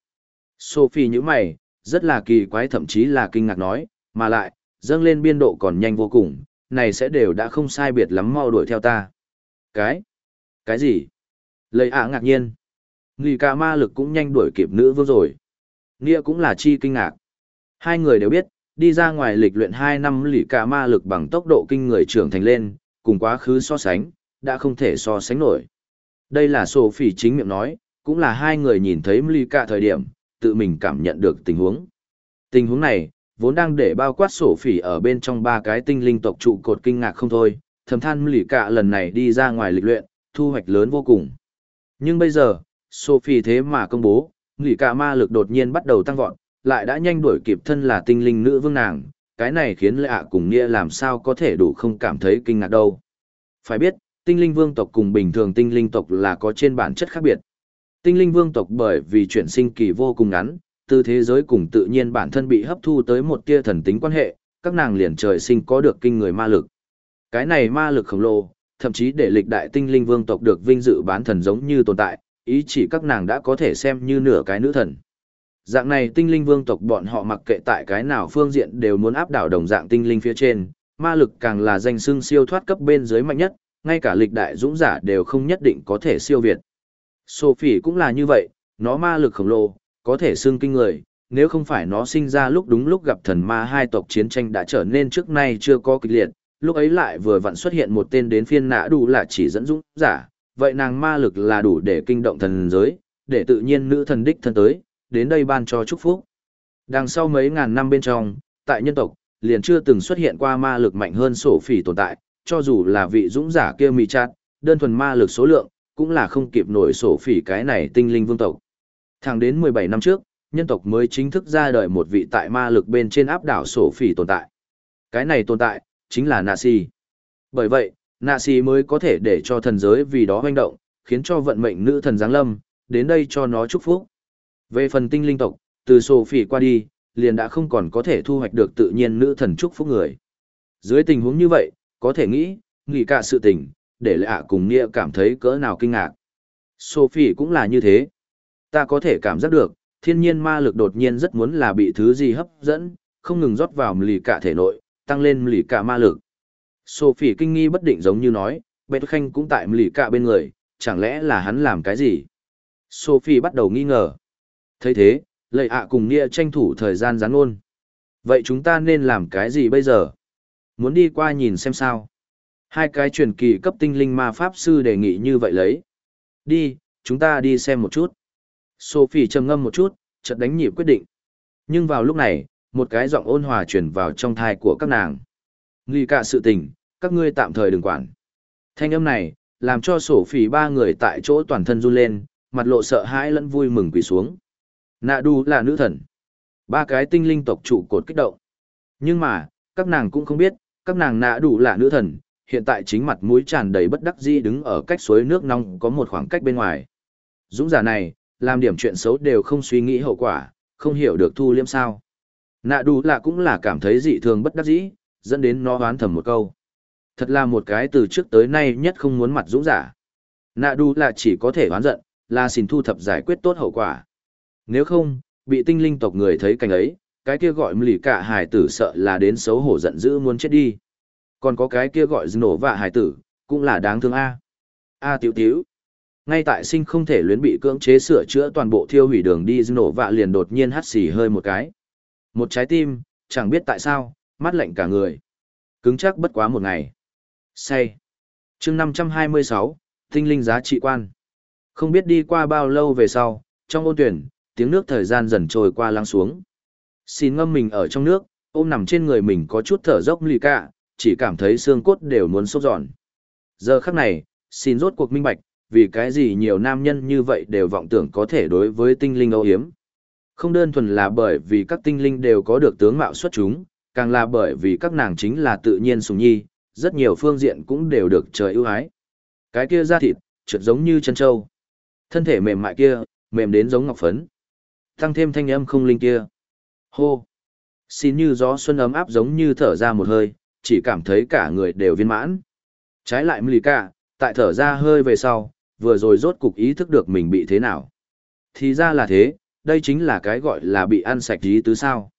Sophie như mày, rất là kỳ quái thậm chí là kinh ngạc nói, mà lại, dâng lên biên độ còn nhanh vô cùng, này sẽ đều đã không sai biệt lắm mau đuổi theo ta. Cái? Cái gì? Lấy ạ ngạc nhiên. Nghỉ cả ma lực cũng nhanh đuổi kịp nữ vương rồi. Nghĩa cũng là chi kinh ngạc. Hai người đều biết, đi ra ngoài lịch luyện 2 năm lỷ cả ma lực bằng tốc độ kinh người trưởng thành lên, cùng quá khứ so sánh, đã không thể so sánh nổi. Đây là Sophie chính miệng nói, cũng là hai người nhìn thấy lì cả thời điểm, tự mình cảm nhận được tình huống. Tình huống này, vốn đang để bao quát sổ phỉ ở bên trong ba cái tinh linh tộc trụ cột kinh ngạc không thôi, thầm than lỉ cả lần này đi ra ngoài lịch luyện, thu hoạch lớn vô cùng. Nhưng bây giờ, Sophie thế mà công bố, lỉ cả ma lực đột nhiên bắt đầu tăng vọt, lại đã nhanh đuổi kịp thân là tinh linh nữ vương nàng, cái này khiến lệ ạ cùng nghĩa làm sao có thể đủ không cảm thấy kinh ngạc đâu. Phải biết, tinh linh vương tộc cùng bình thường tinh linh tộc là có trên bản chất khác biệt. Tinh linh vương tộc bởi vì chuyển sinh kỳ vô cùng ngắn, từ thế giới cùng tự nhiên bản thân bị hấp thu tới một tia thần tính quan hệ, các nàng liền trời sinh có được kinh người ma lực. Cái này ma lực khổng lồ, thậm chí để lịch đại tinh linh vương tộc được vinh dự bán thần giống như tồn tại, ý chỉ các nàng đã có thể xem như nửa cái nữ thần. Dạng này tinh linh vương tộc bọn họ mặc kệ tại cái nào phương diện đều muốn áp đảo đồng dạng tinh linh phía trên, ma lực càng là danh xưng siêu thoát cấp bên dưới mạnh nhất, ngay cả lịch đại dũng giả đều không nhất định có thể siêu việt. Sophie cũng là như vậy, nó ma lực khổng lồ, có thể xưng kinh người, nếu không phải nó sinh ra lúc đúng lúc gặp thần ma hai tộc chiến tranh đã trở nên trước nay chưa có kịch liệt, lúc ấy lại vừa vặn xuất hiện một tên đến phiên nã đủ là chỉ dẫn dũng giả, vậy nàng ma lực là đủ để kinh động thần giới, để tự nhiên nữ thần đích thân tới, đến đây ban cho chúc phúc. Đằng sau mấy ngàn năm bên trong, tại nhân tộc, liền chưa từng xuất hiện qua ma lực mạnh hơn sổ phỉ tồn tại, cho dù là vị dũng giả kia mì chát, đơn thuần ma lực số lượng, cũng là không kịp nổi sổ phỉ cái này tinh linh vương tộc. Thẳng đến 17 năm trước, nhân tộc mới chính thức ra đời một vị tại ma lực bên trên áp đảo sổ phỉ tồn tại. Cái này tồn tại, chính là Nasi. Bởi vậy, Nasi mới có thể để cho thần giới vì đó hoành động, khiến cho vận mệnh nữ thần giáng lâm, đến đây cho nó chúc phúc. Về phần tinh linh tộc, từ sổ phỉ qua đi, liền đã không còn có thể thu hoạch được tự nhiên nữ thần chúc phúc người. Dưới tình huống như vậy, có thể nghĩ, nghĩ cả sự tình, để lệ ạ cùng nghĩa cảm thấy cỡ nào kinh ngạc. Sophie cũng là như thế. Ta có thể cảm giác được, thiên nhiên ma lực đột nhiên rất muốn là bị thứ gì hấp dẫn, không ngừng rót vào lì cả thể nội, tăng lên lì cả ma lực. Sophie kinh nghi bất định giống như nói, Bệt Khanh cũng tại lì cả bên người, chẳng lẽ là hắn làm cái gì? Sophie bắt đầu nghi ngờ. thấy thế, lệ ạ cùng nghĩa tranh thủ thời gian gián ôn. Vậy chúng ta nên làm cái gì bây giờ? Muốn đi qua nhìn xem sao? Hai cái truyền kỳ cấp tinh linh ma pháp sư đề nghị như vậy lấy. Đi, chúng ta đi xem một chút. Sophie trầm ngâm một chút, chợt đánh nhịp quyết định. Nhưng vào lúc này, một cái giọng ôn hòa truyền vào trong thai của các nàng. Nghi cả sự tình, các ngươi tạm thời đừng quản. Thanh âm này, làm cho Sophie ba người tại chỗ toàn thân run lên, mặt lộ sợ hãi lẫn vui mừng quỳ xuống. Nạ đu là nữ thần. Ba cái tinh linh tộc trụ cột kích động. Nhưng mà, các nàng cũng không biết, các nàng nạ đủ là nữ thần, hiện tại chính mặt mũi tràn đầy bất đắc dĩ đứng ở cách suối nước nóng có một khoảng cách bên ngoài. Dũng giả này, làm điểm chuyện xấu đều không suy nghĩ hậu quả, không hiểu được thu liêm sao. Nạ đủ là cũng là cảm thấy dị thường bất đắc dĩ, dẫn đến nó hoán thầm một câu. Thật là một cái từ trước tới nay nhất không muốn mặt dũng giả. Nạ đủ là chỉ có thể hoán giận, là xin thu thập giải quyết tốt hậu quả. Nếu không, bị tinh linh tộc người thấy cảnh ấy, cái kia gọi lì cả hải tử sợ là đến xấu hổ giận dữ muốn chết đi. Còn có cái kia gọi nổ vạ hải tử, cũng là đáng thương A. A tiểu tiểu. Ngay tại sinh không thể luyến bị cưỡng chế sửa chữa toàn bộ thiêu hủy đường đi nổ vạ liền đột nhiên hắt xì hơi một cái. Một trái tim, chẳng biết tại sao, mắt lạnh cả người. Cứng chắc bất quá một ngày. Say. chương 526, tinh linh giá trị quan. Không biết đi qua bao lâu về sau, trong ôn tuyển, tiếng nước thời gian dần trôi qua lắng xuống. Xin ngâm mình ở trong nước, ôm nằm trên người mình có chút thở dốc lì cả, chỉ cảm thấy xương cốt đều muốn sốc giòn. Giờ khắc này, xin rốt cuộc minh bạch, vì cái gì nhiều nam nhân như vậy đều vọng tưởng có thể đối với tinh linh âu hiếm. Không đơn thuần là bởi vì các tinh linh đều có được tướng mạo xuất chúng, càng là bởi vì các nàng chính là tự nhiên sùng nhi, rất nhiều phương diện cũng đều được trời ưu ái. Cái kia da thịt, trượt giống như chân trâu. Thân thể mềm mại kia, mềm đến giống ngọc phấn. Tăng thêm thanh âm không linh kia. Hô! Xin như gió xuân ấm áp giống như thở ra một hơi, chỉ cảm thấy cả người đều viên mãn. Trái lại Mlika, tại thở ra hơi về sau, vừa rồi rốt cục ý thức được mình bị thế nào. Thì ra là thế, đây chính là cái gọi là bị ăn sạch ý tứ sao.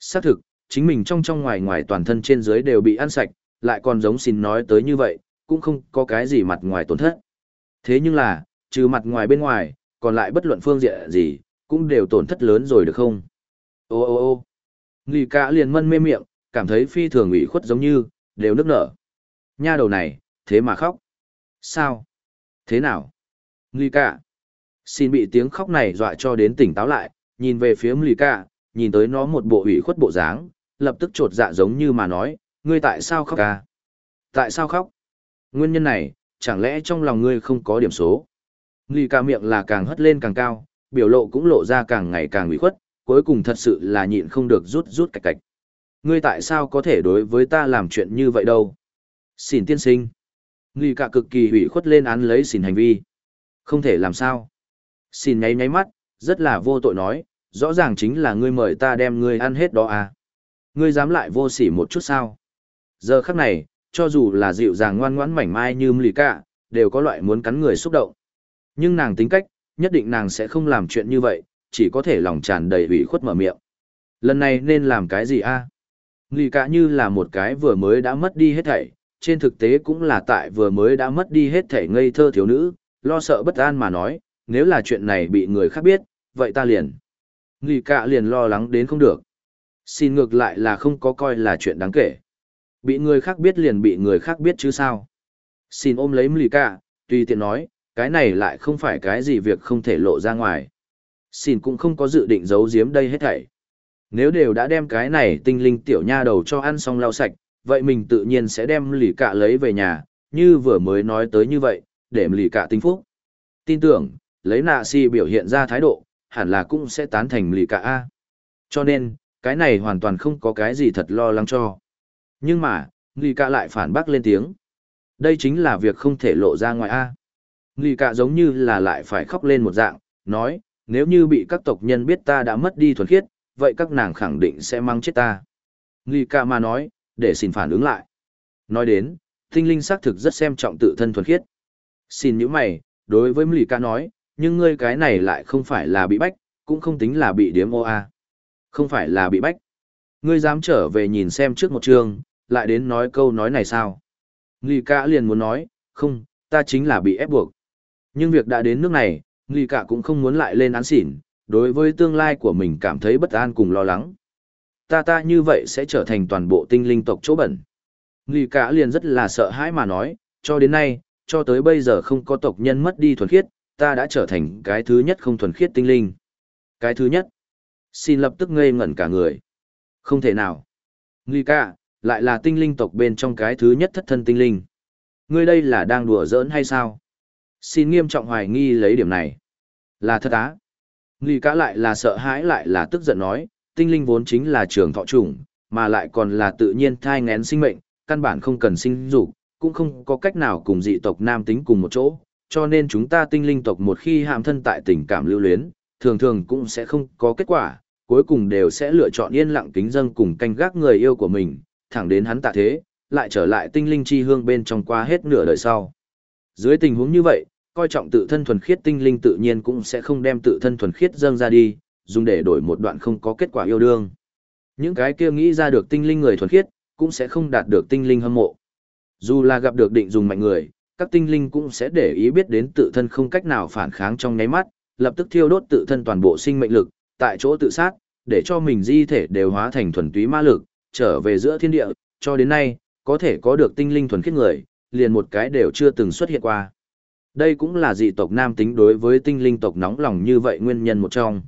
Xác thực, chính mình trong trong ngoài ngoài toàn thân trên dưới đều bị ăn sạch, lại còn giống xin nói tới như vậy, cũng không có cái gì mặt ngoài tổn thất. Thế nhưng là, trừ mặt ngoài bên ngoài, còn lại bất luận phương diện gì, cũng đều tổn thất lớn rồi được không? Ô ô ô Nghi cả liền mân mê miệng, cảm thấy phi thường ủy khuất giống như, đều nức nở. Nha đầu này, thế mà khóc. Sao? Thế nào? Nghi cả. Xin bị tiếng khóc này dọa cho đến tỉnh táo lại, nhìn về phía Nghi cả, nhìn tới nó một bộ ủy khuất bộ dáng, lập tức trột dạ giống như mà nói, ngươi tại sao khóc ca? Tại sao khóc? Nguyên nhân này, chẳng lẽ trong lòng ngươi không có điểm số? Nghi ca miệng là càng hất lên càng cao, biểu lộ cũng lộ ra càng ngày càng ủy khuất, cuối cùng thật sự là nhịn không được rút rút cạch cạch. Ngươi tại sao có thể đối với ta làm chuyện như vậy đâu? Xin tiên sinh. Nghi cả cực kỳ ủy khuất lên án lấy xin hành vi. Không thể làm sao. Xin nháy nháy mắt, rất là vô tội nói, rõ ràng chính là ngươi mời ta đem ngươi ăn hết đó à. Ngươi dám lại vô sỉ một chút sao? Giờ khắc này, cho dù là dịu dàng ngoan ngoãn mảnh mai như Mli Cả, đều có loại muốn cắn người xúc động. Nhưng nàng tính cách, nhất định nàng sẽ không làm chuyện như vậy, chỉ có thể lòng tràn đầy ủy khuất mở miệng. Lần này nên làm cái gì a? À? Mlì Cả như là một cái vừa mới đã mất đi hết thảy, trên thực tế cũng là tại vừa mới đã mất đi hết thảy ngây thơ thiếu nữ, lo sợ bất an mà nói, nếu là chuyện này bị người khác biết, vậy ta liền. Nghi cả liền lo lắng đến không được. Xin ngược lại là không có coi là chuyện đáng kể. Bị người khác biết liền bị người khác biết chứ sao. Xin ôm lấy Nghi cả, tùy tiện nói, cái này lại không phải cái gì việc không thể lộ ra ngoài. Xin cũng không có dự định giấu giếm đây hết thảy. Nếu đều đã đem cái này tinh linh tiểu nha đầu cho ăn xong lau sạch, vậy mình tự nhiên sẽ đem lì cạ lấy về nhà, như vừa mới nói tới như vậy, để lì cạ tinh phúc. Tin tưởng, lấy nạ si biểu hiện ra thái độ, hẳn là cũng sẽ tán thành lì cạ A. Cho nên, cái này hoàn toàn không có cái gì thật lo lắng cho. Nhưng mà, lì cạ lại phản bác lên tiếng. Đây chính là việc không thể lộ ra ngoài A. Lì cạ giống như là lại phải khóc lên một dạng, nói, nếu như bị các tộc nhân biết ta đã mất đi thuần khiết, vậy các nàng khẳng định sẽ mang chết ta. Lì ca mà nói, để xin phản ứng lại. Nói đến, tinh linh xác thực rất xem trọng tự thân thuần khiết. Xin những mày, đối với Lì ca nói, nhưng ngươi cái này lại không phải là bị bách, cũng không tính là bị điếm ô a. Không phải là bị bách. Ngươi dám trở về nhìn xem trước một trường, lại đến nói câu nói này sao? Lì ca liền muốn nói, không, ta chính là bị ép buộc. Nhưng việc đã đến nước này, Lì ca cũng không muốn lại lên án xỉn, đối với tương lai của mình cảm thấy bất an cùng lo lắng ta ta như vậy sẽ trở thành toàn bộ tinh linh tộc chỗ bẩn. Nghi cả liền rất là sợ hãi mà nói, cho đến nay, cho tới bây giờ không có tộc nhân mất đi thuần khiết, ta đã trở thành cái thứ nhất không thuần khiết tinh linh. Cái thứ nhất, xin lập tức ngây ngẩn cả người. Không thể nào. Nghi cả, lại là tinh linh tộc bên trong cái thứ nhất thất thân tinh linh. Ngươi đây là đang đùa giỡn hay sao? Xin nghiêm trọng hoài nghi lấy điểm này. Là thật á. Nghi cả lại là sợ hãi lại là tức giận nói, tinh linh vốn chính là trường thọ trùng, mà lại còn là tự nhiên thai ngén sinh mệnh, căn bản không cần sinh dục, cũng không có cách nào cùng dị tộc nam tính cùng một chỗ, cho nên chúng ta tinh linh tộc một khi hàm thân tại tình cảm lưu luyến, thường thường cũng sẽ không có kết quả, cuối cùng đều sẽ lựa chọn yên lặng kính dâng cùng canh gác người yêu của mình, thẳng đến hắn tạ thế, lại trở lại tinh linh chi hương bên trong qua hết nửa đời sau. Dưới tình huống như vậy, coi trọng tự thân thuần khiết tinh linh tự nhiên cũng sẽ không đem tự thân thuần khiết dâng ra đi, dùng để đổi một đoạn không có kết quả yêu đương. Những cái kia nghĩ ra được tinh linh người thuần khiết, cũng sẽ không đạt được tinh linh hâm mộ. Dù là gặp được định dùng mạnh người, các tinh linh cũng sẽ để ý biết đến tự thân không cách nào phản kháng trong nháy mắt, lập tức thiêu đốt tự thân toàn bộ sinh mệnh lực, tại chỗ tự sát, để cho mình di thể đều hóa thành thuần túy ma lực, trở về giữa thiên địa, cho đến nay, có thể có được tinh linh thuần khiết người, liền một cái đều chưa từng xuất hiện qua. Đây cũng là dị tộc nam tính đối với tinh linh tộc nóng lòng như vậy nguyên nhân một trong.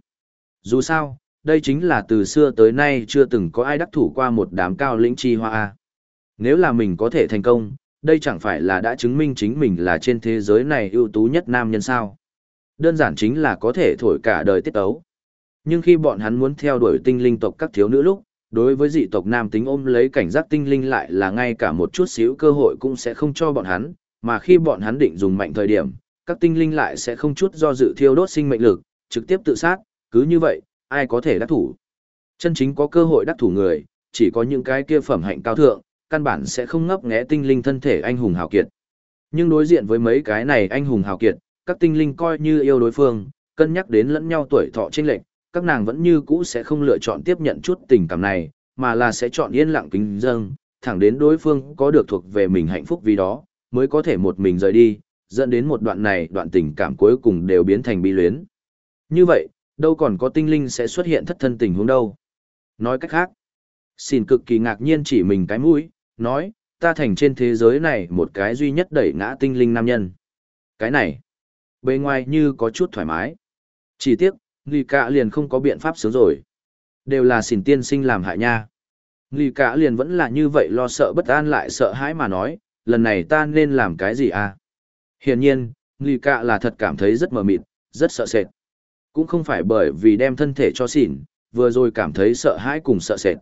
Dù sao, đây chính là từ xưa tới nay chưa từng có ai đắc thủ qua một đám cao lĩnh chi hoa A. Nếu là mình có thể thành công, đây chẳng phải là đã chứng minh chính mình là trên thế giới này ưu tú nhất nam nhân sao. Đơn giản chính là có thể thổi cả đời tiết ấu. Nhưng khi bọn hắn muốn theo đuổi tinh linh tộc các thiếu nữ lúc, đối với dị tộc nam tính ôm lấy cảnh giác tinh linh lại là ngay cả một chút xíu cơ hội cũng sẽ không cho bọn hắn, mà khi bọn hắn định dùng mạnh thời điểm, các tinh linh lại sẽ không chút do dự thiêu đốt sinh mệnh lực, trực tiếp tự sát, cứ như vậy, ai có thể đắc thủ? Chân chính có cơ hội đắc thủ người, chỉ có những cái kia phẩm hạnh cao thượng, căn bản sẽ không ngấp nghé tinh linh thân thể anh hùng hào kiệt. Nhưng đối diện với mấy cái này anh hùng hào kiệt, các tinh linh coi như yêu đối phương, cân nhắc đến lẫn nhau tuổi thọ chênh lệch, các nàng vẫn như cũ sẽ không lựa chọn tiếp nhận chút tình cảm này, mà là sẽ chọn yên lặng kính dâng, thẳng đến đối phương có được thuộc về mình hạnh phúc vì đó, mới có thể một mình rời đi, dẫn đến một đoạn này đoạn tình cảm cuối cùng đều biến thành bi luyến. Như vậy, đâu còn có tinh linh sẽ xuất hiện thất thân tình huống đâu. Nói cách khác, xin cực kỳ ngạc nhiên chỉ mình cái mũi, nói, ta thành trên thế giới này một cái duy nhất đẩy ngã tinh linh nam nhân. Cái này, bề ngoài như có chút thoải mái. Chỉ tiếc, Nghi Cả liền không có biện pháp sướng rồi. Đều là xỉn tiên sinh làm hại nha. Nghi Cả liền vẫn là như vậy lo sợ bất an lại sợ hãi mà nói, lần này ta nên làm cái gì à? Hiển nhiên, Nghi cạ là thật cảm thấy rất mờ mịt, rất sợ sệt. Cũng không phải bởi vì đem thân thể cho xỉn, vừa rồi cảm thấy sợ hãi cùng sợ sệt.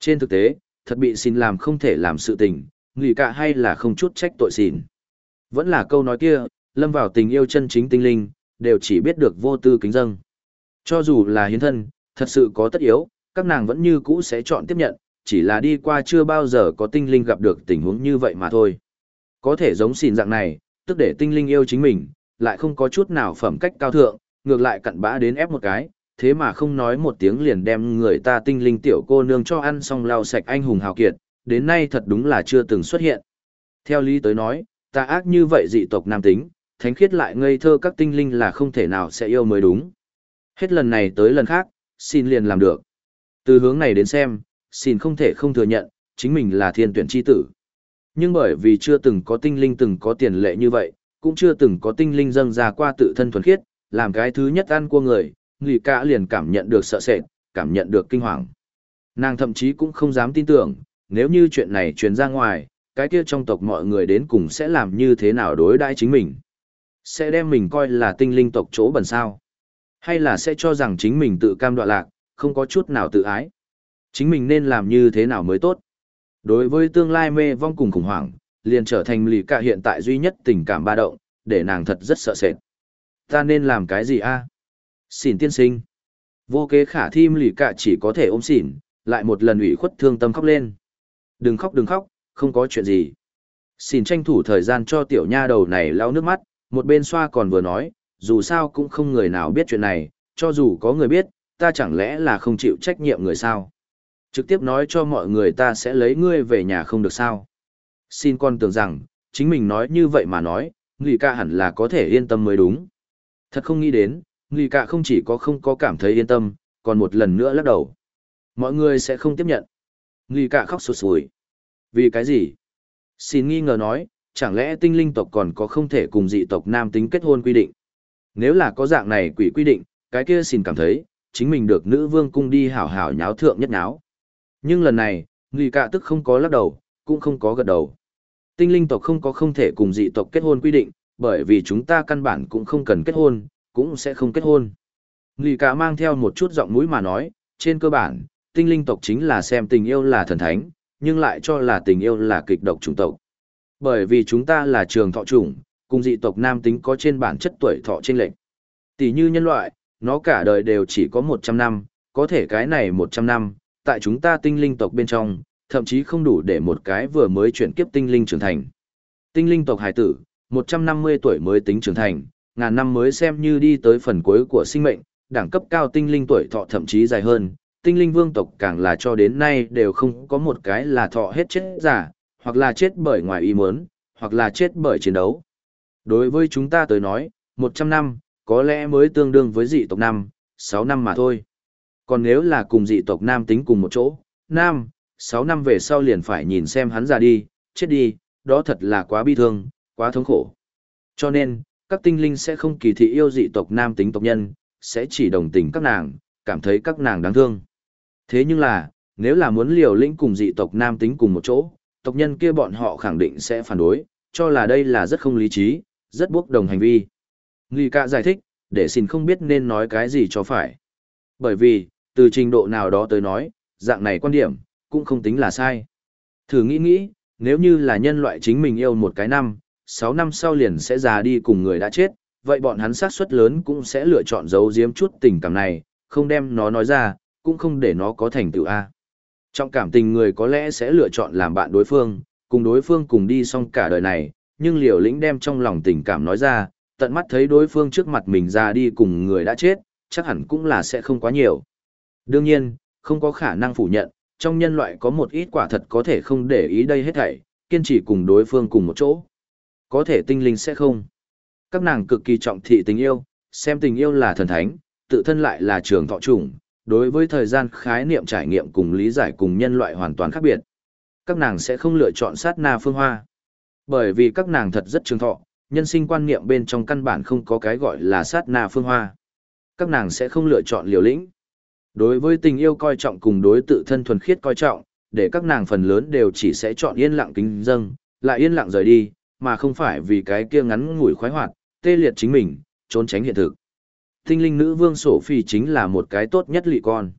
Trên thực tế, thật bị xin làm không thể làm sự tình, Nghi cạ hay là không chút trách tội xỉn. Vẫn là câu nói kia, lâm vào tình yêu chân chính tinh linh, đều chỉ biết được vô tư kính dâng. Cho dù là hiến thân, thật sự có tất yếu, các nàng vẫn như cũ sẽ chọn tiếp nhận, chỉ là đi qua chưa bao giờ có tinh linh gặp được tình huống như vậy mà thôi. Có thể giống xìn dạng này, tức để tinh linh yêu chính mình, lại không có chút nào phẩm cách cao thượng, ngược lại cặn bã đến ép một cái, thế mà không nói một tiếng liền đem người ta tinh linh tiểu cô nương cho ăn xong lau sạch anh hùng hào kiệt, đến nay thật đúng là chưa từng xuất hiện. Theo lý tới nói, ta ác như vậy dị tộc nam tính, thánh khiết lại ngây thơ các tinh linh là không thể nào sẽ yêu mới đúng. Hết lần này tới lần khác, xin liền làm được. Từ hướng này đến xem, xin không thể không thừa nhận, chính mình là thiên tuyển chi tử. Nhưng bởi vì chưa từng có tinh linh từng có tiền lệ như vậy, cũng chưa từng có tinh linh dâng ra qua tự thân thuần khiết, làm cái thứ nhất ăn của người, người cả liền cảm nhận được sợ sệt, cảm nhận được kinh hoàng. Nàng thậm chí cũng không dám tin tưởng, nếu như chuyện này truyền ra ngoài, cái kia trong tộc mọi người đến cùng sẽ làm như thế nào đối đãi chính mình. Sẽ đem mình coi là tinh linh tộc chỗ bẩn sao. Hay là sẽ cho rằng chính mình tự cam đoạ lạc, không có chút nào tự ái. Chính mình nên làm như thế nào mới tốt. Đối với tương lai mê vong cùng khủng hoảng, liền trở thành lì cả hiện tại duy nhất tình cảm ba động, để nàng thật rất sợ sệt. Ta nên làm cái gì a? À? Tiên sinh. Vô kế khả thi lì cả chỉ có thể ôm xỉn, lại một lần ủy khuất thương tâm khóc lên. Đừng khóc đừng khóc, không có chuyện gì. xin tranh thủ thời gian cho tiểu nha đầu này lau nước mắt, một bên xoa còn vừa nói, dù sao cũng không người nào biết chuyện này, cho dù có người biết, ta chẳng lẽ là không chịu trách nhiệm người sao. Trực tiếp nói cho mọi người ta sẽ lấy ngươi về nhà không được sao. Xin con tưởng rằng, chính mình nói như vậy mà nói, người ca hẳn là có thể yên tâm mới đúng. Thật không nghĩ đến, người ca không chỉ có không có cảm thấy yên tâm, còn một lần nữa lắc đầu. Mọi người sẽ không tiếp nhận. Người ca khóc sụt sùi. Vì cái gì? Xin nghi ngờ nói, chẳng lẽ tinh linh tộc còn có không thể cùng dị tộc nam tính kết hôn quy định? Nếu là có dạng này quỷ quy định, cái kia xin cảm thấy, chính mình được nữ vương cung đi hảo hảo nháo thượng nhất nháo. Nhưng lần này, người cạ tức không có lắc đầu, cũng không có gật đầu. Tinh linh tộc không có không thể cùng dị tộc kết hôn quy định, bởi vì chúng ta căn bản cũng không cần kết hôn, cũng sẽ không kết hôn. Người cạ mang theo một chút giọng mũi mà nói, trên cơ bản, tinh linh tộc chính là xem tình yêu là thần thánh, nhưng lại cho là tình yêu là kịch độc chủng tộc. Bởi vì chúng ta là trường thọ chủng, cùng dị tộc nam tính có trên bản chất tuổi thọ trên lệnh. Tỷ như nhân loại, nó cả đời đều chỉ có 100 năm, có thể cái này 100 năm, tại chúng ta tinh linh tộc bên trong, thậm chí không đủ để một cái vừa mới chuyển kiếp tinh linh trưởng thành. Tinh linh tộc hải tử, 150 tuổi mới tính trưởng thành, ngàn năm mới xem như đi tới phần cuối của sinh mệnh, đẳng cấp cao tinh linh tuổi thọ thậm chí dài hơn, tinh linh vương tộc càng là cho đến nay đều không có một cái là thọ hết chết giả, hoặc là chết bởi ngoài ý muốn, hoặc là chết bởi chiến đấu. Đối với chúng ta tới nói, 100 năm, có lẽ mới tương đương với dị tộc năm, 6 năm mà thôi. Còn nếu là cùng dị tộc nam tính cùng một chỗ, nam, 6 năm về sau liền phải nhìn xem hắn già đi, chết đi, đó thật là quá bi thương, quá thống khổ. Cho nên, các tinh linh sẽ không kỳ thị yêu dị tộc nam tính tộc nhân, sẽ chỉ đồng tình các nàng, cảm thấy các nàng đáng thương. Thế nhưng là, nếu là muốn liều lĩnh cùng dị tộc nam tính cùng một chỗ, tộc nhân kia bọn họ khẳng định sẽ phản đối, cho là đây là rất không lý trí, rất bốc đồng hành vi. Nghi cả giải thích, để xin không biết nên nói cái gì cho phải. Bởi vì, từ trình độ nào đó tới nói, dạng này quan điểm, cũng không tính là sai. Thử nghĩ nghĩ, nếu như là nhân loại chính mình yêu một cái năm, 6 năm sau liền sẽ già đi cùng người đã chết, vậy bọn hắn xác suất lớn cũng sẽ lựa chọn giấu giếm chút tình cảm này, không đem nó nói ra, cũng không để nó có thành tựu A. Trong cảm tình người có lẽ sẽ lựa chọn làm bạn đối phương, cùng đối phương cùng đi xong cả đời này, nhưng liều lĩnh đem trong lòng tình cảm nói ra, tận mắt thấy đối phương trước mặt mình ra đi cùng người đã chết, chắc hẳn cũng là sẽ không quá nhiều. Đương nhiên, không có khả năng phủ nhận, trong nhân loại có một ít quả thật có thể không để ý đây hết thảy, kiên trì cùng đối phương cùng một chỗ. Có thể tinh linh sẽ không. Các nàng cực kỳ trọng thị tình yêu, xem tình yêu là thần thánh, tự thân lại là trường thọ chủng, đối với thời gian khái niệm trải nghiệm cùng lý giải cùng nhân loại hoàn toàn khác biệt. Các nàng sẽ không lựa chọn sát na phương hoa. Bởi vì các nàng thật rất trường thọ, nhân sinh quan niệm bên trong căn bản không có cái gọi là sát na phương hoa. Các nàng sẽ không lựa chọn liều lĩnh. Đối với tình yêu coi trọng cùng đối tự thân thuần khiết coi trọng, để các nàng phần lớn đều chỉ sẽ chọn yên lặng kính dâng, lại yên lặng rời đi, mà không phải vì cái kia ngắn ngủi khoái hoạt, tê liệt chính mình, trốn tránh hiện thực. Tinh linh nữ vương sổ phi chính là một cái tốt nhất lị con.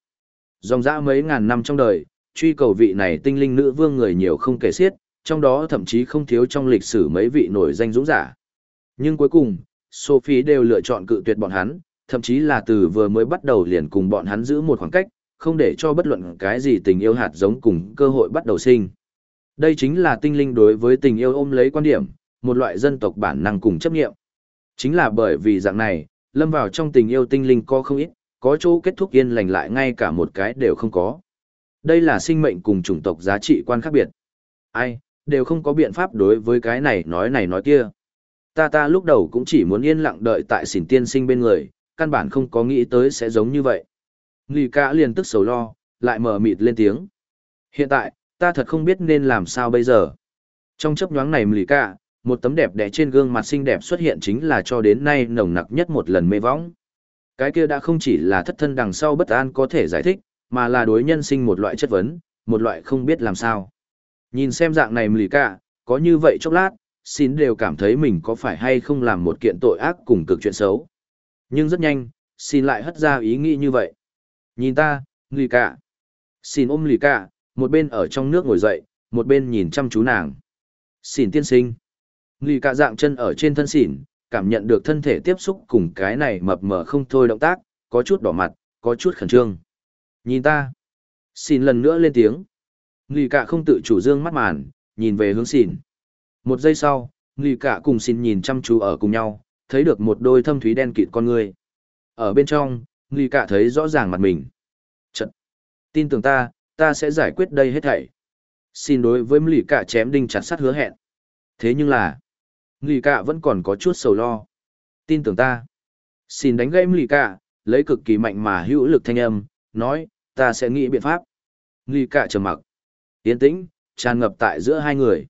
Dòng dã mấy ngàn năm trong đời, truy cầu vị này tinh linh nữ vương người nhiều không kể xiết, trong đó thậm chí không thiếu trong lịch sử mấy vị nổi danh dũng giả. Nhưng cuối cùng, Sophie đều lựa chọn cự tuyệt bọn hắn, thậm chí là từ vừa mới bắt đầu liền cùng bọn hắn giữ một khoảng cách, không để cho bất luận cái gì tình yêu hạt giống cùng cơ hội bắt đầu sinh. Đây chính là tinh linh đối với tình yêu ôm lấy quan điểm, một loại dân tộc bản năng cùng chấp nghiệm. Chính là bởi vì dạng này, lâm vào trong tình yêu tinh linh có không ít, có chỗ kết thúc yên lành lại ngay cả một cái đều không có. Đây là sinh mệnh cùng chủng tộc giá trị quan khác biệt. Ai, đều không có biện pháp đối với cái này nói này nói kia. Ta ta lúc đầu cũng chỉ muốn yên lặng đợi tại xỉn tiên sinh bên người, căn bản không có nghĩ tới sẽ giống như vậy. Nghi cả liền tức sầu lo, lại mở mịt lên tiếng. Hiện tại, ta thật không biết nên làm sao bây giờ. Trong chấp nhoáng này Mlì cả, một tấm đẹp đẽ trên gương mặt xinh đẹp xuất hiện chính là cho đến nay nồng nặc nhất một lần mê võng. Cái kia đã không chỉ là thất thân đằng sau bất an có thể giải thích, mà là đối nhân sinh một loại chất vấn, một loại không biết làm sao. Nhìn xem dạng này Mlì cả, có như vậy chốc lát, xin đều cảm thấy mình có phải hay không làm một kiện tội ác cùng cực chuyện xấu. Nhưng rất nhanh, xin lại hất ra ý nghĩ như vậy. Nhìn ta, Lì cả. Xin ôm Lì cả, một bên ở trong nước ngồi dậy, một bên nhìn chăm chú nàng. Xin tiên sinh. Lì cả dạng chân ở trên thân xỉn, cảm nhận được thân thể tiếp xúc cùng cái này mập mờ không thôi động tác, có chút đỏ mặt, có chút khẩn trương. Nhìn ta. Xin lần nữa lên tiếng. Lì cả không tự chủ dương mắt màn, nhìn về hướng xỉn. Một giây sau, Lì cả cùng xin nhìn chăm chú ở cùng nhau, thấy được một đôi thâm thúy đen kịt con người. Ở bên trong, Nghi cả thấy rõ ràng mặt mình. Trận. Tin tưởng ta, ta sẽ giải quyết đây hết thảy. Xin đối với Nghi cả chém đinh chặt sắt hứa hẹn. Thế nhưng là, Nghi cả vẫn còn có chút sầu lo. Tin tưởng ta. Xin đánh gãy Nghi cả, lấy cực kỳ mạnh mà hữu lực thanh âm, nói, ta sẽ nghĩ biện pháp. Nghi cả trầm mặc. Yên tĩnh, tràn ngập tại giữa hai người.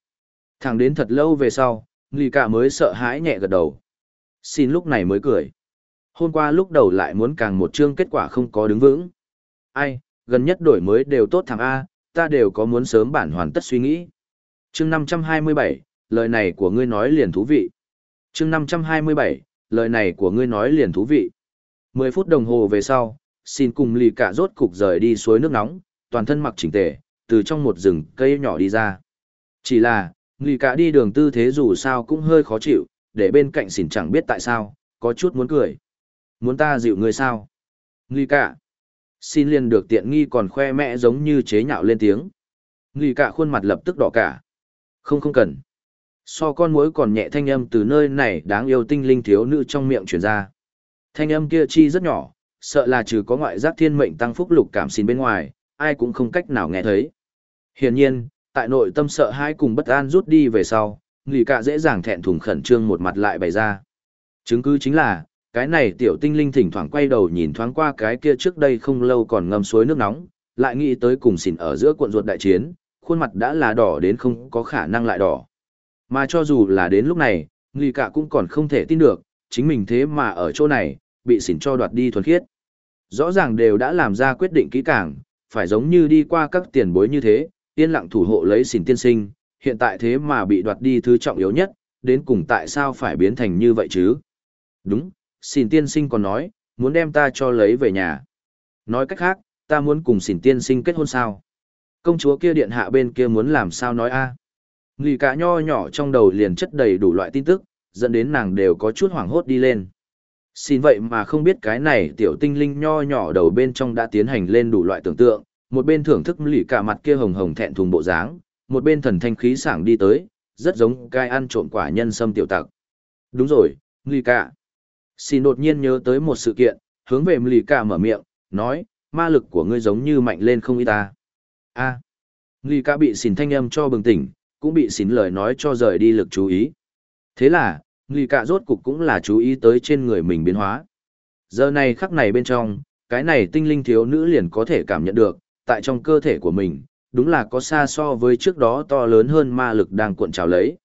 Thẳng đến thật lâu về sau, Nghi cả mới sợ hãi nhẹ gật đầu. Xin lúc này mới cười. Hôm qua lúc đầu lại muốn càng một chương kết quả không có đứng vững. Ai, gần nhất đổi mới đều tốt thằng A, ta đều có muốn sớm bản hoàn tất suy nghĩ. Chương 527, lời này của ngươi nói liền thú vị. Chương 527, lời này của ngươi nói liền thú vị. 10 phút đồng hồ về sau, xin cùng lì cả rốt cục rời đi suối nước nóng, toàn thân mặc chỉnh tề, từ trong một rừng cây nhỏ đi ra. Chỉ là, lì cả đi đường tư thế dù sao cũng hơi khó chịu, để bên cạnh xỉn chẳng biết tại sao, có chút muốn cười. Muốn ta dịu người sao? Nghi cả. Xin liền được tiện nghi còn khoe mẽ giống như chế nhạo lên tiếng. Nghi cả khuôn mặt lập tức đỏ cả. Không không cần. So con mối còn nhẹ thanh âm từ nơi này đáng yêu tinh linh thiếu nữ trong miệng truyền ra. Thanh âm kia chi rất nhỏ, sợ là trừ có ngoại giác thiên mệnh tăng phúc lục cảm xin bên ngoài, ai cũng không cách nào nghe thấy. Hiển nhiên, tại nội tâm sợ hai cùng bất an rút đi về sau, nghỉ cả dễ dàng thẹn thùng khẩn trương một mặt lại bày ra. Chứng cứ chính là, cái này tiểu tinh linh thỉnh thoảng quay đầu nhìn thoáng qua cái kia trước đây không lâu còn ngâm suối nước nóng, lại nghĩ tới cùng xỉn ở giữa cuộn ruột đại chiến, khuôn mặt đã là đỏ đến không có khả năng lại đỏ. Mà cho dù là đến lúc này, nghỉ cả cũng còn không thể tin được, chính mình thế mà ở chỗ này, bị xỉn cho đoạt đi thuần khiết. Rõ ràng đều đã làm ra quyết định kỹ càng, phải giống như đi qua các tiền bối như thế, yên lặng thủ hộ lấy xỉn tiên sinh, hiện tại thế mà bị đoạt đi thứ trọng yếu nhất, đến cùng tại sao phải biến thành như vậy chứ? Đúng, xỉn tiên sinh còn nói, muốn đem ta cho lấy về nhà. Nói cách khác, ta muốn cùng xỉn tiên sinh kết hôn sao? Công chúa kia điện hạ bên kia muốn làm sao nói a? À? Nghỉ cả nho nhỏ trong đầu liền chất đầy đủ loại tin tức, dẫn đến nàng đều có chút hoảng hốt đi lên. Xin vậy mà không biết cái này tiểu tinh linh nho nhỏ đầu bên trong đã tiến hành lên đủ loại tưởng tượng, một bên thưởng thức lì cả mặt kia hồng hồng thẹn thùng bộ dáng, một bên thần thanh khí sảng đi tới, rất giống cai ăn trộm quả nhân sâm tiểu tặc. Đúng rồi, Mli cả. Xin đột nhiên nhớ tới một sự kiện, hướng về Mli cả mở miệng, nói, ma lực của ngươi giống như mạnh lên không ít ta. a à. cạ cả bị xỉn thanh âm cho bừng tỉnh, cũng bị xỉn lời nói cho rời đi lực chú ý. Thế là, Mli cả rốt cục cũng là chú ý tới trên người mình biến hóa. Giờ này khắc này bên trong, cái này tinh linh thiếu nữ liền có thể cảm nhận được, tại trong cơ thể của mình, đúng là có xa so với trước đó to lớn hơn ma lực đang cuộn trào lấy.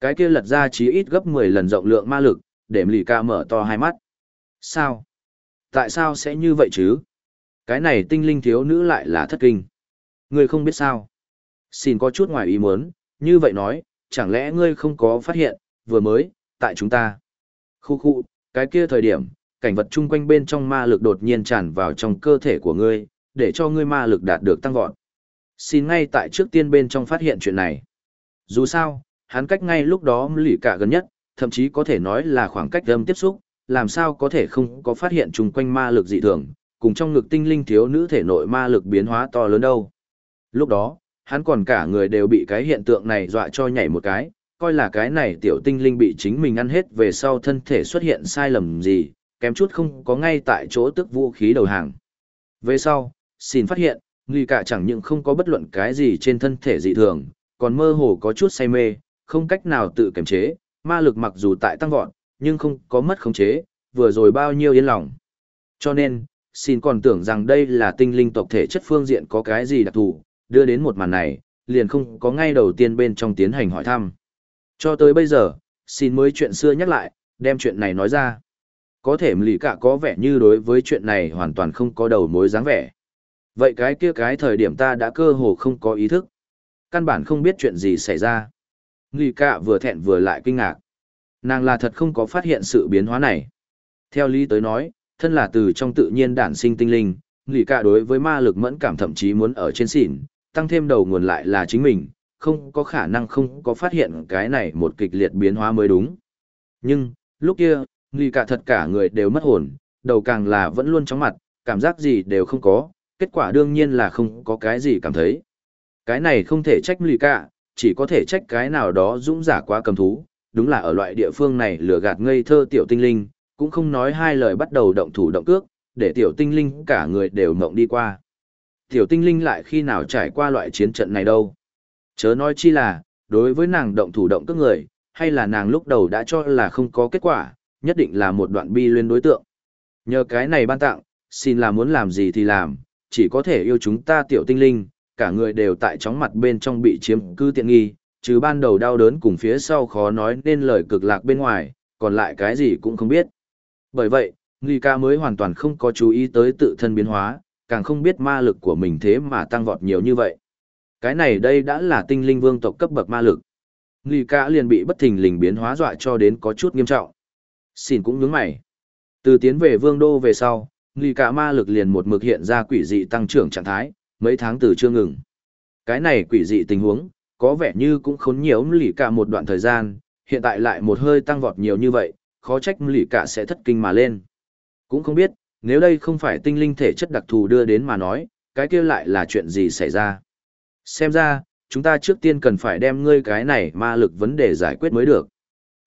Cái kia lật ra chí ít gấp 10 lần rộng lượng ma lực, để lì ca mở to hai mắt. Sao? Tại sao sẽ như vậy chứ? Cái này tinh linh thiếu nữ lại là thất kinh. Ngươi không biết sao? Xin có chút ngoài ý muốn, như vậy nói, chẳng lẽ ngươi không có phát hiện, vừa mới, tại chúng ta. Khu khu, cái kia thời điểm, cảnh vật chung quanh bên trong ma lực đột nhiên tràn vào trong cơ thể của ngươi, để cho ngươi ma lực đạt được tăng vọt. Xin ngay tại trước tiên bên trong phát hiện chuyện này. Dù sao, hắn cách ngay lúc đó lì cả gần nhất, thậm chí có thể nói là khoảng cách âm tiếp xúc, làm sao có thể không có phát hiện chung quanh ma lực dị thường, cùng trong ngực tinh linh thiếu nữ thể nội ma lực biến hóa to lớn đâu. Lúc đó, hắn còn cả người đều bị cái hiện tượng này dọa cho nhảy một cái, coi là cái này tiểu tinh linh bị chính mình ăn hết về sau thân thể xuất hiện sai lầm gì, kém chút không có ngay tại chỗ tức vũ khí đầu hàng. Về sau, xin phát hiện, nghi cả chẳng những không có bất luận cái gì trên thân thể dị thường, còn mơ hồ có chút say mê, không cách nào tự kiềm chế, ma lực mặc dù tại tăng vọt, nhưng không có mất khống chế, vừa rồi bao nhiêu yên lòng. Cho nên, xin còn tưởng rằng đây là tinh linh tộc thể chất phương diện có cái gì đặc thù, đưa đến một màn này, liền không có ngay đầu tiên bên trong tiến hành hỏi thăm. Cho tới bây giờ, xin mới chuyện xưa nhắc lại, đem chuyện này nói ra. Có thể lì cả có vẻ như đối với chuyện này hoàn toàn không có đầu mối dáng vẻ. Vậy cái kia cái thời điểm ta đã cơ hồ không có ý thức. Căn bản không biết chuyện gì xảy ra. Nghi cả vừa thẹn vừa lại kinh ngạc. Nàng là thật không có phát hiện sự biến hóa này. Theo lý tới nói, thân là từ trong tự nhiên đản sinh tinh linh, Nghi cả đối với ma lực mẫn cảm thậm chí muốn ở trên xỉn, tăng thêm đầu nguồn lại là chính mình, không có khả năng không có phát hiện cái này một kịch liệt biến hóa mới đúng. Nhưng, lúc kia, Nghi cả thật cả người đều mất hồn, đầu càng là vẫn luôn chóng mặt, cảm giác gì đều không có, kết quả đương nhiên là không có cái gì cảm thấy. Cái này không thể trách lì cả, chỉ có thể trách cái nào đó dũng giả quá cầm thú, đúng là ở loại địa phương này lừa gạt ngây thơ tiểu tinh linh, cũng không nói hai lời bắt đầu động thủ động cước, để tiểu tinh linh cả người đều mộng đi qua. Tiểu tinh linh lại khi nào trải qua loại chiến trận này đâu. Chớ nói chi là, đối với nàng động thủ động cước người, hay là nàng lúc đầu đã cho là không có kết quả, nhất định là một đoạn bi luyên đối tượng. Nhờ cái này ban tặng, xin là muốn làm gì thì làm, chỉ có thể yêu chúng ta tiểu tinh linh, cả người đều tại chóng mặt bên trong bị chiếm cư tiện nghi, trừ ban đầu đau đớn cùng phía sau khó nói nên lời cực lạc bên ngoài, còn lại cái gì cũng không biết. Bởi vậy, Nghi ca mới hoàn toàn không có chú ý tới tự thân biến hóa, càng không biết ma lực của mình thế mà tăng vọt nhiều như vậy. Cái này đây đã là tinh linh vương tộc cấp bậc ma lực. Nghi ca liền bị bất thình lình biến hóa dọa cho đến có chút nghiêm trọng. Xin cũng nhướng mày. Từ tiến về vương đô về sau, Nghi cả ma lực liền một mực hiện ra quỷ dị tăng trưởng trạng thái, mấy tháng từ chưa ngừng. Cái này quỷ dị tình huống, có vẻ như cũng khốn nhiều lì cả một đoạn thời gian, hiện tại lại một hơi tăng vọt nhiều như vậy, khó trách lì cả sẽ thất kinh mà lên. Cũng không biết, nếu đây không phải tinh linh thể chất đặc thù đưa đến mà nói, cái kia lại là chuyện gì xảy ra. Xem ra, chúng ta trước tiên cần phải đem ngươi cái này ma lực vấn đề giải quyết mới được.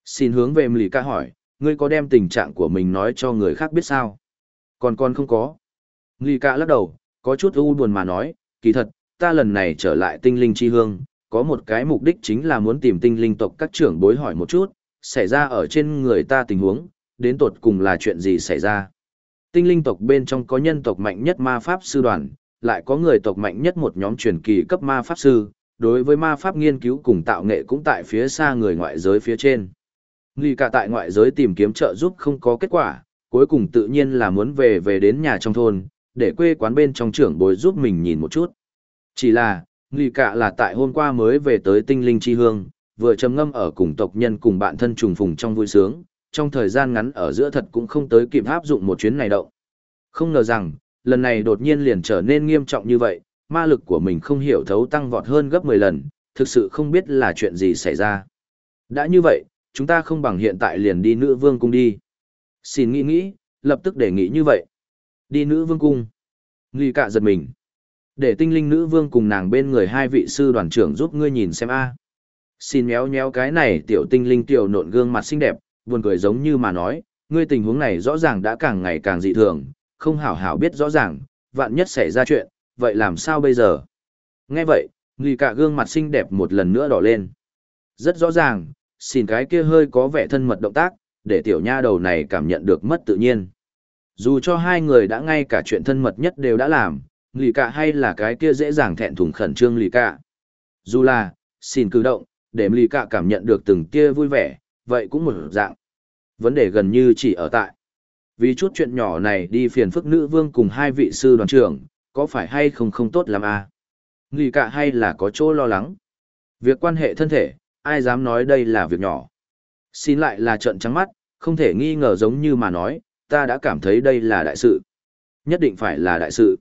Xin hướng về lì cả hỏi, ngươi có đem tình trạng của mình nói cho người khác biết sao? Còn con không có. Nghi cả lắc đầu, có chút u buồn mà nói, kỳ thật, ta lần này trở lại tinh linh chi hương, có một cái mục đích chính là muốn tìm tinh linh tộc các trưởng bối hỏi một chút, xảy ra ở trên người ta tình huống, đến tột cùng là chuyện gì xảy ra. Tinh linh tộc bên trong có nhân tộc mạnh nhất ma pháp sư đoàn, lại có người tộc mạnh nhất một nhóm truyền kỳ cấp ma pháp sư, đối với ma pháp nghiên cứu cùng tạo nghệ cũng tại phía xa người ngoại giới phía trên. Nghi cả tại ngoại giới tìm kiếm trợ giúp không có kết quả, cuối cùng tự nhiên là muốn về về đến nhà trong thôn, để quê quán bên trong trưởng bối giúp mình nhìn một chút. Chỉ là, Nghị Cạ là tại hôm qua mới về tới tinh linh chi hương, vừa trầm ngâm ở cùng tộc nhân cùng bạn thân trùng phùng trong vui sướng, trong thời gian ngắn ở giữa thật cũng không tới kịp áp dụng một chuyến này đâu. Không ngờ rằng, lần này đột nhiên liền trở nên nghiêm trọng như vậy, ma lực của mình không hiểu thấu tăng vọt hơn gấp 10 lần, thực sự không biết là chuyện gì xảy ra. Đã như vậy, chúng ta không bằng hiện tại liền đi nữ vương cung đi. Xin nghĩ nghĩ, lập tức đề nghị như vậy. Đi nữ vương cung. Nghi cạ giật mình. Để tinh linh nữ vương cùng nàng bên người hai vị sư đoàn trưởng giúp ngươi nhìn xem a. Xin méo méo cái này tiểu tinh linh tiểu nộn gương mặt xinh đẹp, buồn cười giống như mà nói, ngươi tình huống này rõ ràng đã càng ngày càng dị thường, không hảo hảo biết rõ ràng, vạn nhất xảy ra chuyện, vậy làm sao bây giờ? Nghe vậy, lì cả gương mặt xinh đẹp một lần nữa đỏ lên. Rất rõ ràng, xin cái kia hơi có vẻ thân mật động tác, để tiểu nha đầu này cảm nhận được mất tự nhiên. Dù cho hai người đã ngay cả chuyện thân mật nhất đều đã làm, lì cả hay là cái kia dễ dàng thẹn thùng khẩn trương lì cả. Dù là, xin cử động, để lì cả cảm nhận được từng kia vui vẻ, vậy cũng một dạng. Vấn đề gần như chỉ ở tại. Vì chút chuyện nhỏ này đi phiền phức nữ vương cùng hai vị sư đoàn trưởng, có phải hay không không tốt lắm à? Lì cả hay là có chỗ lo lắng? Việc quan hệ thân thể, ai dám nói đây là việc nhỏ? Xin lại là trận trắng mắt, không thể nghi ngờ giống như mà nói, ta đã cảm thấy đây là đại sự. Nhất định phải là đại sự.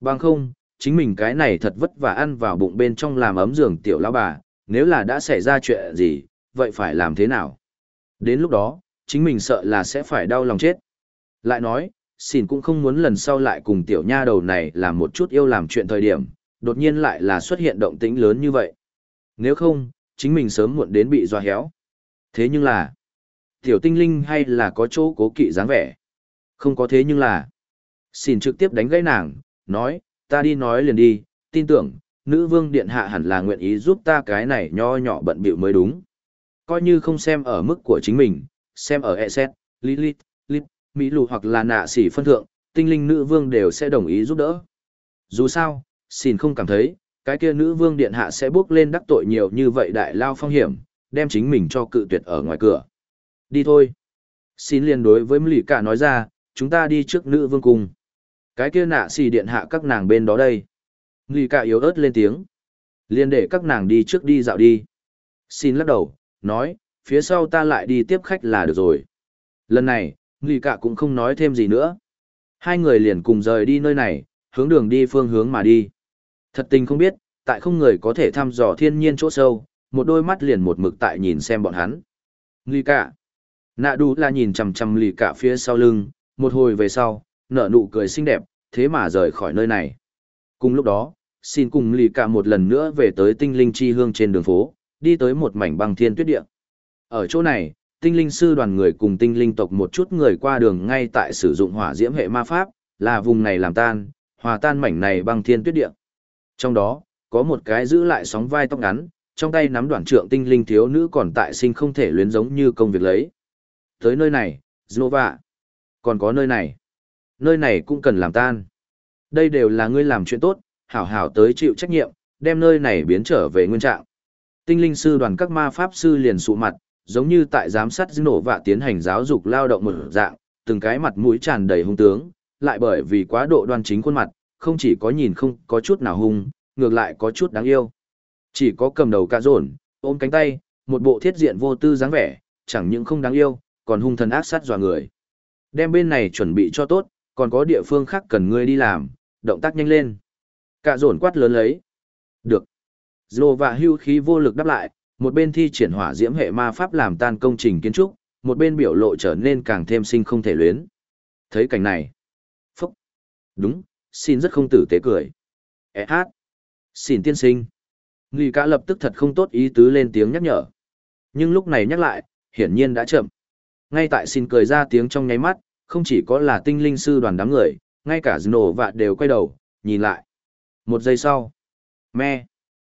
Bằng không, chính mình cái này thật vất vả ăn vào bụng bên trong làm ấm giường tiểu lão bà, nếu là đã xảy ra chuyện gì, vậy phải làm thế nào? Đến lúc đó, chính mình sợ là sẽ phải đau lòng chết. Lại nói, xin cũng không muốn lần sau lại cùng tiểu nha đầu này làm một chút yêu làm chuyện thời điểm, đột nhiên lại là xuất hiện động tĩnh lớn như vậy. Nếu không, chính mình sớm muộn đến bị doa héo. Thế nhưng là, tiểu tinh linh hay là có chỗ cố kỵ dáng vẻ. Không có thế nhưng là, xin trực tiếp đánh gãy nàng, nói, ta đi nói liền đi, tin tưởng, nữ vương điện hạ hẳn là nguyện ý giúp ta cái này nho nhỏ bận bịu mới đúng. Coi như không xem ở mức của chính mình, xem ở Eset, Lilith, Lilith, Mỹ lù hoặc là nạ sỉ phân thượng, tinh linh nữ vương đều sẽ đồng ý giúp đỡ. Dù sao, xin không cảm thấy, cái kia nữ vương điện hạ sẽ bước lên đắc tội nhiều như vậy đại lao phong hiểm, đem chính mình cho cự tuyệt ở ngoài cửa. Đi thôi. Xin liền đối với Mỹ cả nói ra, chúng ta đi trước nữ vương cung. Cái kia nạ xì điện hạ các nàng bên đó đây. Mỹ cả yếu ớt lên tiếng. Liền để các nàng đi trước đi dạo đi. Xin lắc đầu, nói, phía sau ta lại đi tiếp khách là được rồi. Lần này, Mỹ cả cũng không nói thêm gì nữa. Hai người liền cùng rời đi nơi này, hướng đường đi phương hướng mà đi. Thật tình không biết, tại không người có thể thăm dò thiên nhiên chỗ sâu, một đôi mắt liền một mực tại nhìn xem bọn hắn. Lì cả. Nạ đủ là nhìn chằm chằm lì cả phía sau lưng, một hồi về sau, nở nụ cười xinh đẹp, thế mà rời khỏi nơi này. Cùng lúc đó, xin cùng lì cả một lần nữa về tới tinh linh chi hương trên đường phố, đi tới một mảnh băng thiên tuyết địa. Ở chỗ này, tinh linh sư đoàn người cùng tinh linh tộc một chút người qua đường ngay tại sử dụng hỏa diễm hệ ma pháp, là vùng này làm tan, hòa tan mảnh này băng thiên tuyết địa. Trong đó, có một cái giữ lại sóng vai tóc ngắn, trong tay nắm đoạn trượng tinh linh thiếu nữ còn tại sinh không thể luyến giống như công việc lấy. Tới nơi này, Znova. Còn có nơi này. Nơi này cũng cần làm tan. Đây đều là ngươi làm chuyện tốt, hảo hảo tới chịu trách nhiệm, đem nơi này biến trở về nguyên trạng. Tinh linh sư đoàn các ma pháp sư liền sụ mặt, giống như tại giám sát Znova vạ tiến hành giáo dục lao động một dạng, từng cái mặt mũi tràn đầy hung tướng, lại bởi vì quá độ đoan chính khuôn mặt, không chỉ có nhìn không có chút nào hung, ngược lại có chút đáng yêu. Chỉ có cầm đầu cả rồn, ôm cánh tay, một bộ thiết diện vô tư dáng vẻ, chẳng những không đáng yêu, còn hung thần ác sát dọa người. Đem bên này chuẩn bị cho tốt, còn có địa phương khác cần ngươi đi làm, động tác nhanh lên. Cạ rồn quát lớn lấy. Được. Dô và hưu khí vô lực đáp lại, một bên thi triển hỏa diễm hệ ma pháp làm tan công trình kiến trúc, một bên biểu lộ trở nên càng thêm sinh không thể luyến. Thấy cảnh này. Phúc. Đúng, xin rất không tử tế cười. E hát. Xin tiên sinh. Nghi cả lập tức thật không tốt ý tứ lên tiếng nhắc nhở. Nhưng lúc này nhắc lại, hiển nhiên đã chậm. Ngay tại xin cười ra tiếng trong nháy mắt, không chỉ có là tinh linh sư đoàn đám người, ngay cả Dno vạ đều quay đầu, nhìn lại. Một giây sau. Me.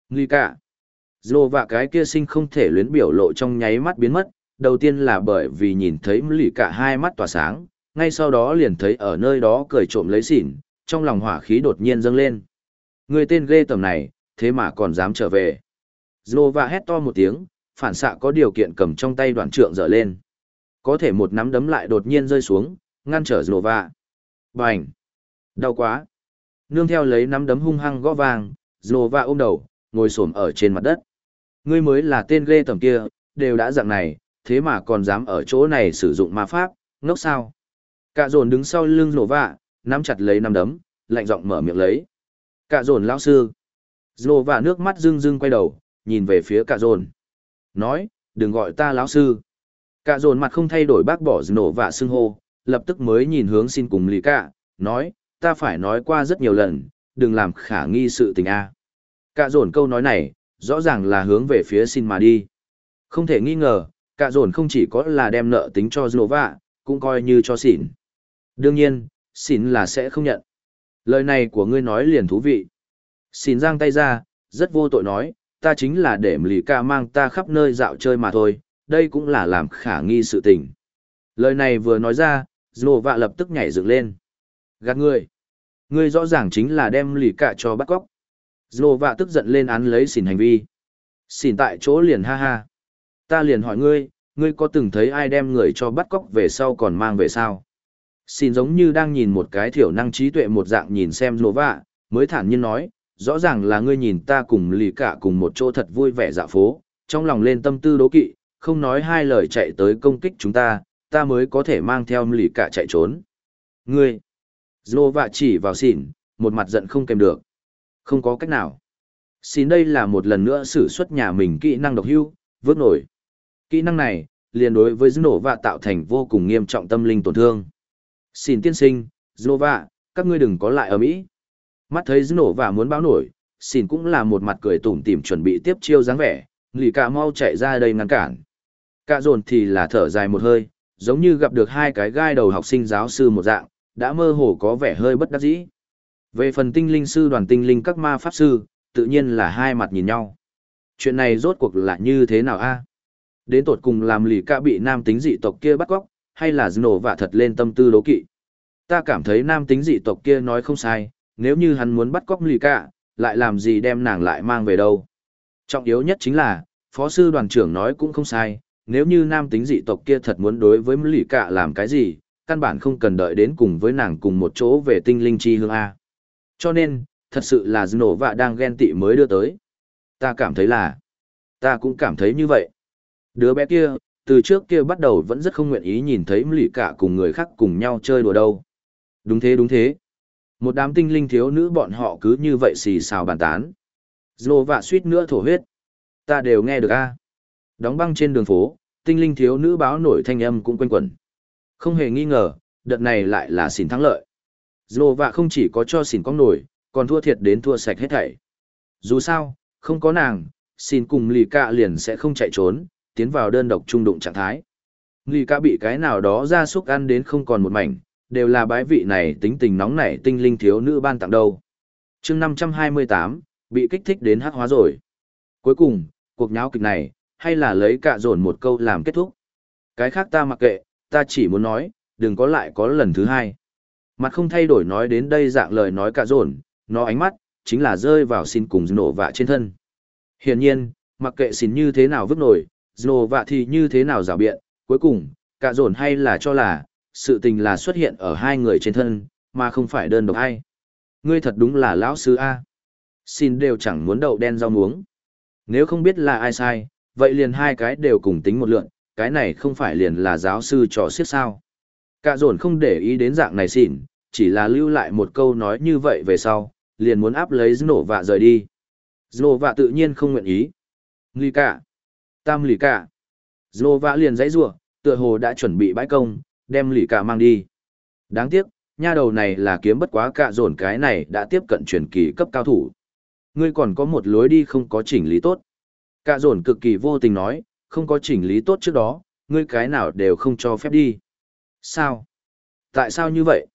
Nghi cả. Dno vạ cái kia sinh không thể luyến biểu lộ trong nháy mắt biến mất, đầu tiên là bởi vì nhìn thấy lì cả hai mắt tỏa sáng, ngay sau đó liền thấy ở nơi đó cười trộm lấy xỉn, trong lòng hỏa khí đột nhiên dâng lên. Người tên ghê tầm này, thế mà còn dám trở về. Znova hét to một tiếng, phản xạ có điều kiện cầm trong tay đoạn trượng dở lên. Có thể một nắm đấm lại đột nhiên rơi xuống, ngăn trở Znova. Bành! Đau quá! Nương theo lấy nắm đấm hung hăng gõ vàng, Znova ôm đầu, ngồi xổm ở trên mặt đất. Ngươi mới là tên ghê tầm kia, đều đã dạng này, thế mà còn dám ở chỗ này sử dụng ma pháp, ngốc sao? Cả dồn đứng sau lưng Znova, nắm chặt lấy nắm đấm, lạnh giọng mở miệng lấy. Cả dồn lão sư. Dô và nước mắt rưng rưng quay đầu, nhìn về phía cả dồn. Nói, đừng gọi ta lão sư. Cả dồn mặt không thay đổi bác bỏ nổ và xưng hô, lập tức mới nhìn hướng xin cùng lì cả, nói, ta phải nói qua rất nhiều lần, đừng làm khả nghi sự tình a. Cả dồn câu nói này, rõ ràng là hướng về phía xin mà đi. Không thể nghi ngờ, cả dồn không chỉ có là đem nợ tính cho Znova, cũng coi như cho xỉn. Đương nhiên, xỉn là sẽ không nhận. Lời này của ngươi nói liền thú vị. Xin giang tay ra, rất vô tội nói, ta chính là để lì ca mang ta khắp nơi dạo chơi mà thôi, đây cũng là làm khả nghi sự tình. Lời này vừa nói ra, Znova lập tức nhảy dựng lên. Gạt ngươi. Ngươi rõ ràng chính là đem lì cả cho bắt cóc. Znova tức giận lên án lấy xỉn hành vi. Xỉn tại chỗ liền ha ha. Ta liền hỏi ngươi, ngươi có từng thấy ai đem người cho bắt cóc về sau còn mang về sao? Xỉn giống như đang nhìn một cái thiểu năng trí tuệ một dạng nhìn xem Nova, mới thản nhiên nói, rõ ràng là ngươi nhìn ta cùng lì cả cùng một chỗ thật vui vẻ dạ phố, trong lòng lên tâm tư đố kỵ, không nói hai lời chạy tới công kích chúng ta, ta mới có thể mang theo lì cả chạy trốn. Ngươi! Nova chỉ vào xỉn, một mặt giận không kèm được. Không có cách nào. Xin đây là một lần nữa sử xuất nhà mình kỹ năng độc hưu, vớt nổi. Kỹ năng này, liền đối với Znova tạo thành vô cùng nghiêm trọng tâm linh tổn thương. Xin tiên sinh, Znova, các ngươi đừng có lại ở Mỹ. Mắt thấy Znova muốn báo nổi, xin cũng là một mặt cười tủm tỉm chuẩn bị tiếp chiêu dáng vẻ, lì cả mau chạy ra đây ngăn cản. Cả dồn thì là thở dài một hơi, giống như gặp được hai cái gai đầu học sinh giáo sư một dạng, đã mơ hồ có vẻ hơi bất đắc dĩ. Về phần tinh linh sư đoàn tinh linh các ma pháp sư, tự nhiên là hai mặt nhìn nhau. Chuyện này rốt cuộc là như thế nào a? Đến tột cùng làm lì ca bị nam tính dị tộc kia bắt cóc, hay là nổ vạ thật lên tâm tư đố kỵ. Ta cảm thấy nam tính dị tộc kia nói không sai, nếu như hắn muốn bắt cóc lì cả, lại làm gì đem nàng lại mang về đâu. Trọng yếu nhất chính là, phó sư đoàn trưởng nói cũng không sai, nếu như nam tính dị tộc kia thật muốn đối với lì cả làm cái gì, căn bản không cần đợi đến cùng với nàng cùng một chỗ về tinh linh chi hương A. Cho nên, thật sự là nổ vạ đang ghen tị mới đưa tới. Ta cảm thấy là, ta cũng cảm thấy như vậy. Đứa bé kia, từ trước kia bắt đầu vẫn rất không nguyện ý nhìn thấy lì cả cùng người khác cùng nhau chơi đùa đâu. Đúng thế đúng thế. Một đám tinh linh thiếu nữ bọn họ cứ như vậy xì xào bàn tán. Dô vạ suýt nữa thổ huyết. Ta đều nghe được a. Đóng băng trên đường phố, tinh linh thiếu nữ báo nổi thanh âm cũng quanh quẩn. Không hề nghi ngờ, đợt này lại là xỉn thắng lợi. Dô vạ không chỉ có cho xỉn con nổi, còn thua thiệt đến thua sạch hết thảy. Dù sao, không có nàng, xin cùng lì cạ liền sẽ không chạy trốn, tiến vào đơn độc trung đụng trạng thái. Lì cạ bị cái nào đó ra súc ăn đến không còn một mảnh, đều là bái vị này tính tình nóng nảy tinh linh thiếu nữ ban tặng đâu. chương 528, bị kích thích đến hắc hóa rồi. Cuối cùng, cuộc nháo kịch này, hay là lấy cạ dồn một câu làm kết thúc. Cái khác ta mặc kệ, ta chỉ muốn nói, đừng có lại có lần thứ hai. Mặt không thay đổi nói đến đây dạng lời nói cạ dồn, nó ánh mắt, chính là rơi vào xin cùng nổ vạ trên thân. Hiển nhiên, mặc kệ xin như thế nào vứt nổi, nổ vạ thì như thế nào rào biện, cuối cùng, cả dồn hay là cho là, sự tình là xuất hiện ở hai người trên thân, mà không phải đơn độc ai. Ngươi thật đúng là lão sư A. Xin đều chẳng muốn đậu đen rau muống. Nếu không biết là ai sai, vậy liền hai cái đều cùng tính một lượng, cái này không phải liền là giáo sư trò xiết sao. Cả dồn không để ý đến dạng này xỉn, chỉ là lưu lại một câu nói như vậy về sau, liền muốn áp lấy nổ vạ rời đi. Nổ vạ tự nhiên không nguyện ý. Nguy cả. Tam lì cả. Nổ vạ liền dãy rủa tựa hồ đã chuẩn bị bãi công, đem lì cả mang đi. Đáng tiếc, nha đầu này là kiếm bất quá cạ dồn cái này đã tiếp cận truyền kỳ cấp cao thủ. Ngươi còn có một lối đi không có chỉnh lý tốt. Cạ dồn cực kỳ vô tình nói, không có chỉnh lý tốt trước đó, ngươi cái nào đều không cho phép đi. Sao? Tại sao như vậy?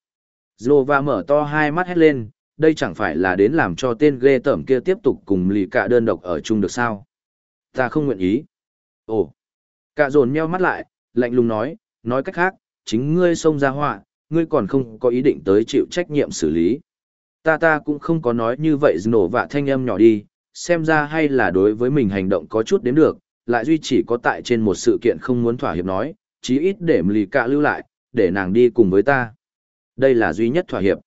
Zlova mở to hai mắt hét lên, đây chẳng phải là đến làm cho tên ghê tởm kia tiếp tục cùng lì cả đơn độc ở chung được sao? Ta không nguyện ý. Ồ. Cả dồn nheo mắt lại, lạnh lùng nói, nói cách khác, chính ngươi xông ra họa, ngươi còn không có ý định tới chịu trách nhiệm xử lý. Ta ta cũng không có nói như vậy nổ vạ thanh âm nhỏ đi, xem ra hay là đối với mình hành động có chút đến được, lại duy chỉ có tại trên một sự kiện không muốn thỏa hiệp nói, chí ít để lì cả lưu lại, để nàng đi cùng với ta. Đây là duy nhất thỏa hiệp.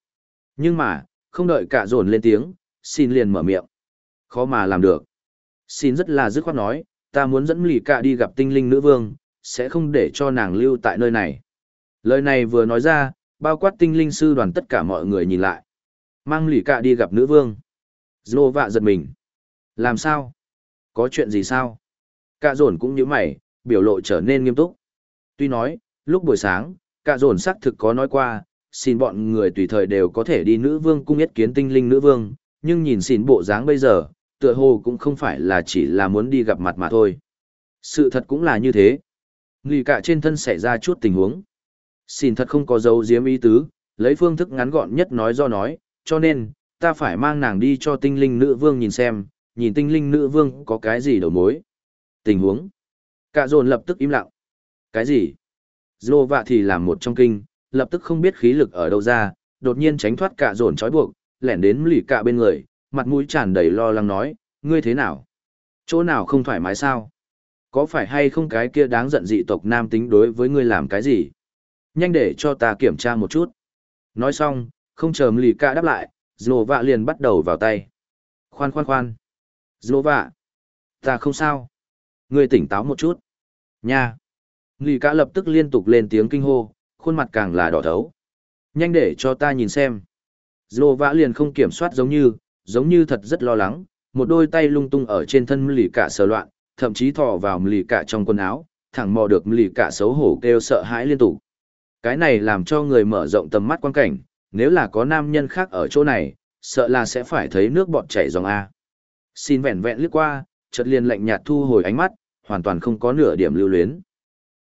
Nhưng mà, không đợi cả dồn lên tiếng, xin liền mở miệng. Khó mà làm được. Xin rất là dứt khoát nói, ta muốn dẫn lì cả đi gặp tinh linh nữ vương, sẽ không để cho nàng lưu tại nơi này. Lời này vừa nói ra, bao quát tinh linh sư đoàn tất cả mọi người nhìn lại. Mang lì cạ đi gặp nữ vương. Dô vạ giật mình. Làm sao? Có chuyện gì sao? cạ dồn cũng như mày, biểu lộ trở nên nghiêm túc. Tuy nói, lúc buổi sáng, cạ dồn xác thực có nói qua, xin bọn người tùy thời đều có thể đi nữ vương cung yết kiến tinh linh nữ vương, nhưng nhìn xin bộ dáng bây giờ, tựa hồ cũng không phải là chỉ là muốn đi gặp mặt mà thôi. Sự thật cũng là như thế. Nghỉ cả trên thân xảy ra chút tình huống. Xin thật không có dấu diếm ý tứ, lấy phương thức ngắn gọn nhất nói do nói, cho nên, ta phải mang nàng đi cho tinh linh nữ vương nhìn xem, nhìn tinh linh nữ vương có cái gì đầu mối. Tình huống. Cả dồn lập tức im lặng. Cái gì? Dô vạ thì làm một trong kinh, lập tức không biết khí lực ở đâu ra, đột nhiên tránh thoát cả dồn trói buộc, lẻn đến lì cả bên người, mặt mũi tràn đầy lo lắng nói, ngươi thế nào? Chỗ nào không thoải mái sao? Có phải hay không cái kia đáng giận dị tộc nam tính đối với ngươi làm cái gì? Nhanh để cho ta kiểm tra một chút. Nói xong, không chờ lì ca đáp lại, dồ vạ liền bắt đầu vào tay. Khoan khoan khoan. Dồ vạ. Ta không sao. Ngươi tỉnh táo một chút. Nha. Lì ca lập tức liên tục lên tiếng kinh hô, khuôn mặt càng là đỏ thấu. Nhanh để cho ta nhìn xem. Dồ vã liền không kiểm soát giống như, giống như thật rất lo lắng, một đôi tay lung tung ở trên thân lì cả sờ loạn, thậm chí thò vào lì cả trong quần áo, thẳng mò được lì cả xấu hổ kêu sợ hãi liên tục. Cái này làm cho người mở rộng tầm mắt quan cảnh, nếu là có nam nhân khác ở chỗ này, sợ là sẽ phải thấy nước bọt chảy dòng A. Xin vẹn vẹn liếc qua, chợt liền lạnh nhạt thu hồi ánh mắt, hoàn toàn không có nửa điểm lưu luyến.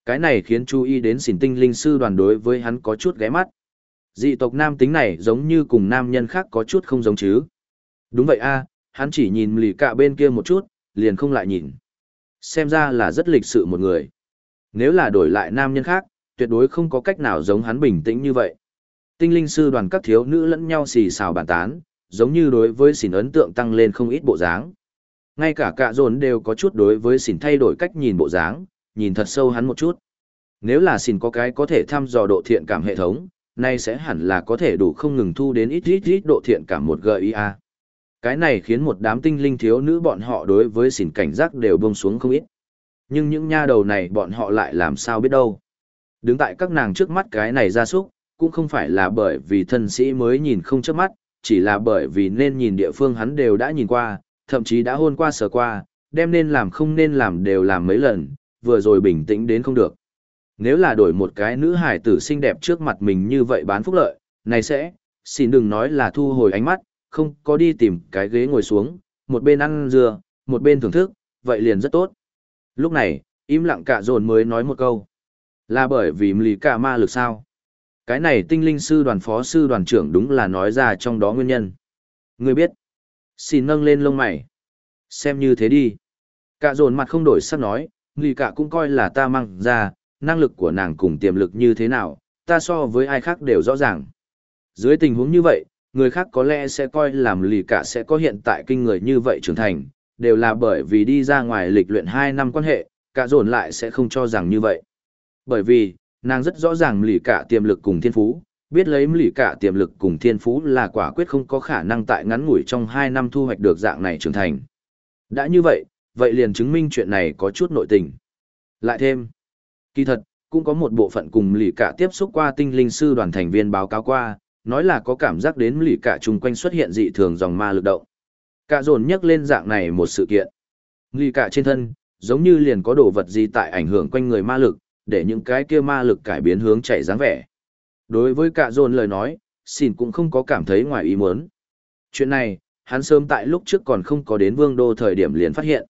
Cái này khiến chú ý đến xỉn tinh linh sư đoàn đối với hắn có chút ghé mắt. Dị tộc nam tính này giống như cùng nam nhân khác có chút không giống chứ. Đúng vậy a, hắn chỉ nhìn lì cạ bên kia một chút, liền không lại nhìn. Xem ra là rất lịch sự một người. Nếu là đổi lại nam nhân khác, tuyệt đối không có cách nào giống hắn bình tĩnh như vậy. Tinh linh sư đoàn các thiếu nữ lẫn nhau xì xào bàn tán, giống như đối với xỉn ấn tượng tăng lên không ít bộ dáng. Ngay cả cạ dồn đều có chút đối với xỉn thay đổi cách nhìn bộ dáng, nhìn thật sâu hắn một chút. Nếu là xỉn có cái có thể thăm dò độ thiện cảm hệ thống, nay sẽ hẳn là có thể đủ không ngừng thu đến ít ít ít độ thiện cảm một GIA. Cái này khiến một đám tinh linh thiếu nữ bọn họ đối với xỉn cảnh giác đều buông xuống không ít. Nhưng những nha đầu này bọn họ lại làm sao biết đâu. Đứng tại các nàng trước mắt cái này ra súc, cũng không phải là bởi vì thân sĩ mới nhìn không trước mắt, chỉ là bởi vì nên nhìn địa phương hắn đều đã nhìn qua, thậm chí đã hôn qua sờ qua, đem nên làm không nên làm đều làm mấy lần, vừa rồi bình tĩnh đến không được. Nếu là đổi một cái nữ hải tử xinh đẹp trước mặt mình như vậy bán phúc lợi, này sẽ, xin đừng nói là thu hồi ánh mắt, không có đi tìm cái ghế ngồi xuống, một bên ăn dừa, một bên thưởng thức, vậy liền rất tốt. Lúc này, im lặng cả dồn mới nói một câu. Là bởi vì lì cả ma lực sao? Cái này tinh linh sư đoàn phó sư đoàn trưởng đúng là nói ra trong đó nguyên nhân. Ngươi biết. Xin nâng lên lông mày. Xem như thế đi. Cả dồn mặt không đổi sắc nói, lì cả cũng coi là ta mang ra, năng lực của nàng cùng tiềm lực như thế nào, ta so với ai khác đều rõ ràng. Dưới tình huống như vậy, người khác có lẽ sẽ coi làm lì cả sẽ có hiện tại kinh người như vậy trưởng thành, đều là bởi vì đi ra ngoài lịch luyện 2 năm quan hệ, cả dồn lại sẽ không cho rằng như vậy. Bởi vì, nàng rất rõ ràng lì cả tiềm lực cùng thiên phú, biết lấy lì cả tiềm lực cùng thiên phú là quả quyết không có khả năng tại ngắn ngủi trong 2 năm thu hoạch được dạng này trưởng thành. Đã như vậy, vậy liền chứng minh chuyện này có chút nội tình. Lại thêm, kỳ thật, cũng có một bộ phận cùng lì cả tiếp xúc qua tinh linh sư đoàn thành viên báo cáo qua, nói là có cảm giác đến lì cả chung quanh xuất hiện dị thường dòng ma lực động. Cả dồn nhắc lên dạng này một sự kiện. Lì cả trên thân, giống như liền có đồ vật gì tại ảnh hưởng quanh người ma lực, để những cái kia ma lực cải biến hướng chạy dáng vẻ. Đối với cả dồn lời nói, xin cũng không có cảm thấy ngoài ý muốn. Chuyện này, hắn sớm tại lúc trước còn không có đến vương đô thời điểm liền phát hiện.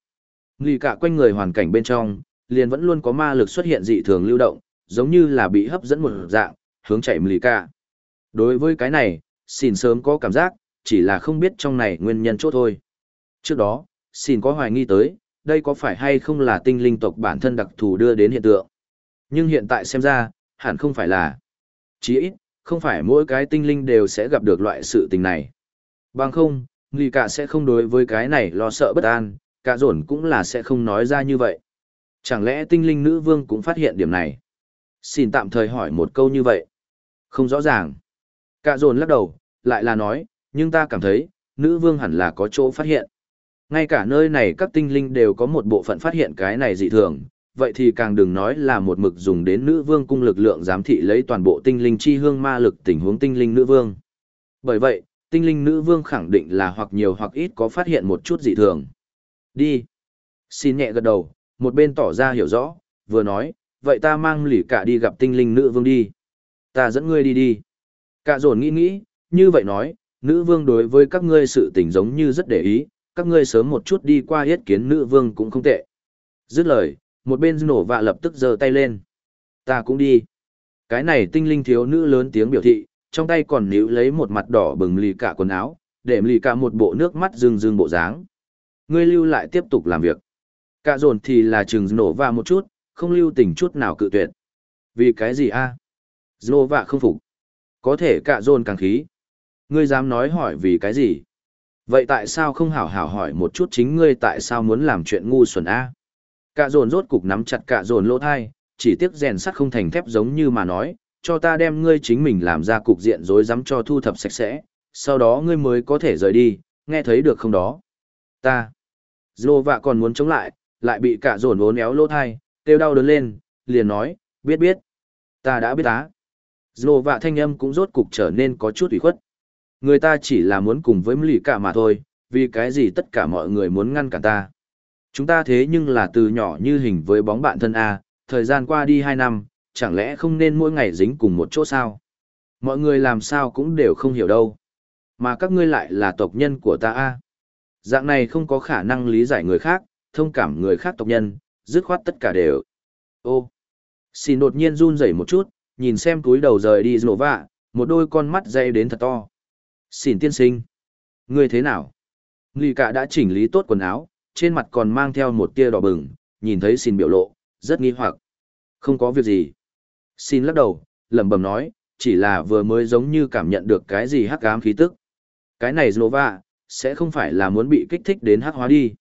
Lì cả quanh người hoàn cảnh bên trong, liền vẫn luôn có ma lực xuất hiện dị thường lưu động, giống như là bị hấp dẫn một dạng, hướng chạy mì cả. Đối với cái này, xin sớm có cảm giác, chỉ là không biết trong này nguyên nhân chỗ thôi. Trước đó, xin có hoài nghi tới, đây có phải hay không là tinh linh tộc bản thân đặc thù đưa đến hiện tượng. Nhưng hiện tại xem ra, hẳn không phải là. chí ít, không phải mỗi cái tinh linh đều sẽ gặp được loại sự tình này. Bằng không, người cả sẽ không đối với cái này lo sợ bất an, cả dồn cũng là sẽ không nói ra như vậy. Chẳng lẽ tinh linh nữ vương cũng phát hiện điểm này? Xin tạm thời hỏi một câu như vậy. Không rõ ràng. Cả dồn lắc đầu, lại là nói, nhưng ta cảm thấy, nữ vương hẳn là có chỗ phát hiện. Ngay cả nơi này các tinh linh đều có một bộ phận phát hiện cái này dị thường, vậy thì càng đừng nói là một mực dùng đến nữ vương cung lực lượng giám thị lấy toàn bộ tinh linh chi hương ma lực tình huống tinh linh nữ vương. Bởi vậy, tinh linh nữ vương khẳng định là hoặc nhiều hoặc ít có phát hiện một chút dị thường. Đi. Xin nhẹ gật đầu, một bên tỏ ra hiểu rõ, vừa nói, vậy ta mang lỉ cả đi gặp tinh linh nữ vương đi. Ta dẫn ngươi đi đi. Cả dồn nghĩ nghĩ, như vậy nói, nữ vương đối với các ngươi sự tình giống như rất để ý, các ngươi sớm một chút đi qua yết kiến nữ vương cũng không tệ. Dứt lời, một bên nổ vạ lập tức giơ tay lên. Ta cũng đi. Cái này tinh linh thiếu nữ lớn tiếng biểu thị, trong tay còn níu lấy một mặt đỏ bừng lì cả quần áo, để lì cả một bộ nước mắt rưng rưng bộ dáng. Ngươi lưu lại tiếp tục làm việc. Cả dồn thì là chừng nổ vạ một chút, không lưu tình chút nào cự tuyệt. Vì cái gì a? À? vạ không phục. Có thể cả dồn càng khí. Ngươi dám nói hỏi vì cái gì? Vậy tại sao không hảo hảo hỏi một chút chính ngươi tại sao muốn làm chuyện ngu xuẩn a? Cả dồn rốt cục nắm chặt cả dồn lỗ thai, chỉ tiếc rèn sắt không thành thép giống như mà nói, cho ta đem ngươi chính mình làm ra cục diện rối rắm cho thu thập sạch sẽ, sau đó ngươi mới có thể rời đi, nghe thấy được không đó? Ta. Dô vạ còn muốn chống lại, lại bị cả dồn vốn éo lỗ thai, kêu đau đớn lên, liền nói, biết biết. Ta đã biết á. Dô vạ thanh âm cũng rốt cục trở nên có chút ủy khuất. Người ta chỉ là muốn cùng với lì cả mà thôi, vì cái gì tất cả mọi người muốn ngăn cản ta. Chúng ta thế nhưng là từ nhỏ như hình với bóng bạn thân A, thời gian qua đi hai năm, chẳng lẽ không nên mỗi ngày dính cùng một chỗ sao? Mọi người làm sao cũng đều không hiểu đâu. Mà các ngươi lại là tộc nhân của ta A. Dạng này không có khả năng lý giải người khác, thông cảm người khác tộc nhân, dứt khoát tất cả đều. Ô, xin đột nhiên run rẩy một chút, nhìn xem túi đầu rời đi rổ vạ, một đôi con mắt dây đến thật to. Xin tiên sinh. Ngươi thế nào? Nghi cả đã chỉnh lý tốt quần áo, trên mặt còn mang theo một tia đỏ bừng, nhìn thấy xin biểu lộ, rất nghi hoặc. Không có việc gì. Xin lắc đầu, lẩm bẩm nói, chỉ là vừa mới giống như cảm nhận được cái gì hắc ám khí tức. Cái này Znova, sẽ không phải là muốn bị kích thích đến hắc hóa đi.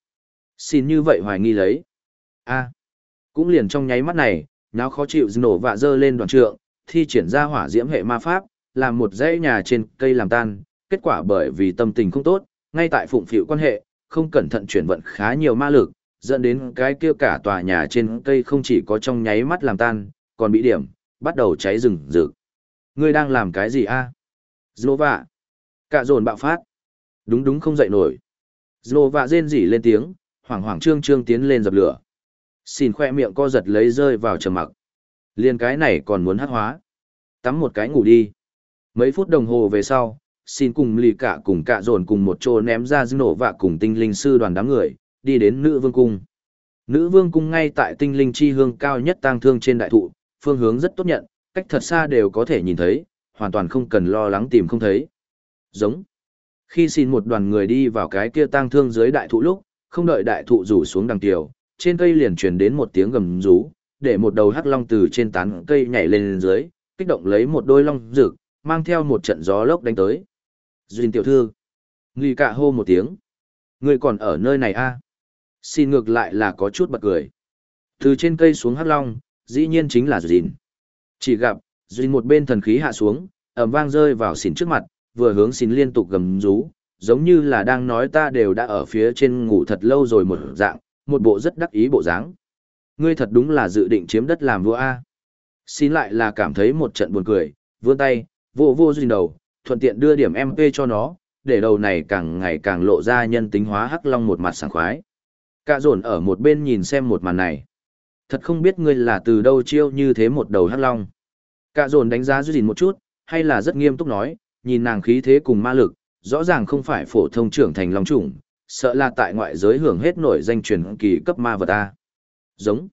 Xin như vậy hoài nghi lấy. a cũng liền trong nháy mắt này, nháo khó chịu nổ vạ dơ lên đoàn trượng, thi triển ra hỏa diễm hệ ma pháp, làm một dãy nhà trên cây làm tan, kết quả bởi vì tâm tình không tốt, ngay tại phụng phịu quan hệ, không cẩn thận chuyển vận khá nhiều ma lực, dẫn đến cái kia cả tòa nhà trên cây không chỉ có trong nháy mắt làm tan, còn bị điểm, bắt đầu cháy rừng rực. Ngươi đang làm cái gì a? À? Zlova. Cả dồn bạo phát. Đúng đúng không dậy nổi. Zlova rên rỉ lên tiếng, hoảng hoảng trương trương tiến lên dập lửa. Xin khoe miệng co giật lấy rơi vào trầm mặc. Liên cái này còn muốn hắc hóa. Tắm một cái ngủ đi. Mấy phút đồng hồ về sau, xin cùng lì cả cùng cạ dồn cùng một chỗ ném ra dư nổ và cùng tinh linh sư đoàn đám người, đi đến nữ vương cung. Nữ vương cung ngay tại tinh linh chi hương cao nhất tang thương trên đại thụ, phương hướng rất tốt nhận, cách thật xa đều có thể nhìn thấy, hoàn toàn không cần lo lắng tìm không thấy. Giống. Khi xin một đoàn người đi vào cái kia tang thương dưới đại thụ lúc, không đợi đại thụ rủ xuống đằng tiểu, trên cây liền truyền đến một tiếng gầm rú, để một đầu hắc long từ trên tán cây nhảy lên dưới, kích động lấy một đôi long rực, mang theo một trận gió lốc đánh tới. Duyên tiểu thư. Nghi cả hô một tiếng. Người còn ở nơi này a? À? Xin ngược lại là có chút bật cười. Từ trên cây xuống hắc long, dĩ nhiên chính là Duyên. Chỉ gặp, Duyên một bên thần khí hạ xuống, ầm vang rơi vào xỉn trước mặt, vừa hướng xỉn liên tục gầm rú, giống như là đang nói ta đều đã ở phía trên ngủ thật lâu rồi một dạng, một bộ rất đắc ý bộ dáng. Ngươi thật đúng là dự định chiếm đất làm vua A. Xin lại là cảm thấy một trận buồn cười, vươn tay, vô vô duyên đầu, thuận tiện đưa điểm MP cho nó, để đầu này càng ngày càng lộ ra nhân tính hóa hắc long một mặt sảng khoái. Cả dồn ở một bên nhìn xem một màn này. Thật không biết ngươi là từ đâu chiêu như thế một đầu hắc long. Cả dồn đánh giá duy dìn một chút, hay là rất nghiêm túc nói, nhìn nàng khí thế cùng ma lực, rõ ràng không phải phổ thông trưởng thành long chủng, sợ là tại ngoại giới hưởng hết nổi danh truyền kỳ cấp ma vật ta. Giống.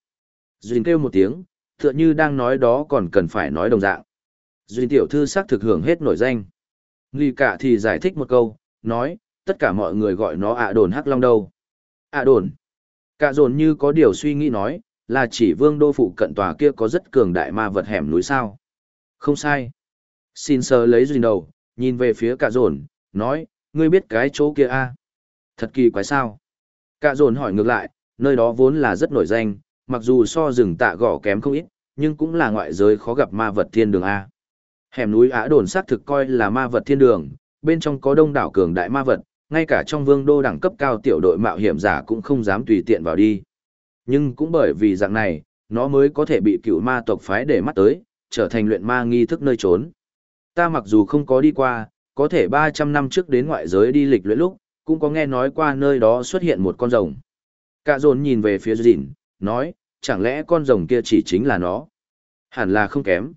Duyên kêu một tiếng, tựa như đang nói đó còn cần phải nói đồng dạng. Duyên tiểu thư xác thực hưởng hết nổi danh. Nghi cả thì giải thích một câu, nói, tất cả mọi người gọi nó ạ đồn hắc long đâu. ạ đồn. Cả dồn như có điều suy nghĩ nói, là chỉ vương đô phụ cận tòa kia có rất cường đại ma vật hẻm núi sao. Không sai. Xin sờ lấy duyên đầu, nhìn về phía cả dồn, nói, ngươi biết cái chỗ kia a? À? Thật kỳ quái sao? Cả dồn hỏi ngược lại, nơi đó vốn là rất nổi danh, mặc dù so rừng tạ gõ kém không ít, nhưng cũng là ngoại giới khó gặp ma vật thiên đường A. Hẻm núi Á đồn xác thực coi là ma vật thiên đường, bên trong có đông đảo cường đại ma vật, ngay cả trong vương đô đẳng cấp cao tiểu đội mạo hiểm giả cũng không dám tùy tiện vào đi. Nhưng cũng bởi vì dạng này, nó mới có thể bị cựu ma tộc phái để mắt tới, trở thành luyện ma nghi thức nơi trốn. Ta mặc dù không có đi qua, có thể 300 năm trước đến ngoại giới đi lịch luyện lúc, cũng có nghe nói qua nơi đó xuất hiện một con rồng. Cả dồn nhìn về phía dịn, nói, chẳng lẽ con rồng kia chỉ chính là nó? Hẳn là không kém.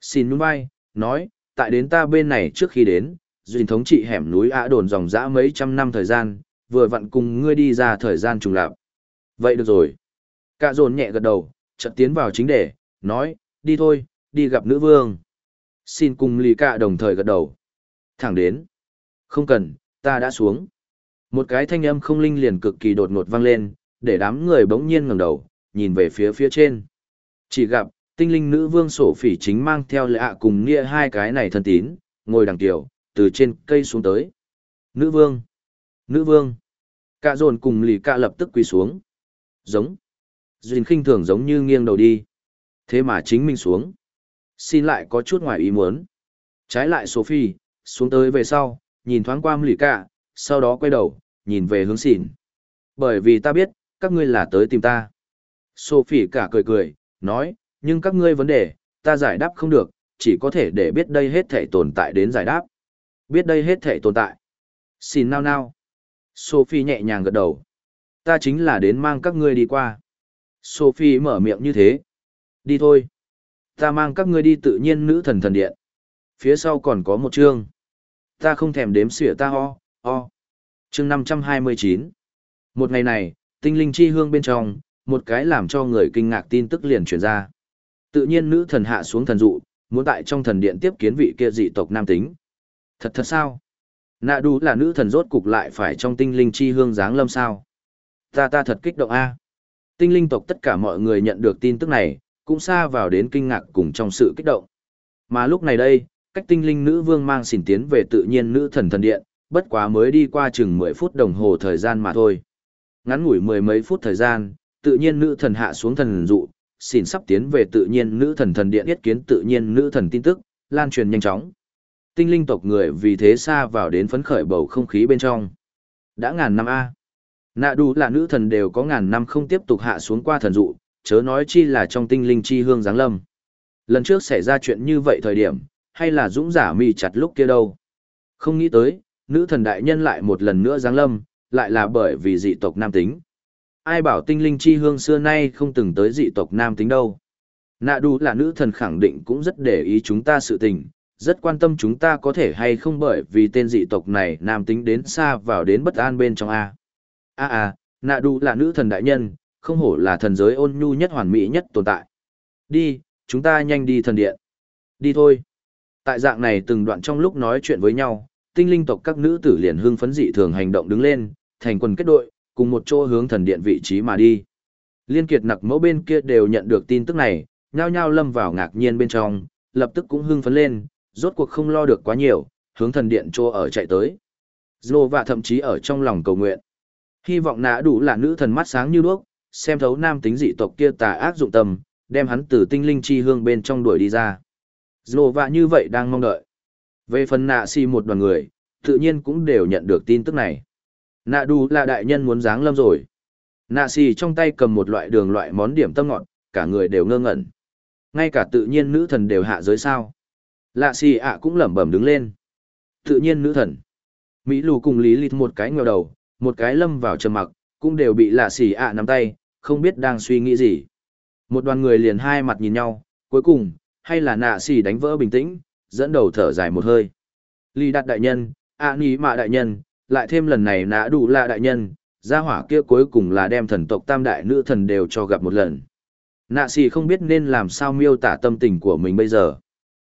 Xin nhún vai, nói, tại đến ta bên này trước khi đến, duyên thống trị hẻm núi ạ đồn dòng dã mấy trăm năm thời gian, vừa vặn cùng ngươi đi ra thời gian trùng lạp. Vậy được rồi. Cả dồn nhẹ gật đầu, chợt tiến vào chính đề, nói, đi thôi, đi gặp nữ vương. Xin cùng lì cả đồng thời gật đầu. Thẳng đến. Không cần, ta đã xuống. Một cái thanh âm không linh liền cực kỳ đột ngột vang lên, để đám người bỗng nhiên ngẩng đầu, nhìn về phía phía trên. Chỉ gặp, tinh linh nữ vương sổ phỉ chính mang theo lệ ạ cùng nghĩa hai cái này thân tín, ngồi đằng tiểu, từ trên cây xuống tới. Nữ vương! Nữ vương! Cả dồn cùng lì cả lập tức quỳ xuống. Giống! Duyên khinh thường giống như nghiêng đầu đi. Thế mà chính mình xuống. Xin lại có chút ngoài ý muốn. Trái lại Sophie, xuống tới về sau, nhìn thoáng qua lì cả, sau đó quay đầu, nhìn về hướng xỉn. Bởi vì ta biết, các ngươi là tới tìm ta. Sophie cả cười cười, nói, nhưng các ngươi vấn đề, ta giải đáp không được, chỉ có thể để biết đây hết thể tồn tại đến giải đáp. Biết đây hết thể tồn tại. Xin nao nao. Sophie nhẹ nhàng gật đầu. Ta chính là đến mang các ngươi đi qua. Sophie mở miệng như thế. Đi thôi. Ta mang các ngươi đi tự nhiên nữ thần thần điện. Phía sau còn có một chương. Ta không thèm đếm xỉa ta ho, ho. Chương 529. Một ngày này, tinh linh chi hương bên trong, một cái làm cho người kinh ngạc tin tức liền truyền ra. Tự nhiên nữ thần hạ xuống thần dụ, muốn tại trong thần điện tiếp kiến vị kia dị tộc nam tính. Thật thật sao? Nạ đủ là nữ thần rốt cục lại phải trong tinh linh chi hương dáng lâm sao? Ta ta thật kích động a. Tinh linh tộc tất cả mọi người nhận được tin tức này, cũng xa vào đến kinh ngạc cùng trong sự kích động. Mà lúc này đây, cách tinh linh nữ vương mang xỉn tiến về tự nhiên nữ thần thần điện, bất quá mới đi qua chừng 10 phút đồng hồ thời gian mà thôi. Ngắn ngủi mười mấy phút thời gian, tự nhiên nữ thần hạ xuống thần dụ, xỉn sắp tiến về tự nhiên nữ thần thần điện yết kiến tự nhiên nữ thần tin tức, lan truyền nhanh chóng. Tinh linh tộc người vì thế xa vào đến phấn khởi bầu không khí bên trong. Đã ngàn năm A. Nạ đủ là nữ thần đều có ngàn năm không tiếp tục hạ xuống qua thần dụ, chớ nói chi là trong tinh linh chi hương giáng lâm. Lần trước xảy ra chuyện như vậy thời điểm, hay là dũng giả mì chặt lúc kia đâu. Không nghĩ tới, nữ thần đại nhân lại một lần nữa giáng lâm, lại là bởi vì dị tộc nam tính. Ai bảo tinh linh chi hương xưa nay không từng tới dị tộc nam tính đâu. Nạ đủ là nữ thần khẳng định cũng rất để ý chúng ta sự tình, rất quan tâm chúng ta có thể hay không bởi vì tên dị tộc này nam tính đến xa vào đến bất an bên trong A. A a, nạ đủ là nữ thần đại nhân, không hổ là thần giới ôn nhu nhất hoàn mỹ nhất tồn tại. Đi, chúng ta nhanh đi thần điện. Đi thôi. Tại dạng này từng đoạn trong lúc nói chuyện với nhau, tinh linh tộc các nữ tử liền hưng phấn dị thường hành động đứng lên, thành quần kết đội, cùng một chỗ hướng thần điện vị trí mà đi. Liên kiệt nặc mẫu bên kia đều nhận được tin tức này, nhao nhao lâm vào ngạc nhiên bên trong, lập tức cũng hưng phấn lên, rốt cuộc không lo được quá nhiều, hướng thần điện chỗ ở chạy tới. Dô và thậm chí ở trong lòng cầu nguyện. Hy vọng nã đủ là nữ thần mắt sáng như đuốc, xem thấu nam tính dị tộc kia tà ác dụng tâm, đem hắn từ tinh linh chi hương bên trong đuổi đi ra. Dô và như vậy đang mong đợi. Về phần nạ si một đoàn người, tự nhiên cũng đều nhận được tin tức này. Nạ đủ là đại nhân muốn dáng lâm rồi. Nạ xì trong tay cầm một loại đường loại món điểm tâm ngọt, cả người đều ngơ ngẩn. Ngay cả tự nhiên nữ thần đều hạ giới sao. Lạ xì ạ cũng lẩm bẩm đứng lên. Tự nhiên nữ thần. Mỹ lù cùng lý lịt một cái ngèo đầu, một cái lâm vào trầm mặc, cũng đều bị lạ xì ạ nắm tay, không biết đang suy nghĩ gì. Một đoàn người liền hai mặt nhìn nhau, cuối cùng, hay là nạ xì đánh vỡ bình tĩnh, dẫn đầu thở dài một hơi. Lý đạt đại nhân, ạ ní mạ đại nhân, lại thêm lần này nã đủ lạ đại nhân, gia hỏa kia cuối cùng là đem thần tộc tam đại nữ thần đều cho gặp một lần. Nạ xì không biết nên làm sao miêu tả tâm tình của mình bây giờ.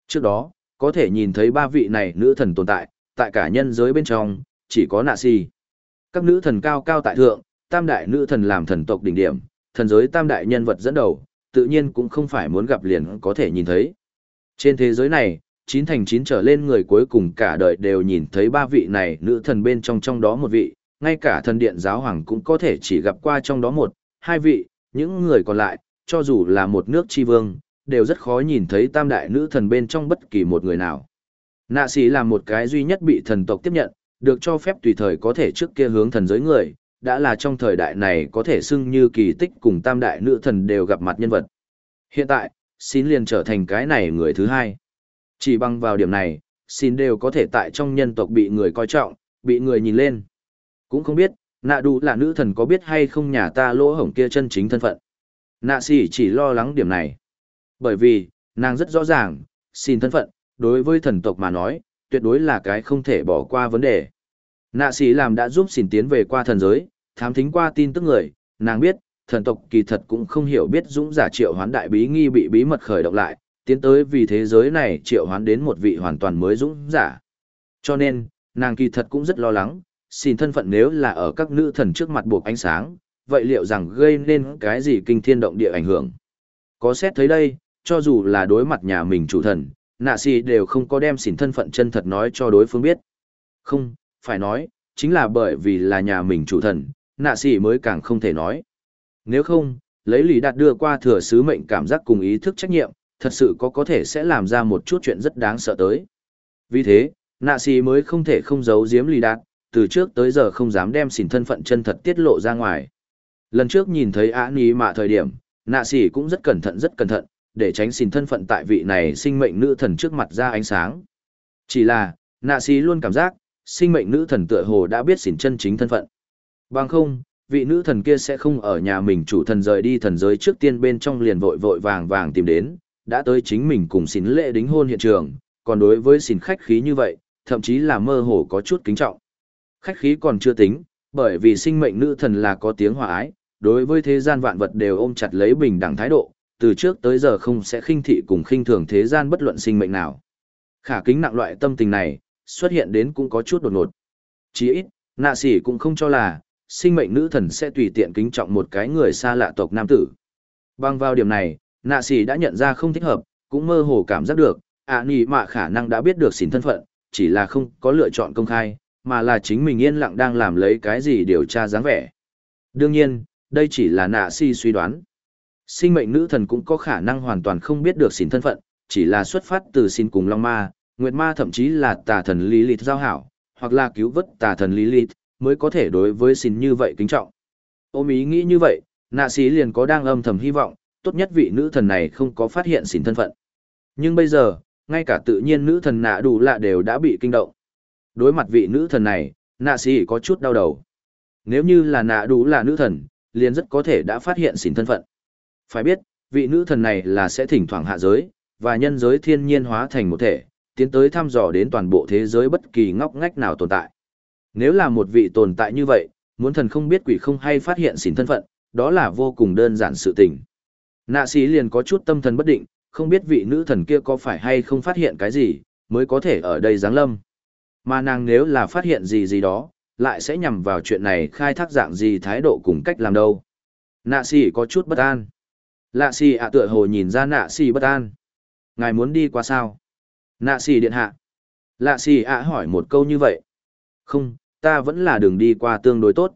Trước đó, có thể nhìn thấy ba vị này nữ thần tồn tại, tại cả nhân giới bên trong, chỉ có nạ xì. Các nữ thần cao cao tại thượng, tam đại nữ thần làm thần tộc đỉnh điểm, thần giới tam đại nhân vật dẫn đầu, tự nhiên cũng không phải muốn gặp liền có thể nhìn thấy. Trên thế giới này, chín thành chín trở lên người cuối cùng cả đời đều nhìn thấy ba vị này nữ thần bên trong trong đó một vị, ngay cả thần điện giáo hoàng cũng có thể chỉ gặp qua trong đó một, hai vị, những người còn lại, cho dù là một nước tri vương, đều rất khó nhìn thấy tam đại nữ thần bên trong bất kỳ một người nào. Nạ sĩ là một cái duy nhất bị thần tộc tiếp nhận, được cho phép tùy thời có thể trước kia hướng thần giới người, đã là trong thời đại này có thể xưng như kỳ tích cùng tam đại nữ thần đều gặp mặt nhân vật. Hiện tại, xin liền trở thành cái này người thứ hai. Chỉ bằng vào điểm này, xin đều có thể tại trong nhân tộc bị người coi trọng, bị người nhìn lên. Cũng không biết, nạ đủ là nữ thần có biết hay không nhà ta lỗ hổng kia chân chính thân phận. Nạ xỉ chỉ lo lắng điểm này. Bởi vì, nàng rất rõ ràng, xin thân phận, đối với thần tộc mà nói, tuyệt đối là cái không thể bỏ qua vấn đề. Nạ sĩ làm đã giúp xin tiến về qua thần giới, thám thính qua tin tức người, nàng biết, thần tộc kỳ thật cũng không hiểu biết dũng giả triệu hoán đại bí nghi bị bí mật khởi động lại, tiến tới vì thế giới này triệu hoán đến một vị hoàn toàn mới dũng giả. Cho nên, nàng kỳ thật cũng rất lo lắng, xin thân phận nếu là ở các nữ thần trước mặt buộc ánh sáng, vậy liệu rằng gây nên cái gì kinh thiên động địa ảnh hưởng. Có xét thấy đây, cho dù là đối mặt nhà mình chủ thần, nạ xì đều không có đem xỉn thân phận chân thật nói cho đối phương biết. Không, phải nói, chính là bởi vì là nhà mình chủ thần, nạ xì mới càng không thể nói. Nếu không, lấy lý đạt đưa qua thừa sứ mệnh cảm giác cùng ý thức trách nhiệm, thật sự có có thể sẽ làm ra một chút chuyện rất đáng sợ tới. Vì thế, nạ xì mới không thể không giấu giếm lì đạt, từ trước tới giờ không dám đem xỉn thân phận chân thật tiết lộ ra ngoài. Lần trước nhìn thấy ả ní mạ thời điểm, nạ xì cũng rất cẩn thận rất cẩn thận, để tránh xỉn thân phận tại vị này sinh mệnh nữ thần trước mặt ra ánh sáng. Chỉ là, nạ xì luôn cảm giác, sinh mệnh nữ thần tựa hồ đã biết xỉn chân chính thân phận. Bằng không, vị nữ thần kia sẽ không ở nhà mình chủ thần rời đi thần giới trước tiên bên trong liền vội vội vàng vàng tìm đến, đã tới chính mình cùng xin lệ đính hôn hiện trường, còn đối với xin khách khí như vậy, thậm chí là mơ hồ có chút kính trọng. Khách khí còn chưa tính, bởi vì sinh mệnh nữ thần là có tiếng hòa ái, đối với thế gian vạn vật đều ôm chặt lấy bình đẳng thái độ, từ trước tới giờ không sẽ khinh thị cùng khinh thường thế gian bất luận sinh mệnh nào. Khả kính nặng loại tâm tình này, xuất hiện đến cũng có chút đột ngột. Chỉ ít, nạ sỉ cũng không cho là, sinh mệnh nữ thần sẽ tùy tiện kính trọng một cái người xa lạ tộc nam tử. Bằng vào điểm này, nạ xỉ đã nhận ra không thích hợp, cũng mơ hồ cảm giác được, ạ à, mạ khả năng đã biết được xỉn thân phận, chỉ là không có lựa chọn công khai, mà là chính mình yên lặng đang làm lấy cái gì điều tra dáng vẻ. Đương nhiên, đây chỉ là nạ xỉ suy đoán. Sinh mệnh nữ thần cũng có khả năng hoàn toàn không biết được xỉn thân phận, chỉ là xuất phát từ xin cùng Long Ma, Nguyệt Ma thậm chí là tà thần lý Lilith giao hảo, hoặc là cứu vớt tà thần lý Lilith, mới có thể đối với xin như vậy kính trọng. Ôm ý nghĩ như vậy, nạ sĩ liền có đang âm thầm hy vọng, tốt nhất vị nữ thần này không có phát hiện xỉn thân phận. Nhưng bây giờ, ngay cả tự nhiên nữ thần nạ đủ lạ đều đã bị kinh động. Đối mặt vị nữ thần này, nạ sĩ có chút đau đầu. Nếu như là nạ đủ là nữ thần, liền rất có thể đã phát hiện xỉn thân phận. Phải biết, vị nữ thần này là sẽ thỉnh thoảng hạ giới, và nhân giới thiên nhiên hóa thành một thể, tiến tới thăm dò đến toàn bộ thế giới bất kỳ ngóc ngách nào tồn tại. Nếu là một vị tồn tại như vậy, muốn thần không biết quỷ không hay phát hiện xỉn thân phận, đó là vô cùng đơn giản sự tình. Nạ sĩ liền có chút tâm thần bất định, không biết vị nữ thần kia có phải hay không phát hiện cái gì, mới có thể ở đây giáng lâm. Mà nàng nếu là phát hiện gì gì đó, lại sẽ nhằm vào chuyện này khai thác dạng gì thái độ cùng cách làm đâu. Nạ sĩ có chút bất an. Lạ sĩ ạ tựa hồ nhìn ra nạ sĩ bất an. Ngài muốn đi qua sao? Nạ sĩ điện hạ. Lạ sĩ ạ hỏi một câu như vậy. Không, ta vẫn là đường đi qua tương đối tốt.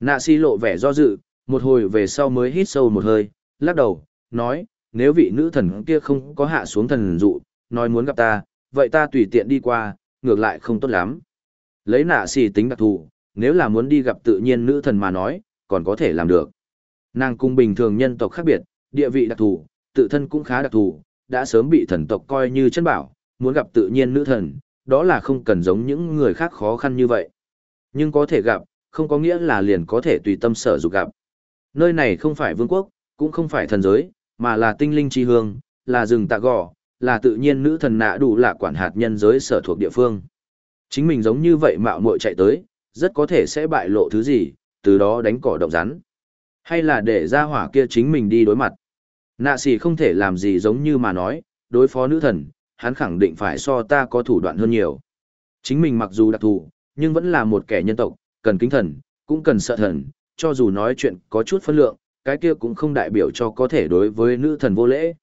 Nạ sĩ lộ vẻ do dự, một hồi về sau mới hít sâu một hơi, lắc đầu, nói, nếu vị nữ thần kia không có hạ xuống thần dụ, nói muốn gặp ta, vậy ta tùy tiện đi qua, ngược lại không tốt lắm. Lấy nạ xì tính đặc thù, nếu là muốn đi gặp tự nhiên nữ thần mà nói, còn có thể làm được. Nàng cung bình thường nhân tộc khác biệt, địa vị đặc thù, tự thân cũng khá đặc thù, đã sớm bị thần tộc coi như chân bảo, muốn gặp tự nhiên nữ thần, đó là không cần giống những người khác khó khăn như vậy. Nhưng có thể gặp, không có nghĩa là liền có thể tùy tâm sở dục gặp. Nơi này không phải vương quốc, cũng không phải thần giới, mà là tinh linh chi hương, là rừng tạ gò, là tự nhiên nữ thần nạ đủ là quản hạt nhân giới sở thuộc địa phương. Chính mình giống như vậy mạo muội chạy tới, rất có thể sẽ bại lộ thứ gì, từ đó đánh cỏ động rắn. Hay là để ra hỏa kia chính mình đi đối mặt. Nạ sĩ không thể làm gì giống như mà nói, đối phó nữ thần, hắn khẳng định phải so ta có thủ đoạn hơn nhiều. Chính mình mặc dù đặc thù, nhưng vẫn là một kẻ nhân tộc, cần kính thần, cũng cần sợ thần, cho dù nói chuyện có chút phân lượng, cái kia cũng không đại biểu cho có thể đối với nữ thần vô lễ.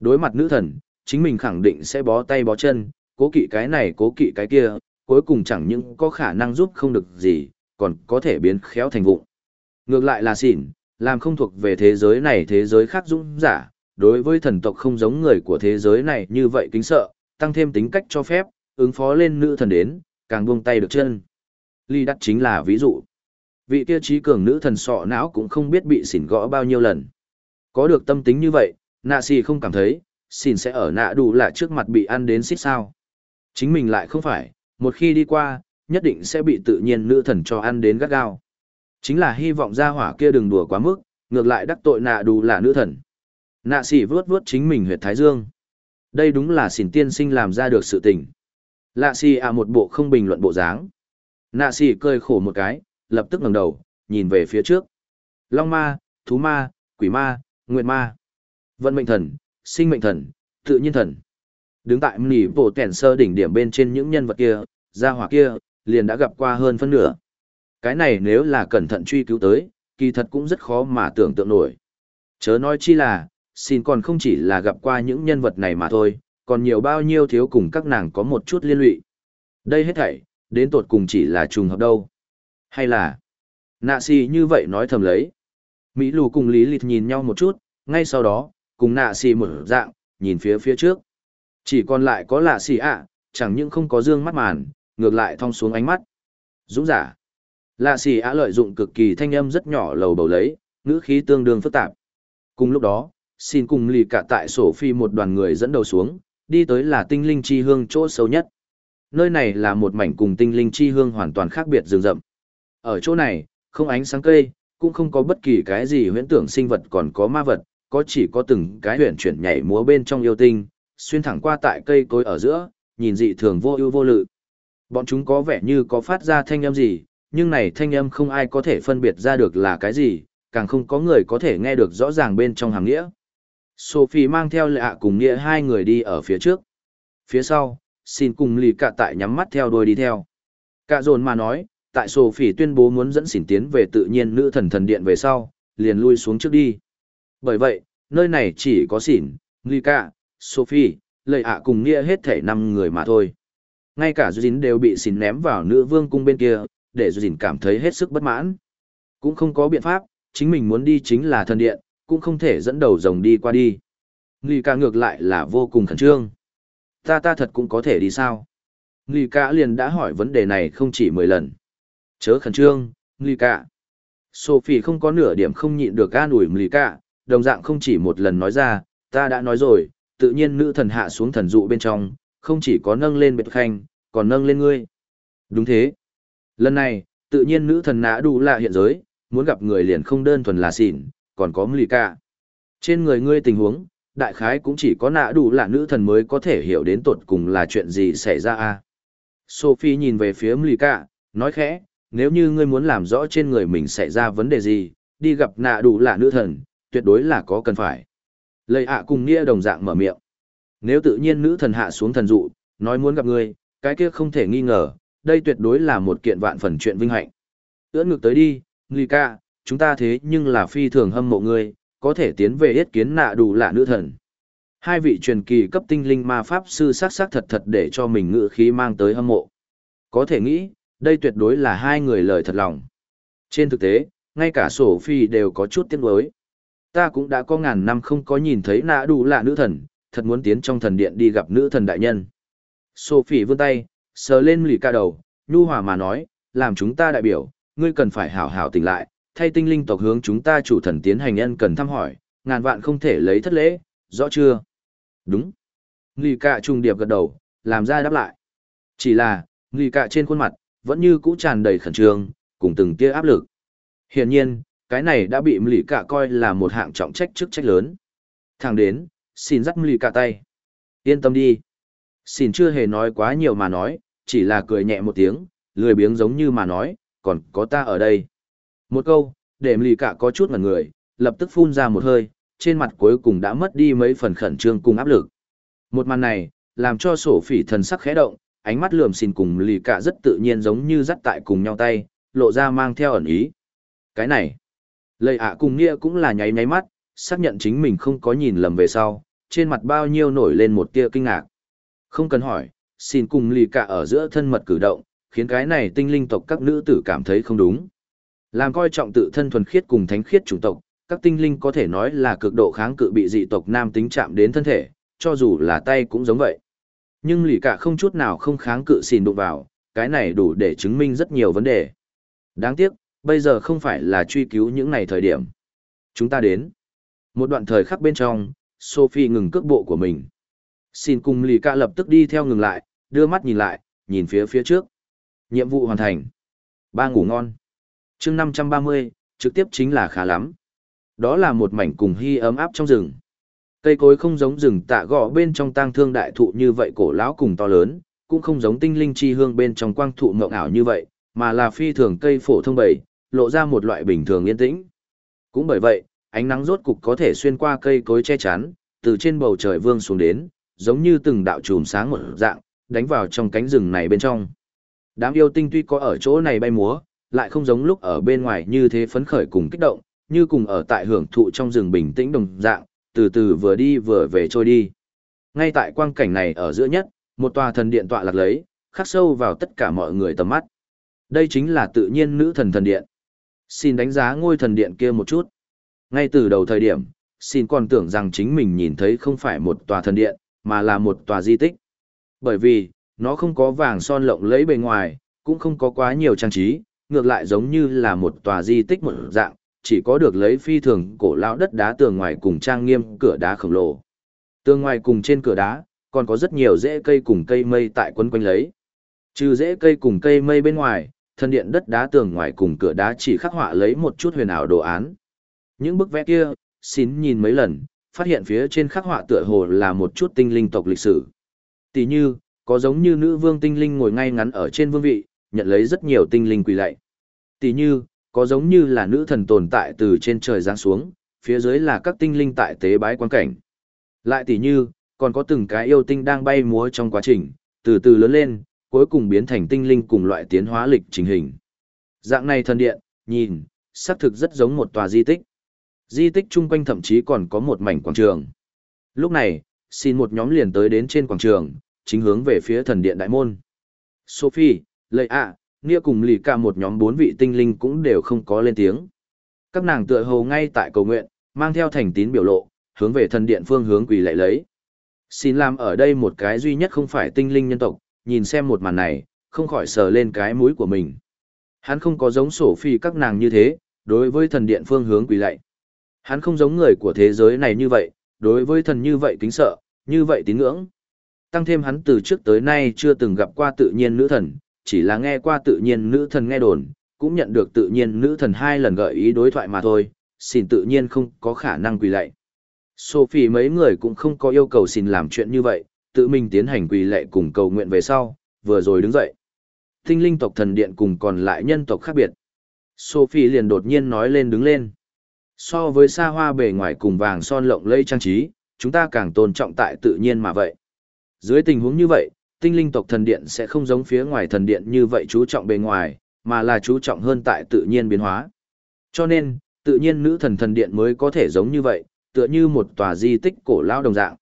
Đối mặt nữ thần, chính mình khẳng định sẽ bó tay bó chân, cố kỵ cái này cố kỵ cái kia, cuối cùng chẳng những có khả năng giúp không được gì, còn có thể biến khéo thành vụng. Ngược lại là xỉn, làm không thuộc về thế giới này thế giới khác dũng giả, đối với thần tộc không giống người của thế giới này như vậy kính sợ, tăng thêm tính cách cho phép, ứng phó lên nữ thần đến, càng buông tay được chân. Ly đắt chính là ví dụ. Vị kia trí cường nữ thần sọ não cũng không biết bị xỉn gõ bao nhiêu lần. Có được tâm tính như vậy, nạ xì không cảm thấy, xỉn sẽ ở nạ đủ là trước mặt bị ăn đến xích sao. Chính mình lại không phải, một khi đi qua, nhất định sẽ bị tự nhiên nữ thần cho ăn đến gắt gao. Chính là hy vọng gia hỏa kia đừng đùa quá mức, ngược lại đắc tội nạ đủ là nữ thần. Nạ xỉ vướt vướt chính mình huyệt thái dương. Đây đúng là xỉn tiên sinh làm ra được sự tình. Lạ xỉ à một bộ không bình luận bộ dáng. Nạ xỉ cười khổ một cái, lập tức ngẩng đầu, nhìn về phía trước. Long ma, thú ma, quỷ ma, nguyệt ma, vận mệnh thần, sinh mệnh thần, tự nhiên thần. Đứng tại mỉ bộ tẻn sơ đỉnh điểm bên trên những nhân vật kia, gia hỏa kia, liền đã gặp qua hơn phân nửa. Cái này nếu là cẩn thận truy cứu tới, kỳ thật cũng rất khó mà tưởng tượng nổi. Chớ nói chi là, xin còn không chỉ là gặp qua những nhân vật này mà thôi, còn nhiều bao nhiêu thiếu cùng các nàng có một chút liên lụy. Đây hết thảy, đến tột cùng chỉ là trùng hợp đâu. Hay là, nạ xì như vậy nói thầm lấy. Mỹ lù cùng Lý lịt nhìn nhau một chút, ngay sau đó, cùng nạ xì một dạng, nhìn phía phía trước. Chỉ còn lại có lạ xì ạ, chẳng những không có dương mắt màn, ngược lại thong xuống ánh mắt. Dũng giả. Lạ xì ạ lợi dụng cực kỳ thanh âm rất nhỏ lầu bầu lấy, ngữ khí tương đương phức tạp. Cùng lúc đó, xin cùng lì cả tại sổ phi một đoàn người dẫn đầu xuống, đi tới là tinh linh chi hương chỗ sâu nhất. Nơi này là một mảnh cùng tinh linh chi hương hoàn toàn khác biệt rừng rậm. Ở chỗ này, không ánh sáng cây, cũng không có bất kỳ cái gì huyễn tưởng sinh vật còn có ma vật, có chỉ có từng cái huyền chuyển nhảy múa bên trong yêu tinh, xuyên thẳng qua tại cây cối ở giữa, nhìn dị thường vô ưu vô lự. Bọn chúng có vẻ như có phát ra thanh âm gì, nhưng này thanh âm không ai có thể phân biệt ra được là cái gì, càng không có người có thể nghe được rõ ràng bên trong hàng nghĩa. Sophie mang theo lạ cùng nghĩa hai người đi ở phía trước. Phía sau, xin cùng lì cả tại nhắm mắt theo đuôi đi theo. Cả dồn mà nói, tại Sophie tuyên bố muốn dẫn xỉn tiến về tự nhiên nữ thần thần điện về sau, liền lui xuống trước đi. Bởi vậy, nơi này chỉ có xỉn, lì cả, Sophie, lệ ạ cùng nghĩa hết thể năm người mà thôi. Ngay cả Duyên đều bị xỉn ném vào nữ vương cung bên kia, để Duyên cảm thấy hết sức bất mãn. Cũng không có biện pháp, chính mình muốn đi chính là thần điện, cũng không thể dẫn đầu rồng đi qua đi. Nghi ca ngược lại là vô cùng khẩn trương. Ta ta thật cũng có thể đi sao? Nghi ca liền đã hỏi vấn đề này không chỉ 10 lần. Chớ khẩn trương, Nghi Cả. Sophie không có nửa điểm không nhịn được an ủi Nghi Cả, đồng dạng không chỉ một lần nói ra, ta đã nói rồi, tự nhiên nữ thần hạ xuống thần dụ bên trong, không chỉ có nâng lên biệt khanh, còn nâng lên ngươi. Đúng thế. Lần này, tự nhiên nữ thần nã đủ lạ hiện giới, muốn gặp người liền không đơn thuần là xỉn, còn có mlì cả. Trên người ngươi tình huống, đại khái cũng chỉ có nạ đủ là nữ thần mới có thể hiểu đến tột cùng là chuyện gì xảy ra a. Sophie nhìn về phía mlì cả, nói khẽ, nếu như ngươi muốn làm rõ trên người mình xảy ra vấn đề gì, đi gặp nạ đủ là nữ thần, tuyệt đối là có cần phải. Lời ạ cùng nghĩa đồng dạng mở miệng. Nếu tự nhiên nữ thần hạ xuống thần dụ, nói muốn gặp ngươi, cái kia không thể nghi ngờ, đây tuyệt đối là một kiện vạn phần chuyện vinh hạnh. Ưỡn ngược tới đi, Nghi ca, chúng ta thế nhưng là phi thường hâm mộ ngươi, có thể tiến về yết kiến nạ đủ lạ nữ thần. Hai vị truyền kỳ cấp tinh linh ma pháp sư sắc sắc thật thật để cho mình ngự khí mang tới hâm mộ. Có thể nghĩ, đây tuyệt đối là hai người lời thật lòng. Trên thực tế, ngay cả sổ phi đều có chút tiếc nuối. Ta cũng đã có ngàn năm không có nhìn thấy nạ đủ lạ nữ thần, thật muốn tiến trong thần điện đi gặp nữ thần đại nhân. Sophie vươn tay, sờ lên lì ca đầu, nhu hòa mà nói, làm chúng ta đại biểu, ngươi cần phải hảo hảo tỉnh lại, thay tinh linh tộc hướng chúng ta chủ thần tiến hành ân cần thăm hỏi, ngàn vạn không thể lấy thất lễ, rõ chưa? Đúng. Lì ca trùng điệp gật đầu, làm ra đáp lại. Chỉ là, lì ca trên khuôn mặt, vẫn như cũ tràn đầy khẩn trương, cùng từng tia áp lực. Hiển nhiên, cái này đã bị Mlì Cạ coi là một hạng trọng trách chức trách lớn. Thẳng đến, xin dắt Mlì Cạ tay. Yên tâm đi. Xin chưa hề nói quá nhiều mà nói, chỉ là cười nhẹ một tiếng, lười biếng giống như mà nói, còn có ta ở đây. Một câu, để lì cả có chút ngẩn người, lập tức phun ra một hơi, trên mặt cuối cùng đã mất đi mấy phần khẩn trương cùng áp lực. Một màn này, làm cho sổ phỉ thần sắc khẽ động, ánh mắt lườm xin cùng lì cả rất tự nhiên giống như dắt tại cùng nhau tay, lộ ra mang theo ẩn ý. Cái này, lời ạ cùng nghĩa cũng là nháy nháy mắt, xác nhận chính mình không có nhìn lầm về sau, trên mặt bao nhiêu nổi lên một tia kinh ngạc. Không cần hỏi, xin cùng lì cả ở giữa thân mật cử động, khiến cái này tinh linh tộc các nữ tử cảm thấy không đúng. Làm coi trọng tự thân thuần khiết cùng thánh khiết chủng tộc, các tinh linh có thể nói là cực độ kháng cự bị dị tộc nam tính chạm đến thân thể, cho dù là tay cũng giống vậy. Nhưng lì cả không chút nào không kháng cự xìn đụng vào, cái này đủ để chứng minh rất nhiều vấn đề. Đáng tiếc, bây giờ không phải là truy cứu những này thời điểm. Chúng ta đến. Một đoạn thời khắc bên trong, Sophie ngừng cước bộ của mình. Xin cùng lì cả lập tức đi theo ngừng lại, đưa mắt nhìn lại, nhìn phía phía trước. Nhiệm vụ hoàn thành. Ba ngủ ngon. chương 530, trực tiếp chính là khá lắm. Đó là một mảnh cùng hy ấm áp trong rừng. Cây cối không giống rừng tạ gọ bên trong tang thương đại thụ như vậy cổ lão cùng to lớn, cũng không giống tinh linh chi hương bên trong quang thụ mộng ảo như vậy, mà là phi thường cây phổ thông bầy, lộ ra một loại bình thường yên tĩnh. Cũng bởi vậy, ánh nắng rốt cục có thể xuyên qua cây cối che chắn, từ trên bầu trời vương xuống đến, giống như từng đạo chùm sáng một dạng, đánh vào trong cánh rừng này bên trong. Đám yêu tinh tuy có ở chỗ này bay múa, lại không giống lúc ở bên ngoài như thế phấn khởi cùng kích động, như cùng ở tại hưởng thụ trong rừng bình tĩnh đồng dạng, từ từ vừa đi vừa về trôi đi. Ngay tại quang cảnh này ở giữa nhất, một tòa thần điện tọa lạc lấy, khắc sâu vào tất cả mọi người tầm mắt. Đây chính là tự nhiên nữ thần thần điện. Xin đánh giá ngôi thần điện kia một chút. Ngay từ đầu thời điểm, xin còn tưởng rằng chính mình nhìn thấy không phải một tòa thần điện, mà là một tòa di tích. Bởi vì, nó không có vàng son lộng lẫy bề ngoài, cũng không có quá nhiều trang trí, ngược lại giống như là một tòa di tích một dạng, chỉ có được lấy phi thường cổ lão đất đá tường ngoài cùng trang nghiêm cửa đá khổng lồ. Tường ngoài cùng trên cửa đá, còn có rất nhiều rễ cây cùng cây mây tại quấn quanh lấy. Trừ rễ cây cùng cây mây bên ngoài, thân điện đất đá tường ngoài cùng cửa đá chỉ khắc họa lấy một chút huyền ảo đồ án. Những bức vẽ kia, xin nhìn mấy lần, phát hiện phía trên khắc họa tựa hồ là một chút tinh linh tộc lịch sử. Tỷ như, có giống như nữ vương tinh linh ngồi ngay ngắn ở trên vương vị, nhận lấy rất nhiều tinh linh quỳ lạy. Tỷ như, có giống như là nữ thần tồn tại từ trên trời giáng xuống, phía dưới là các tinh linh tại tế bái quan cảnh. Lại tỷ như, còn có từng cái yêu tinh đang bay múa trong quá trình, từ từ lớn lên, cuối cùng biến thành tinh linh cùng loại tiến hóa lịch trình hình. Dạng này thần điện, nhìn, xác thực rất giống một tòa di tích. Di tích chung quanh thậm chí còn có một mảnh quảng trường. Lúc này, xin một nhóm liền tới đến trên quảng trường, chính hướng về phía thần điện đại môn. Sophie, Lệ ạ, Nia cùng lì cả một nhóm bốn vị tinh linh cũng đều không có lên tiếng. Các nàng tựa hồ ngay tại cầu nguyện, mang theo thành tín biểu lộ, hướng về thần điện phương hướng quỳ lạy lấy. Xin làm ở đây một cái duy nhất không phải tinh linh nhân tộc, nhìn xem một màn này, không khỏi sờ lên cái mũi của mình. Hắn không có giống sổ phi các nàng như thế, đối với thần điện phương hướng quỳ lạy. Hắn không giống người của thế giới này như vậy, đối với thần như vậy kính sợ, như vậy tín ngưỡng. Tăng thêm hắn từ trước tới nay chưa từng gặp qua tự nhiên nữ thần, chỉ là nghe qua tự nhiên nữ thần nghe đồn, cũng nhận được tự nhiên nữ thần hai lần gợi ý đối thoại mà thôi, xin tự nhiên không có khả năng quỳ lạy. Sophie mấy người cũng không có yêu cầu xin làm chuyện như vậy, tự mình tiến hành quỳ lạy cùng cầu nguyện về sau, vừa rồi đứng dậy. Tinh linh tộc thần điện cùng còn lại nhân tộc khác biệt. Sophie liền đột nhiên nói lên đứng lên. So với xa hoa bề ngoài cùng vàng son lộng lẫy trang trí, chúng ta càng tôn trọng tại tự nhiên mà vậy. Dưới tình huống như vậy, tinh linh tộc thần điện sẽ không giống phía ngoài thần điện như vậy chú trọng bề ngoài, mà là chú trọng hơn tại tự nhiên biến hóa. Cho nên, tự nhiên nữ thần thần điện mới có thể giống như vậy, tựa như một tòa di tích cổ lão đồng dạng.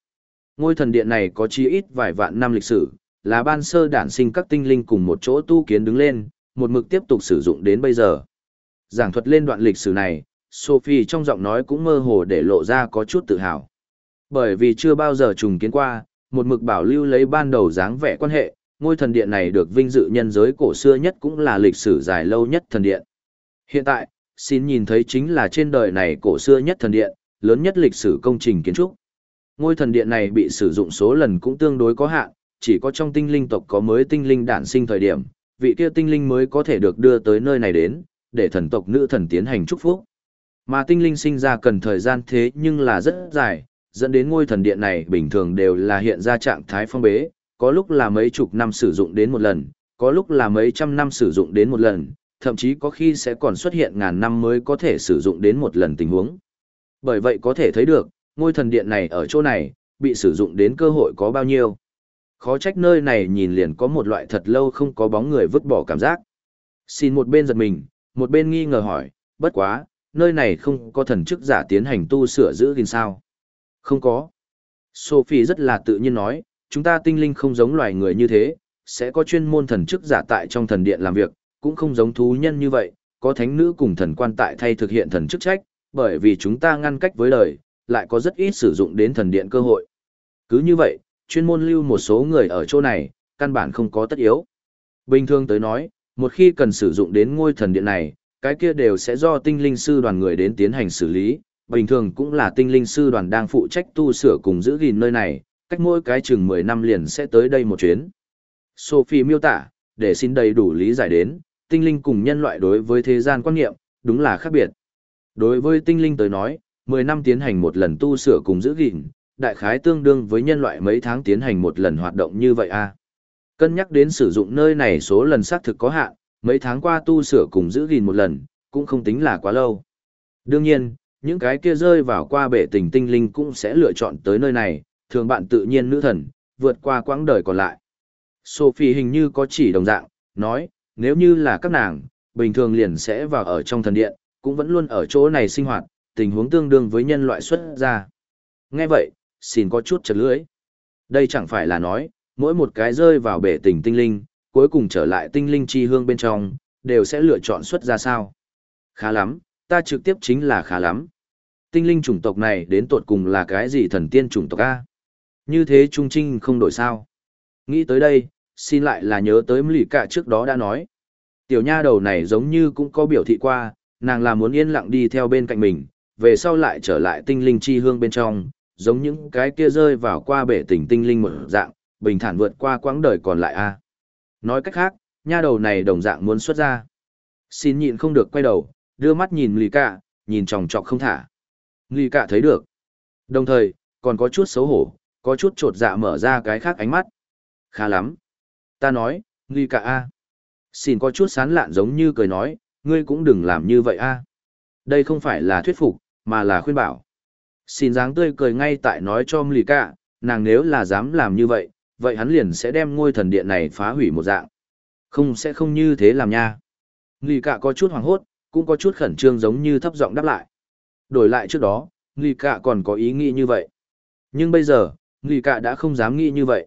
Ngôi thần điện này có chí ít vài vạn năm lịch sử, là ban sơ đản sinh các tinh linh cùng một chỗ tu kiến đứng lên, một mực tiếp tục sử dụng đến bây giờ. Giảng thuật lên đoạn lịch sử này, Sophie trong giọng nói cũng mơ hồ để lộ ra có chút tự hào. Bởi vì chưa bao giờ trùng kiến qua, một mực bảo lưu lấy ban đầu dáng vẻ quan hệ, ngôi thần điện này được vinh dự nhân giới cổ xưa nhất cũng là lịch sử dài lâu nhất thần điện. Hiện tại, xin nhìn thấy chính là trên đời này cổ xưa nhất thần điện, lớn nhất lịch sử công trình kiến trúc. Ngôi thần điện này bị sử dụng số lần cũng tương đối có hạn, chỉ có trong tinh linh tộc có mới tinh linh đản sinh thời điểm, vị kia tinh linh mới có thể được đưa tới nơi này đến, để thần tộc nữ thần tiến hành chúc phúc. Mà tinh linh sinh ra cần thời gian thế nhưng là rất dài, dẫn đến ngôi thần điện này bình thường đều là hiện ra trạng thái phong bế, có lúc là mấy chục năm sử dụng đến một lần, có lúc là mấy trăm năm sử dụng đến một lần, thậm chí có khi sẽ còn xuất hiện ngàn năm mới có thể sử dụng đến một lần tình huống. Bởi vậy có thể thấy được, ngôi thần điện này ở chỗ này, bị sử dụng đến cơ hội có bao nhiêu. Khó trách nơi này nhìn liền có một loại thật lâu không có bóng người vứt bỏ cảm giác. Xin một bên giật mình, một bên nghi ngờ hỏi, bất quá, nơi này không có thần chức giả tiến hành tu sửa giữ gìn sao. Không có. Sophie rất là tự nhiên nói, chúng ta tinh linh không giống loài người như thế, sẽ có chuyên môn thần chức giả tại trong thần điện làm việc, cũng không giống thú nhân như vậy, có thánh nữ cùng thần quan tại thay thực hiện thần chức trách, bởi vì chúng ta ngăn cách với đời, lại có rất ít sử dụng đến thần điện cơ hội. Cứ như vậy, chuyên môn lưu một số người ở chỗ này, căn bản không có tất yếu. Bình thường tới nói, một khi cần sử dụng đến ngôi thần điện này, cái kia đều sẽ do tinh linh sư đoàn người đến tiến hành xử lý, bình thường cũng là tinh linh sư đoàn đang phụ trách tu sửa cùng giữ gìn nơi này, cách mỗi cái chừng 10 năm liền sẽ tới đây một chuyến. Sophie miêu tả, để xin đầy đủ lý giải đến, tinh linh cùng nhân loại đối với thế gian quan niệm, đúng là khác biệt. Đối với tinh linh tới nói, 10 năm tiến hành một lần tu sửa cùng giữ gìn, đại khái tương đương với nhân loại mấy tháng tiến hành một lần hoạt động như vậy a. Cân nhắc đến sử dụng nơi này số lần xác thực có hạn, mấy tháng qua tu sửa cùng giữ gìn một lần, cũng không tính là quá lâu. Đương nhiên, những cái kia rơi vào qua bể tình tinh linh cũng sẽ lựa chọn tới nơi này, thường bạn tự nhiên nữ thần, vượt qua quãng đời còn lại. Sophie hình như có chỉ đồng dạng, nói, nếu như là các nàng, bình thường liền sẽ vào ở trong thần điện, cũng vẫn luôn ở chỗ này sinh hoạt, tình huống tương đương với nhân loại xuất ra. Nghe vậy, xin có chút chật lưỡi. Đây chẳng phải là nói, mỗi một cái rơi vào bể tình tinh linh, cuối cùng trở lại tinh linh chi hương bên trong, đều sẽ lựa chọn xuất ra sao. Khá lắm, ta trực tiếp chính là khá lắm. Tinh linh chủng tộc này đến tột cùng là cái gì thần tiên chủng tộc A? Như thế trung trinh không đổi sao. Nghĩ tới đây, xin lại là nhớ tới lì cả trước đó đã nói. Tiểu nha đầu này giống như cũng có biểu thị qua, nàng là muốn yên lặng đi theo bên cạnh mình, về sau lại trở lại tinh linh chi hương bên trong, giống những cái kia rơi vào qua bể tình tinh linh một dạng, bình thản vượt qua quãng đời còn lại a. Nói cách khác, nha đầu này đồng dạng muốn xuất ra. Xin nhịn không được quay đầu, đưa mắt nhìn lì cả, nhìn tròng chọc không thả nghi cả thấy được. Đồng thời, còn có chút xấu hổ, có chút trột dạ mở ra cái khác ánh mắt. Khá lắm. Ta nói, nghi cả a. Xin có chút sán lạn giống như cười nói, ngươi cũng đừng làm như vậy a. Đây không phải là thuyết phục, mà là khuyên bảo. Xin dáng tươi cười ngay tại nói cho lì cả, nàng nếu là dám làm như vậy, vậy hắn liền sẽ đem ngôi thần điện này phá hủy một dạng. Không sẽ không như thế làm nha. Lì cả có chút hoảng hốt, cũng có chút khẩn trương giống như thấp giọng đáp lại. Đổi lại trước đó, Lì cạ còn có ý nghĩ như vậy. Nhưng bây giờ, Lì cạ đã không dám nghĩ như vậy.